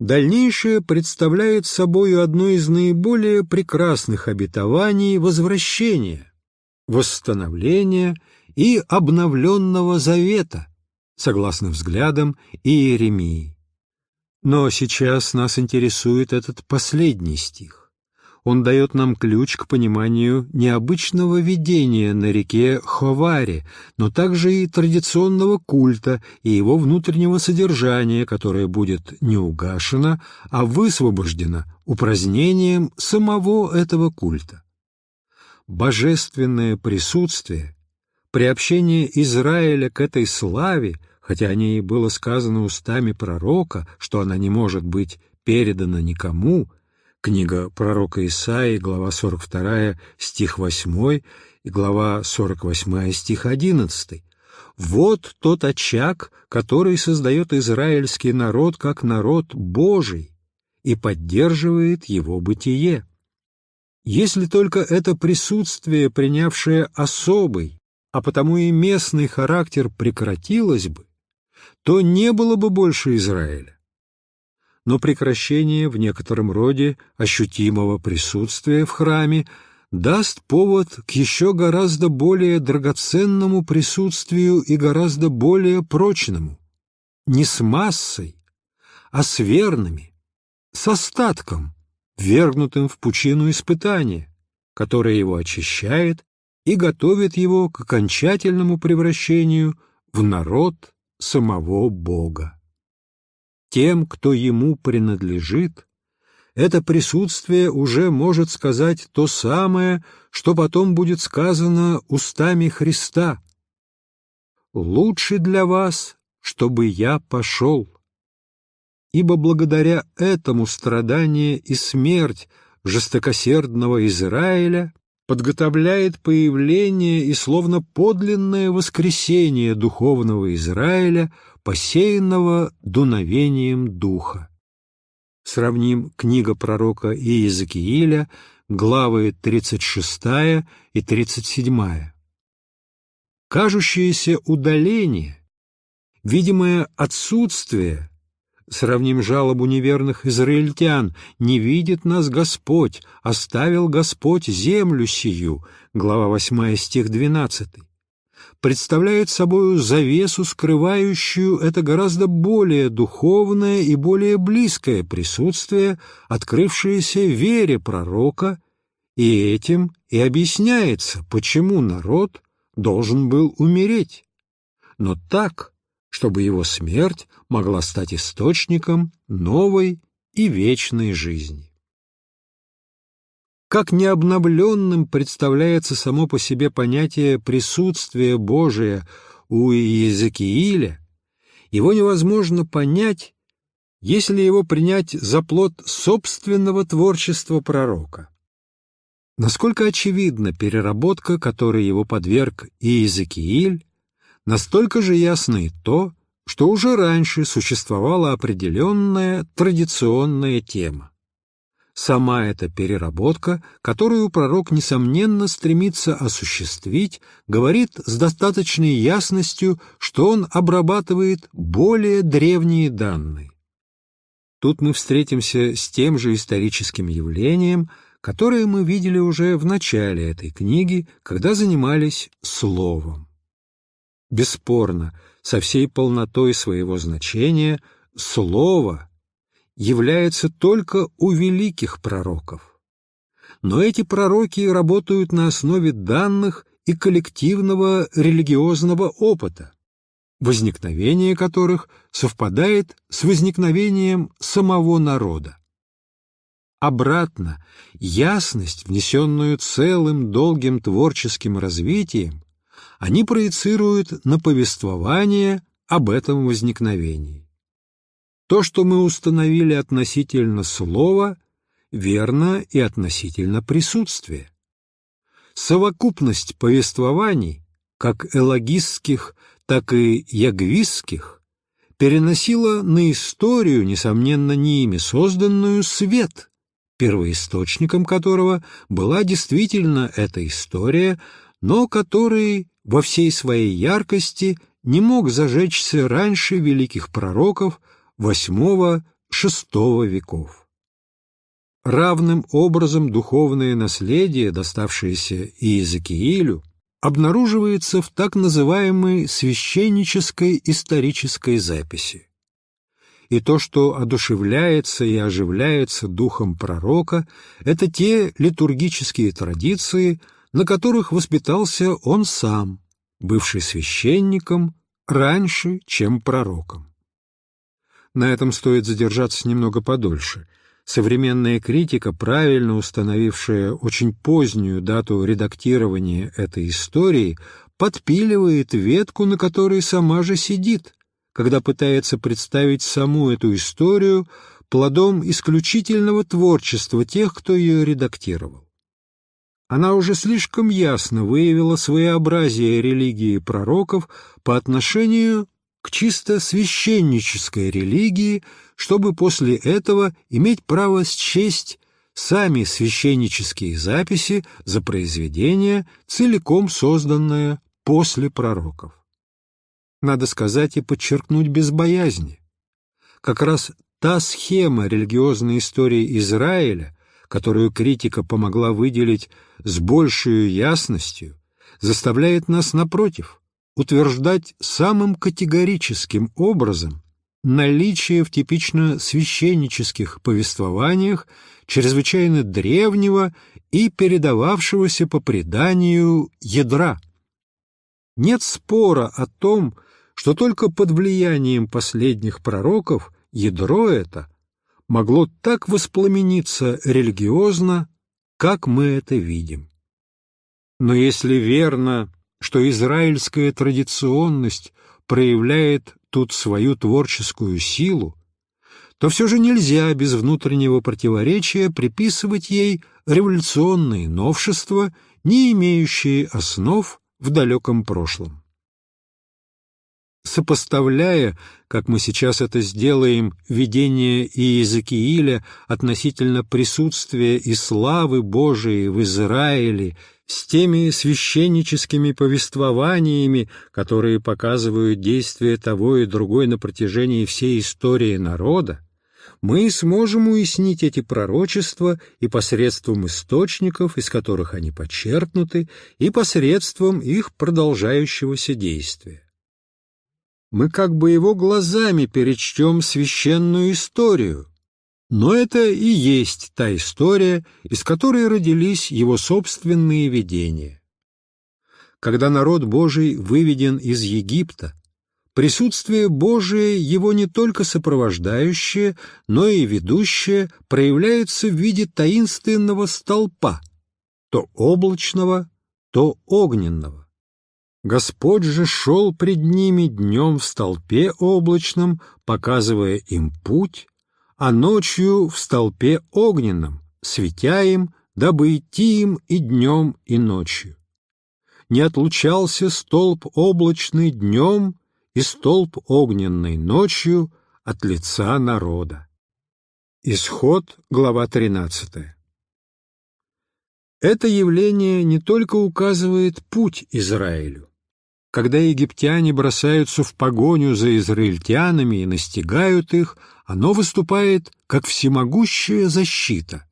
Дальнейшее представляет собою одно из наиболее прекрасных обетований возвращения, восстановления и обновленного завета – согласно взглядам Иеремии. Но сейчас нас интересует этот последний стих. Он дает нам ключ к пониманию необычного видения на реке Ховаре, но также и традиционного культа и его внутреннего содержания, которое будет не угашено, а высвобождено упразднением самого этого культа. Божественное присутствие приобщение Израиля к этой славе, хотя о ней было сказано устами пророка, что она не может быть передана никому, книга пророка Исаии, глава 42, стих 8 и глава 48, стих 11. Вот тот очаг, который создает израильский народ как народ Божий и поддерживает его бытие. Если только это присутствие, принявшее особый, а потому и местный характер прекратилось бы, то не было бы больше Израиля. Но прекращение в некотором роде ощутимого присутствия в храме даст повод к еще гораздо более драгоценному присутствию и гораздо более прочному, не с массой, а с верными, с остатком, вергнутым в пучину испытания, которое его очищает и готовит его к окончательному превращению в народ самого Бога. Тем, кто ему принадлежит, это присутствие уже может сказать то самое, что потом будет сказано устами Христа. «Лучше для вас, чтобы я пошел». Ибо благодаря этому страдание и смерть жестокосердного Израиля подготовляет появление и словно подлинное воскресение духовного Израиля, посеянного дуновением Духа. Сравним книга пророка Иезекииля, главы 36 и 37. Кажущееся удаление, видимое отсутствие Сравним жалобу неверных израильтян. «Не видит нас Господь, оставил Господь землю сию» глава 8 стих 12 представляет собою завесу, скрывающую это гораздо более духовное и более близкое присутствие, открывшееся вере пророка И этим и объясняется, почему народ должен был умереть, но так, чтобы его смерть могла стать источником новой и вечной жизни. Как необновленным представляется само по себе понятие присутствия Божия у Иезекииля, его невозможно понять, если его принять за плод собственного творчества пророка. Насколько очевидна переработка, которой его подверг Иезекииль, настолько же ясно и то, что уже раньше существовала определенная традиционная тема. Сама эта переработка, которую пророк, несомненно, стремится осуществить, говорит с достаточной ясностью, что он обрабатывает более древние данные. Тут мы встретимся с тем же историческим явлением, которое мы видели уже в начале этой книги, когда занимались словом. Бесспорно, со всей полнотой своего значения, слово является только у великих пророков. Но эти пророки работают на основе данных и коллективного религиозного опыта, возникновение которых совпадает с возникновением самого народа. Обратно, ясность, внесенную целым долгим творческим развитием, они проецируют на повествование об этом возникновении. То, что мы установили относительно слова, верно и относительно присутствия. Совокупность повествований, как элогистских, так и ягвистских, переносила на историю, несомненно, не ими созданную, свет, первоисточником которого была действительно эта история, но который во всей своей яркости не мог зажечься раньше великих пророков, VIII-VI веков. Равным образом духовное наследие, доставшееся Иезекиилю, обнаруживается в так называемой священнической исторической записи. И то, что одушевляется и оживляется духом пророка, это те литургические традиции, на которых воспитался он сам, бывший священником, раньше, чем пророком. На этом стоит задержаться немного подольше. Современная критика, правильно установившая очень позднюю дату редактирования этой истории, подпиливает ветку, на которой сама же сидит, когда пытается представить саму эту историю плодом исключительного творчества тех, кто ее редактировал. Она уже слишком ясно выявила своеобразие религии пророков по отношению к чисто священнической религии, чтобы после этого иметь право счесть сами священнические записи за произведение, целиком созданное после пророков. Надо сказать и подчеркнуть без боязни. Как раз та схема религиозной истории Израиля, которую критика помогла выделить с большей ясностью, заставляет нас, напротив, утверждать самым категорическим образом наличие в типично священнических повествованиях чрезвычайно древнего и передававшегося по преданию ядра. Нет спора о том, что только под влиянием последних пророков ядро это могло так воспламениться религиозно, как мы это видим. Но если верно что израильская традиционность проявляет тут свою творческую силу, то все же нельзя без внутреннего противоречия приписывать ей революционные новшества, не имеющие основ в далеком прошлом. Сопоставляя, как мы сейчас это сделаем, видение Иезекииля относительно присутствия и славы Божией в Израиле с теми священническими повествованиями, которые показывают действия того и другой на протяжении всей истории народа, мы сможем уяснить эти пророчества и посредством источников, из которых они подчеркнуты, и посредством их продолжающегося действия. Мы как бы его глазами перечтем священную историю, Но это и есть та история, из которой родились его собственные видения. Когда народ Божий выведен из Египта, присутствие Божие его не только сопровождающее, но и ведущее проявляется в виде таинственного столпа, то облачного, то огненного. Господь же шел пред ними днем в столпе облачном, показывая им путь, а ночью в столпе огненном, светя им, дабы идти им и днем, и ночью. Не отлучался столб облачный днем и столб огненный ночью от лица народа. Исход, глава 13. Это явление не только указывает путь Израилю. Когда египтяне бросаются в погоню за израильтянами и настигают их, оно выступает как всемогущая защита.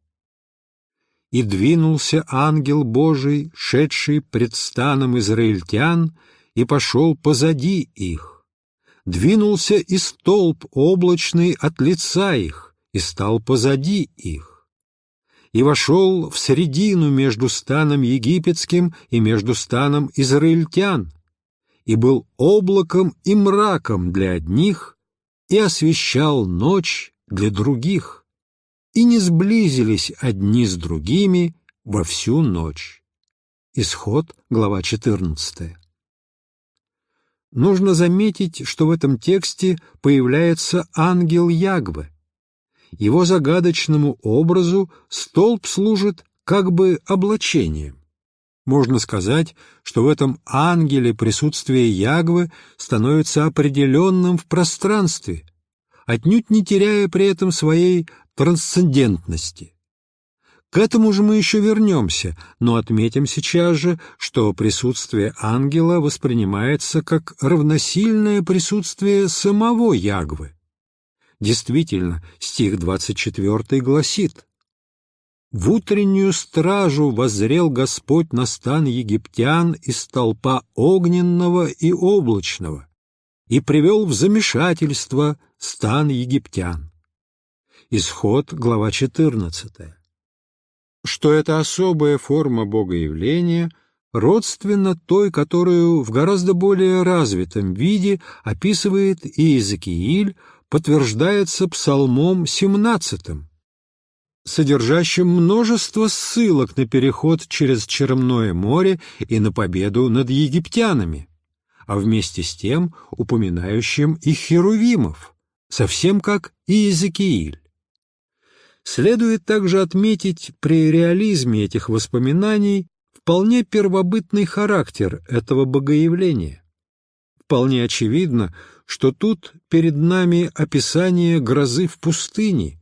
«И двинулся ангел Божий, шедший пред станом израильтян, и пошел позади их. Двинулся и столб облачный от лица их, и стал позади их. И вошел в середину между станом египетским и между станом израильтян, и был облаком и мраком для одних, и освещал ночь для других, и не сблизились одни с другими во всю ночь. Исход, глава 14. Нужно заметить, что в этом тексте появляется ангел Ягвы. Его загадочному образу столб служит как бы облачением. Можно сказать, что в этом ангеле присутствие Ягвы становится определенным в пространстве, отнюдь не теряя при этом своей трансцендентности. К этому же мы еще вернемся, но отметим сейчас же, что присутствие ангела воспринимается как равносильное присутствие самого Ягвы. Действительно, стих 24 гласит в утреннюю стражу воззрел Господь на стан египтян из столпа огненного и облачного и привел в замешательство стан египтян. Исход, глава 14. Что это особая форма богоявления, родственна той, которую в гораздо более развитом виде описывает Иезекииль, подтверждается псалмом 17, содержащим множество ссылок на переход через Черное море и на победу над египтянами, а вместе с тем упоминающим и херувимов, совсем как и Иезекииль. Следует также отметить при реализме этих воспоминаний вполне первобытный характер этого богоявления. Вполне очевидно, что тут перед нами описание грозы в пустыне –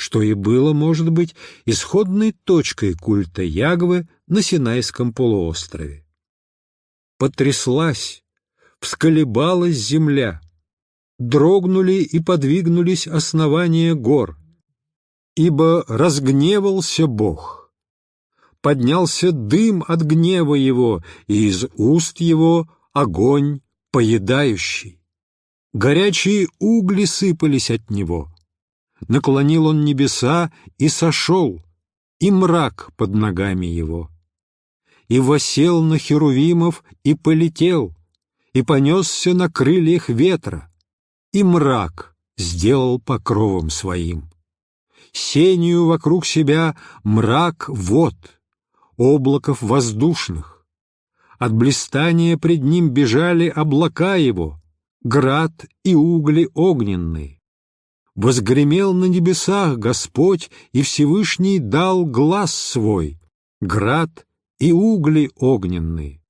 что и было, может быть, исходной точкой культа Ягвы на Синайском полуострове. Потряслась, всколебалась земля, дрогнули и подвигнулись основания гор, ибо разгневался Бог. Поднялся дым от гнева его, и из уст его огонь поедающий. Горячие угли сыпались от него, наклонил он небеса и сошел, и мрак под ногами его. И восел на херувимов и полетел, и понесся на крыльях ветра, и мрак сделал покровом своим. Сенью вокруг себя мрак вод, облаков воздушных. От блистания пред ним бежали облака его, град и угли огненные возгремел на небесах Господь, и Всевышний дал глаз свой, град и угли огненные.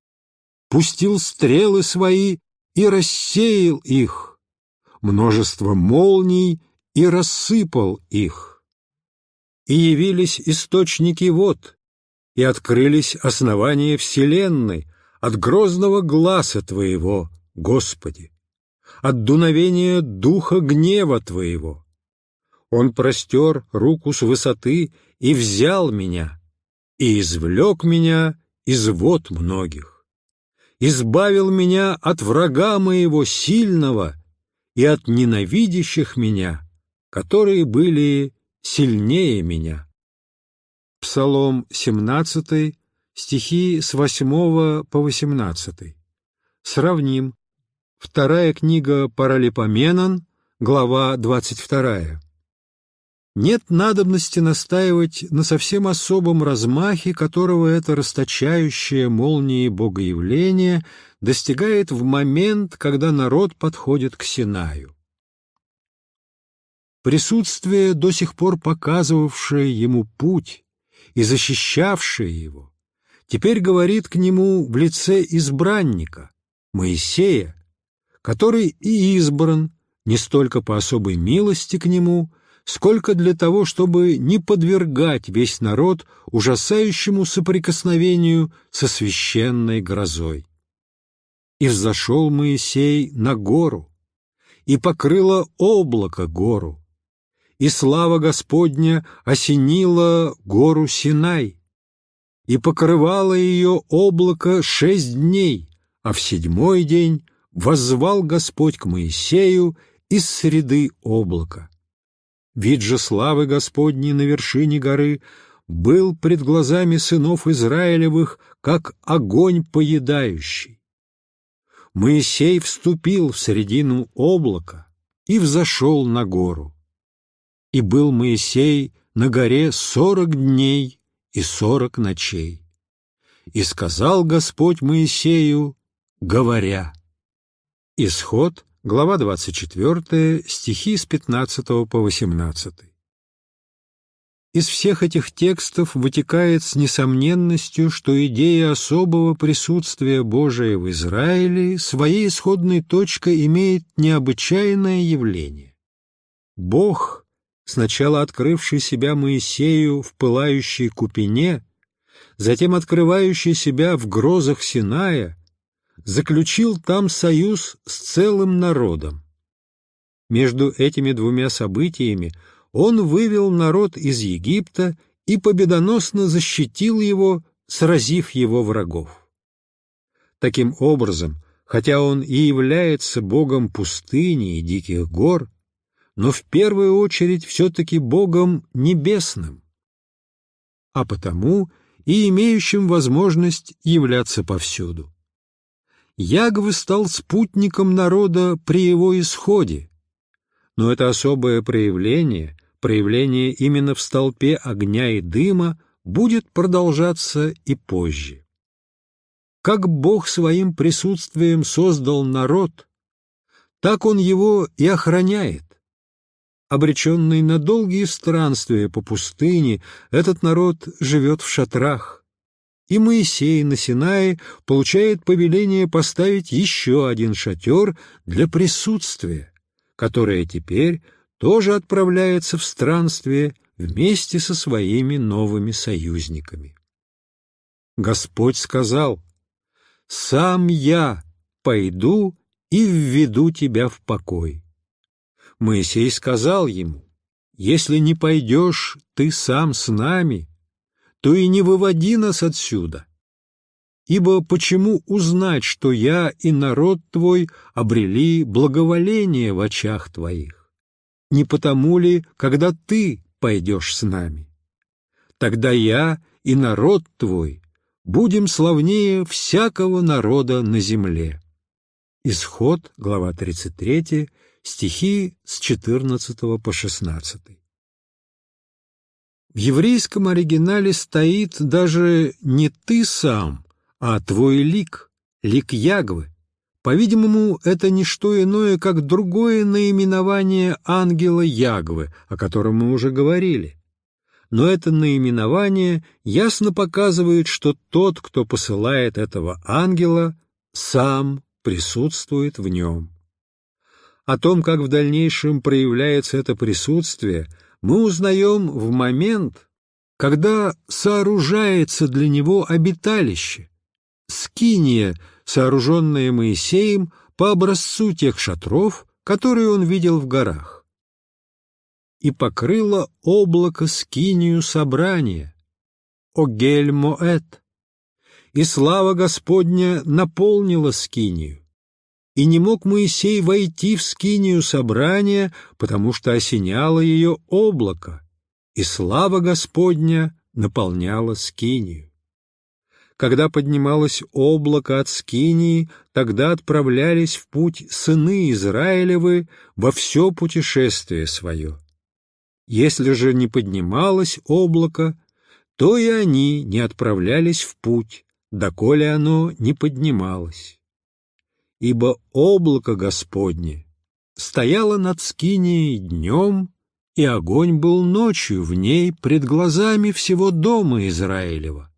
Пустил стрелы свои и рассеял их, множество молний и рассыпал их. И явились источники вод, и открылись основания вселенной от грозного глаза Твоего, Господи от дуновения духа гнева Твоего. Он простер руку с высоты и взял меня, и извлек меня из вод многих, избавил меня от врага моего сильного и от ненавидящих меня, которые были сильнее меня. Псалом 17, стихи с 8 по 18. Сравним. Вторая книга Паралипоменон, глава 22. Нет надобности настаивать на совсем особом размахе, которого это расточающее молнии богоявление достигает в момент, когда народ подходит к Синаю. Присутствие, до сих пор показывавшее ему путь и защищавшее его, теперь говорит к нему в лице избранника, Моисея, который и избран не столько по особой милости к нему, сколько для того, чтобы не подвергать весь народ ужасающему соприкосновению со священной грозой. И взошел Моисей на гору, и покрыло облако гору, и слава Господня осенила гору Синай, и покрывало ее облако шесть дней, а в седьмой день воззвал Господь к Моисею из среды облака. Вид же славы Господней на вершине горы был пред глазами сынов Израилевых, как огонь поедающий. Моисей вступил в середину облака и взошел на гору. И был Моисей на горе сорок дней и сорок ночей. И сказал Господь Моисею, говоря, Исход глава 24, стихи с 15 по 18. Из всех этих текстов вытекает с несомненностью, что идея особого присутствия Божия в Израиле своей исходной точкой имеет необычайное явление. Бог, сначала открывший себя Моисею в пылающей купине, затем открывающий себя в грозах Синая, заключил там союз с целым народом. Между этими двумя событиями он вывел народ из Египта и победоносно защитил его, сразив его врагов. Таким образом, хотя он и является богом пустыни и диких гор, но в первую очередь все-таки богом небесным, а потому и имеющим возможность являться повсюду. Ягвы стал спутником народа при его исходе, но это особое проявление, проявление именно в столпе огня и дыма, будет продолжаться и позже. Как Бог своим присутствием создал народ, так Он его и охраняет. Обреченный на долгие странствия по пустыне, этот народ живет в шатрах, и Моисей на Синае получает повеление поставить еще один шатер для присутствия, которое теперь тоже отправляется в странствие вместе со своими новыми союзниками. Господь сказал, «Сам я пойду и введу тебя в покой». Моисей сказал ему, «Если не пойдешь ты сам с нами, то и не выводи нас отсюда. Ибо почему узнать, что я и народ твой обрели благоволение в очах твоих? Не потому ли, когда ты пойдешь с нами? Тогда я и народ твой будем славнее всякого народа на земле. Исход, глава 33, стихи с 14 по 16. В еврейском оригинале стоит даже не ты сам, а твой лик, лик Ягвы. По-видимому, это не что иное, как другое наименование ангела Ягвы, о котором мы уже говорили. Но это наименование ясно показывает, что тот, кто посылает этого ангела, сам присутствует в нем. О том, как в дальнейшем проявляется это присутствие – мы узнаем в момент, когда сооружается для него обиталище, скиния, сооруженная Моисеем по образцу тех шатров, которые он видел в горах. И покрыло облако скинию собрания, Огель Моэт, и слава Господня наполнила скинию и не мог Моисей войти в скинию собрания, потому что осеняло ее облако, и слава Господня наполняла скинию. Когда поднималось облако от скинии, тогда отправлялись в путь сыны Израилевы во все путешествие свое. Если же не поднималось облако, то и они не отправлялись в путь, доколе оно не поднималось. Ибо облако Господне стояло над скинией днем, и огонь был ночью в ней пред глазами всего дома Израилева,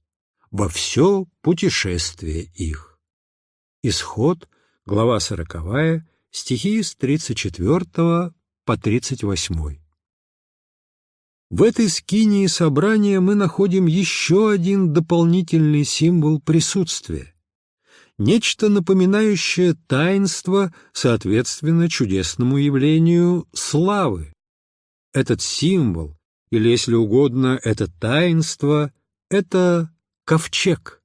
во все путешествие их. Исход, глава сороковая, стихи с 34 по 38. В этой скинии собрания мы находим еще один дополнительный символ присутствия. Нечто напоминающее таинство, соответственно чудесному явлению славы. Этот символ, или, если угодно, это таинство, это ковчег.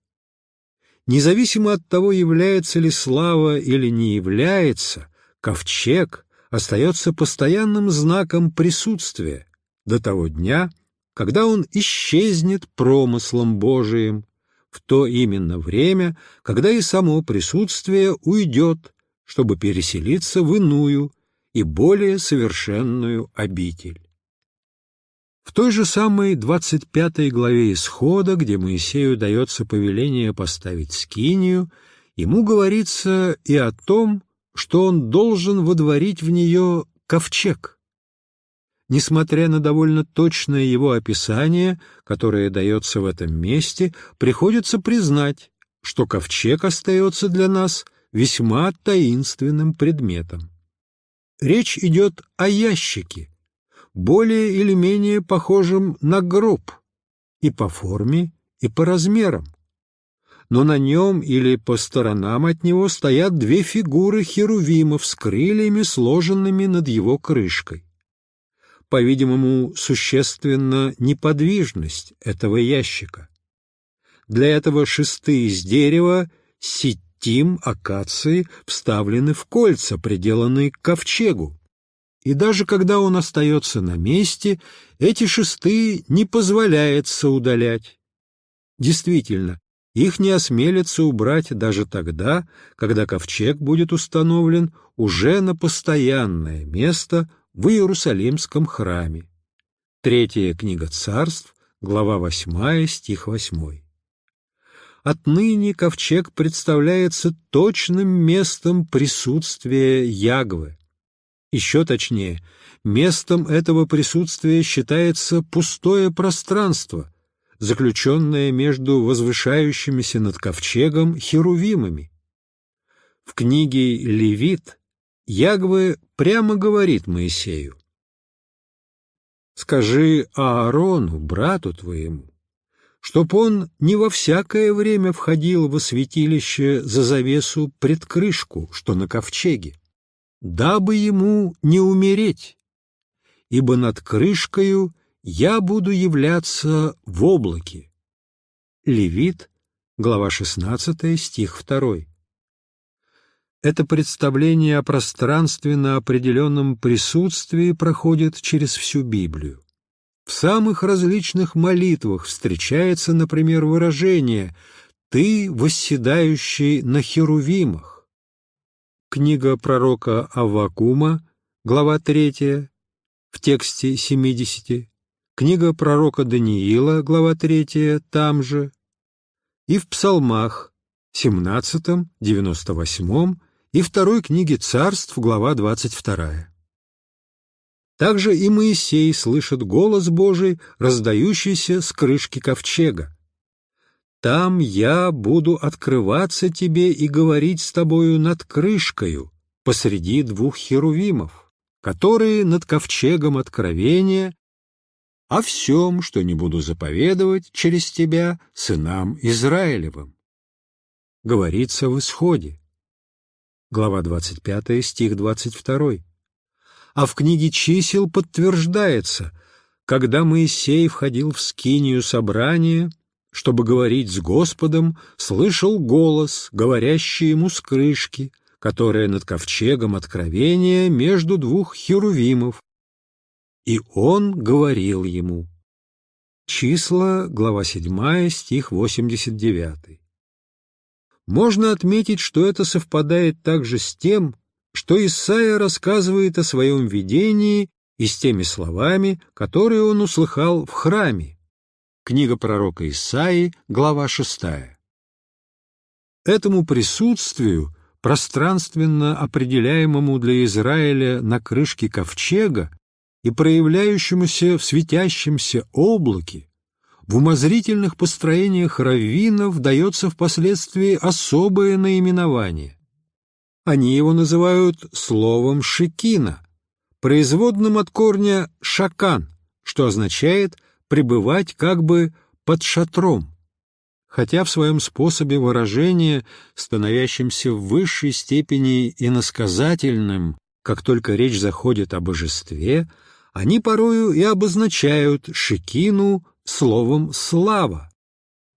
Независимо от того, является ли слава или не является, ковчег остается постоянным знаком присутствия, до того дня, когда он исчезнет промыслом Божиим, в то именно время, когда и само присутствие уйдет, чтобы переселиться в иную и более совершенную обитель. В той же самой 25 главе Исхода, где Моисею дается повеление поставить скинию, ему говорится и о том, что он должен водворить в нее ковчег – несмотря на довольно точное его описание, которое дается в этом месте, приходится признать, что ковчег остается для нас весьма таинственным предметом. Речь идет о ящике, более или менее похожем на гроб, и по форме, и по размерам. Но на нем или по сторонам от него стоят две фигуры херувимов с крыльями, сложенными над его крышкой по-видимому, существенна неподвижность этого ящика. Для этого шесты из дерева, сетим, акации вставлены в кольца, приделанные к ковчегу. И даже когда он остается на месте, эти шесты не позволяется удалять. Действительно, их не осмелятся убрать даже тогда, когда ковчег будет установлен уже на постоянное место в Иерусалимском храме. Третья книга царств, глава 8, стих 8. Отныне ковчег представляется точным местом присутствия Ягвы. Еще точнее, местом этого присутствия считается пустое пространство, заключенное между возвышающимися над ковчегом херувимами. В книге «Левит» Ягве прямо говорит Моисею, «Скажи Аарону, брату твоему, чтоб он не во всякое время входил во святилище за завесу пред крышку, что на ковчеге, дабы ему не умереть, ибо над крышкою я буду являться в облаке». Левит, глава 16, стих 2 это представление о пространственно определенном присутствии проходит через всю Библию. В самых различных молитвах встречается, например, выражение «ты, восседающий на херувимах». Книга пророка Аввакума, глава 3, в тексте 70, книга пророка Даниила, глава 3, там же, и в псалмах 17, 98 и второй книги царств, глава 22. Также и Моисей слышит голос Божий, раздающийся с крышки ковчега. «Там я буду открываться тебе и говорить с тобою над крышкою, посреди двух херувимов, которые над ковчегом откровения, о всем, что не буду заповедовать через тебя сынам Израилевым». Говорится в исходе глава 25, стих 22. А в книге чисел подтверждается, когда Моисей входил в скинию собрания, чтобы говорить с Господом, слышал голос, говорящий ему с крышки, которая над ковчегом откровения между двух херувимов. И он говорил ему, Числа, глава 7, стих 89. Можно отметить, что это совпадает также с тем, что Исаия рассказывает о своем видении и с теми словами, которые он услыхал в храме. Книга пророка Исаии, глава 6. Этому присутствию, пространственно определяемому для Израиля на крышке ковчега и проявляющемуся в светящемся облаке, в умозрительных построениях раввинов дается впоследствии особое наименование. Они его называют словом «шекина», производным от корня «шакан», что означает «пребывать как бы под шатром», хотя в своем способе выражения, становящемся в высшей степени иносказательным, как только речь заходит о божестве, они порою и обозначают шекину словом «слава».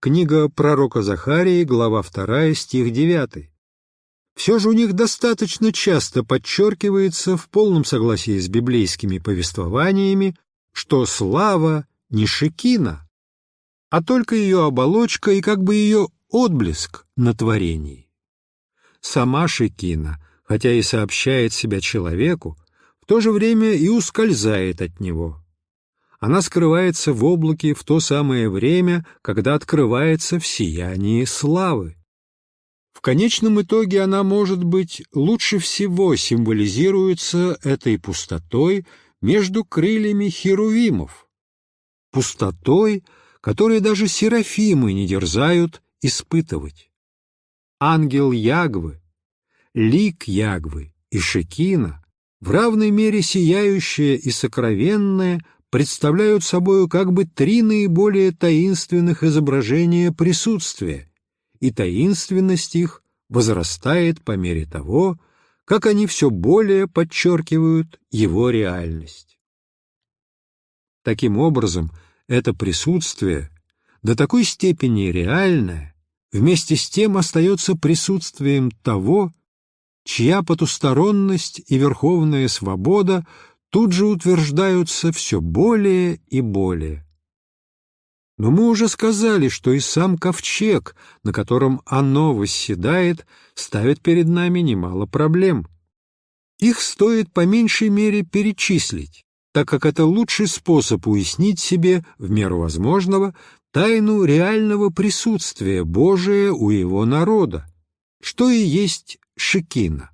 Книга пророка Захарии, глава 2, стих 9. Все же у них достаточно часто подчеркивается в полном согласии с библейскими повествованиями, что слава не шекина, а только ее оболочка и как бы ее отблеск на творении. Сама шекина, хотя и сообщает себя человеку, в то же время и ускользает от него. Она скрывается в облаке в то самое время, когда открывается в сиянии славы. В конечном итоге она, может быть, лучше всего символизируется этой пустотой между крыльями херувимов, пустотой, которой даже серафимы не дерзают испытывать. Ангел Ягвы, лик Ягвы и Шекина, в равной мере сияющая и сокровенная, представляют собою как бы три наиболее таинственных изображения присутствия, и таинственность их возрастает по мере того, как они все более подчеркивают его реальность. Таким образом, это присутствие до такой степени реальное, вместе с тем остается присутствием того, чья потусторонность и верховная свобода тут же утверждаются все более и более. Но мы уже сказали, что и сам ковчег, на котором оно восседает, ставит перед нами немало проблем. Их стоит по меньшей мере перечислить, так как это лучший способ уяснить себе, в меру возможного, тайну реального присутствия Божия у его народа, что и есть Шекина.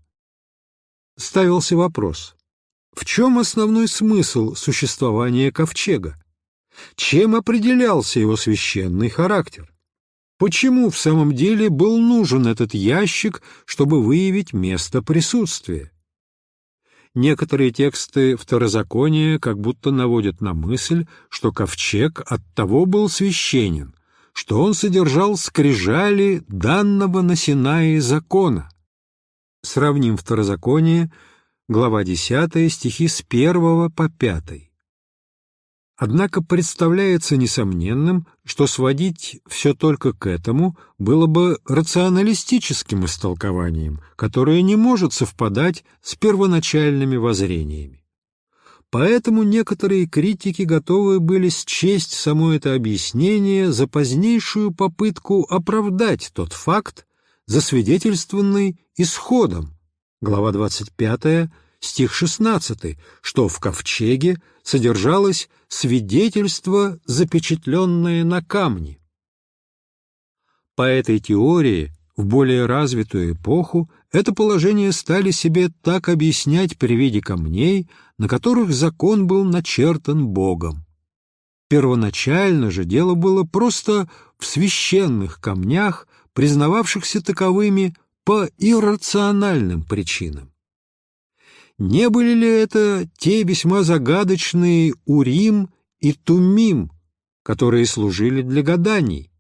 Ставился вопрос, в чем основной смысл существования ковчега? Чем определялся его священный характер? Почему в самом деле был нужен этот ящик, чтобы выявить место присутствия? Некоторые тексты второзакония как будто наводят на мысль, что ковчег оттого был священен, что он содержал скрижали данного на Синае закона. Сравним второзаконие глава 10, стихи с 1 по 5. Однако представляется несомненным, что сводить все только к этому было бы рационалистическим истолкованием, которое не может совпадать с первоначальными воззрениями. Поэтому некоторые критики готовы были счесть само это объяснение за позднейшую попытку оправдать тот факт, засвидетельствованный исходом, глава 25, стих 16, что в ковчеге содержалось свидетельство, запечатленное на камне. По этой теории в более развитую эпоху это положение стали себе так объяснять при виде камней, на которых закон был начертан Богом. Первоначально же дело было просто в священных камнях, признававшихся таковыми по иррациональным причинам. Не были ли это те весьма загадочные Урим и Тумим, которые служили для гаданий?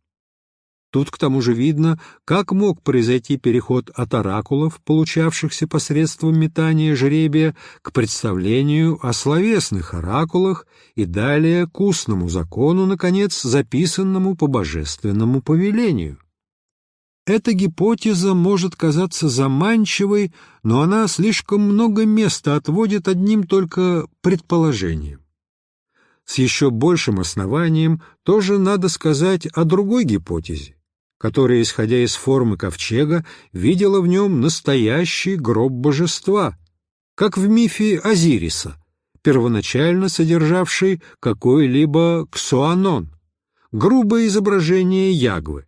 Тут к тому же видно, как мог произойти переход от оракулов, получавшихся посредством метания жребия, к представлению о словесных оракулах и далее к устному закону, наконец, записанному по божественному повелению. Эта гипотеза может казаться заманчивой, но она слишком много места отводит одним только предположением. С еще большим основанием тоже надо сказать о другой гипотезе, которая, исходя из формы ковчега, видела в нем настоящий гроб божества, как в мифе Азириса, первоначально содержавший какой-либо ксуанон, грубое изображение Ягвы,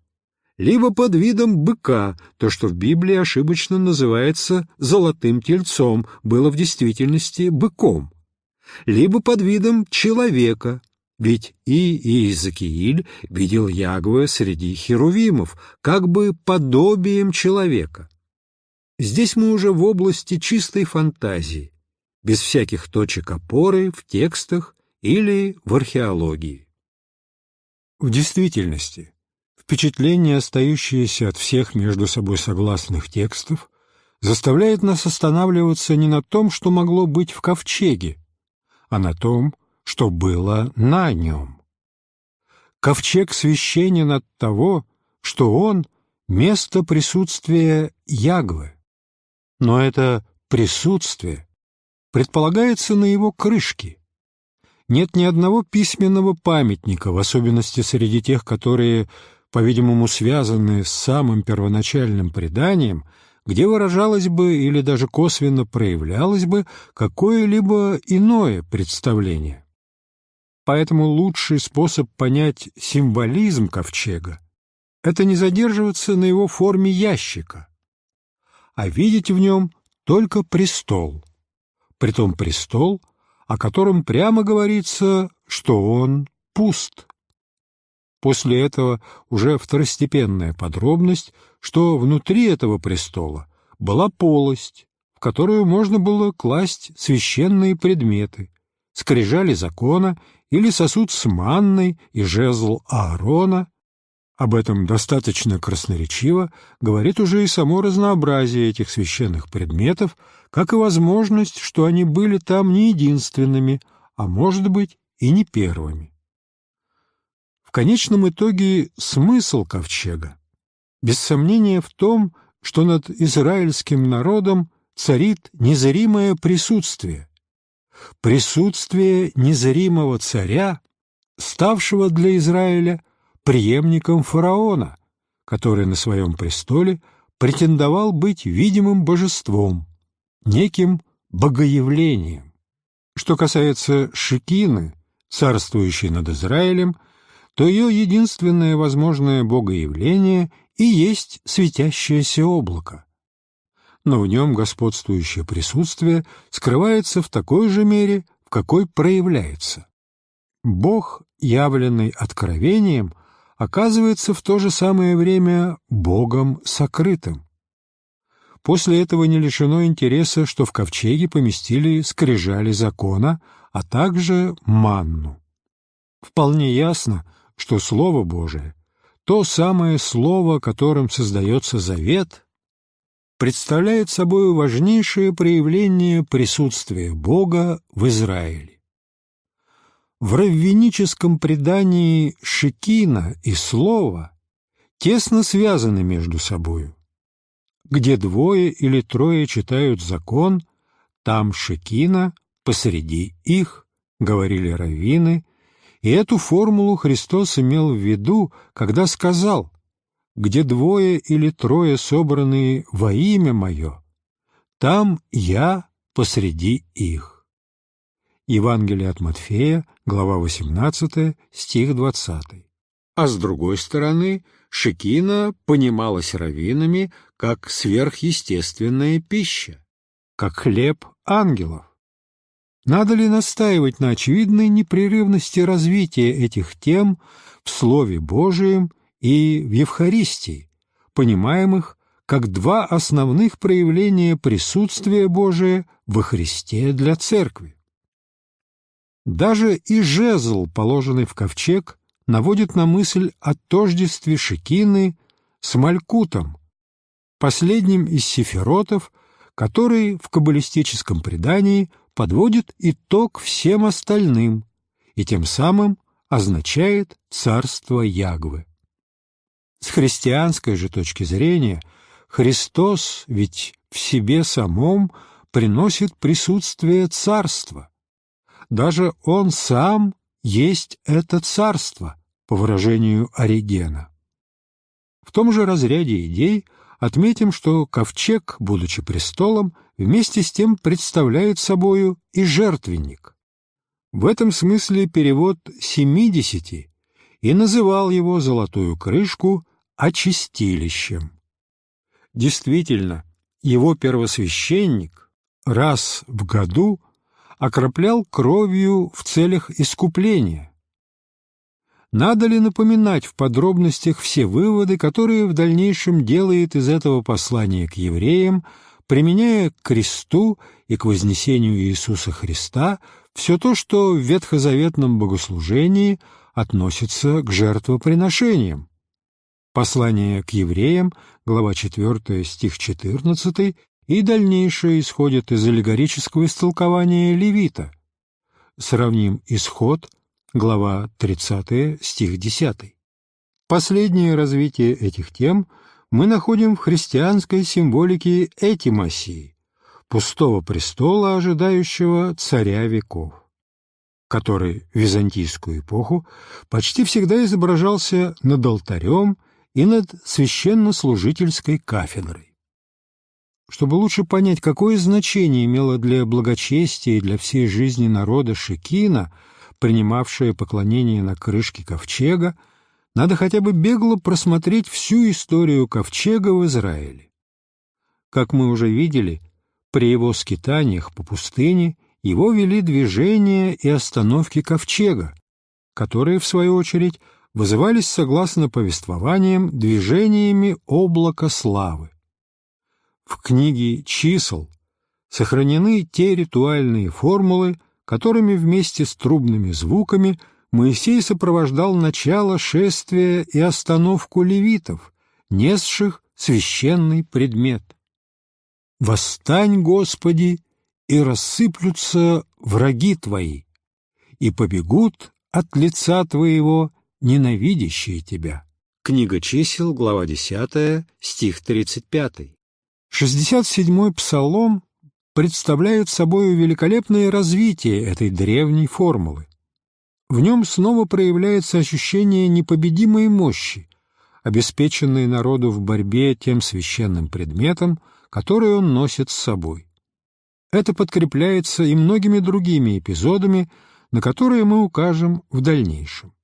либо под видом быка, то, что в Библии ошибочно называется золотым тельцом, было в действительности быком, либо под видом человека, ведь и Иезекииль видел Ягве среди херувимов, как бы подобием человека. Здесь мы уже в области чистой фантазии, без всяких точек опоры в текстах или в археологии. В действительности, впечатление, остающееся от всех между собой согласных текстов, заставляет нас останавливаться не на том, что могло быть в ковчеге, а на том, что было на нем. Ковчег священен от того, что он — место присутствия Ягвы. Но это присутствие предполагается на его крышке. Нет ни одного письменного памятника, в особенности среди тех, которые, по-видимому, связаны с самым первоначальным преданием, где выражалось бы или даже косвенно проявлялось бы какое-либо иное представление. Поэтому лучший способ понять символизм ковчега — это не задерживаться на его форме ящика, а видеть в нем только престол. Притом престол, о котором прямо говорится, что он пуст. После этого уже второстепенная подробность, что внутри этого престола была полость, в которую можно было класть священные предметы, скрижали закона или сосуд с манной и жезл Аарона. Об этом достаточно красноречиво говорит уже и само разнообразие этих священных предметов, как и возможность, что они были там не единственными, а, может быть, и не первыми. Конечном итоге смысл ковчега без сомнения в том, что над израильским народом царит незримое присутствие, присутствие незримого царя, ставшего для Израиля преемником фараона, который на своем престоле претендовал быть видимым божеством, неким богоявлением. Что касается Шикины, царствующей над Израилем, то ее единственное возможное богоявление и есть светящееся облако но в нем господствующее присутствие скрывается в такой же мере, в какой проявляется. Бог, явленный откровением, оказывается в то же самое время Богом сокрытым. После этого не лишено интереса, что в ковчеге поместили скрижали закона, а также манну. Вполне ясно, что Слово Божие, то самое Слово, которым создается завет, представляет собой важнейшее проявление присутствия Бога в Израиле. В раввиническом предании Шекина и Слово тесно связаны между собою. Где двое или трое читают закон, там Шекина посреди их, говорили раввины, и эту формулу Христос имел в виду, когда сказал где двое или трое собранные во имя Мое, там Я посреди их. Евангелие от Матфея, глава 18, стих 20. А с другой стороны, шекина понималась раввинами как сверхъестественная пища, как хлеб ангелов. Надо ли настаивать на очевидной непрерывности развития этих тем в Слове Божием и в Евхаристии, понимаемых как два основных проявления присутствия Божия во Христе для Церкви. Даже и жезл, положенный в ковчег, наводит на мысль о тождестве Шекины с Малькутом, последним из сефиротов, который в каббалистическом предании подводит итог всем остальным и тем самым означает царство Ягвы. С христианской же точки зрения Христос ведь в себе самом приносит присутствие царства. Даже Он сам есть это царство, по выражению Оригена. В том же разряде идей отметим, что ковчег, будучи престолом, вместе с тем представляет собою и жертвенник. В этом смысле перевод «семидесяти» и называл его золотую крышку очистилищем. Действительно, его первосвященник раз в году окроплял кровью в целях искупления. Надо ли напоминать в подробностях все выводы, которые в дальнейшем делает из этого послания к евреям, применяя к кресту и к вознесению Иисуса Христа все то, что в ветхозаветном богослужении относится к жертвоприношениям. Послание к евреям, глава 4, стих 14, и дальнейшее исходит из аллегорического истолкования Левита. Сравним исход, глава 30, стих 10. Последнее развитие этих тем мы находим в христианской символике этимосии, пустого престола, ожидающего царя веков, который в византийскую эпоху почти всегда изображался над алтарем и над священнослужительской кафедрой. Чтобы лучше понять, какое значение имело для благочестия и для всей жизни народа Шекина, принимавшее поклонение на крышке ковчега, надо хотя бы бегло просмотреть всю историю ковчега в Израиле. Как мы уже видели, при его скитаниях по пустыне его вели движения и остановки ковчега, которые, в свою очередь, вызывались, согласно повествованиям, движениями облака славы. В книге «Чисел» сохранены те ритуальные формулы, которыми вместе с трубными звуками Моисей сопровождал начало шествия и остановку левитов, несших священный предмет. «Восстань, Господи, и рассыплются враги Твои, и побегут от лица Твоего ненавидящие Тебя». Книга чисел, глава 10, стих 35. 67-й псалом представляет собой великолепное развитие этой древней формулы. В нем снова проявляется ощущение непобедимой мощи, обеспеченной народу в борьбе тем священным предметом, который он носит с собой. Это подкрепляется и многими другими эпизодами, на которые мы укажем в дальнейшем.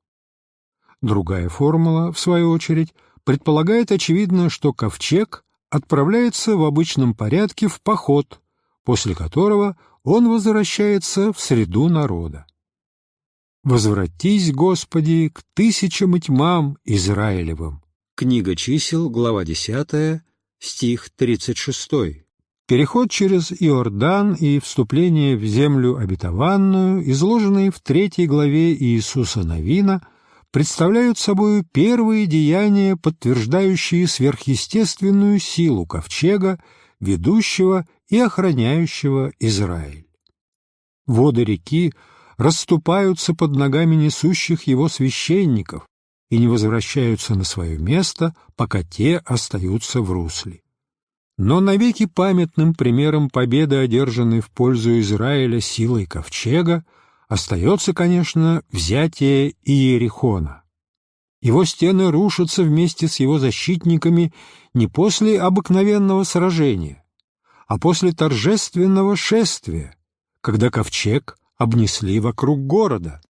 Другая формула, в свою очередь, предполагает очевидно, что ковчег отправляется в обычном порядке в поход, после которого он возвращается в среду народа. «Возвратись, Господи, к тысячам и тьмам Израилевым». Книга чисел, глава 10, стих 36. Переход через Иордан и вступление в землю обетованную, изложенные в третьей главе Иисуса Новина, представляют собой первые деяния, подтверждающие сверхъестественную силу ковчега, ведущего и охраняющего Израиль. Воды реки расступаются под ногами несущих его священников и не возвращаются на свое место, пока те остаются в русле. Но навеки памятным примером победы, одержанной в пользу Израиля силой ковчега, остается, конечно, взятие Иерихона. Его стены рушатся вместе с его защитниками не после обыкновенного сражения, а после торжественного шествия, когда ковчег обнесли вокруг города,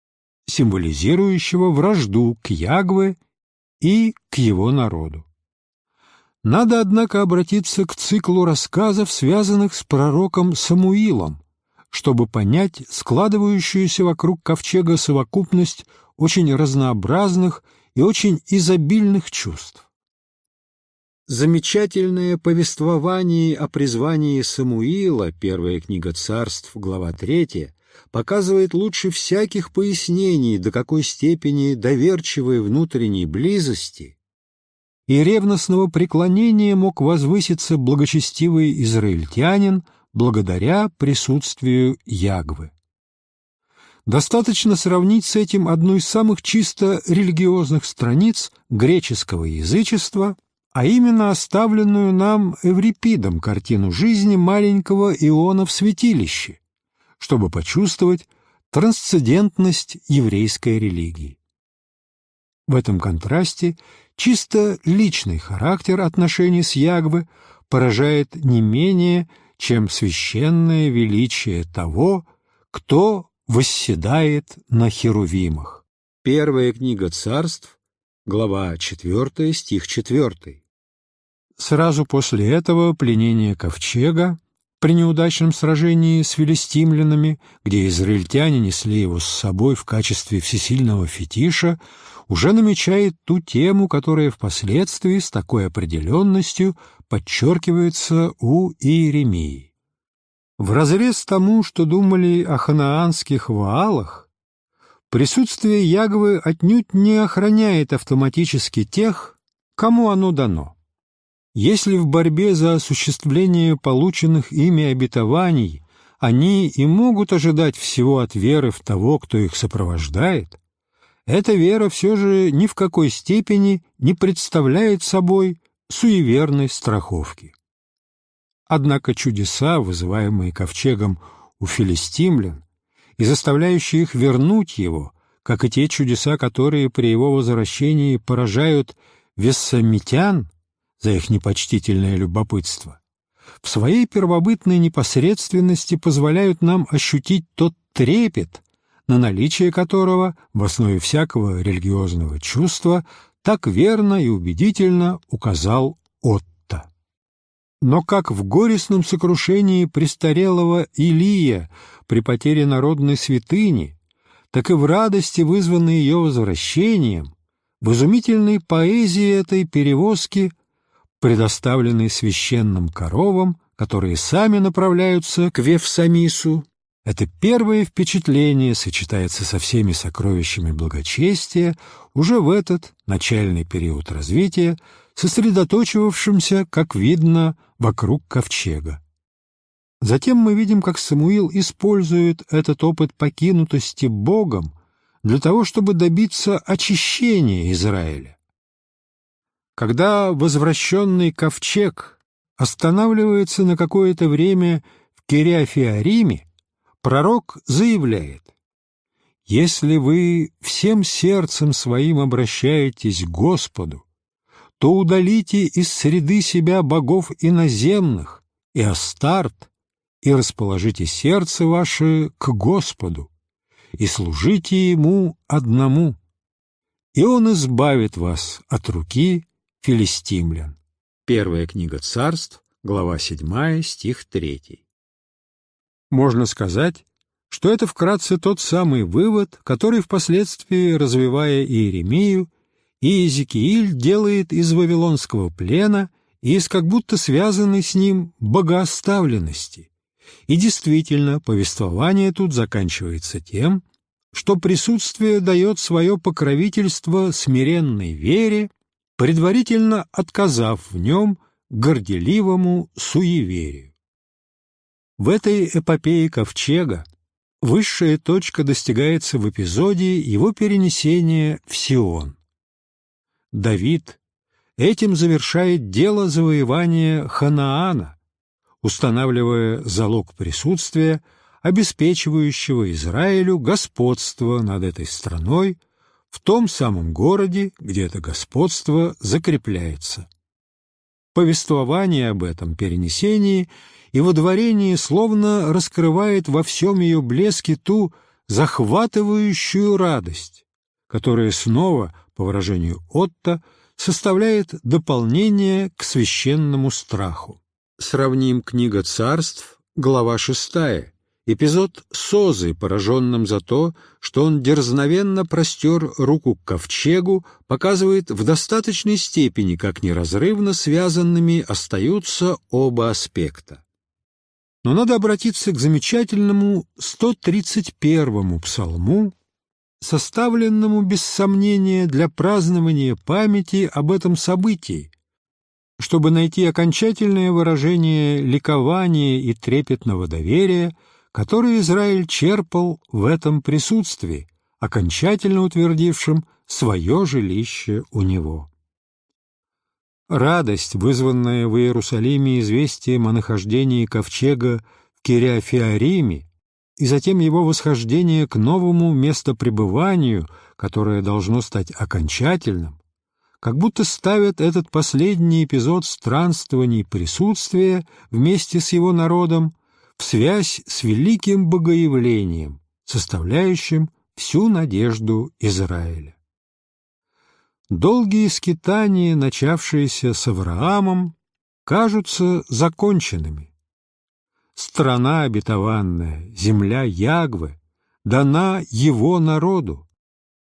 символизирующего вражду к Ягве и к его народу. Надо, однако, обратиться к циклу рассказов, связанных с пророком Самуилом, чтобы понять складывающуюся вокруг ковчега совокупность очень разнообразных и очень изобильных чувств. Замечательное повествование о призвании Самуила, первая книга царств, глава 3, показывает лучше всяких пояснений, до какой степени доверчивой внутренней близости и ревностного преклонения мог возвыситься благочестивый израильтянин благодаря присутствию Ягвы. Достаточно сравнить с этим одну из самых чисто религиозных страниц греческого язычества, а именно оставленную нам Эврипидом картину жизни маленького Иона в святилище, чтобы почувствовать, трансцендентность еврейской религии. В этом контрасте чисто личный характер отношений с Ягвы поражает не менее, чем священное величие того, кто восседает на херувимах. Первая книга царств, глава 4, стих 4. Сразу после этого пленение ковчега при неудачном сражении с филистимлянами, где израильтяне несли его с собой в качестве всесильного фетиша, уже намечает ту тему, которая впоследствии с такой определенностью подчеркивается у Иеремии. Вразрез тому, что думали о ханаанских ваалах, присутствие Ягвы отнюдь не охраняет автоматически тех, кому оно дано. Если в борьбе за осуществление полученных ими обетований они и могут ожидать всего от веры в того, кто их сопровождает, эта вера все же ни в какой степени не представляет собой суеверной страховки. Однако чудеса, вызываемые ковчегом у филистимлян и заставляющие их вернуть его, как и те чудеса, которые при его возвращении поражают вессамитян за их непочтительное любопытство, в своей первобытной непосредственности позволяют нам ощутить тот трепет, на наличие которого в основе всякого религиозного чувства так верно и убедительно указал Отто. Но как в горестном сокрушении престарелого Илия при потере народной святыни, так и в радости, вызванной ее возвращением, в изумительной поэзии этой перевозки, предоставленной священным коровам, которые сами направляются к Вевсамису, это первое впечатление сочетается со всеми сокровищами благочестия уже в этот начальный период развития, сосредоточивавшимся, как видно, вокруг ковчега. Затем мы видим, как Самуил использует этот опыт покинутости Богом для того, чтобы добиться очищения Израиля. Когда возвращенный ковчег останавливается на какое-то время в Кириафиариме, Пророк заявляет, «Если вы всем сердцем своим обращаетесь к Господу, то удалите из среды себя богов иноземных и Астарт, и расположите сердце ваше к Господу, и служите Ему одному, и Он избавит вас от руки филистимлян». Первая книга царств, глава 7, стих 3. Можно сказать, что это вкратце тот самый вывод, который впоследствии, развивая Иеремию, и Иезекииль делает из вавилонского плена и из как будто связанной с ним богооставленности. И действительно, повествование тут заканчивается тем, что присутствие дает свое покровительство смиренной вере, предварительно отказав в нем горделивому суеверию. В этой эпопее Ковчега высшая точка достигается в эпизоде его перенесения в Сион. Давид этим завершает дело завоевания Ханаана, устанавливая залог присутствия, обеспечивающего Израилю господство над этой страной в том самом городе, где это господство закрепляется. Повествование об этом перенесении – и водворение словно раскрывает во всем ее блеске ту захватывающую радость, которая снова, по выражению Отто, составляет дополнение к священному страху. Сравним книга царств, глава шестая, эпизод Созы, пораженным за то, что он дерзновенно простер руку к ковчегу, показывает в достаточной степени, как неразрывно связанными остаются оба аспекта. Но надо обратиться к замечательному 131-му псалму, составленному, без сомнения, для празднования памяти об этом событии, чтобы найти окончательное выражение ликования и трепетного доверия, которое Израиль черпал в этом присутствии, окончательно утвердившем свое жилище у него. Радость, вызванная в Иерусалиме известием о нахождении ковчега в Кириафиариме, и затем его восхождение к новому местопребыванию, которое должно стать окончательным, как будто ставят этот последний эпизод странствований присутствия вместе с его народом в связь с великим богоявлением, составляющим всю надежду Израиля. Долгие скитания, начавшиеся с Авраамом, кажутся законченными. Страна обетованная, земля Ягвы, дана его народу,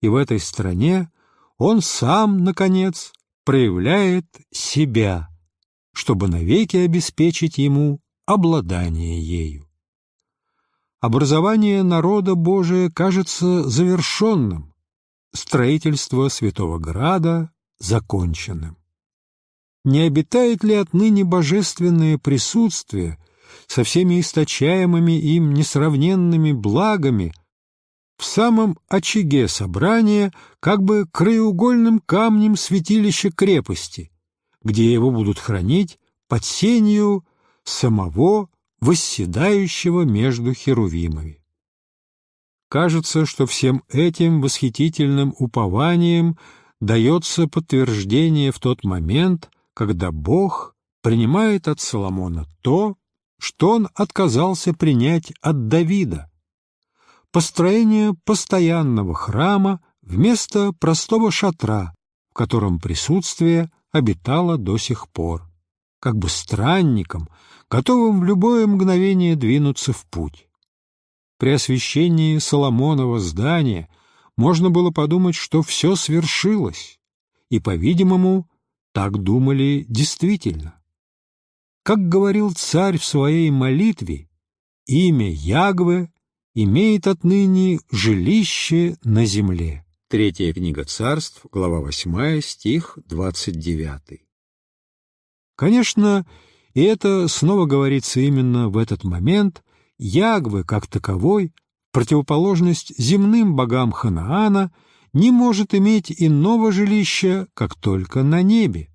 и в этой стране он сам, наконец, проявляет себя, чтобы навеки обеспечить ему обладание ею. Образование народа Божия кажется завершенным, строительство Святого Града законченным. Не обитает ли отныне божественное присутствие со всеми источаемыми им несравненными благами в самом очаге собрания, как бы краеугольным камнем святилища крепости, где его будут хранить под сенью самого восседающего между херувимами. Кажется, что всем этим восхитительным упованием дается подтверждение в тот момент, когда Бог принимает от Соломона то, что он отказался принять от Давида, построение постоянного храма вместо простого шатра, в котором присутствие обитало до сих пор, как бы странником, готовым в любое мгновение двинуться в путь. При освящении Соломонова здания можно было подумать, что все свершилось, и, по-видимому, так думали действительно. Как говорил царь в своей молитве, имя Ягве имеет отныне жилище на земле. Третья книга царств, глава 8, стих 29. Конечно, и это снова говорится именно в этот момент, Ягве, как таковой, противоположность земным богам Ханаана, не может иметь иного жилища, как только на небе.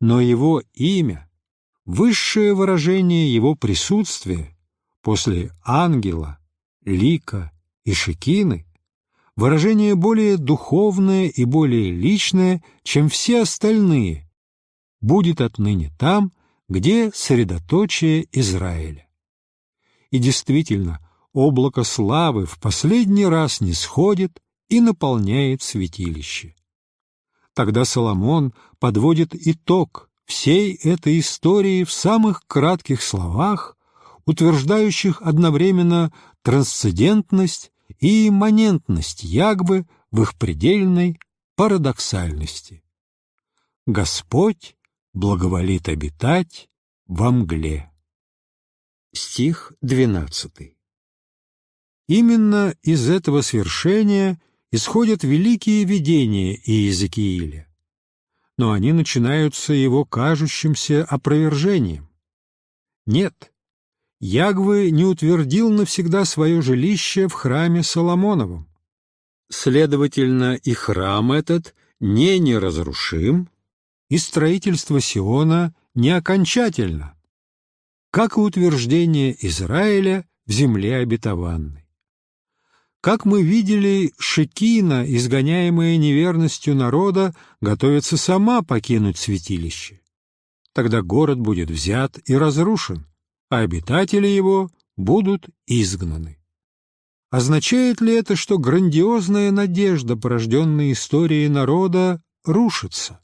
Но его имя, высшее выражение его присутствия после ангела, лика и шекины, выражение более духовное и более личное, чем все остальные, будет отныне там, где средоточие Израиля. И действительно, облако славы в последний раз не сходит и наполняет святилище. Тогда Соломон подводит итог всей этой истории в самых кратких словах, утверждающих одновременно трансцендентность и имманентность Ягбы в их предельной парадоксальности. Господь благоволит обитать во мгле. Стих 12. Именно из этого свершения исходят великие видения Иезекииля, но они начинаются его кажущимся опровержением. Нет, Ягвы не утвердил навсегда свое жилище в храме Соломоновом. Следовательно, и храм этот не неразрушим, и строительство Сиона не окончательно, как и утверждение Израиля в земле обетованной. Как мы видели, Шекина, изгоняемая неверностью народа, готовится сама покинуть святилище. Тогда город будет взят и разрушен, а обитатели его будут изгнаны. Означает ли это, что грандиозная надежда, порожденная историей народа, рушится?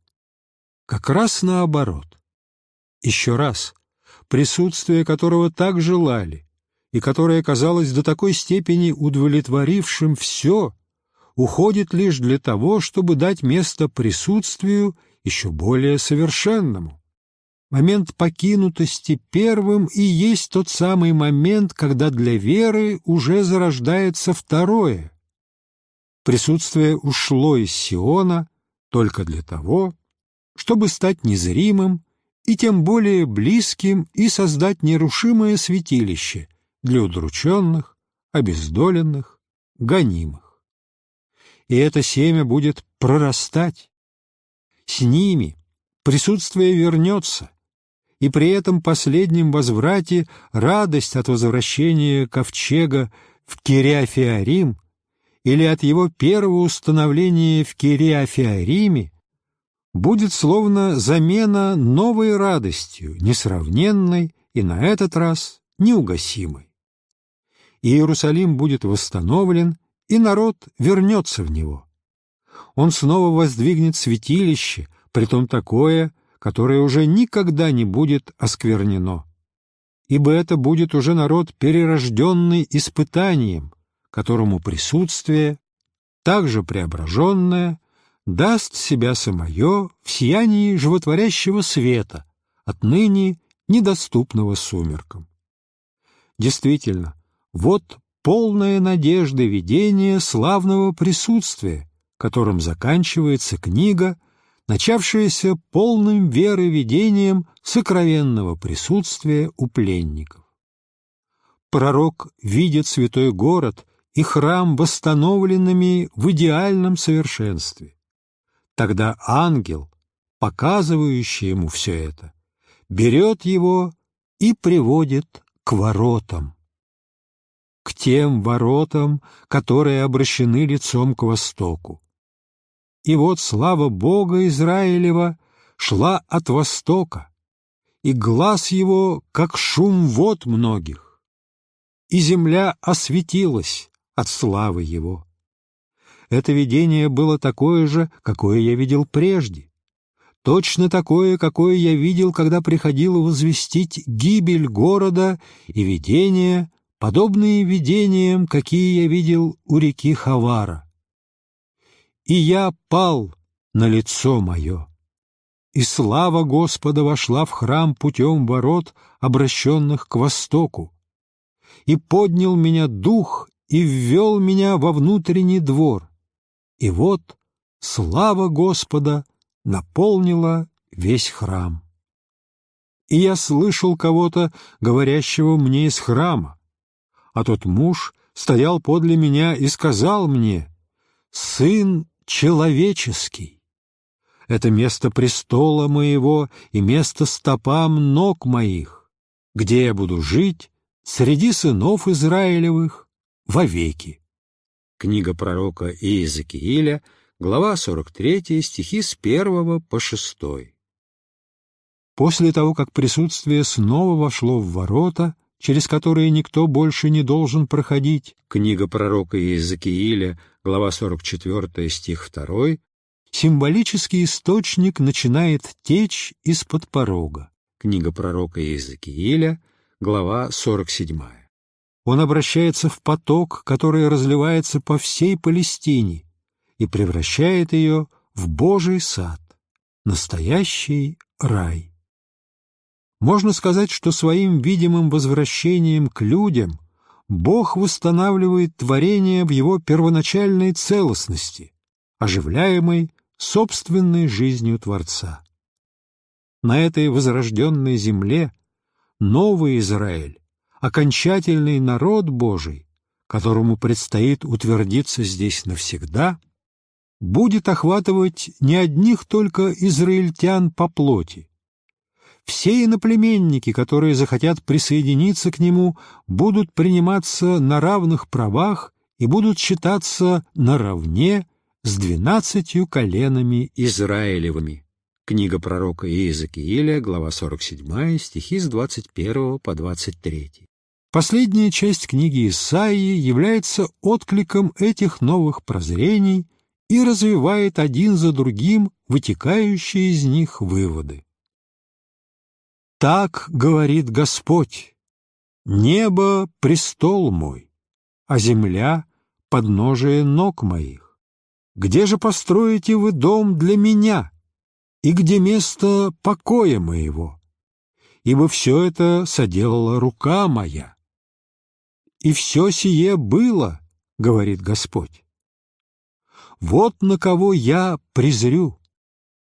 Как раз наоборот. Еще раз, присутствие которого так желали, и которое казалось до такой степени удовлетворившим все, уходит лишь для того, чтобы дать место присутствию еще более совершенному, Момент покинутости первым и есть тот самый момент, когда для веры уже зарождается второе. Присутствие ушло из Сиона только для того, чтобы стать незримым и тем более близким и создать нерушимое святилище для удрученных, обездоленных, гонимых. И это семя будет прорастать. С ними присутствие вернется, и при этом последнем возврате радость от возвращения ковчега в Кириафиарим или от его первого установления в Кириафиариме будет словно замена новой радостью, несравненной и на этот раз неугасимой. Иерусалим будет восстановлен, и народ вернется в него. Он снова воздвигнет святилище, притом такое, которое уже никогда не будет осквернено. Ибо это будет уже народ, перерожденный испытанием, которому присутствие, также преображенное, даст себя самое в сиянии животворящего света, отныне недоступного сумеркам. Действительно, вот полная надежда видения славного присутствия, которым заканчивается книга, начавшаяся полным вероведением сокровенного присутствия у пленников. Пророк видит святой город и храм восстановленными в идеальном совершенстве. Тогда ангел, показывающий ему все это, берет его и приводит к воротам. К тем воротам, которые обращены лицом к востоку. И вот слава Бога Израилева шла от востока, и глаз его, как шум вод многих, и земля осветилась от славы его. Это видение было такое же, какое я видел прежде, точно такое, какое я видел, когда приходило возвестить гибель города и видения, подобные видениям, какие я видел у реки Хавара и я пал на лицо мое. И слава Господа вошла в храм путем ворот, обращенных к востоку, и поднял меня дух и ввел меня во внутренний двор. И вот слава Господа наполнила весь храм. И я слышал кого-то, говорящего мне из храма, а тот муж стоял подле меня и сказал мне, «Сын человеческий. Это место престола моего и место стопам ног моих, где я буду жить среди сынов Израилевых вовеки. Книга пророка Иезекииля, глава 43, стихи с 1 по 6. После того, как присутствие снова вошло в ворота, через которые никто больше не должен проходить, книга пророка Иезекииля, глава 44, стих 2, символический источник начинает течь из-под порога. Книга пророка Иезекииля, глава 47. Он обращается в поток, который разливается по всей Палестине и превращает ее в Божий сад, настоящий рай. Можно сказать, что своим видимым возвращением к людям Бог восстанавливает творение в его первоначальной целостности, оживляемой собственной жизнью Творца. На этой возрожденной земле новый Израиль, окончательный народ Божий, которому предстоит утвердиться здесь навсегда, будет охватывать не одних только израильтян по плоти, все иноплеменники, которые захотят присоединиться к нему, будут приниматься на равных правах и будут считаться наравне с двенадцатью коленами Израилевыми. Книга пророка Иезекииля, глава 47, стихи с 21 по 23. Последняя часть книги Исаии является откликом этих новых прозрений и развивает один за другим вытекающие из них выводы. Так говорит Господь, небо — престол мой, а земля — подножие ног моих. Где же построите вы дом для меня, и где место покоя моего? Ибо все это соделала рука моя. И все сие было, говорит Господь. Вот на кого я презрю,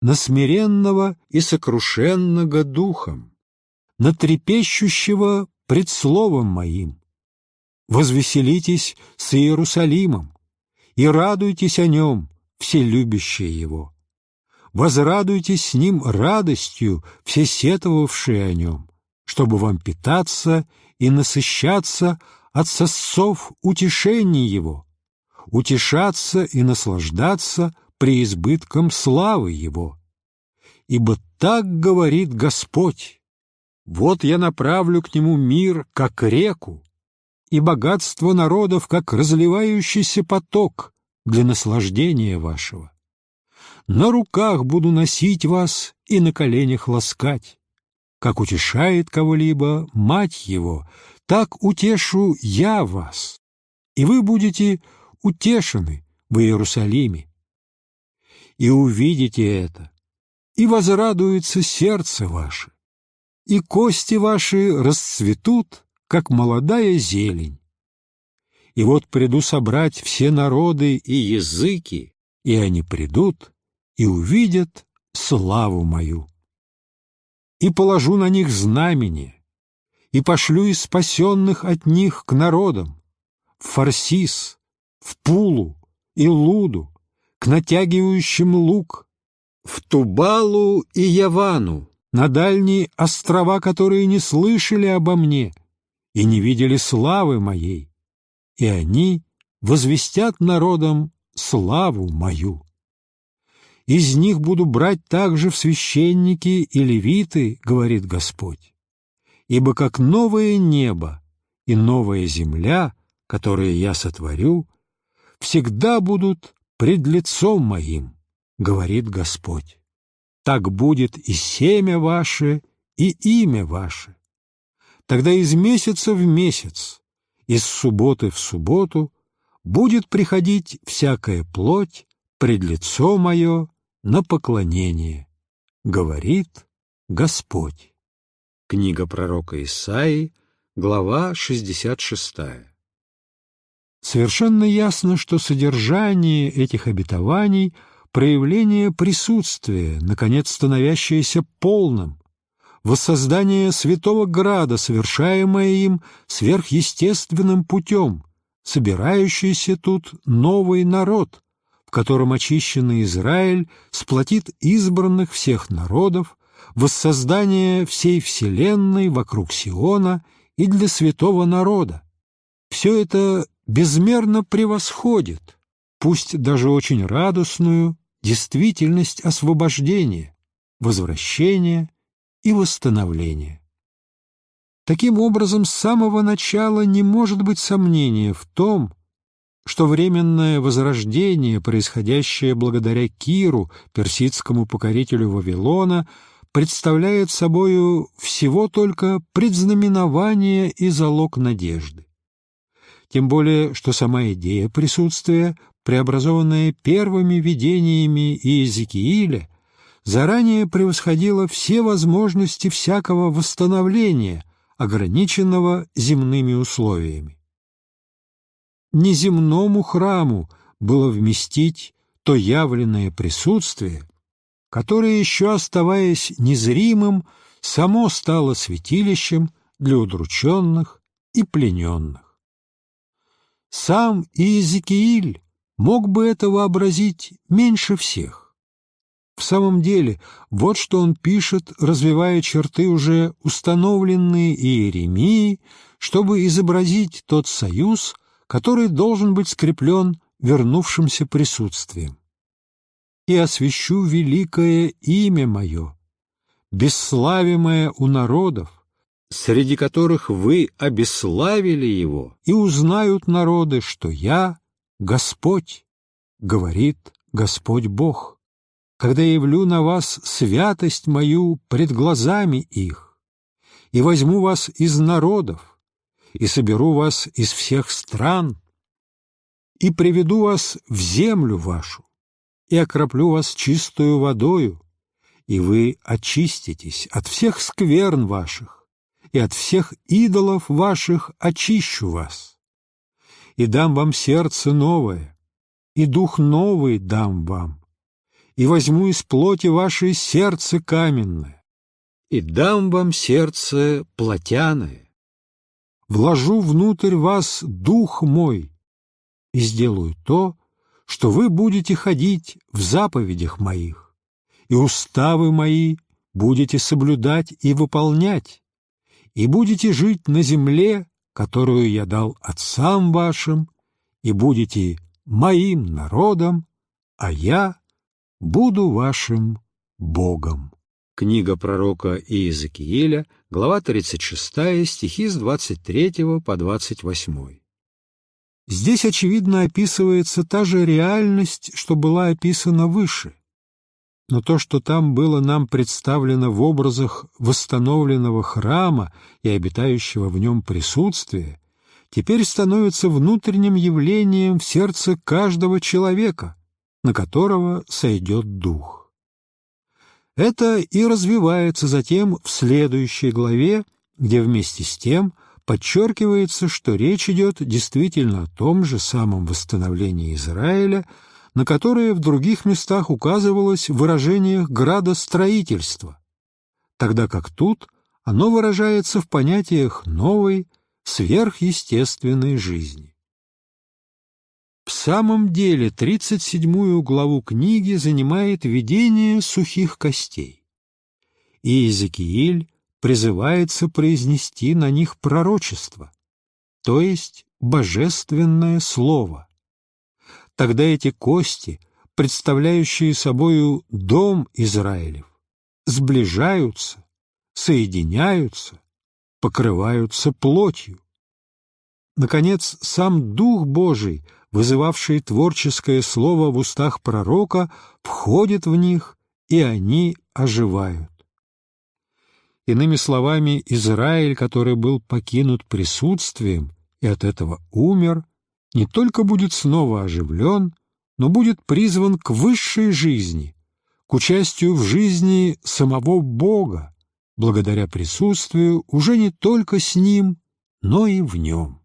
на смиренного и сокрушенного духом, на трепещущего пред словом моим. Возвеселитесь с Иерусалимом и радуйтесь о нем, все любящие его. возрадуйтесь с ним радостью, все сетовавшие о нем, чтобы вам питаться и насыщаться от сосцов утешений его, утешаться и наслаждаться преизбытком славы его. Ибо так говорит Господь, вот я направлю к нему мир, как реку, и богатство народов, как разливающийся поток для наслаждения вашего. На руках буду носить вас и на коленях ласкать. Как утешает кого-либо мать его, так утешу я вас, и вы будете утешены в Иерусалиме. И увидите это, и возрадуется сердце ваше, и кости ваши расцветут, как молодая зелень. И вот приду собрать все народы и языки, и они придут и увидят славу мою. И положу на них знамение, и пошлю из спасенных от них к народам, в Фарсис, в Пулу и Луду, к натягивающим лук, в Тубалу и Явану, на дальние острова, которые не слышали обо мне и не видели славы моей, и они возвестят народам славу мою. Из них буду брать также в священники и левиты, говорит Господь, ибо как новое небо и новая земля, которые я сотворю, всегда будут пред лицом моим, говорит Господь так будет и семя ваше, и имя ваше. Тогда из месяца в месяц, из субботы в субботу будет приходить всякая плоть пред лицо мое на поклонение, говорит Господь. Книга пророка Исаии, глава 66. Совершенно ясно, что содержание этих обетований – проявление присутствия, наконец становящееся полным, воссоздание святого града, совершаемое им сверхъестественным путем, собирающийся тут новый народ, в котором очищенный Израиль сплотит избранных всех народов, воссоздание всей вселенной вокруг Сиона и для святого народа. Все это безмерно превосходит, пусть даже очень радостную, действительность освобождения, возвращения и восстановления. Таким образом, с самого начала не может быть сомнения в том, что временное возрождение, происходящее благодаря Киру, персидскому покорителю Вавилона, представляет собою всего только предзнаменование и залог надежды. Тем более, что сама идея присутствия преобразованная первыми видениями Иезекииля, заранее превосходила все возможности всякого восстановления, ограниченного земными условиями. Неземному храму было вместить то явленное присутствие, которое, еще оставаясь незримым, само стало святилищем для удрученных и плененных. Сам Иезекииль мог бы это вообразить меньше всех. В самом деле, вот что он пишет, развивая черты уже установленные Иеремией, чтобы изобразить тот союз, который должен быть скреплен вернувшимся присутствием. «И освящу великое имя мое, бесславимое у народов, среди которых вы обесславили его, и узнают народы, что я Господь, говорит Господь Бог, когда явлю на вас святость мою пред глазами их, и возьму вас из народов, и соберу вас из всех стран, и приведу вас в землю вашу, и окроплю вас чистую водою, и вы очиститесь от всех скверн ваших, и от всех идолов ваших очищу вас и дам вам сердце новое, и дух новый дам вам, и возьму из плоти вашей сердце каменное, и дам вам сердце плотяное. Вложу внутрь вас дух мой, и сделаю то, что вы будете ходить в заповедях моих, и уставы мои будете соблюдать и выполнять, и будете жить на земле, которую я дал отцам вашим, и будете моим народом, а я буду вашим Богом. Книга пророка Иезекииля, глава 36, стихи с 23 по 28. Здесь, очевидно, описывается та же реальность, что была описана выше. Но то, что там было нам представлено в образах восстановленного храма и обитающего в нем присутствия, теперь становится внутренним явлением в сердце каждого человека, на которого сойдет Дух. Это и развивается затем в следующей главе, где вместе с тем подчеркивается, что речь идет действительно о том же самом восстановлении Израиля, на которое в других местах указывалось в выражениях градостроительства, тогда как тут оно выражается в понятиях новой, сверхъестественной жизни. В самом деле, 37-ю главу книги занимает видение сухих костей. И Иезекииль призывается произнести на них пророчество, то есть божественное слово. Тогда эти кости, представляющие собою дом Израилев, сближаются, соединяются, покрываются плотью. Наконец, сам Дух Божий – вызывавший творческое слово в устах пророка, входит в них, и они оживают. Иными словами, Израиль, который был покинут присутствием и от этого умер, не только будет снова оживлен, но будет призван к высшей жизни, к участию в жизни самого Бога, благодаря присутствию уже не только с Ним, но и в Нем.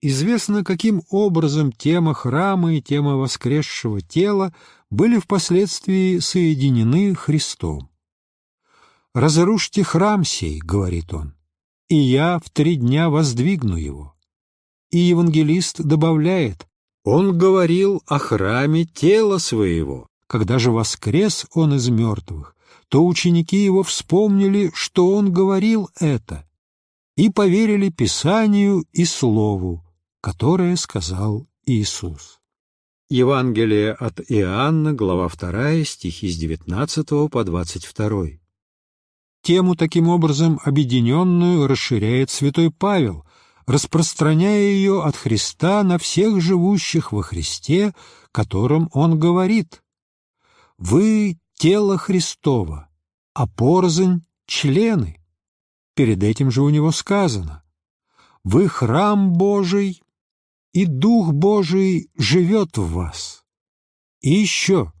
Известно, каким образом тема храма и тема воскресшего тела были впоследствии соединены Христом. «Разрушьте храм сей», — говорит он, — «и я в три дня воздвигну его». И евангелист добавляет, «Он говорил о храме тела своего». Когда же воскрес он из мертвых, то ученики его вспомнили, что он говорил это, и поверили Писанию и Слову, которое сказал Иисус. Евангелие от Иоанна, глава 2, стихи с 19 по 22. Тему таким образом объединенную расширяет святой Павел, распространяя ее от Христа на всех живущих во Христе, которым он говорит «Вы — тело Христова, а порознь — члены». Перед этим же у него сказано «Вы — храм Божий, и Дух Божий живет в вас. И еще,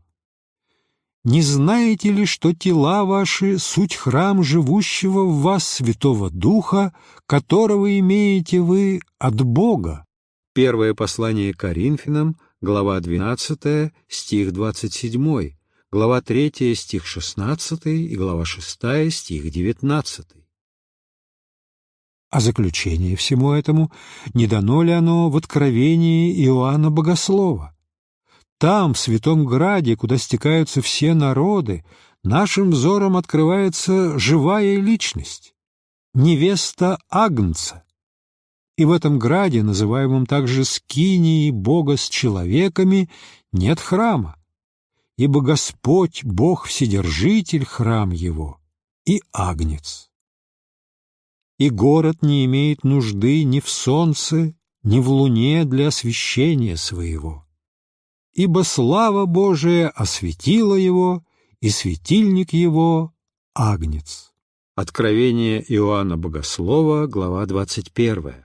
не знаете ли, что тела ваши — суть храм живущего в вас Святого Духа, которого имеете вы от Бога? Первое послание Коринфянам, глава 12, стих 27, глава 3, стих 16 и глава 6, стих 19. А заключение всему этому не дано ли оно в откровении Иоанна Богослова? Там, в Святом Граде, куда стекаются все народы, нашим взором открывается живая личность, невеста Агнца. И в этом граде, называемом также Скинией Бога с человеками, нет храма, ибо Господь, Бог Вседержитель, храм Его, и Агнец и город не имеет нужды ни в солнце, ни в луне для освещения своего. Ибо слава Божия осветила его, и светильник его — Агнец. Откровение Иоанна Богослова, глава 21.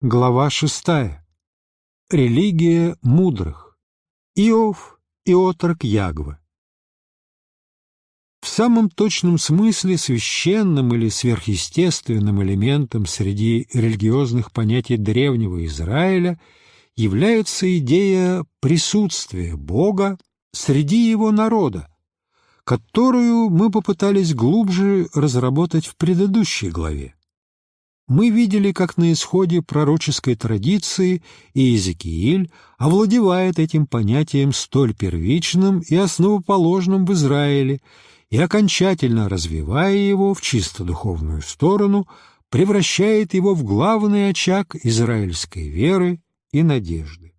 Глава шестая. Религия мудрых. Иов и отрок Ягва. В самом точном смысле священным или сверхъестественным элементом среди религиозных понятий древнего Израиля является идея присутствия Бога среди его народа, которую мы попытались глубже разработать в предыдущей главе. мы видели, как на исходе пророческой традиции Иезекииль овладевает этим понятием столь первичным и основоположным в Израиле и, окончательно развивая его в чисто духовную сторону, превращает его в главный очаг израильской веры и надежды.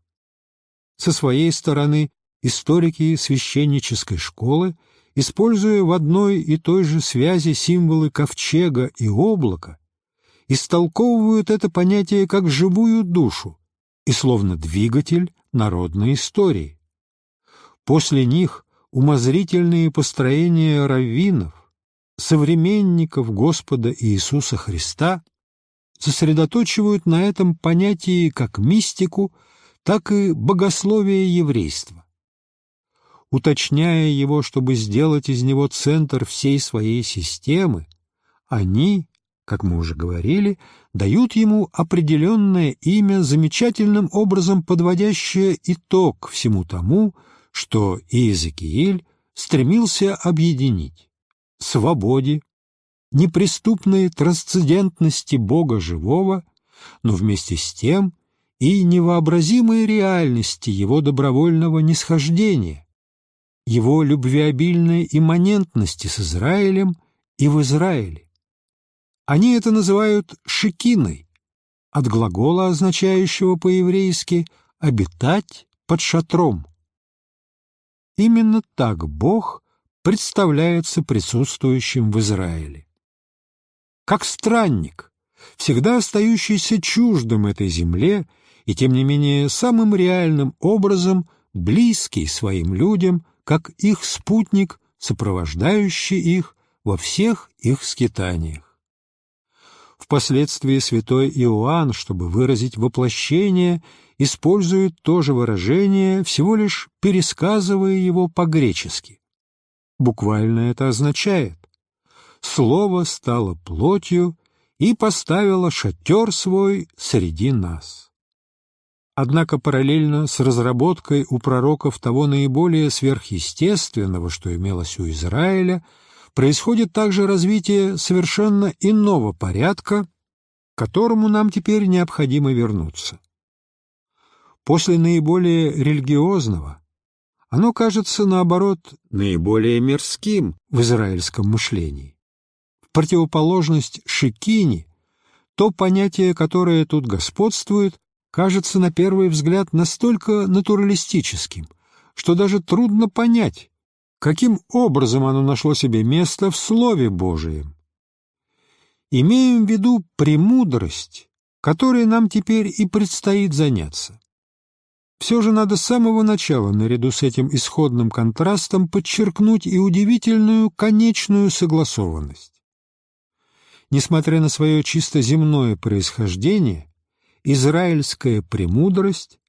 Со своей стороны историки священнической школы, используя в одной и той же связи символы ковчега и облака, истолковывают это понятие как живую душу и словно двигатель народной истории. После них умозрительные построения раввинов, современников Господа Иисуса Христа сосредоточивают на этом понятии как мистику, так и богословие еврейства. Уточняя его, чтобы сделать из него центр всей своей системы, они, как мы уже говорили, дают ему определенное имя, замечательным образом подводящее итог всему тому, что Иезекииль стремился объединить – свободе, неприступной трансцендентности Бога живого, но вместе с тем и невообразимой реальности его добровольного нисхождения, его любвеобильной имманентности с Израилем и в Израиле. Они это называют «шикиной», от глагола, означающего по-еврейски «обитать под шатром». Именно так Бог представляется присутствующим в Израиле. Как странник, всегда остающийся чуждым этой земле и, тем не менее, самым реальным образом близкий своим людям, как их спутник, сопровождающий их во всех их скитаниях. Впоследствии святой Иоанн, чтобы выразить воплощение, использует то же выражение, всего лишь пересказывая его по-гречески. Буквально это означает «Слово стало плотью и поставило шатер свой среди нас». Однако параллельно с разработкой у пророков того наиболее сверхъестественного, что имелось у Израиля, происходит также развитие совершенно иного порядка, к которому нам теперь необходимо вернуться. После наиболее религиозного оно кажется, наоборот, наиболее мирским в израильском мышлении. В противоположность шикини, то понятие, которое тут господствует, кажется на первый взгляд настолько натуралистическим, что даже трудно понять, каким образом оно нашло себе место в Слове Божием. Имеем в виду премудрость, которой нам теперь и предстоит заняться. Все же надо с самого начала, наряду с этим исходным контрастом, подчеркнуть и удивительную конечную согласованность. Несмотря на свое чисто земное происхождение, израильская премудрость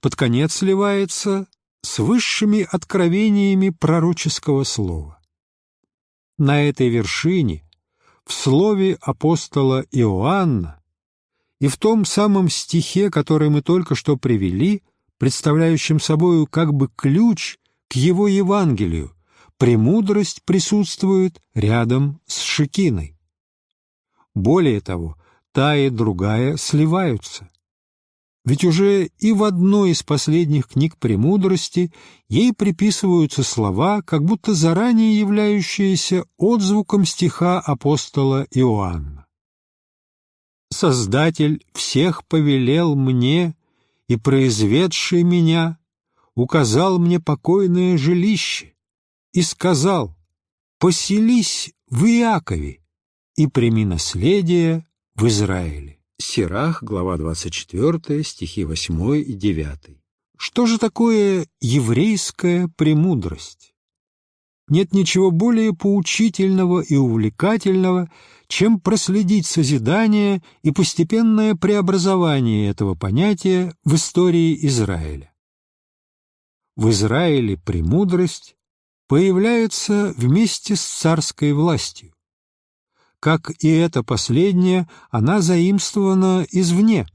под конец сливается с высшими откровениями пророческого слова. На этой вершине, в слове апостола Иоанна и в том самом стихе, который мы только что привели, представляющим собою как бы ключ к его Евангелию, премудрость присутствует рядом с Шикиной. Более того, та и другая сливаются. Ведь уже и в одной из последних книг «Премудрости» ей приписываются слова, как будто заранее являющиеся отзвуком стиха апостола Иоанна. «Создатель всех повелел мне и произведший меня указал мне покойное жилище и сказал, «Поселись в Иакове и прими наследие в Израиле». Сирах, глава 24, стихи 8 и 9. Что же такое еврейская премудрость? Нет ничего более поучительного и увлекательного, чем проследить созидание и постепенное преобразование этого понятия в истории Израиля. В Израиле премудрость появляется вместе с царской властью. Как и эта последняя, она заимствована извне,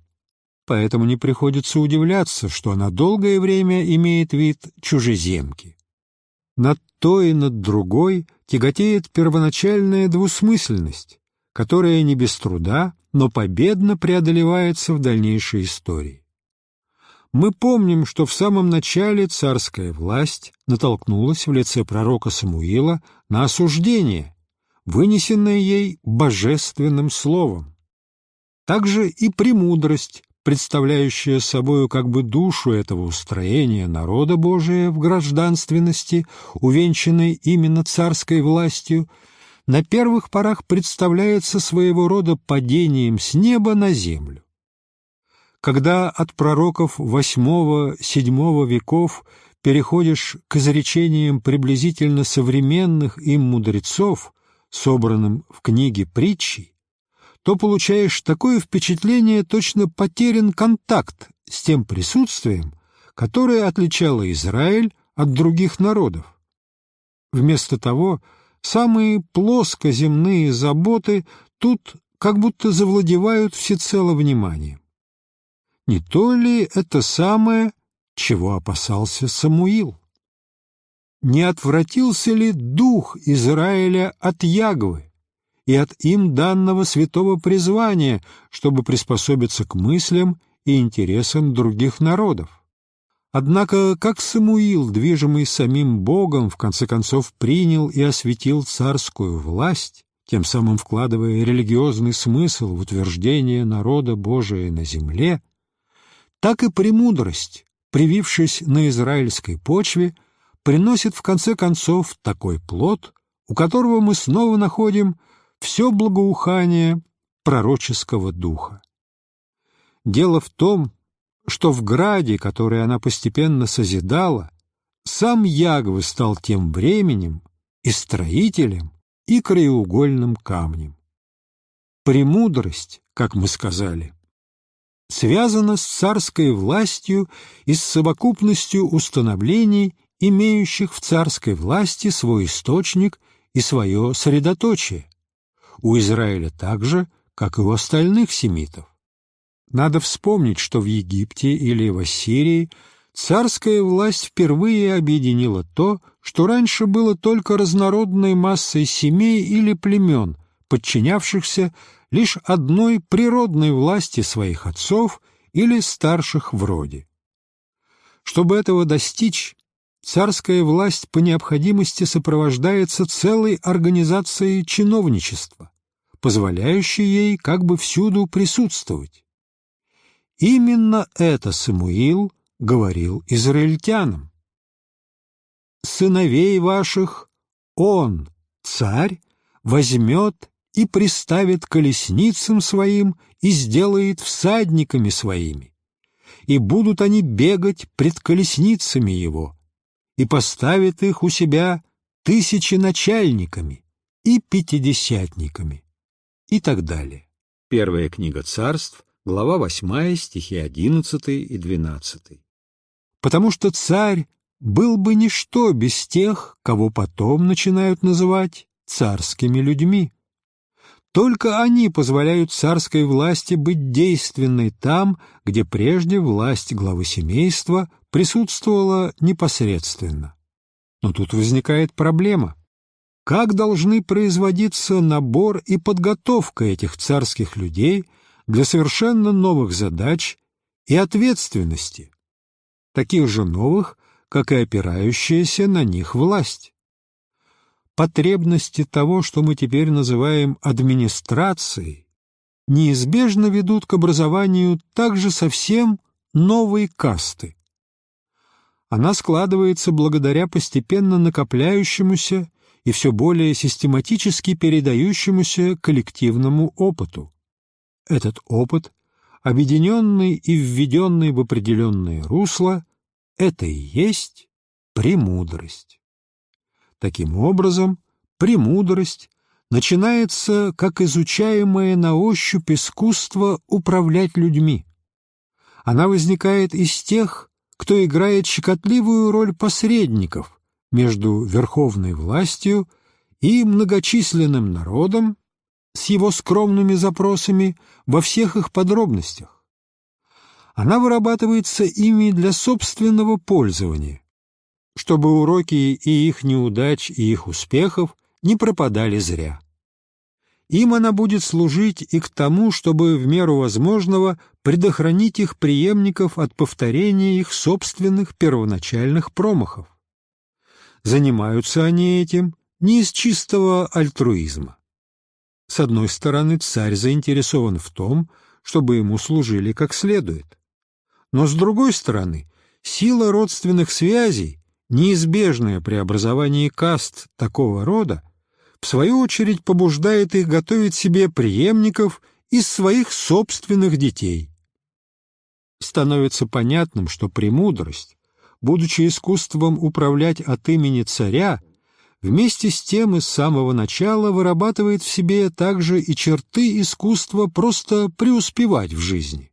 поэтому не приходится удивляться, что она долгое время имеет вид чужеземки. Над той и над другой тяготеет первоначальная двусмысленность, которая не без труда но победно преодолевается в дальнейшей истории. Мы помним, что в самом начале царская власть натолкнулась в лице пророка Самуила на осуждение, вынесенное ей божественным словом. Также и премудрость, представляющая собою как бы душу этого устроения народа Божия в гражданственности, увенчанной именно царской властью, на первых порах представляется своего рода падением с неба на землю. Когда от пророков VIII-VII веков переходишь к изречениям приблизительно современных им мудрецов, собранным в книге притчей, то получаешь такое впечатление, точно потерян контакт с тем присутствием, которое отличало Израиль от других народов. Вместо того, самые плоскоземные заботы тут как будто завладевают всецело вниманием. Не то ли это самое, чего опасался Самуил? Не отвратился ли дух Израиля от Ягвы и от им данного святого призвания, чтобы приспособиться к мыслям и интересам других народов? Однако, как Самуил, движимый самим Богом, в конце концов принял и осветил царскую власть, тем самым вкладывая религиозный смысл в утверждение народа Божия на земле, так и премудрость, привившись на израильской почве, приносит в конце концов такой плод, у которого мы снова находим все благоухание пророческого духа. Дело в том, что в граде, который она постепенно созидала, сам Ягвы стал тем временем и строителем, и краеугольным камнем. Премудрость, как мы сказали, связана с царской властью и с совокупностью установлений, имеющих в царской власти свой источник и свое средоточие. У Израиля так же, как и у остальных семитов. Надо вспомнить, что в Египте или в Ассирии царская власть впервые объединила то, что раньше было только разнородной массой семей или племен, подчинявшихся лишь одной природной власти своих отцов или старших в роде. Чтобы этого достичь, царская власть по необходимости сопровождается целой организацией чиновничества, позволяющей ей как бы всюду присутствовать. Именно это Самуил говорил израильтянам. «Сыновей ваших он, царь, возьмет и приставит колесницам своим и сделает всадниками своими, и будут они бегать пред колесницами его, и поставит их у себя тысячи начальниками и пятидесятниками» и так далее. Первая книга царств, глава 8, стихи 11 и 12. Потому что царь был бы ничто без тех, кого потом начинают называть царскими людьми. Только они позволяют царской власти быть действенной там, где прежде власть главы семейства присутствовала непосредственно. Но тут возникает проблема. Как должны производиться набор и подготовка этих царских людей – для совершенно новых задач и ответственности, таких же новых, как и опирающаяся на них власть. Потребности того, что мы теперь называем администрацией, неизбежно ведут к образованию также совсем новой касты. Она складывается благодаря постепенно накопляющемуся и все более систематически передающемуся коллективному опыту. Этот опыт, объединенный и введенный в определенное русло, это и есть премудрость. Таким образом, премудрость начинается как изучаемое на ощупь искусство управлять людьми. Она возникает из тех, кто играет щекотливую роль посредников между верховной властью и многочисленным народом, с его скромными запросами во всех их подробностях. Она вырабатывается ими для собственного пользования, чтобы уроки и их неудач, и их успехов не пропадали зря. им она будет служить и к тому, чтобы в меру возможного предохранить их преемников от повторения их собственных первоначальных промахов. Занимаются они этим не из чистого альтруизма. С одной стороны, царь заинтересован в том, чтобы ему служили как следует. Но с другой стороны, сила родственных связей, неизбежная при образовании каст такого рода, в свою очередь побуждает их готовить себе преемников из своих собственных детей. Становится понятным, что премудрость, будучи искусством управлять от имени царя, вместе с тем из самого начала вырабатывает в себе также и черты искусства просто преуспевать в жизни.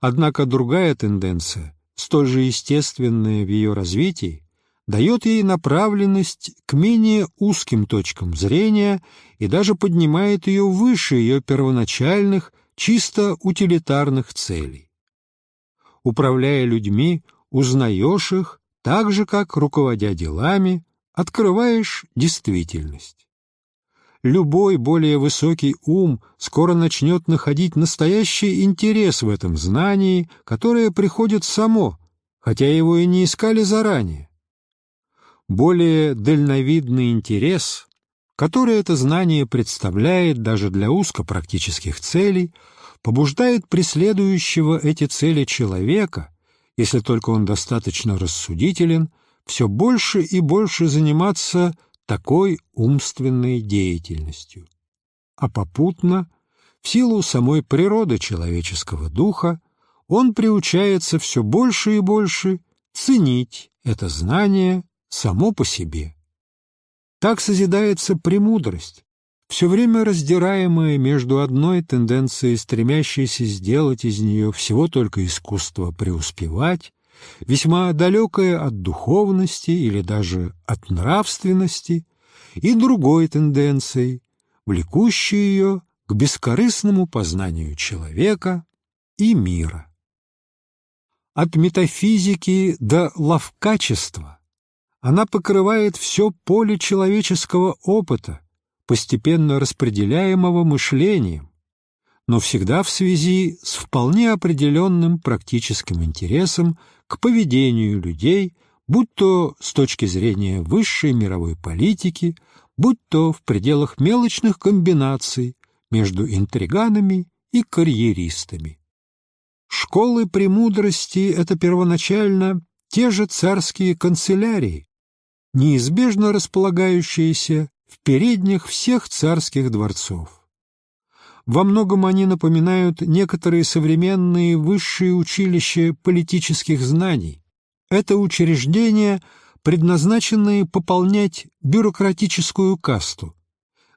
Однако другая тенденция, столь же естественная в ее развитии, дает ей направленность к менее узким точкам зрения и даже поднимает ее выше ее первоначальных, чисто утилитарных целей. Управляя людьми, узнаешь их, так же, как, руководя делами, открываешь действительность. Любой более высокий ум скоро начнет находить настоящий интерес в этом знании, которое приходит само, хотя его и не искали заранее более дальновидный интерес, который это знание представляет даже для узкопрактических целей, побуждает преследующего эти цели человека, если только он достаточно рассудителен, все больше и больше заниматься такой умственной деятельностью. А попутно, в силу самой природы человеческого духа, он приучается все больше и больше ценить это знание само по себе. Так созидается премудрость, все время раздираемая между одной тенденцией, стремящейся сделать из нее всего только искусство преуспевать, весьма далекое от духовности или даже от нравственности, и другой тенденцией, влекущей ее к бескорыстному познанию человека и мира. От метафизики до ловкачества она покрывает все поле человеческого опыта, постепенно распределяемого мышлением, но всегда в связи с вполне определенным практическим интересом к поведению людей, будь то с точки зрения высшей мировой политики, будь то в пределах мелочных комбинаций между интриганами и карьеристами. Школы премудрости — это первоначально те же царские канцелярии, неизбежно располагающиеся в передних всех царских дворцов. Во многом они напоминают некоторые современные высшие училища политических знаний. Это учреждения, предназначенные пополнять бюрократическую касту,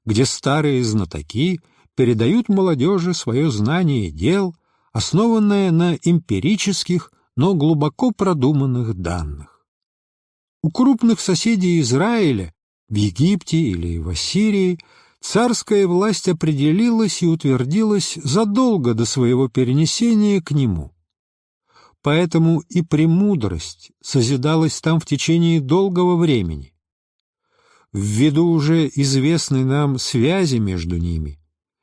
где старые знатоки передают молодежи свое знание дел, основанное на эмпирических, но глубоко продуманных данных. У крупных соседей Израиля, в Египте или в Ассирии, царская власть определилась и утвердилась задолго до своего перенесения к нему. Поэтому и премудрость созидалась там в течение долгого времени. Ввиду уже известной нам связи между ними,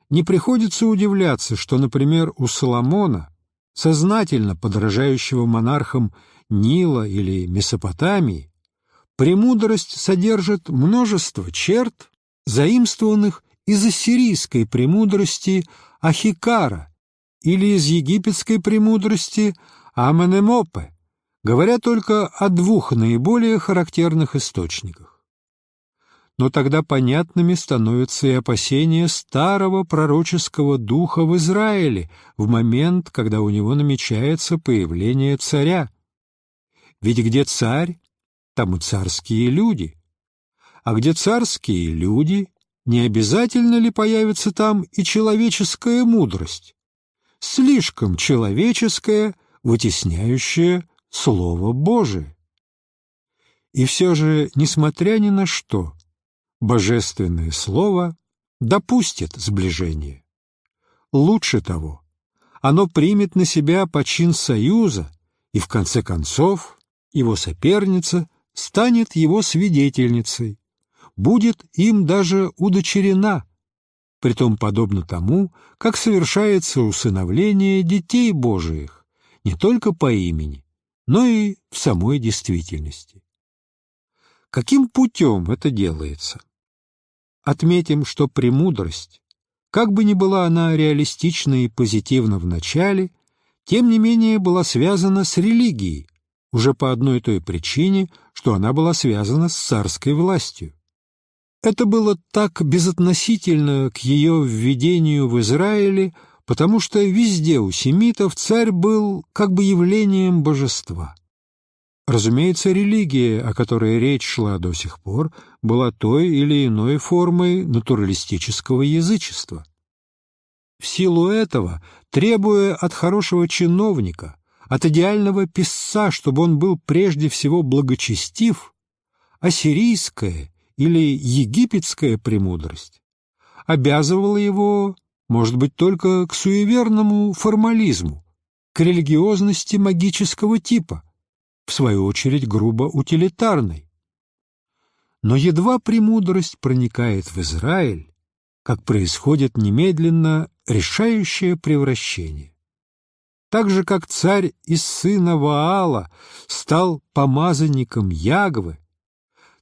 не приходится удивляться, что, например, у Соломона, сознательно подражающего монархам Нила или Месопотамии, Премудрость содержит множество черт, заимствованных из ассирийской премудрости Ахикара или из египетской премудрости Аменемопе, говоря только о двух наиболее характерных источниках. Но тогда понятными становятся и опасения старого пророческого духа в Израиле в момент, когда у него намечается появление царя. Ведь где царь, там и царские люди. А где царские люди, не обязательно ли появится там и человеческая мудрость? Слишком человеческая, вытесняющая Слово Божие. И все же, несмотря ни на что, Божественное Слово допустит сближение. Лучше того, оно примет на себя почин союза, и в конце концов его соперница станет его свидетельницей, будет им даже удочерена, притом подобно тому, как совершается усыновление детей Божиих, не только по имени, но и в самой действительности. Каким путем это делается? Отметим, что премудрость, как бы ни была она реалистична и позитивна в начале, тем не менее была связана с религией, уже по одной той причине, что она была связана с царской властью. Это было так безотносительно к ее введению в Израиле, потому что везде у семитов царь был как бы явлением божества. Разумеется, религия, о которой речь шла до сих пор, была той или иной формой натуралистического язычества. В силу этого, требуя от хорошего чиновника, от идеального писца, чтобы он был прежде всего благочестив, ассирийская или египетская премудрость обязывала его, может быть, только к суеверному формализму, к религиозности магического типа, в свою очередь грубо утилитарной. Но едва премудрость проникает в Израиль, как происходит немедленно решающее превращение. Так же, как царь из сына Ваала стал помазанником Ягвы,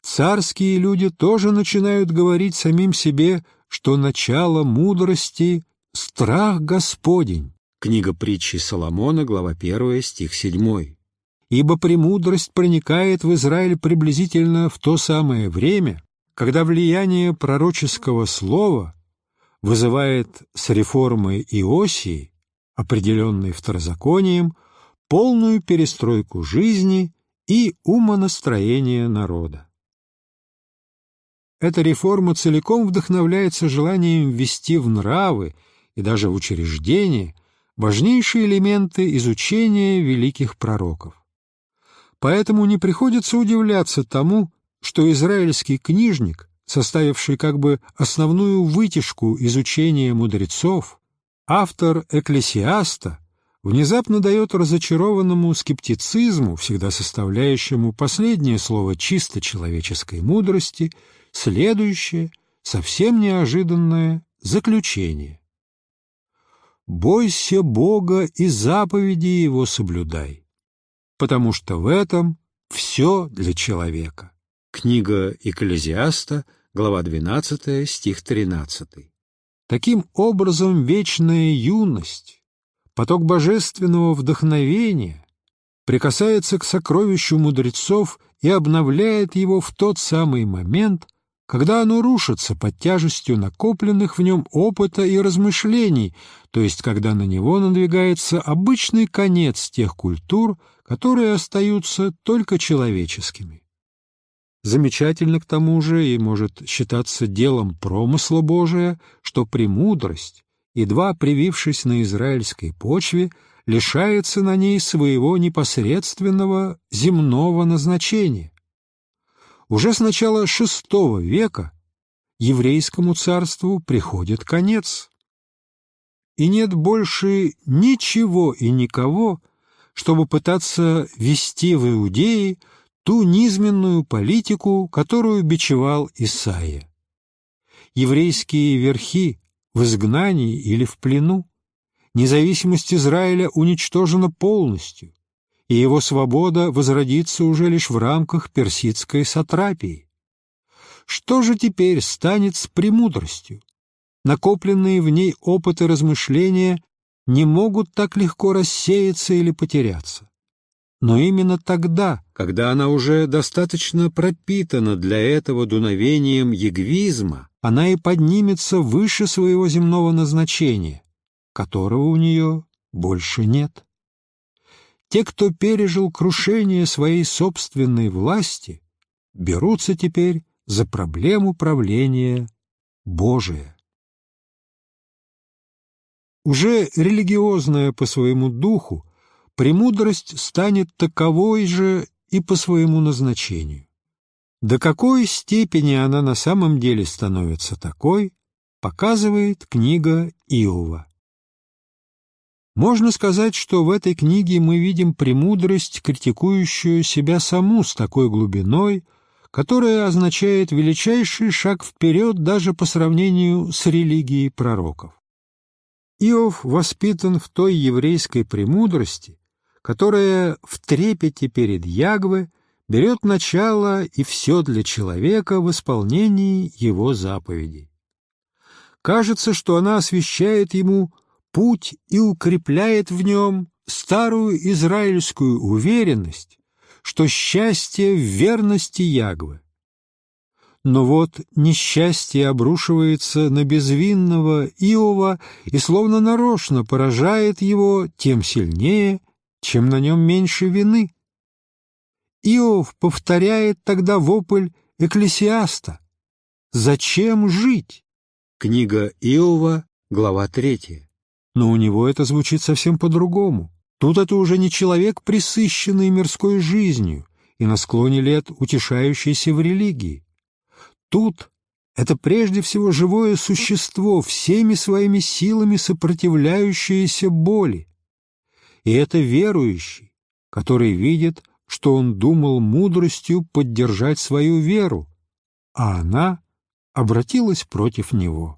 царские люди тоже начинают говорить самим себе, что начало мудрости — страх Господень. Книга притчи Соломона, глава 1, стих 7. Ибо премудрость проникает в Израиль приблизительно в то самое время, когда влияние пророческого слова вызывает с реформой Иосии, определенной второзаконием, полную перестройку жизни и умонастроения народа. Эта реформа целиком вдохновляется желанием ввести в нравы и даже в учреждения важнейшие элементы изучения великих пророков. Поэтому не приходится удивляться тому, что израильский книжник, составивший как бы основную вытяжку изучения мудрецов, автор «Экклесиаста», внезапно дает разочарованному скептицизму, всегда составляющему последнее слово чисто человеческой мудрости, следующее, совсем неожиданное заключение. «Бойся Бога и заповеди Его соблюдай, потому что в этом все для человека». Книга Экклезиаста, глава 12, стих 13. Таким образом, вечная юность, поток божественного вдохновения прикасается к сокровищу мудрецов и обновляет его в тот самый момент, когда оно рушится под тяжестью накопленных в нем опыта и размышлений, то есть когда на него надвигается обычный конец тех культур, которые остаются только человеческими. Замечательно к тому же и может считаться делом промысла Божия, что премудрость, едва привившись на израильской почве, лишается на ней своего непосредственного земного назначения уже с начала VI века еврейскому царству приходит конец. И нет больше ничего и никого, чтобы пытаться вести в Иудее ту низменную политику, которую бичевал Исаия. Еврейские верхи в изгнании или в плену, независимость Израиля уничтожена полностью, и его свобода возродится уже лишь в рамках персидской сатрапии. Что же теперь станет с премудростью? Накопленные в ней опыты размышления не могут так легко рассеяться или потеряться. Но именно тогда, когда она уже достаточно пропитана для этого дуновением ягвизма, она и поднимется выше своего земного назначения, которого у нее больше нет. Те, кто пережил крушение своей собственной власти, берутся теперь за проблему правления Божия. Уже религиозная по своему духу, премудрость станет таковой же и по своему назначению. До какой степени она на самом деле становится такой, показывает книга Иова. Можно сказать, что в этой книге мы видим премудрость, критикующую себя саму с такой глубиной, которое означает величайший шаг вперед даже по сравнению с религией пророков. Иов воспитан в той еврейской премудрости, которая в трепете перед Ягве берет начало и все для человека в исполнении его заповедей. Кажется, что она освещает ему путь и укрепляет в нем старую израильскую уверенность, что счастье в верности Ягвы. Но вот несчастье обрушивается на безвинного Иова и словно нарочно поражает его тем сильнее, чем на нем меньше вины. Иов повторяет тогда вопль Экклесиаста «Зачем жить?» Книга Иова, глава третья. Но у него это звучит совсем по-другому. Тут это уже не человек, присыщенный мирской жизнью и на склоне лет утешающийся в религии. Тут это прежде всего живое существо, всеми своими силами сопротивляющееся боли. И это верующий, который видит, что он думал мудростью поддержать свою веру, а она обратилась против него.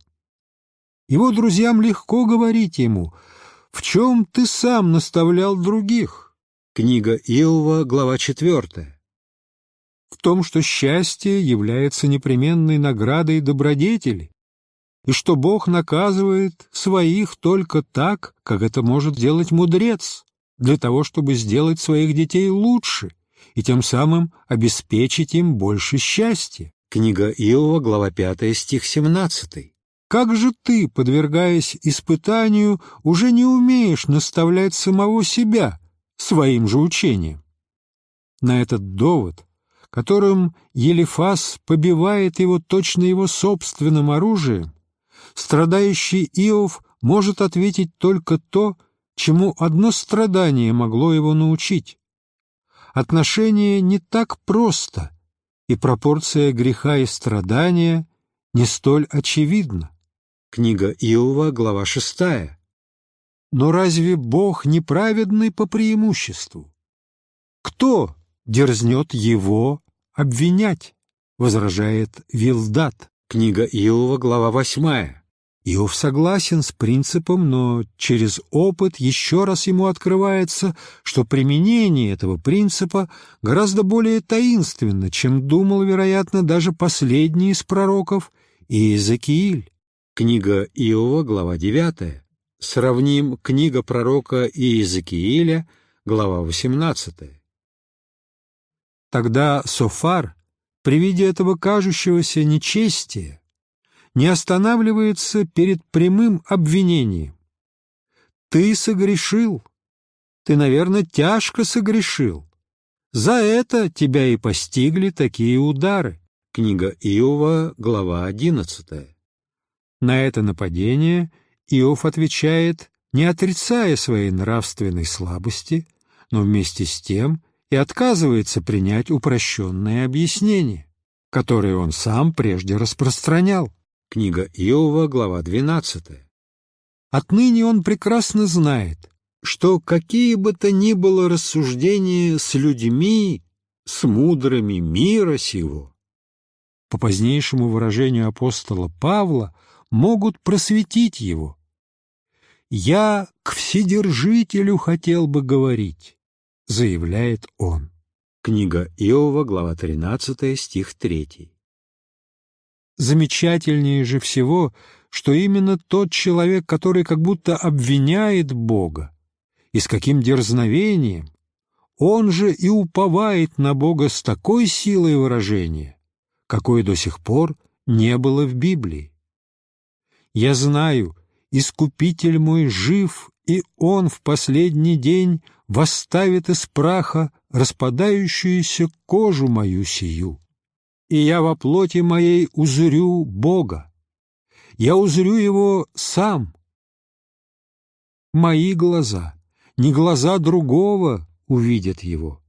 Его друзьям легко говорить ему — в чем ты сам наставлял других? Книга Иова, глава 4. В том, что счастье является непременной наградой добродетели, и что Бог наказывает своих только так, как это может делать мудрец, для того, чтобы сделать своих детей лучше и тем самым обеспечить им больше счастья. Книга Иова, глава 5, стих 17. Как же ты, подвергаясь испытанию, уже не умеешь наставлять самого себя своим же учением? На этот довод, которым Елифас побивает его точно его собственным оружием, страдающий Иов может ответить только то, чему одно страдание могло его научить. Отношение не так просто, и пропорция греха и страдания не столь очевидна. Книга Иова, глава 6. Но разве Бог неправедный по преимуществу? Кто дерзнет его обвинять? Возражает Вилдат. Книга Иова, глава 8. Иов согласен с принципом, но через опыт еще раз ему открывается, что применение этого принципа гораздо более таинственно, чем думал, вероятно, даже последний из пророков Иезекииль. Книга Иова, глава 9. Сравним книга пророка Иезекииля, глава 18. Тогда Софар, при виде этого кажущегося нечестия, не останавливается перед прямым обвинением. «Ты согрешил, ты, наверное, тяжко согрешил. За это тебя и постигли такие удары». Книга Иова, глава 11. На это нападение Иов отвечает, не отрицая своей нравственной слабости, но вместе с тем и отказывается принять упрощенное объяснение, которое он сам прежде распространял. Книга Иова, глава 12. Отныне он прекрасно знает, что какие бы то ни было рассуждения с людьми, с мудрыми мира сего, по позднейшему выражению апостола Павла, могут просветить его. «Я к Вседержителю хотел бы говорить», — заявляет он. Книга Иова, глава 13, стих 3. Замечательнее же всего, что именно тот человек, который как будто обвиняет Бога, и с каким дерзновением, он же и уповает на Бога с такой силой выражения, какой до сих пор не было в Библии. Я знаю, Искупитель мой жив, и Он в последний день восставит из праха распадающуюся кожу мою сию. И я во плоти моей узрю Бога. Я узрю Его сам. Мои глаза, не глаза другого, увидят Его.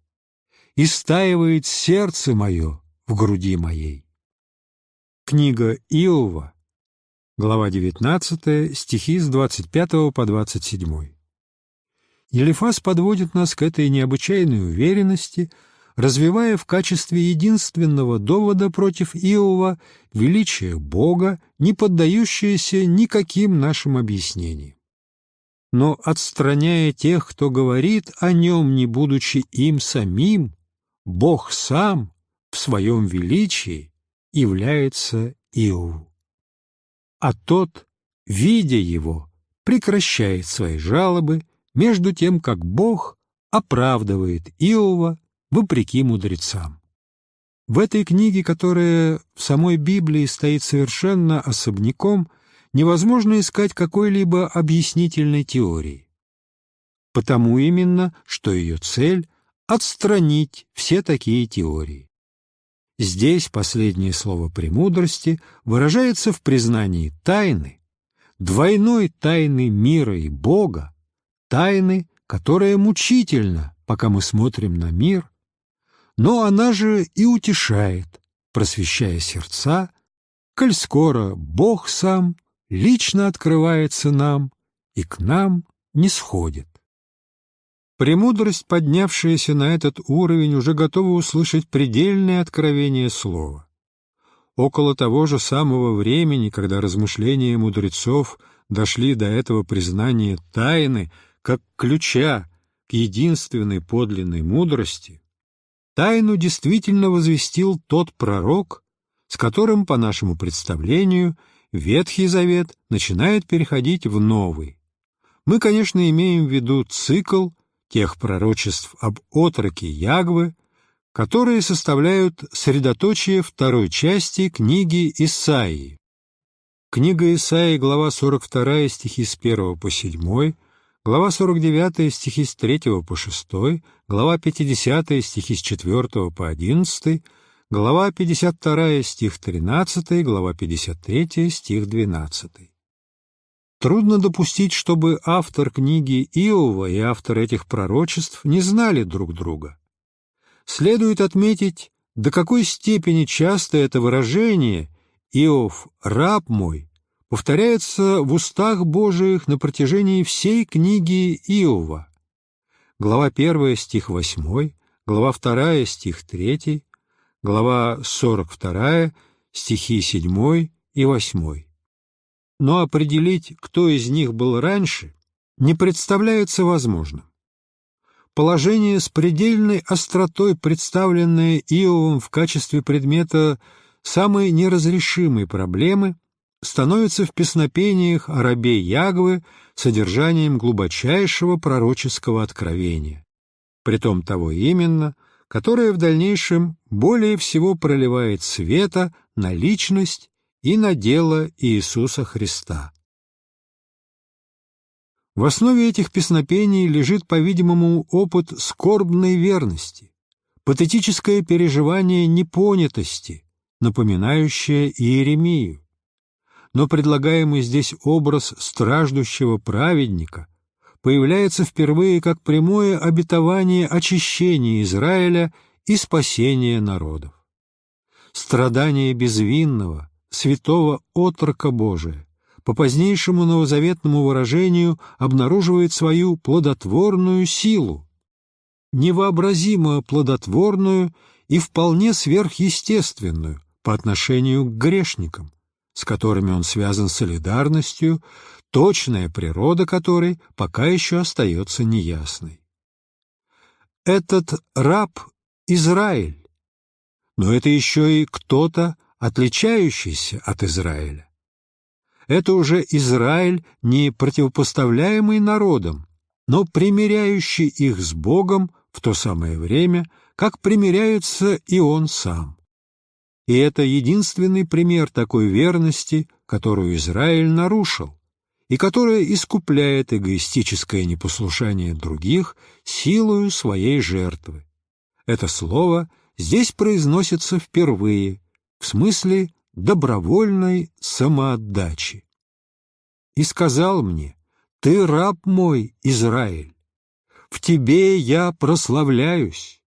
Истаивает сердце мое в груди моей. Книга Иова, глава 19, стихи с 25 по 27. Елифас подводит нас к этой необычайной уверенности, развивая в качестве единственного довода против Иова величие Бога, не поддающееся никаким нашим объяснениям. Но отстраняя тех, кто говорит о нем, не будучи им самим, Бог сам в своем величии является Иову. А тот, видя его, прекращает свои жалобы, между тем, как Бог оправдывает Иова вопреки мудрецам. В этой книге, которая в самой Библии стоит совершенно особняком, невозможно искать какой-либо объяснительной теории. Потому именно, что ее цель — отстранить все такие теории. Здесь последнее слово премудрости выражается в признании тайны, двойной тайны мира и Бога, тайны, которая мучительна, пока мы смотрим на мир, но она же и утешает, просвещая сердца, коль скоро Бог сам лично открывается нам и к нам не сходит. Премудрость, поднявшаяся на этот уровень, уже готова услышать предельное откровение слова. Около того же самого времени, когда размышления мудрецов дошли до этого признания тайны, как ключа к единственной подлинной мудрости, тайну действительно возвестил тот пророк, с которым, по нашему представлению, Ветхий Завет начинает переходить в Новый. Мы, конечно, имеем в виду цикл тех пророчеств об отроке Ягвы, которые составляют средоточие второй части книги Исаии. Книга Исаии, глава 42, стихи с 1 по 7, глава 49 стихи с 3 по 6, глава 50 стихи с 4 по 11, глава 52 стих 13, глава 53 стих 12. Трудно допустить, чтобы автор книги Иова и автор этих пророчеств не знали друг друга. Следует отметить, до какой степени часто это выражение «Иов, раб мой» повторяется в устах Божиих на протяжении всей книги Иова. Глава 1, стих 8, глава 2, стих 3, глава 42, стихи 7 и 8. Но определить, кто из них был раньше, не представляется возможным. Положение с предельной остротой, представленное Иовом в качестве предмета самой неразрешимой проблемы – становится в песнопениях о рабе Ягвы содержанием глубочайшего пророческого откровения, притом того именно, которое в дальнейшем более всего проливает света на личность и на дело Иисуса Христа. В основе этих песнопений лежит, по-видимому, опыт скорбной верности, патетическое переживание непонятости, напоминающее Иеремию, но предлагаемый здесь образ страждущего праведника появляется впервые как прямое обетование очищения Израиля и спасения народов. Страдание безвинного, святого отрока Божия по позднейшему новозаветному выражению обнаруживает свою плодотворную силу, невообразимо плодотворную и вполне сверхъестественную по отношению к грешникам, с которыми он связан солидарностью, точная природа которой пока еще остается неясной. Этот раб — Израиль, но это еще и кто-то, отличающийся от Израиля. Это уже Израиль, не противопоставляемый народом, но примиряющий их с Богом в то самое время, как примиряется и он сам. И это единственный пример такой верности, которую Израиль нарушил, и которая искупляет эгоистическое непослушание других силою своей жертвы. Это слово здесь произносится впервые, в смысле добровольной самоотдачи. «И сказал мне, ты раб мой, Израиль, в тебе я прославляюсь».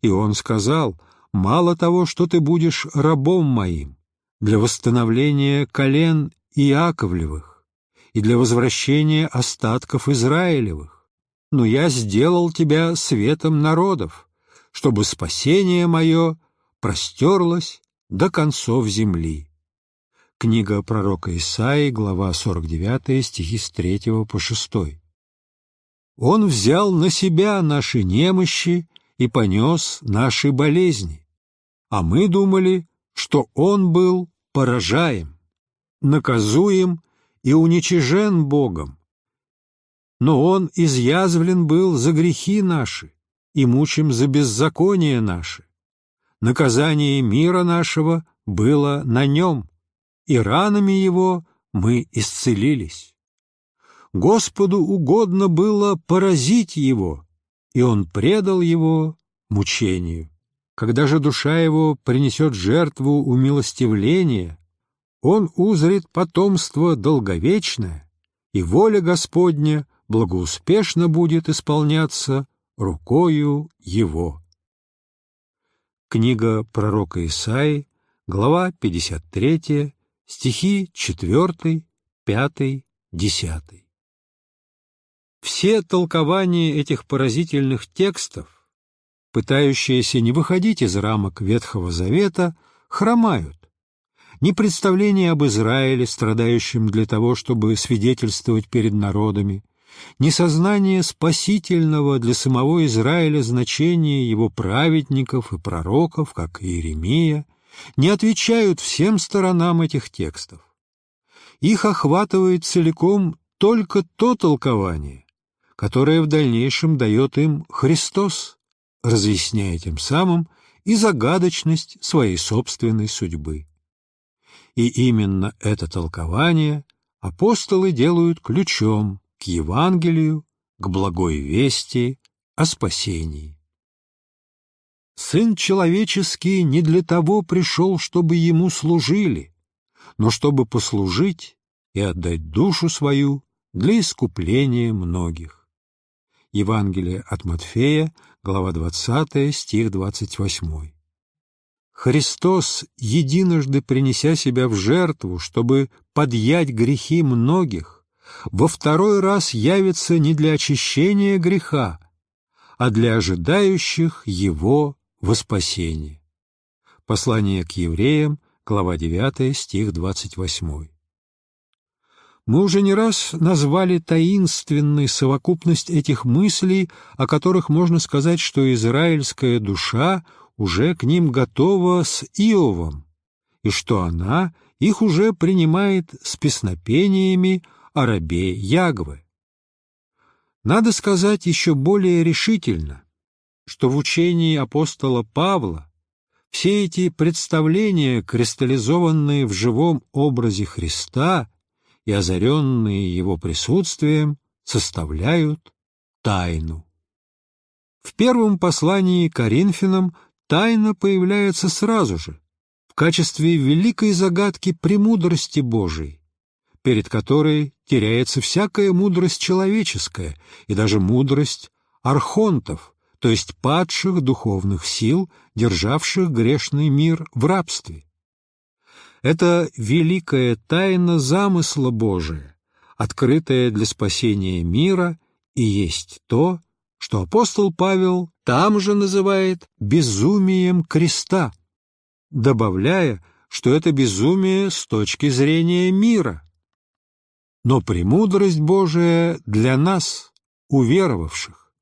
И он сказал, мало того, что ты будешь рабом моим для восстановления колен Иаковлевых и для возвращения остатков Израилевых, но я сделал тебя светом народов, чтобы спасение мое простерлось до концов земли. Книга пророка Исаии, глава 49, стихи с 3 по 6. Он взял на себя наши немощи и понес наши болезни, а мы думали, что Он был поражаем, наказуем и уничижен Богом. Но Он изъязвлен был за грехи наши и мучим за беззаконие наши. Наказание мира нашего было на Нем, и ранами Его мы исцелились. Господу угодно было поразить Его, и Он предал Его мучению. Когда же душа Его принесет жертву умилостивления, Он узрит потомство долговечное, и воля Господня благоуспешно будет исполняться рукою Его. Книга пророка Исаи, глава 53, стихи 4, 5, 10. Все толкования этих поразительных текстов, пытающиеся не выходить из рамок Ветхого Завета, хромают. Ни представление об Израиле, страдающем для того, чтобы свидетельствовать перед народами, ни сознание спасительного для самого Израиля значения его праведников и пророков, как Иеремия, не отвечают всем сторонам этих текстов. Их охватывает целиком только то толкование, которое в дальнейшем дает им Христос, разъясняя тем самым и загадочность своей собственной судьбы. И именно это толкование апостолы делают ключом к Евангелию, к благой вести о спасении. Сын человеческий не для того пришел, чтобы ему служили, но чтобы послужить и отдать душу свою для искупления многих. Евангелие от Матфея, глава 20, стих 28. Христос, единожды принеся себя в жертву, чтобы подъять грехи многих, во второй раз явится не для очищения греха, а для ожидающих его во спасение. Послание к евреям, глава 9, стих 28. Мы уже не раз назвали таинственной совокупность этих мыслей, о которых можно сказать, что израильская душа уже к ним готова с Иовом, и что она их уже принимает с песнопениями о рабе Ягвы. Надо сказать еще более решительно, что в учении апостола Павла все эти представления, кристаллизованные в живом образе Христа и озаренные его присутствием, составляют тайну. В первом послании Коринфянам тайна появляется сразу же, в качестве великой загадки премудрости Божией, перед которой теряется всякая мудрость человеческая и даже мудрость архонтов, то есть падших духовных сил, державших грешный мир в рабстве. Это великая тайна замысла Божия, открытая для спасения мира, и есть то, что апостол Павел там же называет безумием креста, добавляя, что это безумие с точки зрения мира – но премудрость Божия для нас, уверовавших.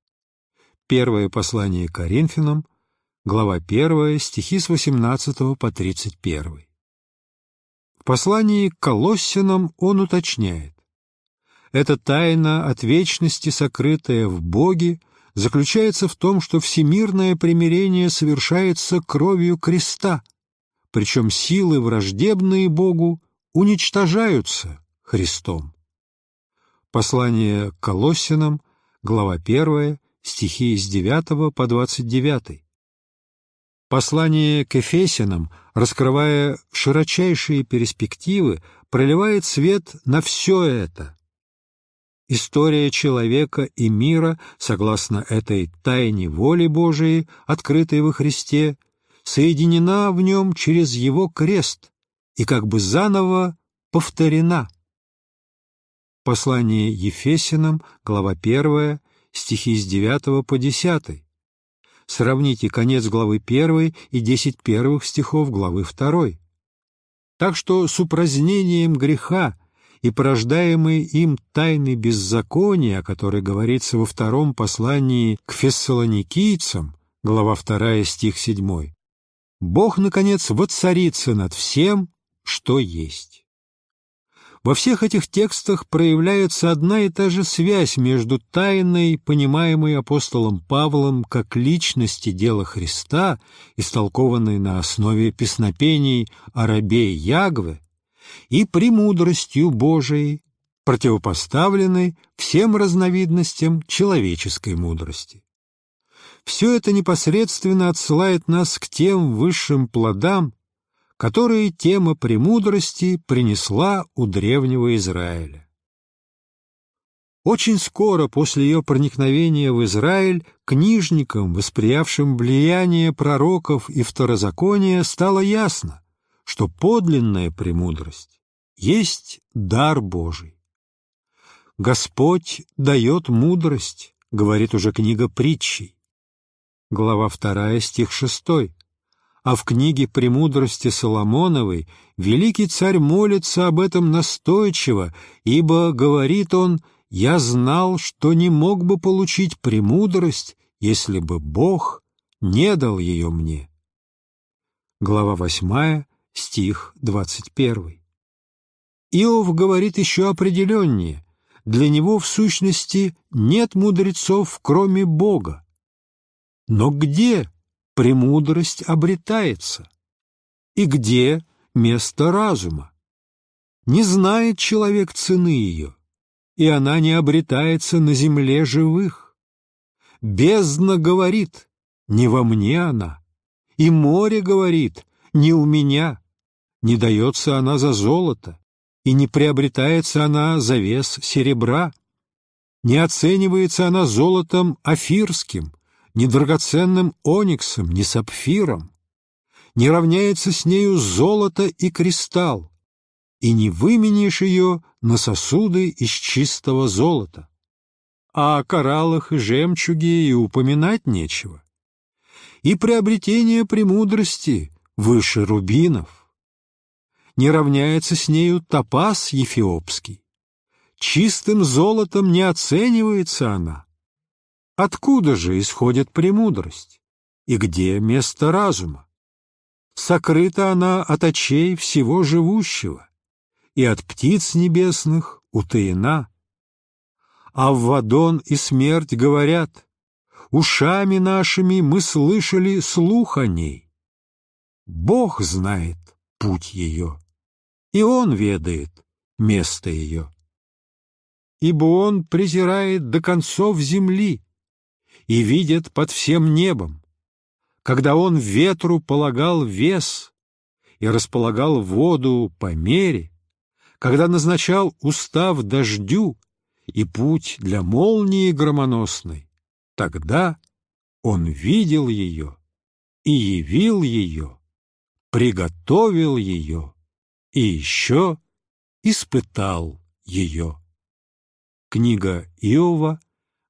Первое послание Коринфянам, глава 1, стихи с 18 по 31. В послании к Колоссянам он уточняет, «Эта тайна от вечности, сокрытая в Боге, заключается в том, что всемирное примирение совершается кровью креста, причем силы, враждебные Богу, уничтожаются, Христом. Послание к Колоссянам, глава 1, стихи с 9 по 29. Послание к Эфесянам, раскрывая широчайшие перспективы, проливает свет на все это. История человека и мира, согласно этой тайне воли Божией, открытой во Христе, соединена в нем через Его крест и как бы заново повторена. Послание Ефесянам, глава 1, стихи с 9 по 10. Сравните конец главы 1 и 10 первых стихов главы 2. Так что с упразднением греха и порождаемой им тайны беззакония, о которой говорится во втором послании к фессалоникийцам, глава 2, стих 7, Бог, наконец, воцарится над всем, что есть. Во всех этих текстах проявляется одна и та же связь между тайной, понимаемой апостолом Павлом как личности дела Христа, истолкованной на основе песнопений о рабе Ягве, и премудростью Божией, противопоставленной всем разновидностям человеческой мудрости. Все это непосредственно отсылает нас к тем высшим плодам, которые тема премудрости принесла у древнего Израиля. Очень скоро после ее проникновения в Израиль книжникам, восприявшим влияние пророков и второзакония, стало ясно, что подлинная премудрость есть дар Божий. «Господь дает мудрость», — говорит уже книга притчей. Глава 2, стих 6 а в книге «Премудрости Соломоновой» великий царь молится об этом настойчиво, ибо, говорит он, «Я знал, что не мог бы получить премудрость, если бы Бог не дал ее мне». Глава 8, стих 21. Иов говорит еще определеннее. Для него, в сущности, нет мудрецов, кроме Бога. Но где премудрость обретается? И где место разума? Не знает человек цены ее, и она не обретается на земле живых. Бездна говорит, не во мне она, и море говорит, не у меня. Не дается она за золото, и не приобретается она за вес серебра. Не оценивается она золотом афирским, ни драгоценным ониксом, ни сапфиром, не равняется с нею золото и кристалл, и не выменишь ее на сосуды из чистого золота. А о кораллах и жемчуге и упоминать нечего. И приобретение премудрости выше рубинов. Не равняется с нею топаз ефиопский. Чистым золотом не оценивается она Откуда же исходит премудрость? И где место разума? Сокрыта она от очей всего живущего, и от птиц небесных утаена. А в Вадон и смерть говорят, ушами нашими мы слышали слух о ней. Бог знает путь ее, и Он ведает место ее. Ибо Он презирает до концов земли, и видит под всем небом. Когда он ветру полагал вес и располагал воду по мере, когда назначал устав дождю и путь для молнии громоносной, тогда он видел ее и явил ее, приготовил ее и еще испытал ее. Книга Иова,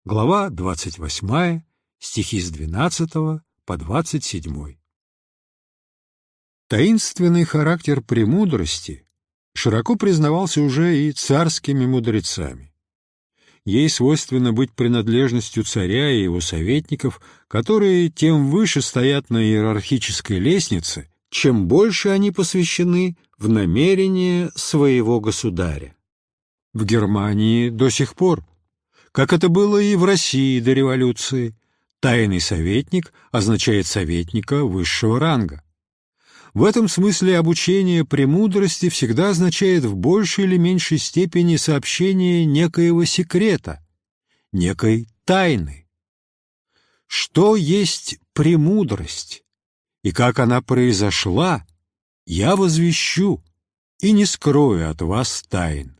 Глава 28, стихи с 12 по 27. Таинственный характер премудрости широко признавался уже и царскими мудрецами. Ей свойственно быть принадлежностью царя и его советников, которые тем выше стоят на иерархической лестнице, чем больше они посвящены в намерения своего государя. В Германии до сих пор как это было и в России до революции. Тайный советник означает советника высшего ранга. В этом смысле обучение премудрости всегда означает в большей или меньшей степени сообщение некоего секрета, некой тайны. Что есть премудрость и как она произошла, я возвещу и не скрою от вас тайн.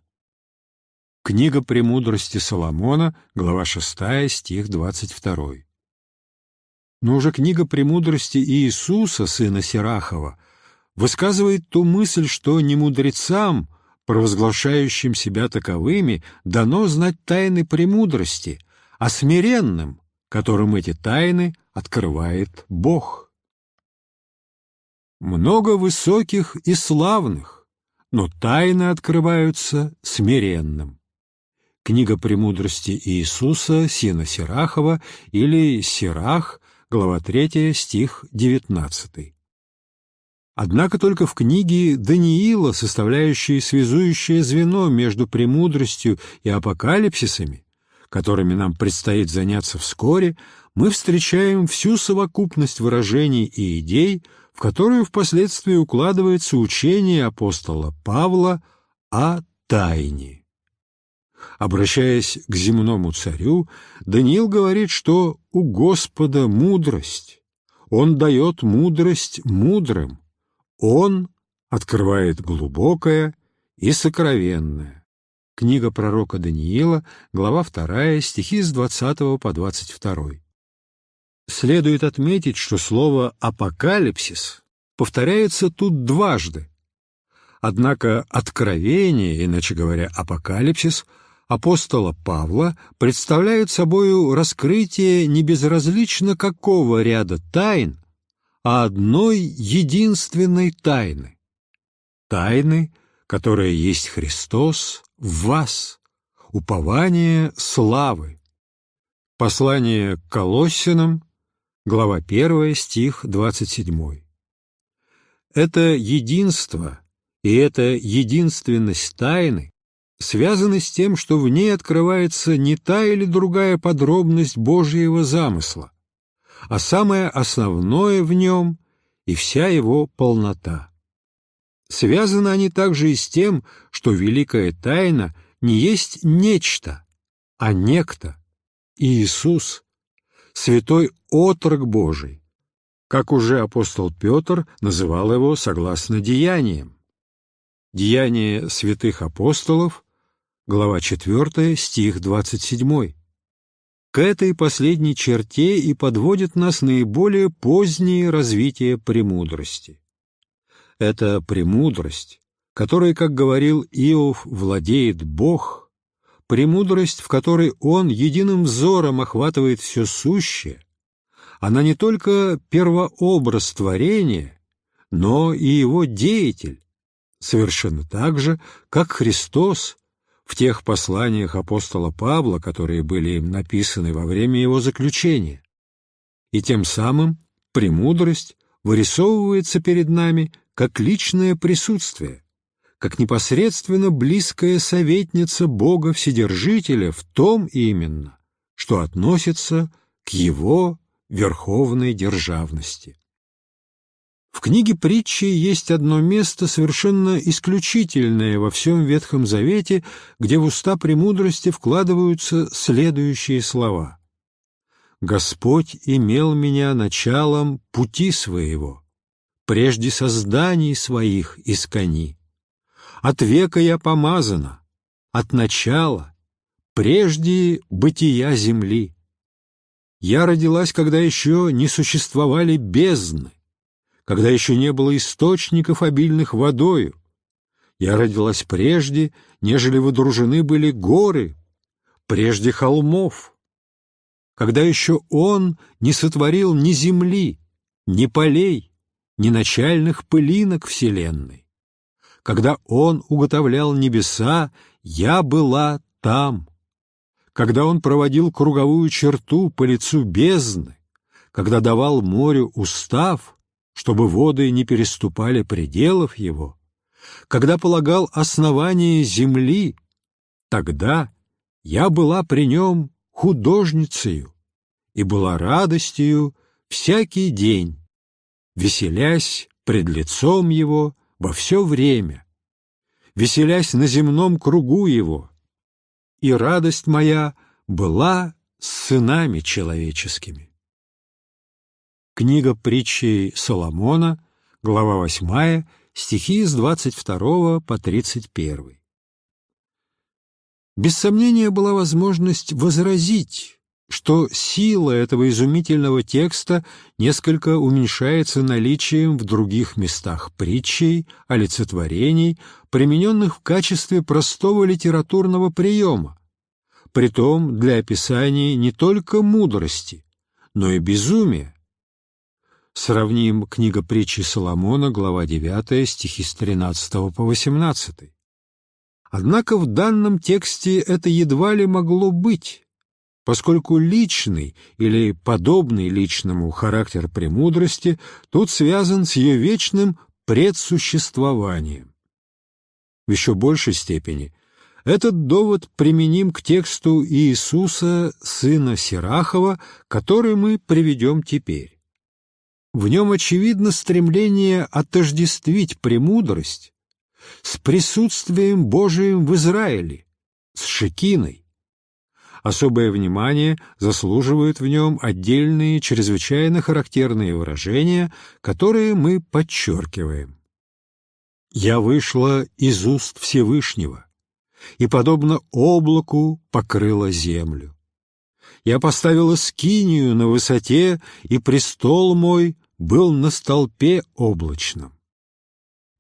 Книга «Премудрости Соломона», глава 6, стих 22. Но уже книга «Премудрости Иисуса, сына Сирахова», высказывает ту мысль, что не мудрецам, провозглашающим себя таковыми, дано знать тайны премудрости, а смиренным, которым эти тайны открывает Бог. Много высоких и славных, но тайны открываются смиренным. Книга «Премудрости Иисуса» Сина Сирахова или «Сирах», глава 3, стих 19. Однако только в книге Даниила, составляющей связующее звено между премудростью и апокалипсисами, которыми нам предстоит заняться вскоре, мы встречаем всю совокупность выражений и идей, в которую впоследствии укладывается учение апостола Павла о тайне. Обращаясь к земному царю, Даниил говорит, что у Господа мудрость, Он дает мудрость мудрым, Он открывает глубокое и сокровенное. Книга пророка Даниила, глава 2, стихи с 20 по 22. Следует отметить, что слово «апокалипсис» повторяется тут дважды. Однако откровение, иначе говоря, апокалипсис, апостола Павла представляет собою раскрытие не безразлично какого ряда тайн, а одной единственной тайны. Тайны, которая есть Христос в вас, упование славы. Послание к Колоссянам, глава 1, стих 27. Это единство и эта единственность тайны связаны с тем, что в ней открывается не та или другая подробность Божьего замысла, а самое основное в нем и вся его полнота. Связаны они также и с тем, что великая тайна не есть нечто, а некто, Иисус, святой отрок Божий, как уже апостол Петр называл его согласно деяниям. Деяния святых апостолов, глава 4, стих 27. К этой последней черте и подводит нас наиболее позднее развитие премудрости. Это премудрость, которой, как говорил Иов, владеет Бог, премудрость, в которой Он единым взором охватывает все сущее, она не только первообраз творения, но и его деятель, совершенно так же, как Христос в тех посланиях апостола Павла, которые были им написаны во время его заключения. И тем самым премудрость вырисовывается перед нами как личное присутствие, как непосредственно близкая советница Бога Вседержителя в том именно, что относится к Его верховной державности. В книге притчи есть одно место, совершенно исключительное во всем Ветхом Завете, где в уста премудрости вкладываются следующие слова. «Господь имел меня началом пути своего, прежде созданий своих искони. От века я помазана, от начала, прежде бытия земли. Я родилась, когда еще не существовали бездны, когда еще не было источников, обильных водою. Я родилась прежде, нежели водружены были горы, прежде холмов, когда еще Он не сотворил ни земли, ни полей, ни начальных пылинок вселенной. Когда Он уготовлял небеса, я была там. Когда Он проводил круговую черту по лицу бездны, когда давал морю устав — чтобы воды не переступали пределов его, когда полагал основание земли, тогда я была при нем художницею и была радостью всякий день, веселясь пред лицом его во все время, веселясь на земном кругу его, и радость моя была с сынами человеческими. Книга притчей Соломона, глава 8, стихи с 22 по 31. Без сомнения была возможность возразить, что сила этого изумительного текста несколько уменьшается наличием в других местах притчей, олицетворений, примененных в качестве простого литературного приема, притом для описания не только мудрости, но и безумия. Сравним книга притчи Соломона, глава 9, стихи с 13 по 18. Однако в данном тексте это едва ли могло быть, поскольку личный или подобный личному характер премудрости тут связан с ее вечным предсуществованием. В еще большей степени этот довод применим к тексту Иисуса, сына Сирахова, который мы приведем теперь. В нем очевидно стремление отождествить премудрость с присутствием Божиим в Израиле, с Шекиной. Особое внимание заслуживают в нем отдельные чрезвычайно характерные выражения, которые мы подчеркиваем. «Я вышла из уст Всевышнего, и, подобно облаку, покрыла землю. Я поставила скинию на высоте, и престол мой был на столпе облачном.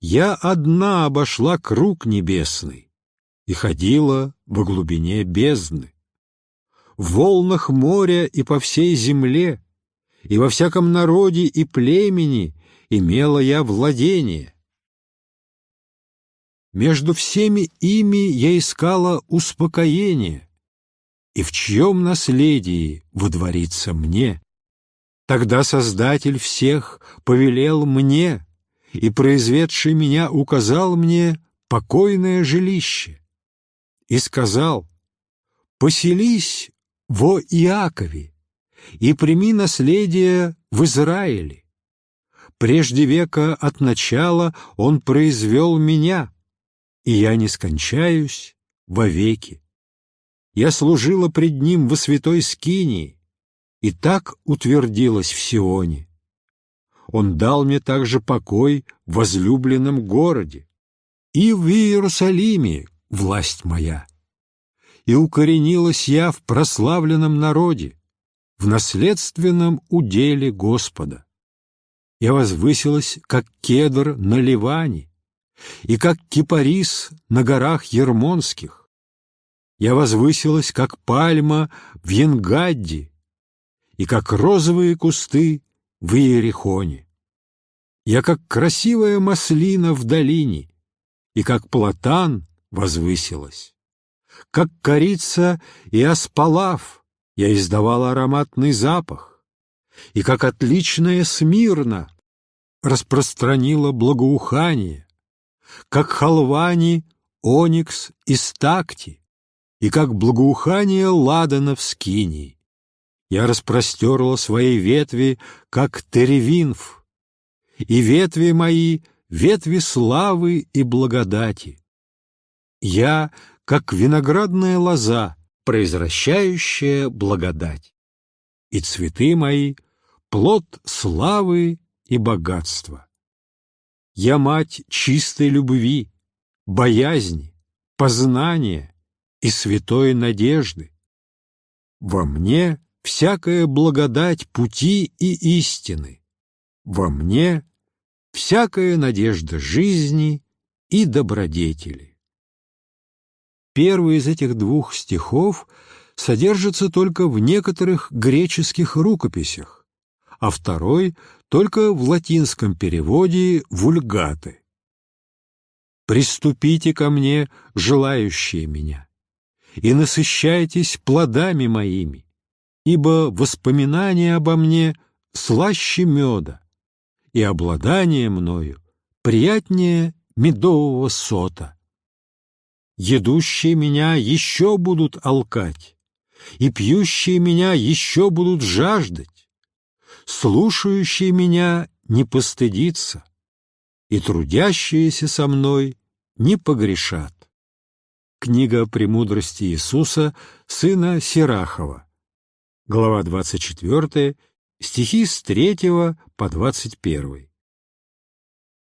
Я одна обошла круг небесный и ходила во глубине бездны в волнах моря и по всей земле, и во всяком народе и племени имела я владение. Между всеми ими я искала успокоение, и в чьем наследии водворится мне. Тогда Создатель всех повелел мне, и произведший меня указал мне покойное жилище, и сказал, «Поселись во Иакове и прими наследие в Израиле. Прежде века от начала он произвел меня, и я не скончаюсь вовеки. Я служила пред ним во святой скинии, и так утвердилась в Сионе. Он дал мне также покой в возлюбленном городе, и в Иерусалиме власть моя и укоренилась я в прославленном народе, в наследственном уделе Господа. Я возвысилась, как кедр на Ливане, и как кипарис на горах Ермонских. Я возвысилась, как пальма в Янгадде, и как розовые кусты в Иерихоне. Я как красивая маслина в долине, и как платан возвысилась как корица и аспалав, я издавал ароматный запах, и как отличная смирна распространила благоухание, как халвани, оникс и стакти, и как благоухание ладана в скинии. Я распростерла свои ветви, как теревинф, и ветви мои — ветви славы и благодати. Я как виноградная лоза, произвращающая благодать. И цветы мои — плод славы и богатства. Я мать чистой любви, боязни, познания и святой надежды. Во мне всякая благодать пути и истины, во мне всякая надежда жизни и добродетели. Первый из этих двух стихов содержится только в некоторых греческих рукописях, а второй — только в латинском переводе «вульгаты». «Приступите ко мне, желающие меня, и насыщайтесь плодами моими, ибо воспоминания обо мне слаще меда, и обладание мною приятнее медового сота. Едущие меня еще будут алкать, и пьющие меня еще будут жаждать, слушающие меня не постыдиться, и трудящиеся со мной не погрешат. Книга «Премудрости Иисуса», сына Сирахова, глава 24, стихи с 3 по 21.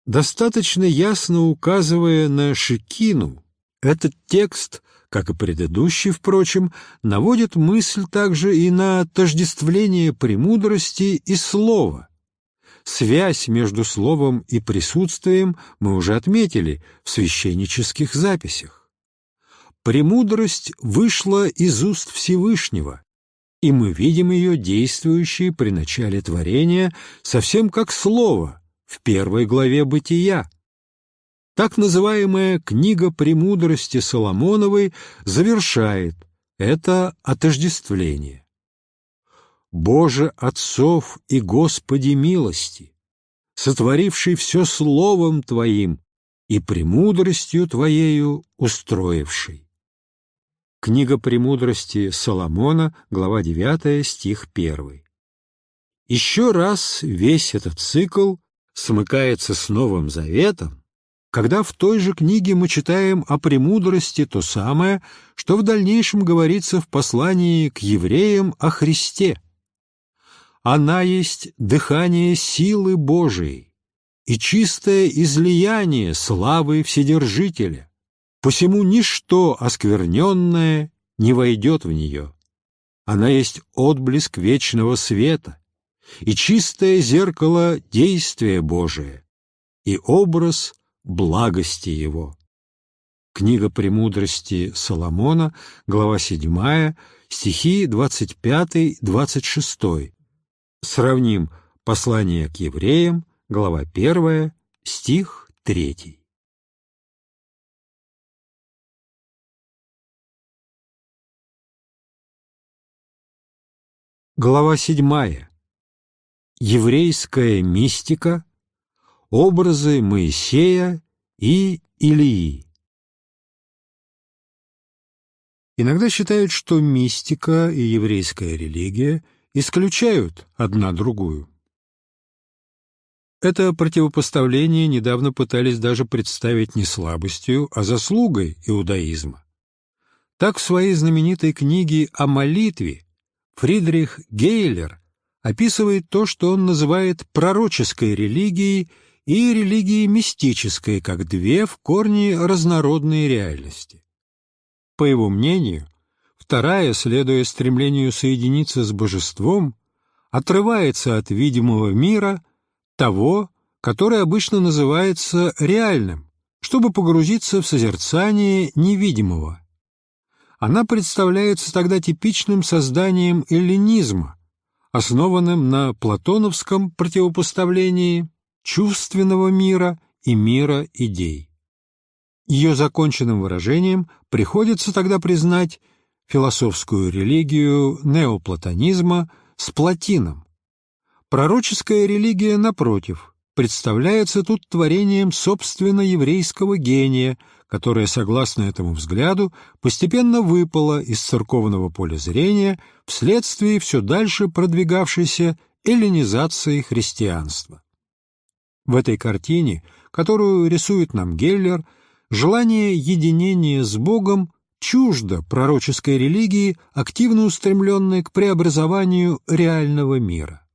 Достаточно ясно указывая на Шикину, этот текст, как и предыдущий, впрочем, наводит мысль также и на отождествление премудрости и слова. Связь между словом и присутствием мы уже отметили в священнических записях. премудрость вышла из уст Всевышнего, и мы видим ее действующей при начале творения совсем как слово в первой главе «Бытия». Так называемая «Книга премудрости Соломоновой» завершает это отождествление. «Боже отцов и Господи милости, сотворивший все словом Твоим и премудростью Твоею устроивший». Книга «Премудрости Соломона», глава 9, стих 1. Еще раз весь этот цикл смыкается с Новым Заветом, когда в той же книге мы читаем о премудрости то самое, что в дальнейшем говорится в послании к евреям о Христе. Она есть дыхание силы Божией и чистое излияние славы Вседержителя посему ничто оскверненное не войдет в нее. Она есть отблеск вечного света и чистое зеркало действия Божия и образ благости Его. Книга «Премудрости Соломона», глава 7, стихи 25-26. Сравним послание к евреям, глава 1, стих 3. Глава седьмая. Еврейская мистика. Образы Моисея и Илии. Иногда считают, что мистика и еврейская религия исключают одна другую. Это противопоставление недавно пытались даже представить не слабостью, а заслугой иудаизма. Так в своей знаменитой книге о молитве Фридрих Гейлер описывает то, что он называет пророческой религией и религией мистической, как две в корне разнородные реальности. По его мнению, вторая, следуя стремлению соединиться с божеством, отрывается от видимого мира, того, который обычно называется реальным, чтобы погрузиться в созерцание невидимого – она представляется тогда типичным созданием эллинизма, основанным на платоновском противопоставлении чувственного мира и мира идей. Ее законченным выражением приходится тогда признать философскую религию неоплатонизма с Платином. Пророческая религия, напротив, представляется тут творением собственно еврейского гения – которая, согласно этому взгляду, постепенно выпала из церковного поля зрения вследствие все дальше продвигавшейся эллинизации христианства. В этой картине, которую рисует нам Геллер, желание единения с Богом чуждо пророческой религии, активно устремленной к преобразованию реального мира.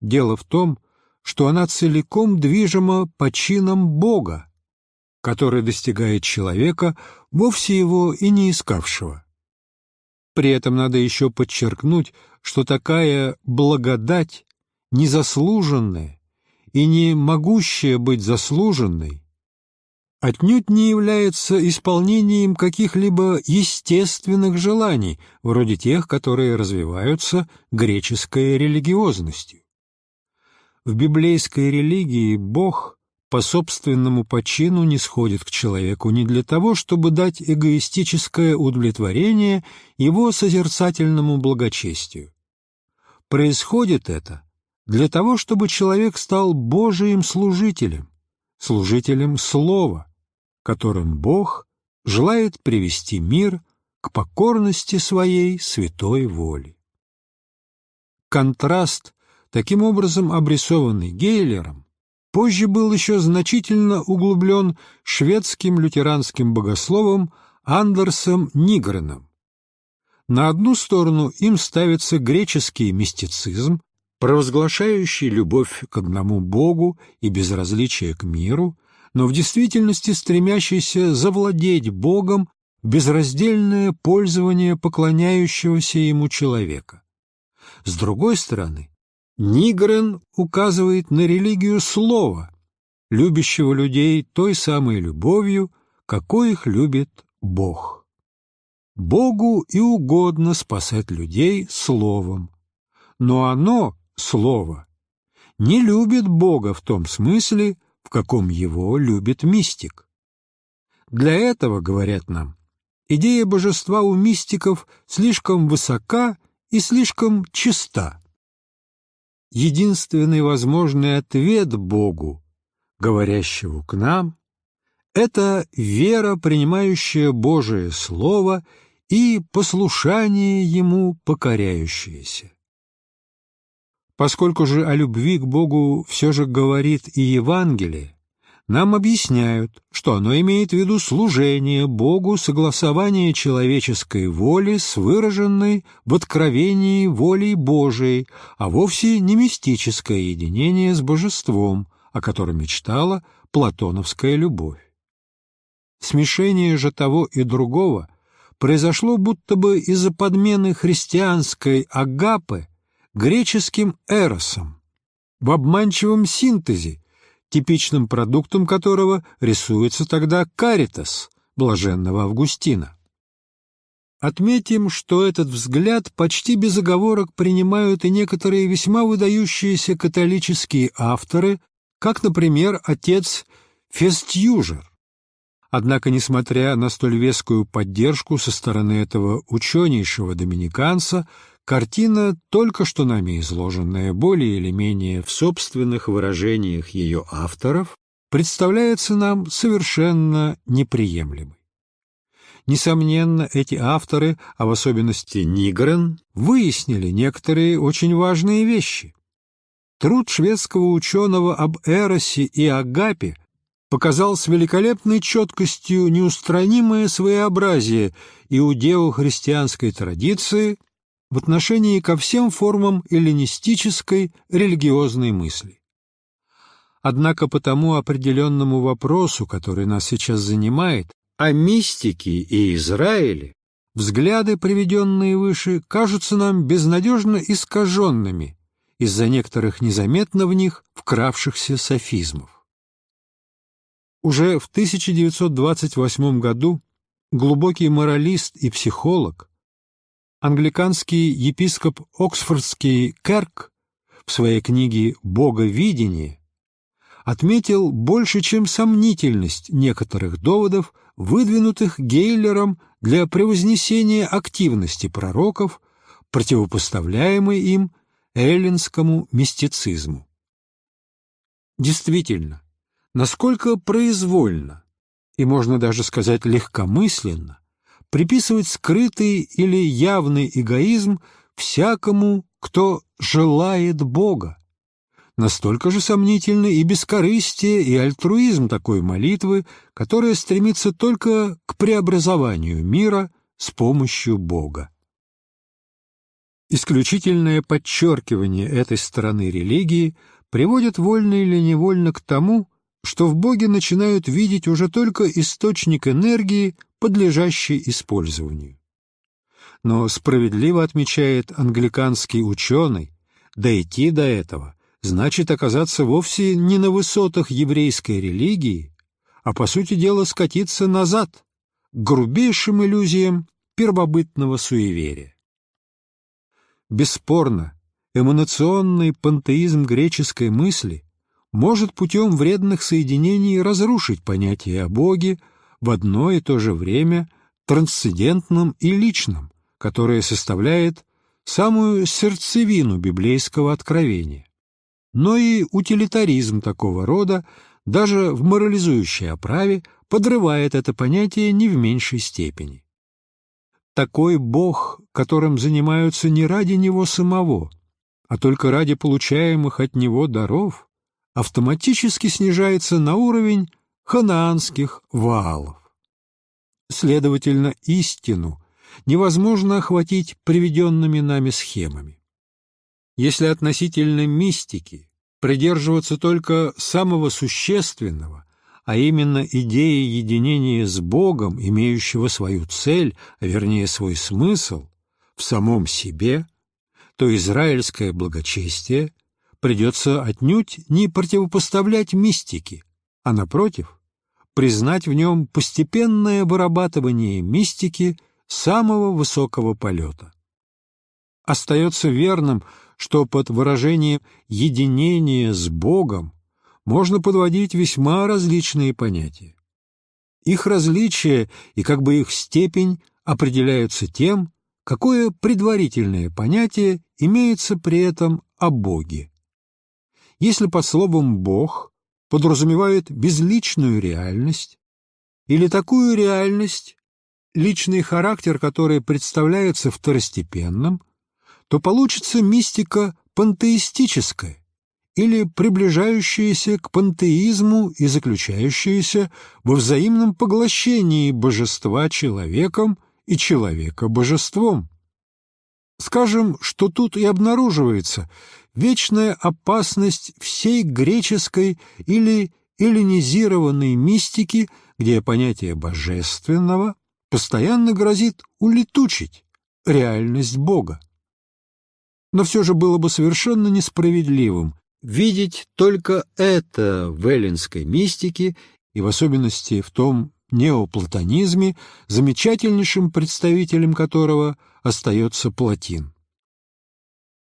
Дело в том, что она целиком движима почином Бога, который достигает человека, вовсе его и не искавшего. При этом надо еще подчеркнуть, что такая благодать, незаслуженная и не могущая быть заслуженной, отнюдь не является исполнением каких-либо естественных желаний, вроде тех, которые развиваются греческой религиозностью. В библейской религии Бог по собственному почину не сходит к человеку не для того, чтобы дать эгоистическое удовлетворение его созерцательному благочестию. Происходит это для того, чтобы человек стал Божиим служителем, служителем Слова, которым Бог желает привести мир к покорности своей святой воли. Контраст, таким образом обрисованный Гейлером, позже был еще значительно углублен шведским лютеранским богословом Андерсом Нигреном. На одну сторону им ставится греческий мистицизм, провозглашающий любовь к одному Богу и безразличие к миру, но в действительности стремящийся завладеть Богом безраздельное пользование поклоняющегося ему человека. С другой стороны, Нигрен указывает на религию слова, любящего людей той самой любовью, какой их любит Бог. Богу и угодно спасать людей словом, но оно, слово, не любит Бога в том смысле, в каком его любит мистик. Для этого, говорят нам, идея божества у мистиков слишком высока и слишком чиста. Единственный возможный ответ Богу, говорящему к нам, это вера, принимающая Божие Слово и послушание Ему покоряющееся. Поскольку же о любви к Богу все же говорит и Евангелие, нам объясняют, что оно имеет в виду служение Богу, согласование человеческой воли с выраженной в откровении волей Божией, а вовсе не мистическое единение с божеством, о котором мечтала платоновская любовь. Смешение же того и другого произошло будто бы из-за подмены христианской агапы греческим эросом, в обманчивом синтезе, типичным продуктом которого рисуется тогда каритас блаженного Августина. Отметим, что этот взгляд почти без оговорок принимают и некоторые весьма выдающиеся католические авторы, как, например, отец Фестьюжер. Однако, несмотря на столь вескую поддержку со стороны этого ученейшего доминиканца, Картина, только что нами изложенная более или менее в собственных выражениях ее авторов, представляется нам совершенно неприемлемой. Несомненно, эти авторы, а в особенности Нигрен, выяснили некоторые очень важные вещи. Труд шведского ученого об Эросе и Агапе показал с великолепной четкостью неустранимое своеобразие иудео-христианской традиции – в отношении ко всем формам эллинистической религиозной мысли. Однако по тому определенному вопросу, который нас сейчас занимает, о мистике и Израиле, взгляды, приведенные выше, кажутся нам безнадежно искаженными из-за некоторых незаметно в них вкравшихся софизмов. Уже в 1928 году глубокий моралист и психолог англиканский епископ Оксфордский Керк в своей книге «Боговидение» отметил больше, чем сомнительность некоторых доводов, выдвинутых Гейлером для превознесения активности пророков, противопоставляемой им эллинскому мистицизму. Действительно, насколько произвольно, и можно даже сказать легкомысленно, приписывать скрытый или явный эгоизм всякому, кто желает Бога. Настолько же сомнительны и бескорыстие, и альтруизм такой молитвы, которая стремится только к преобразованию мира с помощью Бога. Исключительное подчеркивание этой стороны религии приводит вольно или невольно к тому, что в Боге начинают видеть уже только источник энергии, подлежащий использованию. Но справедливо отмечает англиканский ученый, дойти до этого значит оказаться вовсе не на высотах еврейской религии, а по сути дела скатиться назад, к грубейшим иллюзиям первобытного суеверия. Бесспорно, эманационный пантеизм греческой мысли может путем вредных соединений разрушить понятие о Боге в одно и то же время трансцендентном и личном, которое составляет самую сердцевину библейского откровения. Но и утилитаризм такого рода, даже в морализующей оправе, подрывает это понятие не в меньшей степени. Такой Бог, которым занимаются не ради Него самого, а только ради получаемых от Него даров, автоматически снижается на уровень ханаанских ваалов. Следовательно, истину невозможно охватить приведенными нами схемами. Если относительно мистики придерживаться только самого существенного, а именно идеи единения с Богом, имеющего свою цель, а вернее свой смысл, в самом себе, то израильское благочестие придется отнюдь не противопоставлять мистике, а, напротив, признать в нем постепенное вырабатывание мистики самого высокого полета. Остается верным, что под выражением «единение с Богом» можно подводить весьма различные понятия. Их различия и как бы их степень определяются тем, какое предварительное понятие имеется при этом о Боге. Если под словом «Бог» подразумевает безличную реальность или такую реальность, личный характер которой представляется второстепенным, то получится мистика пантеистическая или приближающаяся к пантеизму и заключающаяся во взаимном поглощении божества человеком и человека божеством. Скажем, что тут и обнаруживается вечная опасность всей греческой или эллинизированной мистики, где понятие божественного постоянно грозит улетучить реальность Бога. Но все же было бы совершенно несправедливым видеть только это в эллинской мистике и в особенности в том неоплатонизме, замечательнейшим представителем которого остается Платин.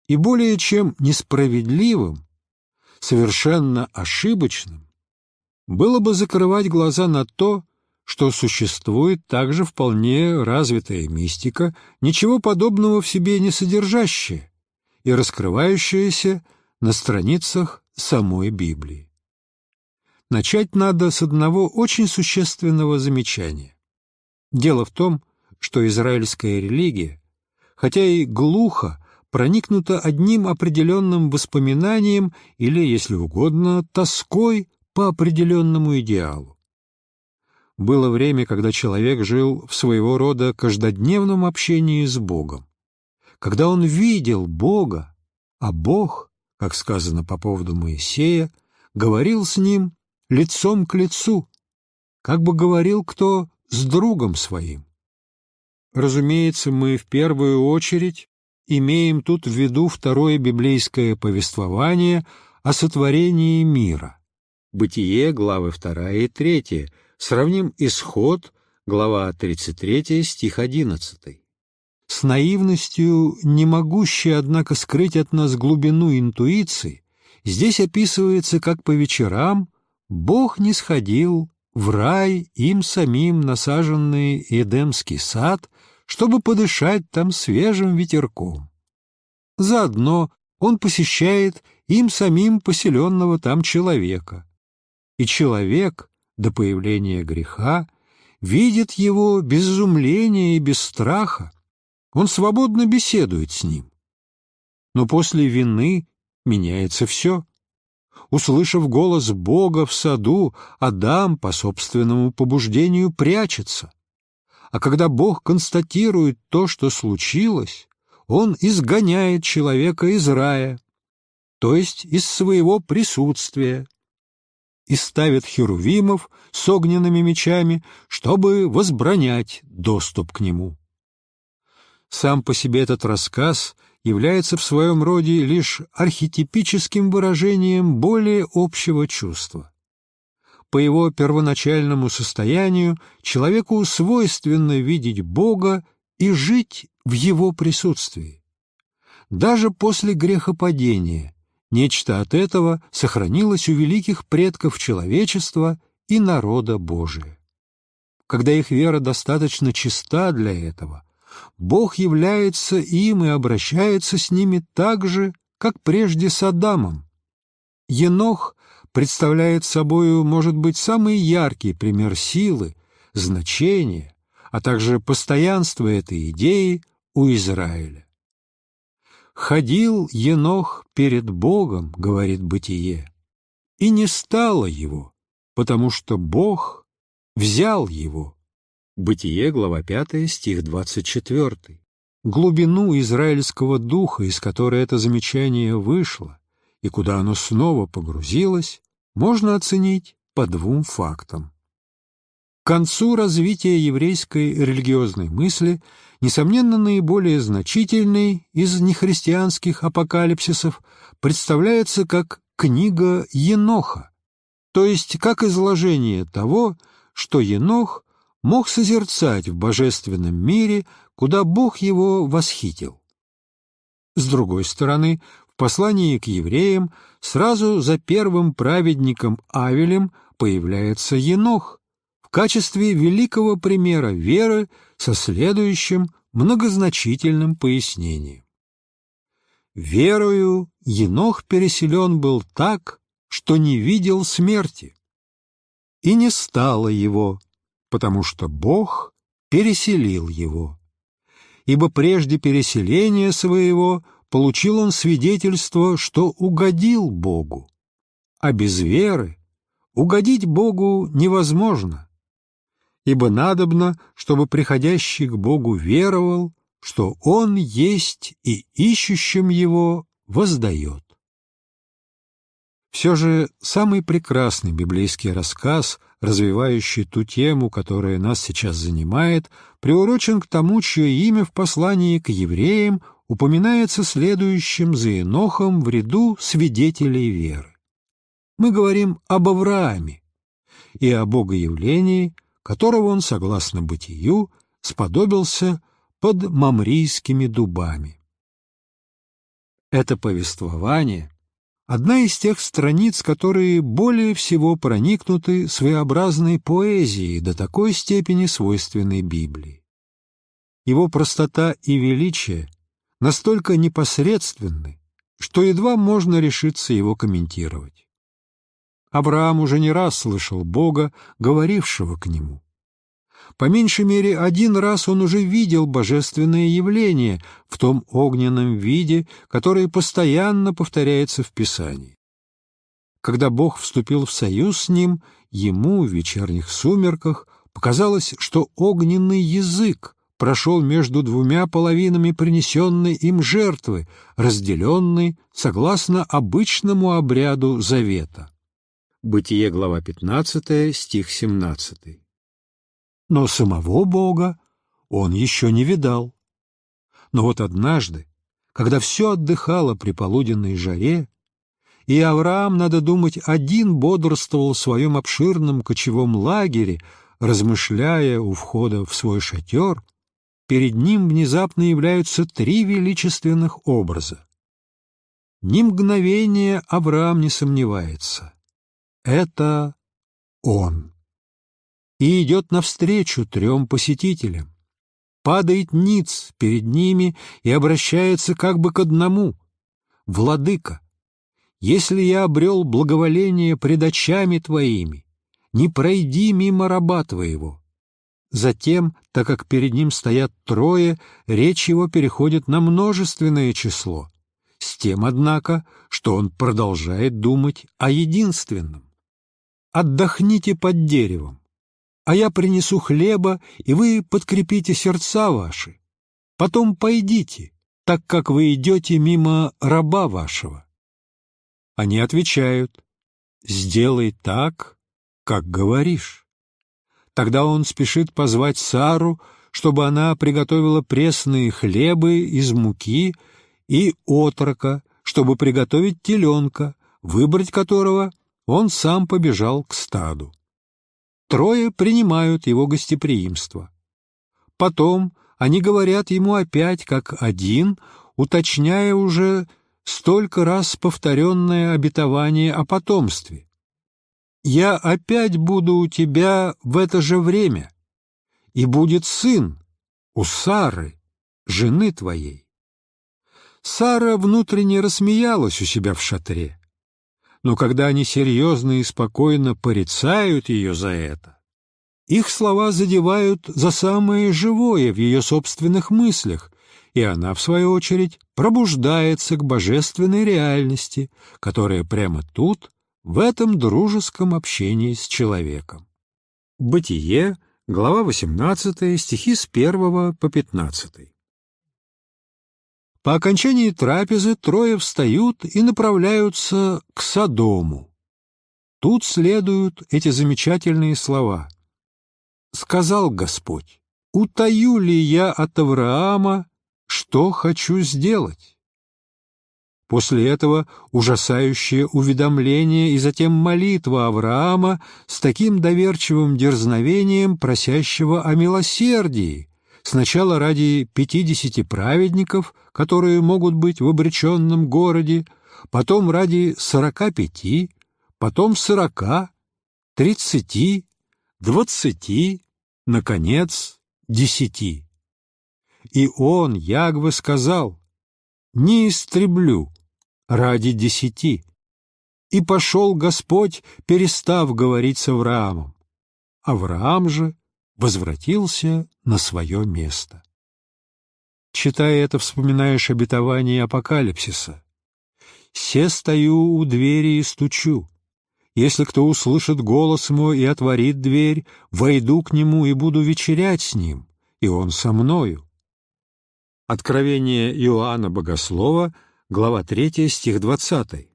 И более чем несправедливым, совершенно ошибочным, было бы закрывать глаза на то, что существует также вполне развитая мистика, ничего подобного в себе не содержащая и раскрывающаяся на страницах самой Библии. Начать надо с одного очень существенного замечания. Дело в том, что израильская религия, хотя и глухо, проникнута одним определенным воспоминанием или, если угодно, тоской по определенному идеалу. Было время, когда человек жил в своего рода каждодневном общении с Богом. Когда он видел Бога, а Бог, как сказано по поводу Моисея, говорил с ним лицом к лицу, как бы говорил кто с другом своим. Разумеется, мы в первую очередь имеем тут в виду второе библейское повествование о сотворении мира. Бытие, главы 2 и 3, сравним Исход, глава 33, стих 11. С наивностью, не могущей, однако, скрыть от нас глубину интуиции, здесь описывается, как по вечерам Бог не сходил в рай им самим насаженный Эдемский сад, чтобы подышать там свежим ветерком. Заодно он посещает им самим поселенного там человека, и человек до появления греха видит его без изумления и без страха, он свободно беседует с ним. Но после вины меняется все. Услышав голос Бога в саду, Адам по собственному побуждению прячется. А когда Бог констатирует то, что случилось, Он изгоняет человека из рая, то есть из своего присутствия, и ставит херувимов с огненными мечами, чтобы возбранять доступ к нему. Сам по себе этот рассказ является в своем роде лишь архетипическим выражением более общего чувства. По его первоначальному состоянию человеку свойственно видеть Бога и жить в Его присутствии. Даже после грехопадения Нечто от этого сохранилось у великих предков человечества и народа Божия. Когда их вера достаточно чиста для этого, Бог является им и обращается с ними так же, как прежде с Адамом. Енох представляет собою, может быть, самый яркий пример силы, значения, а также постоянства этой идеи у Израиля. «Ходил Енох перед Богом, — говорит Бытие, — и не стало его, потому что Бог взял его». Бытие, глава 5, стих 24. Глубину израильского духа, из которой это замечание вышло, и куда оно снова погрузилось, можно оценить по двум фактам. К концу развития еврейской религиозной мысли – Несомненно, наиболее значительный из нехристианских апокалипсисов представляется как книга Еноха, то есть как изложение того, что Енох мог созерцать в божественном мире, куда Бог его восхитил. С другой стороны, послании к евреям сразу за первым праведником Авелем появляется Енох в качестве великого примера веры со следующим многозначительным пояснением. Верою Енох переселен был так, что не видел смерти, и не стало его, потому что Бог переселил его. Ибо прежде переселения своего получил он свидетельство, что угодил Богу, а без веры угодить Богу невозможно, ибо надобно, чтобы приходящий к Богу веровал, что Он есть и ищущим Его воздает. Все же самый прекрасный библейский рассказ, развивающий ту тему, которая нас сейчас занимает, приурочен к тому, чье имя в послании к евреям упоминается следующим за Енохом в ряду свидетелей веры. Мы говорим об Аврааме и о богоявлении, которого он, согласно бытию, сподобился под мамрийскими дубами. Это повествование — одна из тех страниц, которые более всего проникнуты своеобразной поэзией до такой степени свойственной Библии. Его простота и величие настолько непосредственны, что едва можно решиться его комментировать. Авраам уже не раз слышал Бога, говорившего к нему. По меньшей мере один раз он уже видел божественное явление в том огненном виде, которое постоянно повторяется в Писании. Когда Бог вступил в союз с ним, ему в вечерних сумерках показалось, что огненный язык прошел между двумя половинами принесенной им жертвы, разделенной согласно обычному обряду завета. Бытие, глава 15, стих 17. Но самого Бога он еще не видал. Но вот однажды, когда все отдыхало при полуденной жаре, и Авраам, надо думать, один бодрствовал в своем обширном кочевом лагере, размышляя у входа в свой шатер, перед ним внезапно являются три величественных образа. Ни мгновения Авраам не сомневается. Это он. И идет навстречу трем посетителям. Падает ниц перед ними и обращается как бы к одному. «Владыка, если я обрел благоволение пред очами твоими, не пройди мимо раба твоего». Затем, так как перед ним стоят трое, речь его переходит на множественное число, с тем, однако, что он продолжает думать о единственном отдохните под деревом, а я принесу хлеба, и вы подкрепите сердца ваши. Потом пойдите, так как вы идете мимо раба вашего. Они отвечают, сделай так, как говоришь. Тогда он спешит позвать Сару, чтобы она приготовила пресные хлебы из муки и отрока, чтобы приготовить теленка, выбрать которого он сам побежал к стаду. Трое принимают его гостеприимство. Потом они говорят ему опять как один, уточняя уже столько раз повторенное обетование о потомстве. «Я опять буду у тебя в это же время, и будет сын у Сары, жены твоей». Сара внутренне рассмеялась у себя в шатре но когда они серьезно и спокойно порицают ее за это, их слова задевают за самое живое в ее собственных мыслях, и она, в свою очередь, пробуждается к божественной реальности, которая прямо тут, в этом дружеском общении с человеком. Бытие, глава 18, стихи с 1 по 15. По окончании трапезы трое встают и направляются к Содому. Тут следуют эти замечательные слова. «Сказал Господь, утаю ли я от Авраама, что хочу сделать?» После этого ужасающее уведомление и затем молитва Авраама с таким доверчивым дерзновением, просящего о милосердии, сначала ради пятидесяти праведников, которые могут быть в обреченном городе, потом ради сорока пяти, потом сорока, тридцати, двадцати, наконец, десяти. И он, Ягве, сказал, «Не истреблю ради десяти». И пошел Господь, перестав говорить с Авраамом. Авраам же возвратился на свое место. Читая это, вспоминаешь обетование апокалипсиса. «Се стою у двери и стучу. Если кто услышит голос мой и отворит дверь, войду к нему и буду вечерять с ним, и он со мною». Откровение Иоанна Богослова, глава 3, стих 20.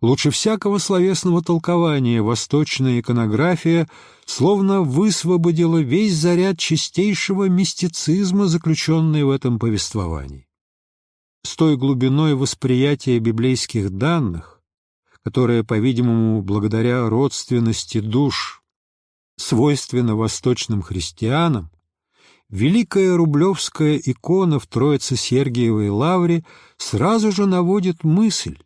Лучше всякого словесного толкования восточная иконография словно высвободила весь заряд чистейшего мистицизма, заключенный в этом повествовании. С той глубиной восприятия библейских данных, которая, по-видимому, благодаря родственности душ, свойственна восточным христианам, Великая рублевская икона в Троице-Сергиевой лавре сразу же наводит мысль,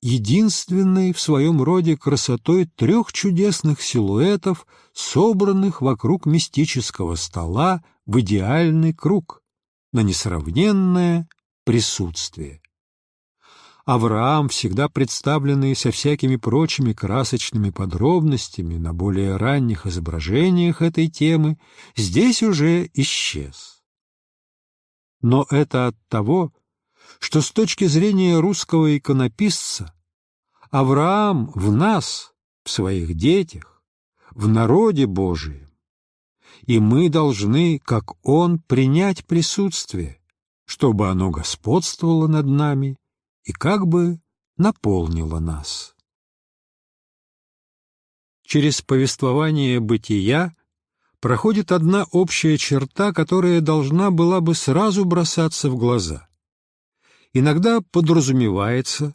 единственной в своем роде красотой трех чудесных силуэтов, собранных вокруг мистического стола в идеальный круг, на несравненное присутствие. Авраам, всегда представленный со всякими прочими красочными подробностями на более ранних изображениях этой темы, здесь уже исчез. Но это от того, что с точки зрения русского иконописца Авраам в нас, в своих детях, в народе Божием, и мы должны, как он, принять присутствие, чтобы оно господствовало над нами и как бы наполнила нас. Через повествование бытия проходит одна общая черта, которая должна была бы сразу бросаться в глаза. Иногда подразумевается,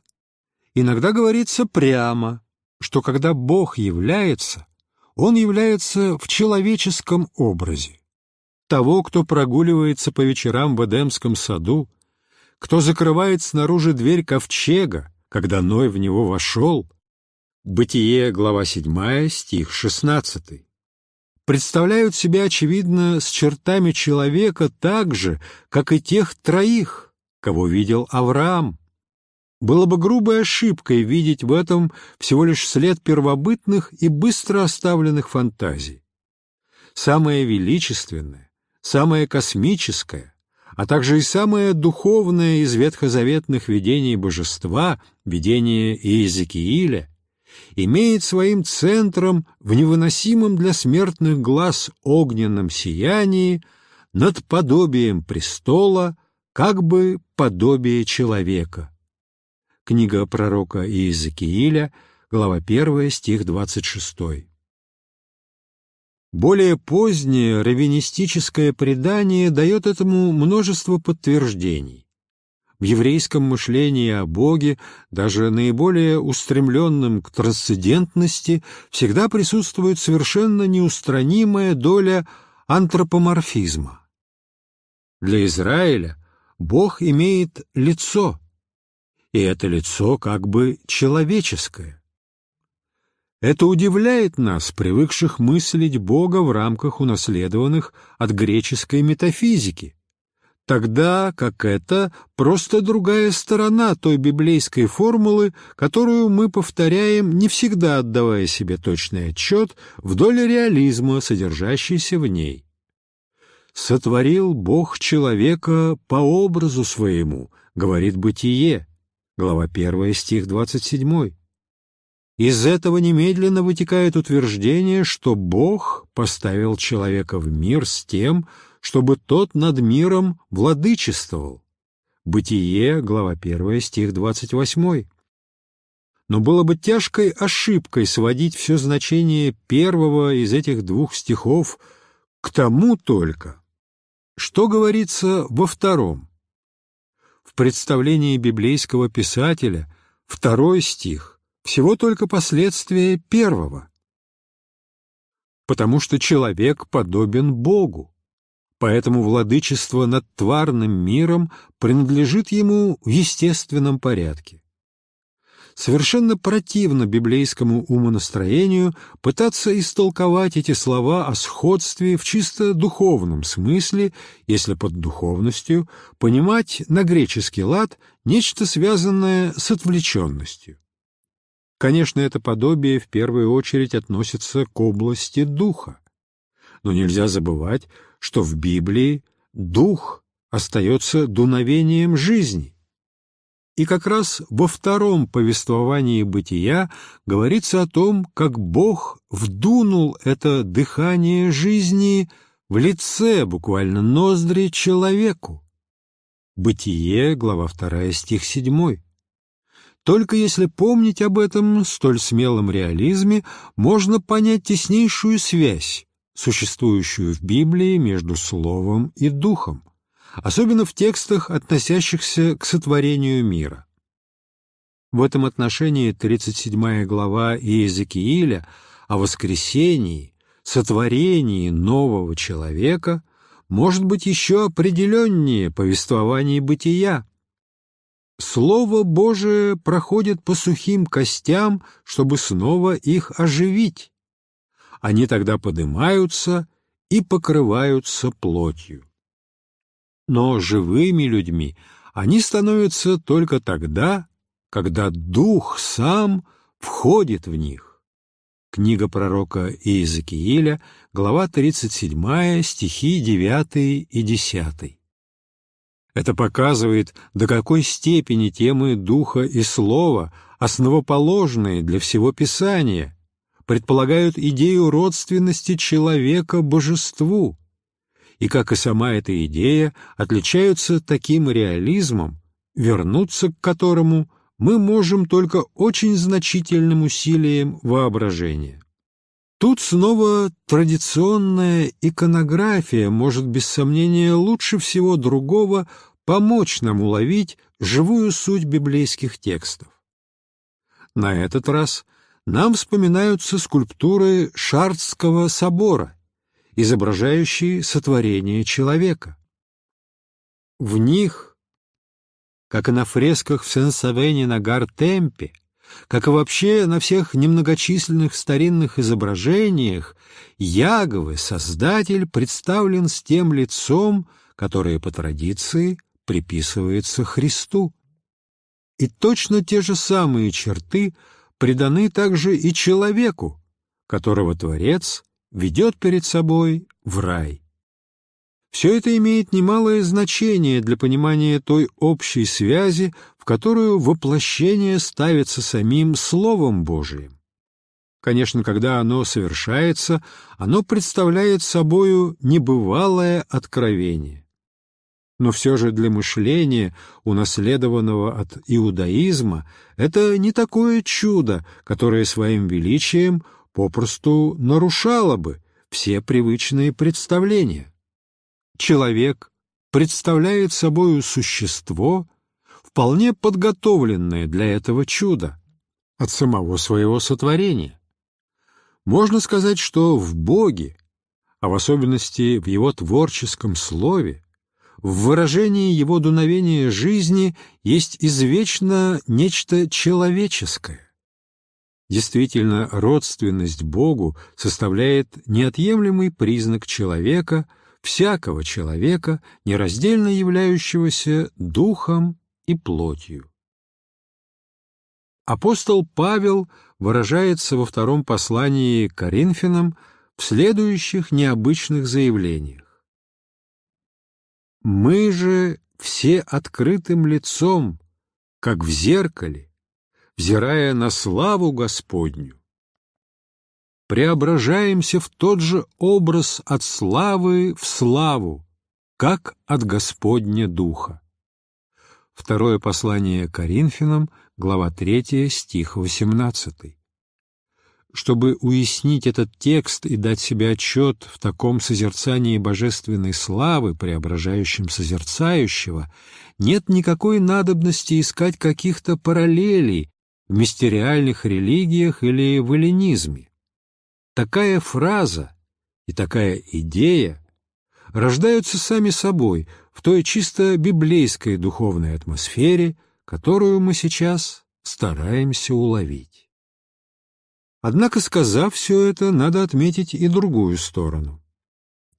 иногда говорится прямо, что когда Бог является, Он является в человеческом образе. Того, кто прогуливается по вечерам в Эдемском саду, кто закрывает снаружи дверь ковчега, когда Ной в него вошел? Бытие, глава 7, стих 16. Представляют себя, очевидно, с чертами человека так же, как и тех троих, кого видел Авраам. Было бы грубой ошибкой видеть в этом всего лишь след первобытных и быстро оставленных фантазий. Самое величественное, самое космическое, а также и самое духовное из ветхозаветных видений божества, видение Иезекииля, имеет своим центром в невыносимом для смертных глаз огненном сиянии над подобием престола, как бы подобие человека. Книга пророка Иезекииля, глава 1, стих 26. Более позднее раввинистическое предание дает этому множество подтверждений. В еврейском мышлении о Боге, даже наиболее устремленном к трансцендентности, всегда присутствует совершенно неустранимая доля антропоморфизма. Для Израиля Бог имеет лицо, и это лицо как бы человеческое. Это удивляет нас, привыкших мыслить Бога в рамках унаследованных от греческой метафизики, тогда как это просто другая сторона той библейской формулы, которую мы повторяем, не всегда отдавая себе точный отчет в доле реализма, содержащейся в ней. «Сотворил Бог человека по образу своему», — говорит Бытие, глава 1, стих 27. Из этого немедленно вытекает утверждение, что Бог поставил человека в мир с тем, чтобы тот над миром владычествовал. Бытие, глава 1, стих 28. Но было бы тяжкой ошибкой сводить все значение первого из этих двух стихов к тому только, что говорится во втором. В представлении библейского писателя второй стих всего только последствия первого. Потому что человек подобен Богу, поэтому владычество над тварным миром принадлежит ему в естественном порядке. Совершенно противно библейскому умонастроению пытаться истолковать эти слова о сходстве в чисто духовном смысле, если под духовностью понимать на греческий лад нечто связанное с отвлеченностью. Конечно, это подобие в первую очередь относится к области духа. Но нельзя забывать, что в Библии дух остается дуновением жизни, и как раз во втором повествовании бытия говорится о том, как Бог вдунул это дыхание жизни в лице, буквально ноздри, человеку. Бытие, глава 2, стих 7. Только если помнить об этом столь смелом реализме, можно понять теснейшую связь, существующую в Библии между Словом и Духом особенно в текстах, относящихся к сотворению мира. В этом отношении 37 глава Иезекииля о воскресении, сотворении нового человека может быть еще определеннее повествований бытия. Слово Божие проходит по сухим костям, чтобы снова их оживить. Они тогда поднимаются и покрываются плотью но живыми людьми они становятся только тогда, когда Дух сам входит в них. Книга пророка Иезекииля, глава 37, стихи 9 и 10. Это показывает, до какой степени темы Духа и Слова, основоположные для всего Писания, предполагают идею родственности человека божеству, и, как и сама эта идея, отличаются таким реализмом, вернуться к которому мы можем только очень значительным усилием воображения. Тут снова традиционная иконография может без сомнения лучше всего другого помочь нам уловить живую суть библейских текстов. На этот раз нам вспоминаются скульптуры Шардского собора, изображающие сотворение человека. В них, как и на фресках в Сен-Савене на Гар-Темпе, как и вообще на всех немногочисленных старинных изображениях, Яговы, Создатель, представлен с тем лицом, которое по традиции приписывается Христу. И точно те же самые черты приданы также и человеку, которого Творец ведет перед собой в рай. Все это имеет немалое значение для понимания той общей связи, в которую воплощение ставится самим Словом Божиим. Конечно, когда оно совершается, оно представляет собою небывалое откровение. Но все же для мышления, унаследованного от иудаизма, это не такое чудо, которое своим величием – попросту нарушало бы все привычные представления. Человек представляет собою существо, вполне подготовленное для этого чуда, от самого своего сотворения. Можно сказать, что в Боге, а в особенности в Его творческом слове, в выражении Его дуновения жизни есть извечно нечто человеческое. Действительно, родственность Богу составляет неотъемлемый признак человека, всякого человека, нераздельно являющегося духом и плотью. Апостол Павел выражается во втором послании к Коринфянам в следующих необычных заявлениях. «Мы же все открытым лицом, как в зеркале, взирая на славу Господню, преображаемся в тот же образ от славы в славу, как от Господня Духа. Второе послание Коринфянам, глава 3, стих 18. Чтобы уяснить этот текст и дать себе отчет в таком созерцании божественной славы, преображающем созерцающего, нет никакой надобности искать каких-то параллелей в мистериальных религиях или в эллинизме. Такая фраза и такая идея рождаются сами собой в той чисто библейской духовной атмосфере, которую мы сейчас стараемся уловить. Однако, сказав все это, надо отметить и другую сторону.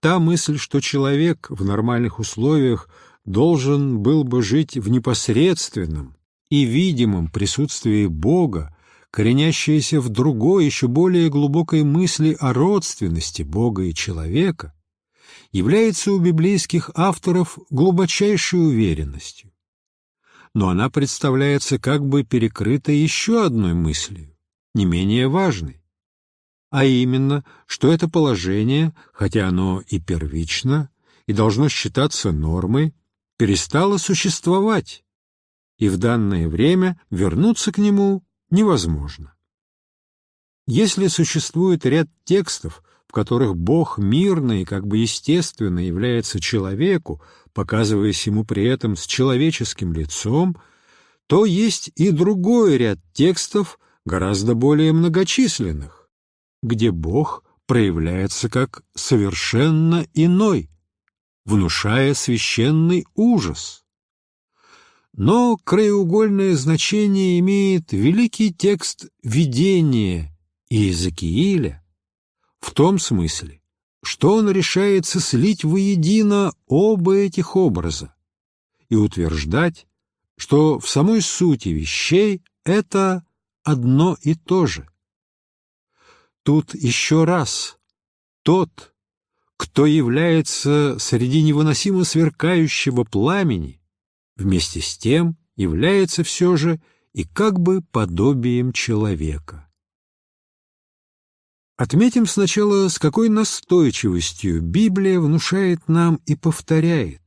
Та мысль, что человек в нормальных условиях должен был бы жить в непосредственном и видимом присутствии Бога, коренящаяся в другой, еще более глубокой мысли о родственности Бога и человека, является у библейских авторов глубочайшей уверенностью. Но она представляется как бы перекрытой еще одной мыслью не менее важной, а именно, что это положение, хотя оно и первично, и должно считаться нормой, перестало существовать, и в данное время вернуться к нему невозможно. Если существует ряд текстов, в которых Бог мирно и как бы естественно является человеку, показываясь ему при этом с человеческим лицом, то есть и другой ряд текстов, гораздо более многочисленных, где Бог проявляется как совершенно иной, внушая священный ужас. Но краеугольное значение имеет великий текст видения Иезекииля в том смысле, что он решается слить воедино оба этих образа и утверждать, что в самой сути вещей это одно и то же. Тут еще раз тот, кто является среди невыносимо сверкающего пламени, вместе с тем является все же и как бы подобием человека. Отметим сначала, с какой настойчивостью Библия внушает нам и повторяет.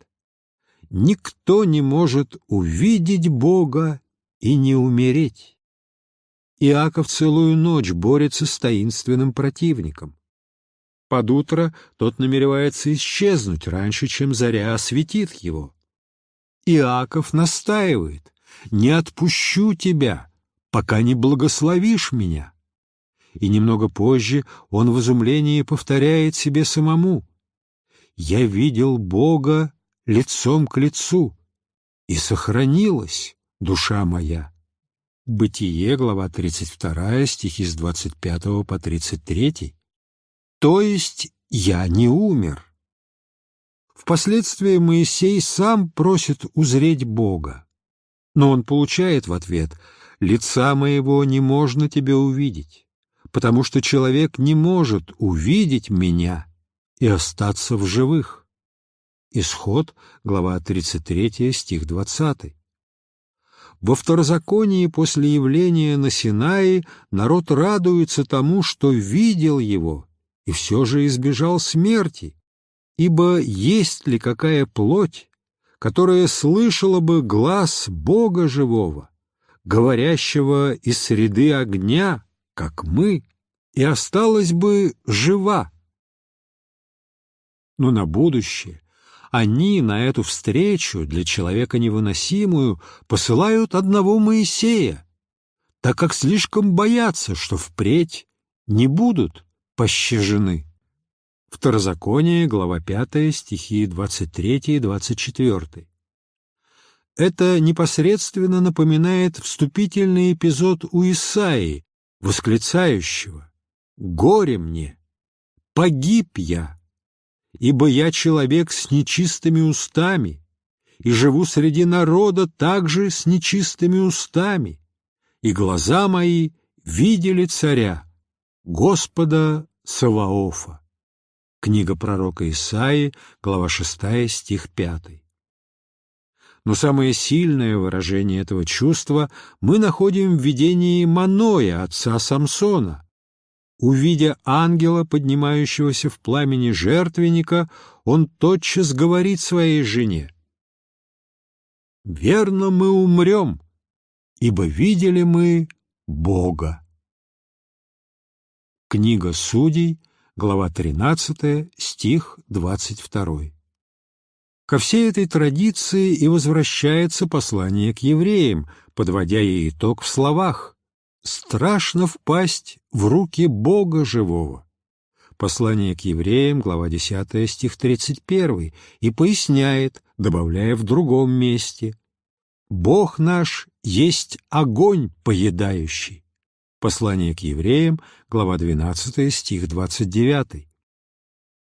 Никто не может увидеть Бога и не умереть. Иаков целую ночь борется с таинственным противником. Под утро тот намеревается исчезнуть раньше, чем заря осветит его. Иаков настаивает «Не отпущу тебя, пока не благословишь меня». И немного позже он в изумлении повторяет себе самому «Я видел Бога лицом к лицу, и сохранилась душа моя». Бытие, глава 32, стихи с 25 по 33. То есть я не умер. Впоследствии Моисей сам просит узреть Бога, но он получает в ответ «Лица моего не можно тебе увидеть, потому что человек не может увидеть меня и остаться в живых». Исход, глава 33, стих 20. Во второзаконии после явления на Синае народ радуется тому, что видел его, и все же избежал смерти, ибо есть ли какая плоть, которая слышала бы глаз Бога живого, говорящего из среды огня, как мы, и осталась бы жива. Но на будущее они на эту встречу, для человека невыносимую, посылают одного Моисея, так как слишком боятся, что впредь не будут пощажены. Второзаконие, глава 5, стихи 23 и 24. Это непосредственно напоминает вступительный эпизод у Исаии, восклицающего «Горе мне! Погиб я!» Ибо я человек с нечистыми устами, и живу среди народа также с нечистыми устами, и глаза мои видели царя, Господа Саваофа. Книга пророка Исаии, глава 6, стих 5. Но самое сильное выражение этого чувства мы находим в видении Маноя, отца Самсона, Увидя ангела, поднимающегося в пламени жертвенника, он тотчас говорит своей жене, «Верно мы умрем, ибо видели мы Бога». Книга Судей, глава 13, стих 22. Ко всей этой традиции и возвращается послание к евреям, подводя ей итог в словах «Страшно впасть в руки Бога живого». Послание к евреям, глава 10, стих 31, и поясняет, добавляя в другом месте «Бог наш есть огонь поедающий». Послание к евреям, глава 12, стих 29.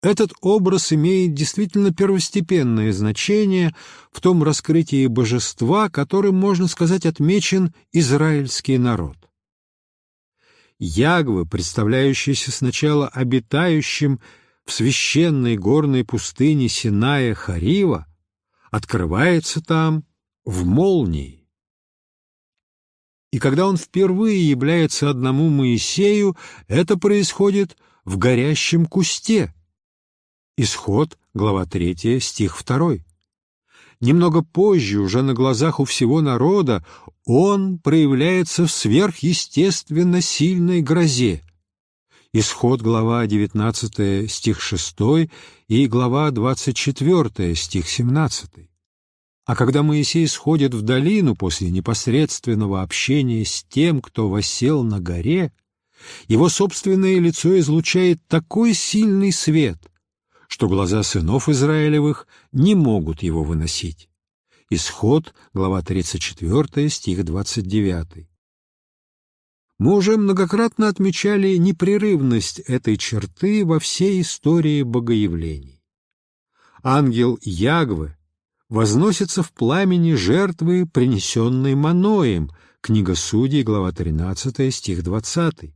Этот образ имеет действительно первостепенное значение в том раскрытии божества, которым, можно сказать, отмечен израильский народ. Ягвы, представляющийся сначала обитающим в священной горной пустыне Синая Харива, открывается там в молнии. И когда он впервые является одному Моисею, это происходит в горящем кусте, Исход, глава 3, стих 2. Немного позже, уже на глазах у всего народа, он проявляется в сверхъестественно сильной грозе. Исход, глава 19, стих 6 и глава 24, стих 17. А когда Моисей сходит в долину после непосредственного общения с тем, кто восел на горе, его собственное лицо излучает такой сильный свет — что глаза сынов Израилевых не могут его выносить. Исход, глава 34, стих 29. Мы уже многократно отмечали непрерывность этой черты во всей истории богоявлений. Ангел Ягвы возносится в пламени жертвы, принесенной Маноем, книга Судей, глава 13, стих 20.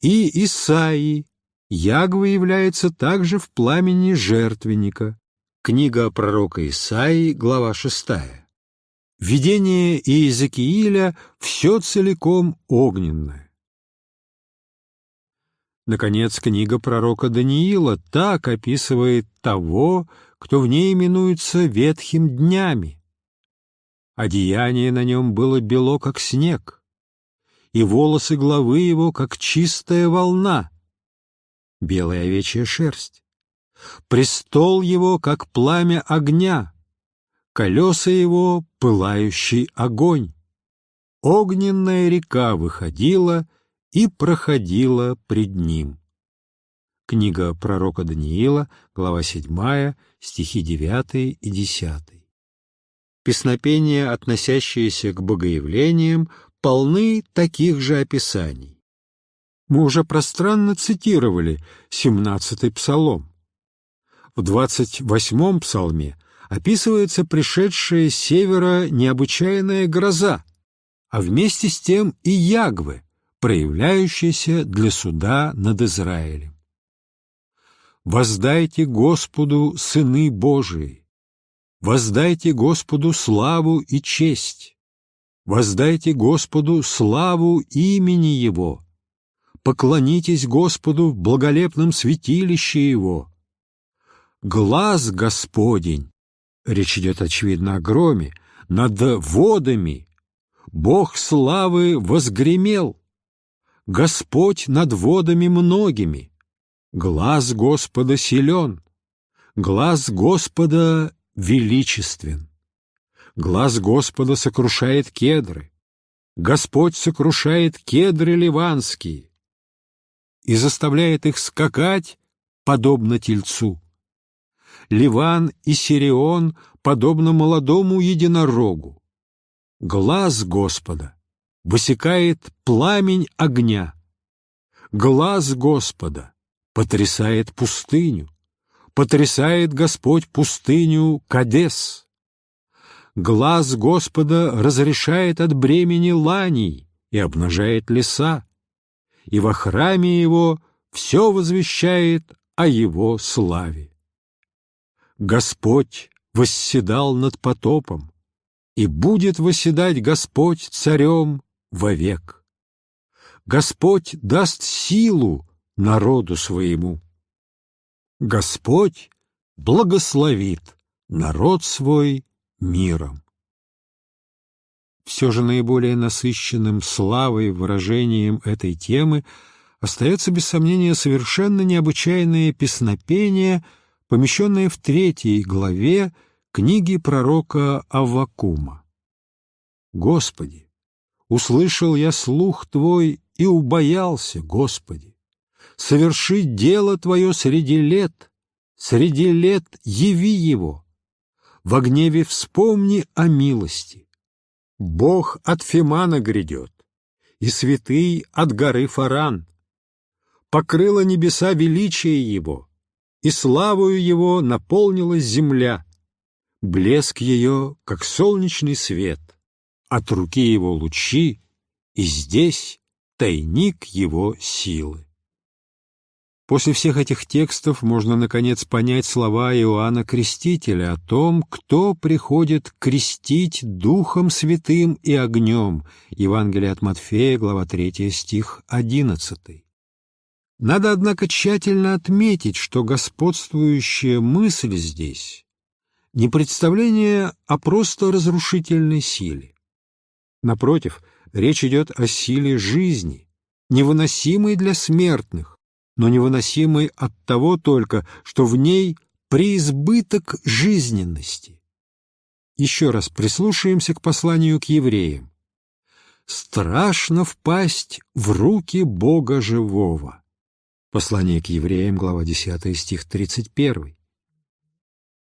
И Исаии Ягва является также в пламени жертвенника. Книга пророка Исаии, глава 6. Видение Иезекииля все целиком огненное. Наконец, книга пророка Даниила так описывает того, кто в ней именуется ветхим днями. Одеяние на нем было бело, как снег, и волосы главы его, как чистая волна, белая овечья шерсть. Престол его, как пламя огня, колеса его — пылающий огонь. Огненная река выходила и проходила пред ним. Книга пророка Даниила, глава 7, стихи 9 и 10. Песнопения, относящиеся к богоявлениям, полны таких же описаний. Мы уже пространно цитировали семнадцатый псалом. В двадцать восьмом псалме описывается пришедшая с севера необычайная гроза, а вместе с тем и ягвы, проявляющиеся для суда над Израилем. «Воздайте Господу, сыны Божии! Воздайте Господу славу и честь! Воздайте Господу славу имени Его!» Поклонитесь Господу в благолепном святилище Его. Глаз Господень, речь идет, очевидно, о громе, над водами, Бог славы возгремел, Господь над водами многими, глаз Господа силен, глаз Господа величествен. Глаз Господа сокрушает кедры, Господь сокрушает кедры ливанские, и заставляет их скакать, подобно тельцу. Ливан и Сирион подобно молодому единорогу. Глаз Господа высекает пламень огня. Глаз Господа потрясает пустыню. Потрясает Господь пустыню Кадес. Глаз Господа разрешает от бремени ланий и обнажает леса и во храме его все возвещает о его славе. Господь восседал над потопом, и будет восседать Господь царем вовек. Господь даст силу народу своему. Господь благословит народ свой миром. Все же наиболее насыщенным славой выражением этой темы остается без сомнения совершенно необычайное песнопение, помещенное в третьей главе книги пророка Аввакума. «Господи, услышал я слух Твой и убоялся, Господи, совершить дело Твое среди лет, среди лет яви его, во гневе вспомни о милости. Бог от Фимана грядет, и святый от горы Фаран. Покрыло небеса величие его, и славою его наполнилась земля. Блеск ее, как солнечный свет, от руки его лучи, и здесь тайник его силы. После всех этих текстов можно, наконец, понять слова Иоанна Крестителя о том, кто приходит крестить Духом Святым и огнем. Евангелие от Матфея, глава 3, стих 11. Надо, однако, тщательно отметить, что господствующая мысль здесь не представление а просто разрушительной силе. Напротив, речь идет о силе жизни, невыносимой для смертных, но невыносимой от того только, что в ней преизбыток жизненности. Еще раз прислушаемся к посланию к евреям. «Страшно впасть в руки Бога живого». Послание к евреям, глава 10, стих 31.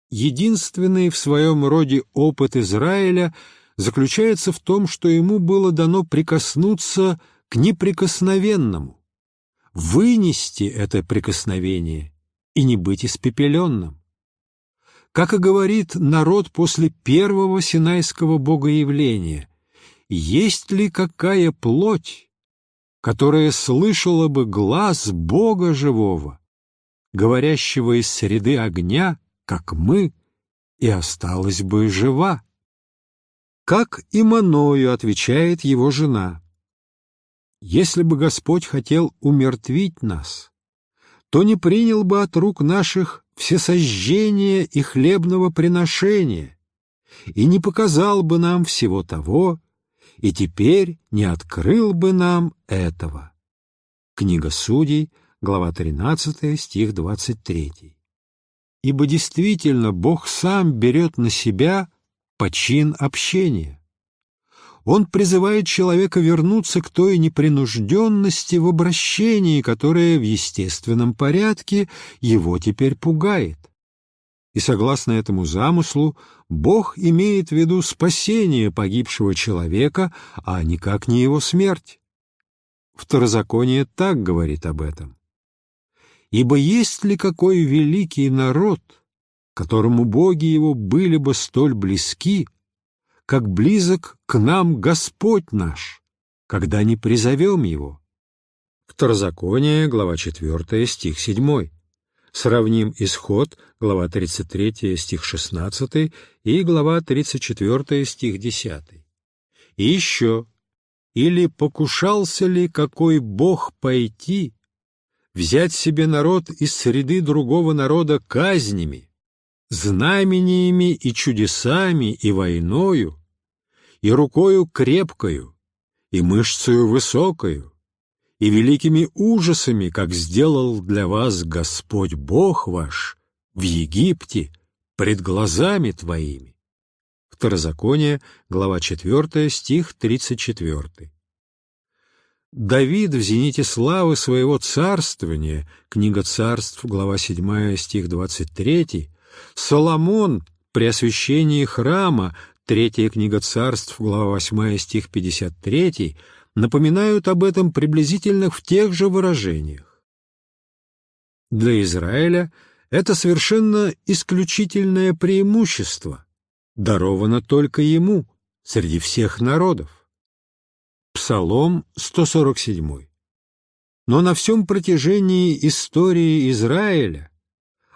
Единственный в своем роде опыт Израиля заключается в том, что ему было дано прикоснуться к неприкосновенному, вынести это прикосновение и не быть испепеленным. Как и говорит народ после первого синайского богоявления, есть ли какая плоть, которая слышала бы глаз Бога живого, говорящего из среды огня, как мы, и осталась бы жива? Как и Маною отвечает его жена, если бы Господь хотел умертвить нас, то не принял бы от рук наших всесожжения и хлебного приношения, и не показал бы нам всего того, и теперь не открыл бы нам этого. Книга Судей, глава 13, стих 23. Ибо действительно Бог сам берет на себя почин общения он призывает человека вернуться к той непринужденности в обращении, которая в естественном порядке его теперь пугает. И согласно этому замыслу, Бог имеет в виду спасение погибшего человека, а никак не его смерть. Второзаконие так говорит об этом. «Ибо есть ли какой великий народ, которому боги его были бы столь близки, как близок к нам Господь наш, когда не призовем Его. Второзаконие, глава 4, стих 7. Сравним Исход, глава 33, стих 16 и глава 34, стих 10. И еще, или покушался ли какой Бог пойти, взять себе народ из среды другого народа казнями, знамениями и чудесами и войною, и рукою крепкою, и мышцею высокою, и великими ужасами, как сделал для вас Господь Бог ваш в Египте пред глазами твоими. Второзаконие, глава 4, стих 34. Давид в зените славы своего царствования, книга царств, глава 7, стих 23, Соломон при освящении храма, третья книга царств, глава 8, стих 53, напоминают об этом приблизительно в тех же выражениях. Для Израиля это совершенно исключительное преимущество, даровано только ему среди всех народов. Псалом 147. Но на всем протяжении истории Израиля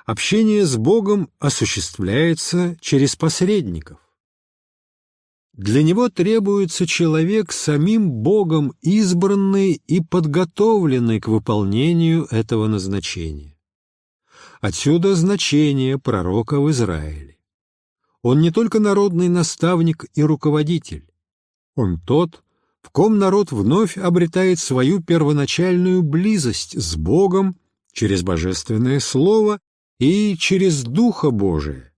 общение с Богом осуществляется через посредников. Для него требуется человек самим Богом избранный и подготовленный к выполнению этого назначения. Отсюда значение пророка в Израиле. Он не только народный наставник и руководитель, он тот, в ком народ вновь обретает свою первоначальную близость с Богом через Божественное Слово и через Духа Божия,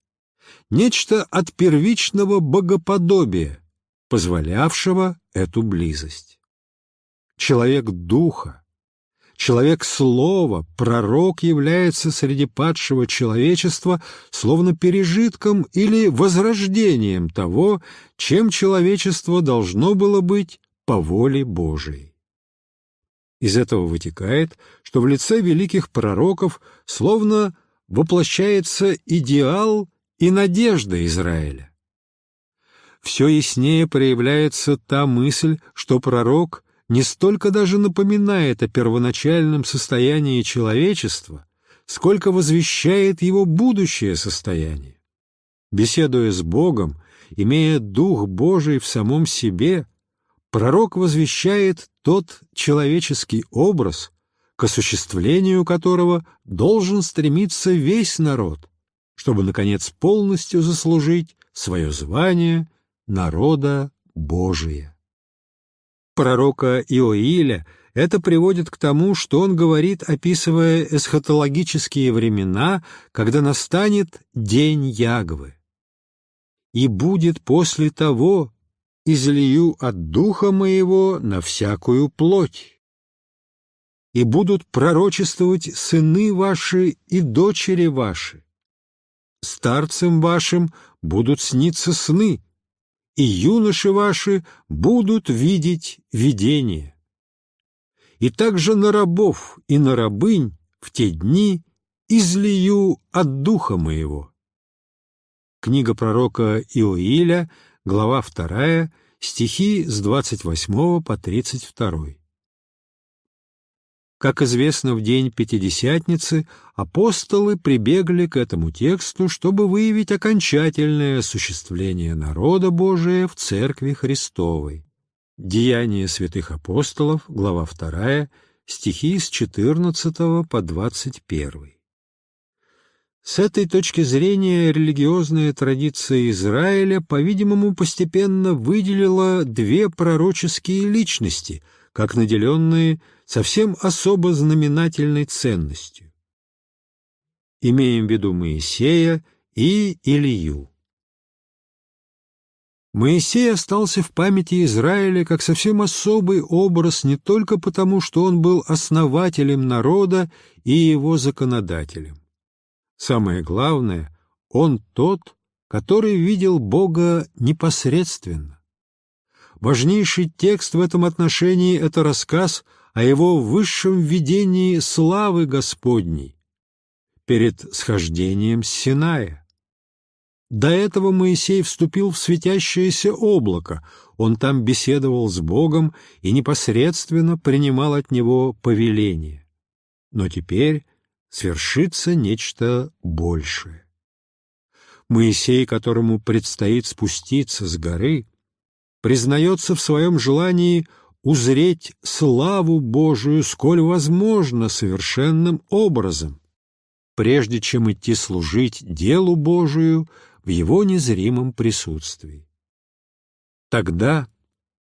нечто от первичного богоподобия, позволявшего эту близость. Человек Духа, человек Слова, пророк является среди падшего человечества словно пережитком или возрождением того, чем человечество должно было быть по воле Божией. Из этого вытекает, что в лице великих пророков словно воплощается идеал и надежда Израиля. Все яснее проявляется та мысль, что пророк не столько даже напоминает о первоначальном состоянии человечества, сколько возвещает его будущее состояние. Беседуя с Богом, имея Дух Божий в самом себе, пророк возвещает тот человеческий образ, к осуществлению которого должен стремиться весь народ, чтобы, наконец, полностью заслужить свое звание народа Божия. Пророка Иоиля это приводит к тому, что он говорит, описывая эсхатологические времена, когда настанет день Ягвы. «И будет после того, излию от духа моего на всякую плоть. И будут пророчествовать сыны ваши и дочери ваши. Старцам вашим будут сниться сны, и юноши ваши будут видеть видение. И также на рабов и на рабынь в те дни излию от духа моего. Книга пророка Иоиля – глава 2, стихи с 28 по 32. Как известно, в день Пятидесятницы апостолы прибегли к этому тексту, чтобы выявить окончательное осуществление народа Божия в Церкви Христовой. Деяния святых апостолов, глава 2, стихи с 14 по 21. С этой точки зрения религиозная традиция Израиля, по-видимому, постепенно выделила две пророческие личности, как наделенные совсем особо знаменательной ценностью. Имеем в виду Моисея и Илью. Моисей остался в памяти Израиля как совсем особый образ не только потому, что он был основателем народа и его законодателем. Самое главное, он тот, который видел Бога непосредственно. Важнейший текст в этом отношении — это рассказ о его высшем видении славы Господней перед схождением с Синая. До этого Моисей вступил в светящееся облако, он там беседовал с Богом и непосредственно принимал от Него повеление. Но теперь свершится нечто большее. Моисей, которому предстоит спуститься с горы, признается в своем желании узреть славу Божию, сколь возможно, совершенным образом, прежде чем идти служить делу Божию в его незримом присутствии. Тогда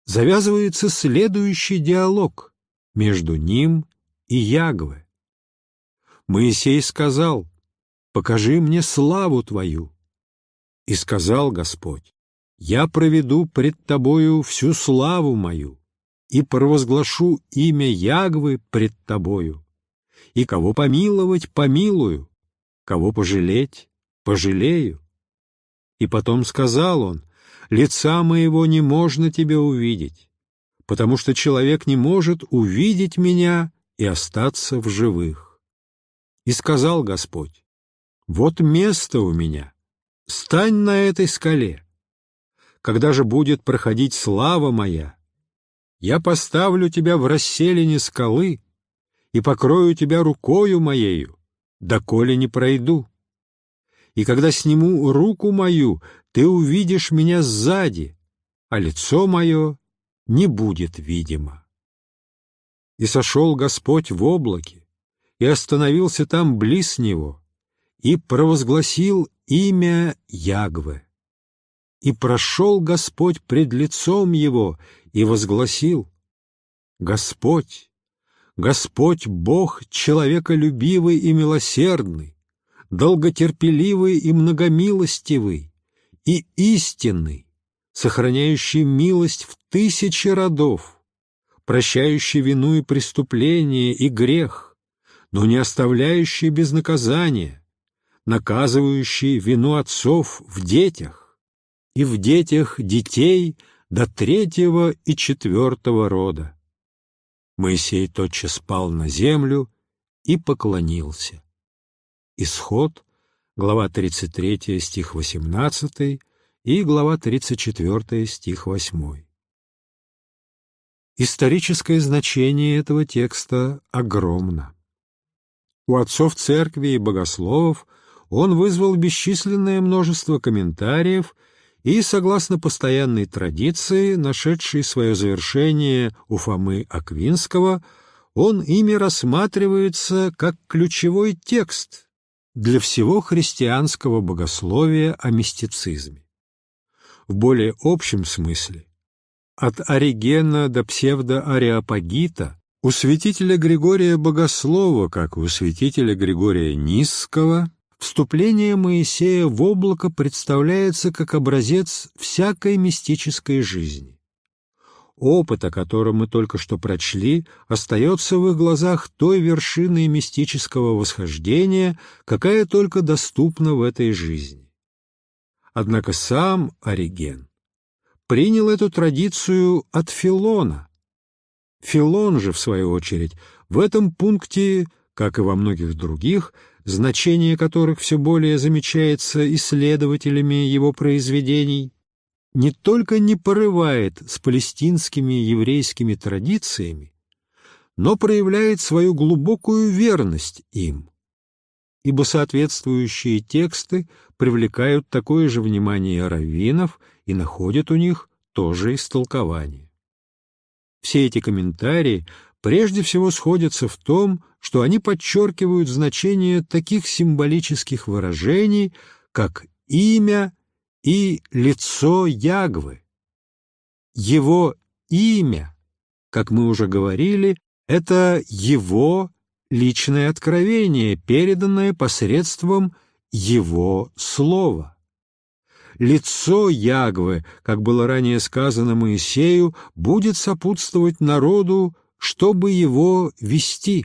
завязывается следующий диалог между ним и Ягве. Моисей сказал, «Покажи мне славу Твою». И сказал Господь, «Я проведу пред Тобою всю славу мою и провозглашу имя Ягвы пред Тобою, и кого помиловать, помилую, кого пожалеть, пожалею». И потом сказал он, «Лица моего не можно Тебе увидеть, потому что человек не может увидеть меня и остаться в живых». И сказал Господь, «Вот место у меня, стань на этой скале. Когда же будет проходить слава моя, я поставлю тебя в расселине скалы и покрою тебя рукою моею, доколе не пройду. И когда сниму руку мою, ты увидишь меня сзади, а лицо мое не будет видимо. И сошел Господь в облаке, и остановился там близ него, и провозгласил имя Ягве. И прошел Господь пред лицом его, и возгласил «Господь, Господь Бог человеколюбивый и милосердный, долготерпеливый и многомилостивый, и истинный, сохраняющий милость в тысячи родов, прощающий вину и преступление и грех, но не оставляющий без наказания, наказывающий вину отцов в детях и в детях детей до третьего и четвертого рода. Моисей тотчас спал на землю и поклонился. Исход, глава 33, стих 18 и глава 34, стих 8. Историческое значение этого текста огромно. У отцов церкви и богословов он вызвал бесчисленное множество комментариев и, согласно постоянной традиции, нашедшей свое завершение у Фомы Аквинского, он ими рассматривается как ключевой текст для всего христианского богословия о мистицизме. В более общем смысле, от Оригена до псевдоареопагита у святителя Григория Богослова, как у святителя Григория Низского, вступление Моисея в облако представляется как образец всякой мистической жизни. Опыт, о котором мы только что прочли, остается в их глазах той вершиной мистического восхождения, какая только доступна в этой жизни. Однако сам Ориген принял эту традицию от Филона. Филон же, в свою очередь, в этом пункте, как и во многих других, значение которых все более замечается исследователями его произведений, не только не порывает с палестинскими еврейскими традициями, но проявляет свою глубокую верность им, ибо соответствующие тексты привлекают такое же внимание раввинов и находят у них тоже истолкование. Все эти комментарии прежде всего сходятся в том, что они подчеркивают значение таких символических выражений, как имя и лицо Ягвы. Его имя, как мы уже говорили, это его личное откровение, переданное посредством его слова. Лицо Ягвы, как было ранее сказано Моисею, будет сопутствовать народу, чтобы его вести.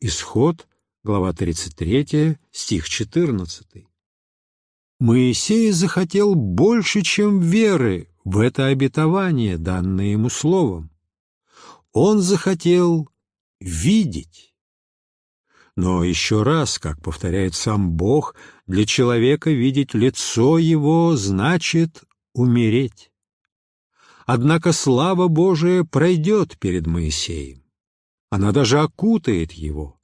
Исход, глава 33, стих 14. Моисей захотел больше, чем веры в это обетование, данное ему словом. Он захотел видеть. Но еще раз, как повторяет сам Бог, для человека видеть лицо его значит умереть. Однако слава Божия пройдет перед Моисеем. Она даже окутает его.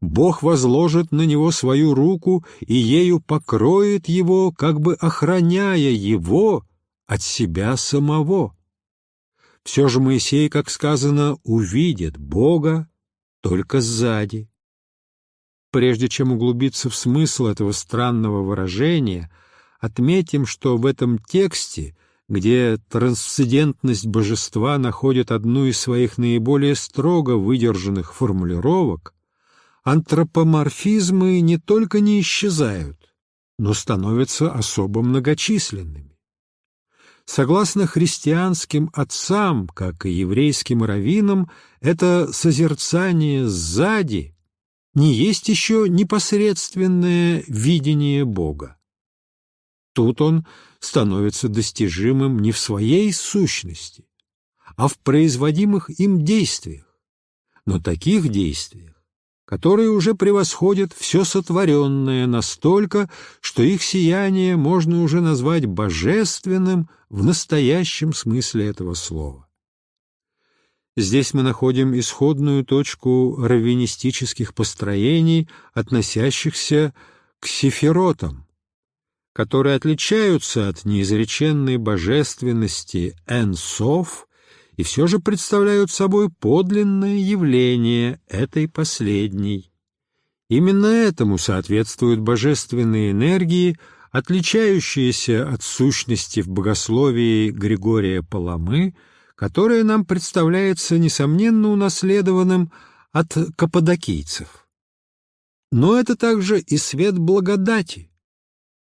Бог возложит на него свою руку и ею покроет его, как бы охраняя его от себя самого. Все же Моисей, как сказано, увидит Бога только сзади. Прежде чем углубиться в смысл этого странного выражения, отметим, что в этом тексте, где трансцендентность божества находит одну из своих наиболее строго выдержанных формулировок, антропоморфизмы не только не исчезают, но становятся особо многочисленными. Согласно христианским отцам, как и еврейским раввинам, это созерцание сзади не есть еще непосредственное видение Бога. Тут он становится достижимым не в своей сущности, а в производимых им действиях, но таких действиях, которые уже превосходят все сотворенное настолько, что их сияние можно уже назвать божественным в настоящем смысле этого слова. Здесь мы находим исходную точку раввинистических построений, относящихся к сефиротам, которые отличаются от неизреченной божественности энсов и все же представляют собой подлинное явление этой последней. Именно этому соответствуют божественные энергии, отличающиеся от сущности в богословии Григория Паламы, которое нам представляется несомненно унаследованным от каппадокийцев. Но это также и свет благодати,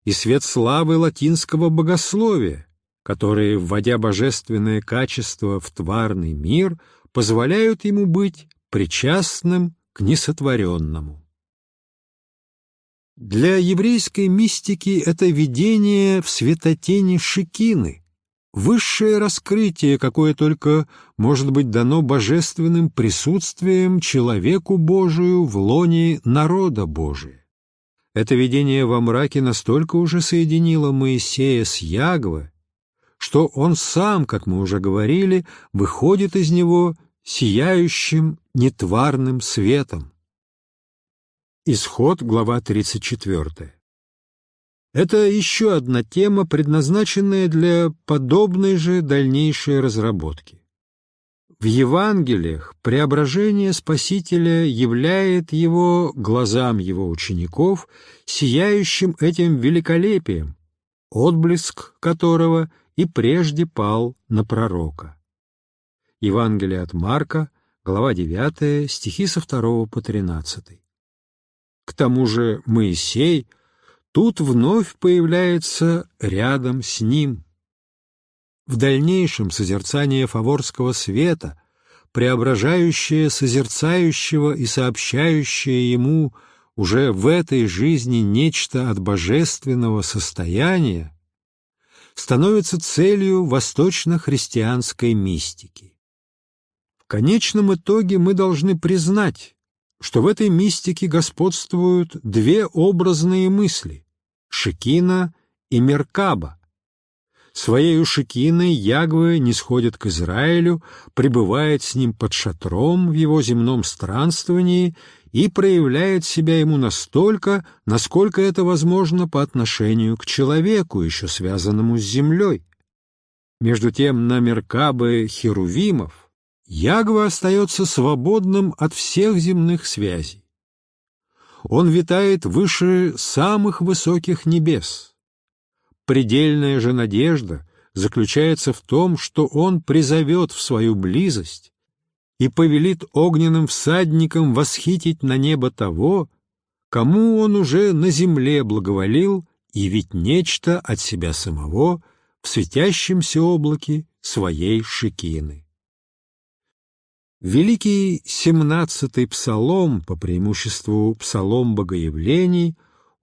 и свет славы латинского богословия, которые, вводя божественное качество в тварный мир, позволяют ему быть причастным к несотворенному. Для еврейской мистики это видение в светотени Шикины, высшее раскрытие, какое только может быть дано божественным присутствием человеку Божию в лоне народа Божия. Это видение во мраке настолько уже соединило Моисея с Ягве, что он сам, как мы уже говорили, выходит из него сияющим нетварным светом. Исход, глава 34. Это еще одна тема, предназначенная для подобной же дальнейшей разработки. В Евангелиях преображение Спасителя являет его глазам его учеников сияющим этим великолепием, отблеск которого и прежде пал на пророка. Евангелие от Марка, глава 9, стихи со 2 по 13. К тому же Моисей тут вновь появляется рядом с ним. В дальнейшем созерцание фаворского света, преображающее созерцающего и сообщающее ему уже в этой жизни нечто от божественного состояния, становится целью восточно-христианской мистики. В конечном итоге мы должны признать, что в этой мистике господствуют две образные мысли — Шекина и Меркаба. Своею Шекиной Ягве не сходит к Израилю, пребывает с ним под шатром в его земном странствовании и проявляет себя ему настолько, насколько это возможно по отношению к человеку, еще связанному с землей. Между тем на Меркабы Херувимов Ягва остается свободным от всех земных связей. Он витает выше самых высоких небес. Предельная же надежда заключается в том, что он призовет в свою близость и повелит огненным всадникам восхитить на небо того, кому он уже на земле благоволил явить нечто от себя самого в светящемся облаке своей шикины. Великий семнадцатый псалом, по преимуществу псалом богоявлений,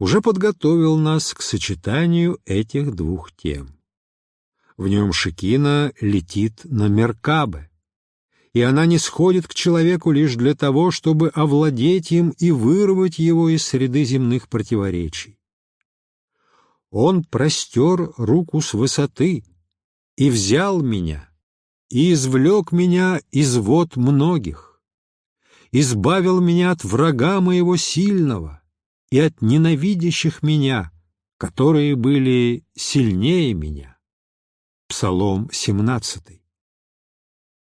уже подготовил нас к сочетанию этих двух тем. В нем Шекина летит на Меркабе, и она не сходит к человеку лишь для того, чтобы овладеть им и вырвать его из среды земных противоречий. Он простер руку с высоты и взял меня — и извлек меня из вод многих, избавил меня от врага моего сильного и от ненавидящих меня, которые были сильнее меня. Псалом 17.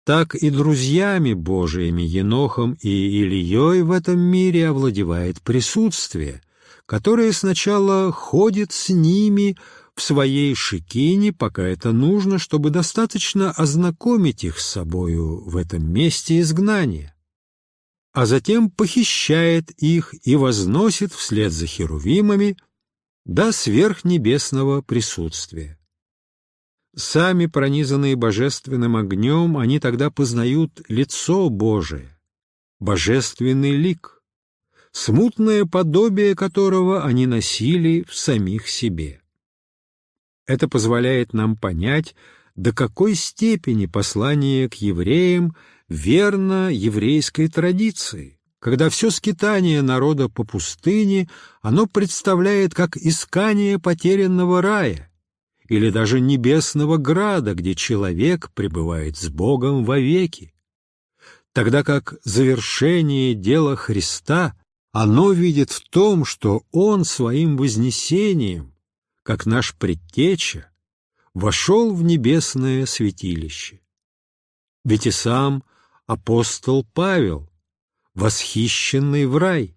Так и друзьями Божиими Енохом и Ильей в этом мире овладевает присутствие, которое сначала ходит с ними, в своей шикине, пока это нужно, чтобы достаточно ознакомить их с собою в этом месте изгнания, а затем похищает их и возносит вслед за херувимами до сверхнебесного присутствия. Сами пронизанные божественным огнем, они тогда познают лицо Божие, божественный лик, смутное подобие которого они носили в самих себе. Это позволяет нам понять, до какой степени послание к евреям верно еврейской традиции, когда все скитание народа по пустыне, оно представляет как искание потерянного рая или даже небесного града, где человек пребывает с Богом вовеки, тогда как завершение дела Христа оно видит в том, что Он своим вознесением как наш предтеча, вошел в небесное святилище. Ведь и сам апостол Павел, восхищенный в рай,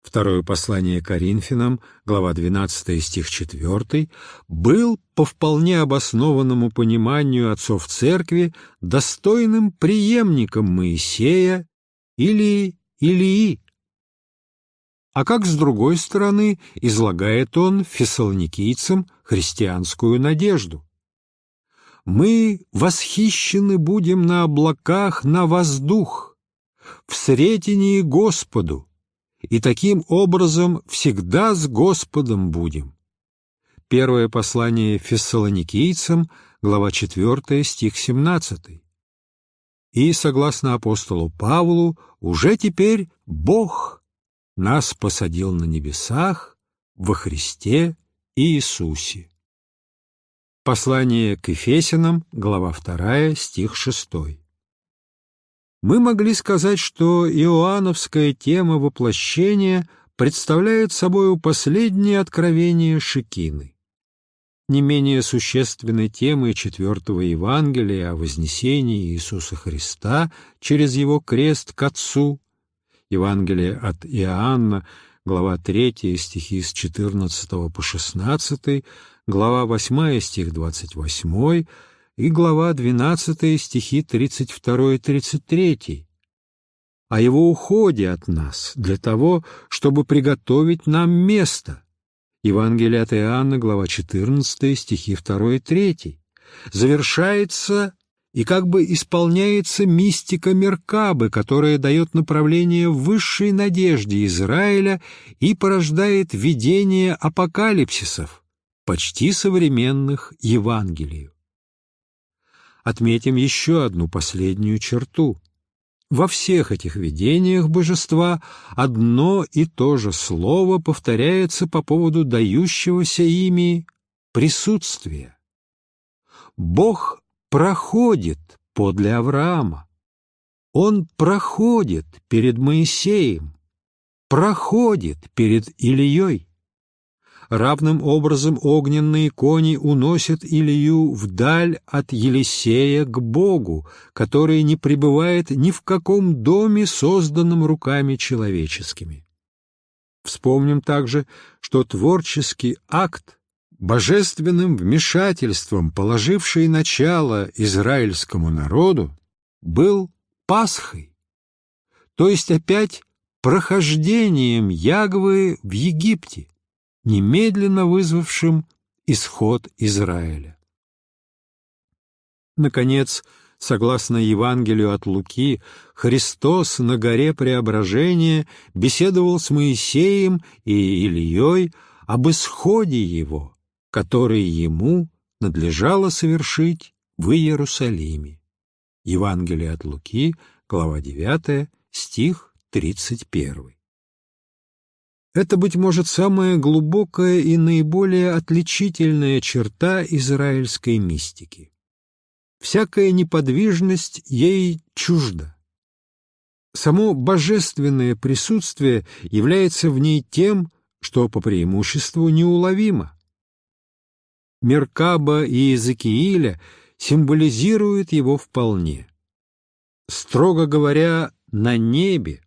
второе послание Коринфянам, глава 12 стих 4, был по вполне обоснованному пониманию отцов церкви достойным преемником Моисея или Илии. А как, с другой стороны, излагает он фессалоникийцам христианскую надежду? «Мы восхищены будем на облаках на воздух, в сретении Господу, и таким образом всегда с Господом будем. Первое послание фессалоникийцам, глава 4, стих 17. И, согласно апостолу Павлу, уже теперь Бог нас посадил на небесах во Христе Иисусе. Послание к Ефесянам, глава 2, стих 6 мы могли сказать, что иоанновская тема воплощения представляет собой последнее откровение Шекины. Не менее существенной темой четвертого Евангелия о вознесении Иисуса Христа через его крест к Отцу, Евангелие от Иоанна, глава 3, стихи с 14 по 16, глава 8, стих 28, и глава 12 стихи 32-33, о его уходе от нас для того, чтобы приготовить нам место. Евангелие от Иоанна, глава 14, стихи 2 и 3. Завершается и как бы исполняется мистика Меркабы, которая дает направление высшей надежде Израиля и порождает видение апокалипсисов, почти современных Евангелию отметим еще одну последнюю черту. Во всех этих видениях божества одно и то же слово повторяется по поводу дающегося ими присутствия. Бог проходит подле Авраама. Он проходит перед Моисеем, проходит перед Ильей. Равным образом огненные кони уносят Илью вдаль от Елисея к Богу, который не пребывает ни в каком доме, созданном руками человеческими. Вспомним также, что творческий акт, божественным вмешательством, положивший начало израильскому народу, был Пасхой, то есть опять прохождением Ягвы в Египте немедленно вызвавшим исход Израиля. Наконец, согласно Евангелию от Луки, Христос на горе Преображения беседовал с Моисеем и Ильей об исходе его, который ему надлежало совершить в Иерусалиме. Евангелие от Луки, глава 9, стих 31. Это, быть может, самая глубокая и наиболее отличительная черта израильской мистики. Всякая неподвижность ей чужда. Само божественное присутствие является в ней тем, что по преимуществу неуловимо. Меркаба и Иезекииля символизируют его вполне. Строго говоря, на небе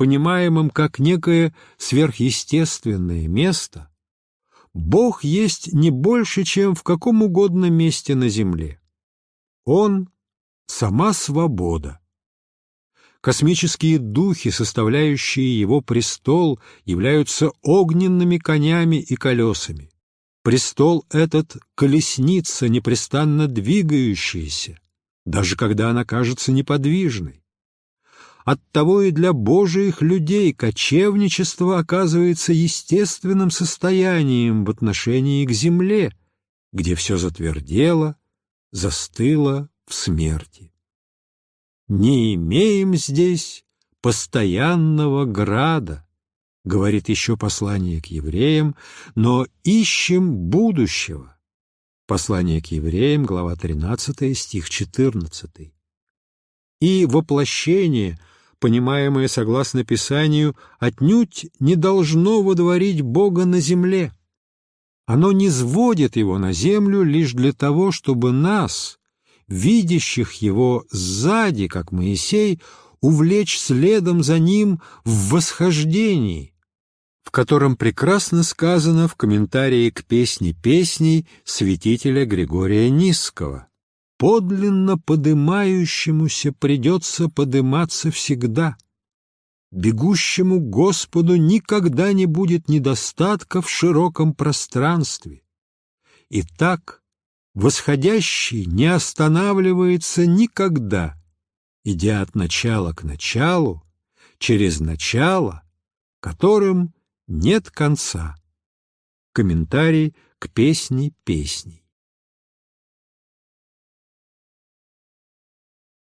понимаемым как некое сверхъестественное место, Бог есть не больше, чем в каком угодно месте на земле. Он — сама свобода. Космические духи, составляющие его престол, являются огненными конями и колесами. Престол этот — колесница, непрестанно двигающаяся, даже когда она кажется неподвижной. Оттого и для Божиих людей кочевничество оказывается естественным состоянием в отношении к земле, где все затвердело, застыло в смерти. Не имеем здесь постоянного града, говорит еще послание к евреям, но ищем будущего. Послание к евреям, глава 13, стих 14. И воплощение – понимаемое согласно Писанию, отнюдь не должно водворить Бога на земле. Оно не сводит Его на землю лишь для того, чтобы нас, видящих Его сзади, как Моисей, увлечь следом за Ним в восхождении, в котором прекрасно сказано в комментарии к песне песней святителя Григория Низского. «Подлинно подымающемуся придется подыматься всегда. Бегущему Господу никогда не будет недостатка в широком пространстве. И так восходящий не останавливается никогда, идя от начала к началу, через начало, которым нет конца. Комментарий к песне песней.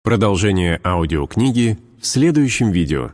Продолжение аудиокниги в следующем видео.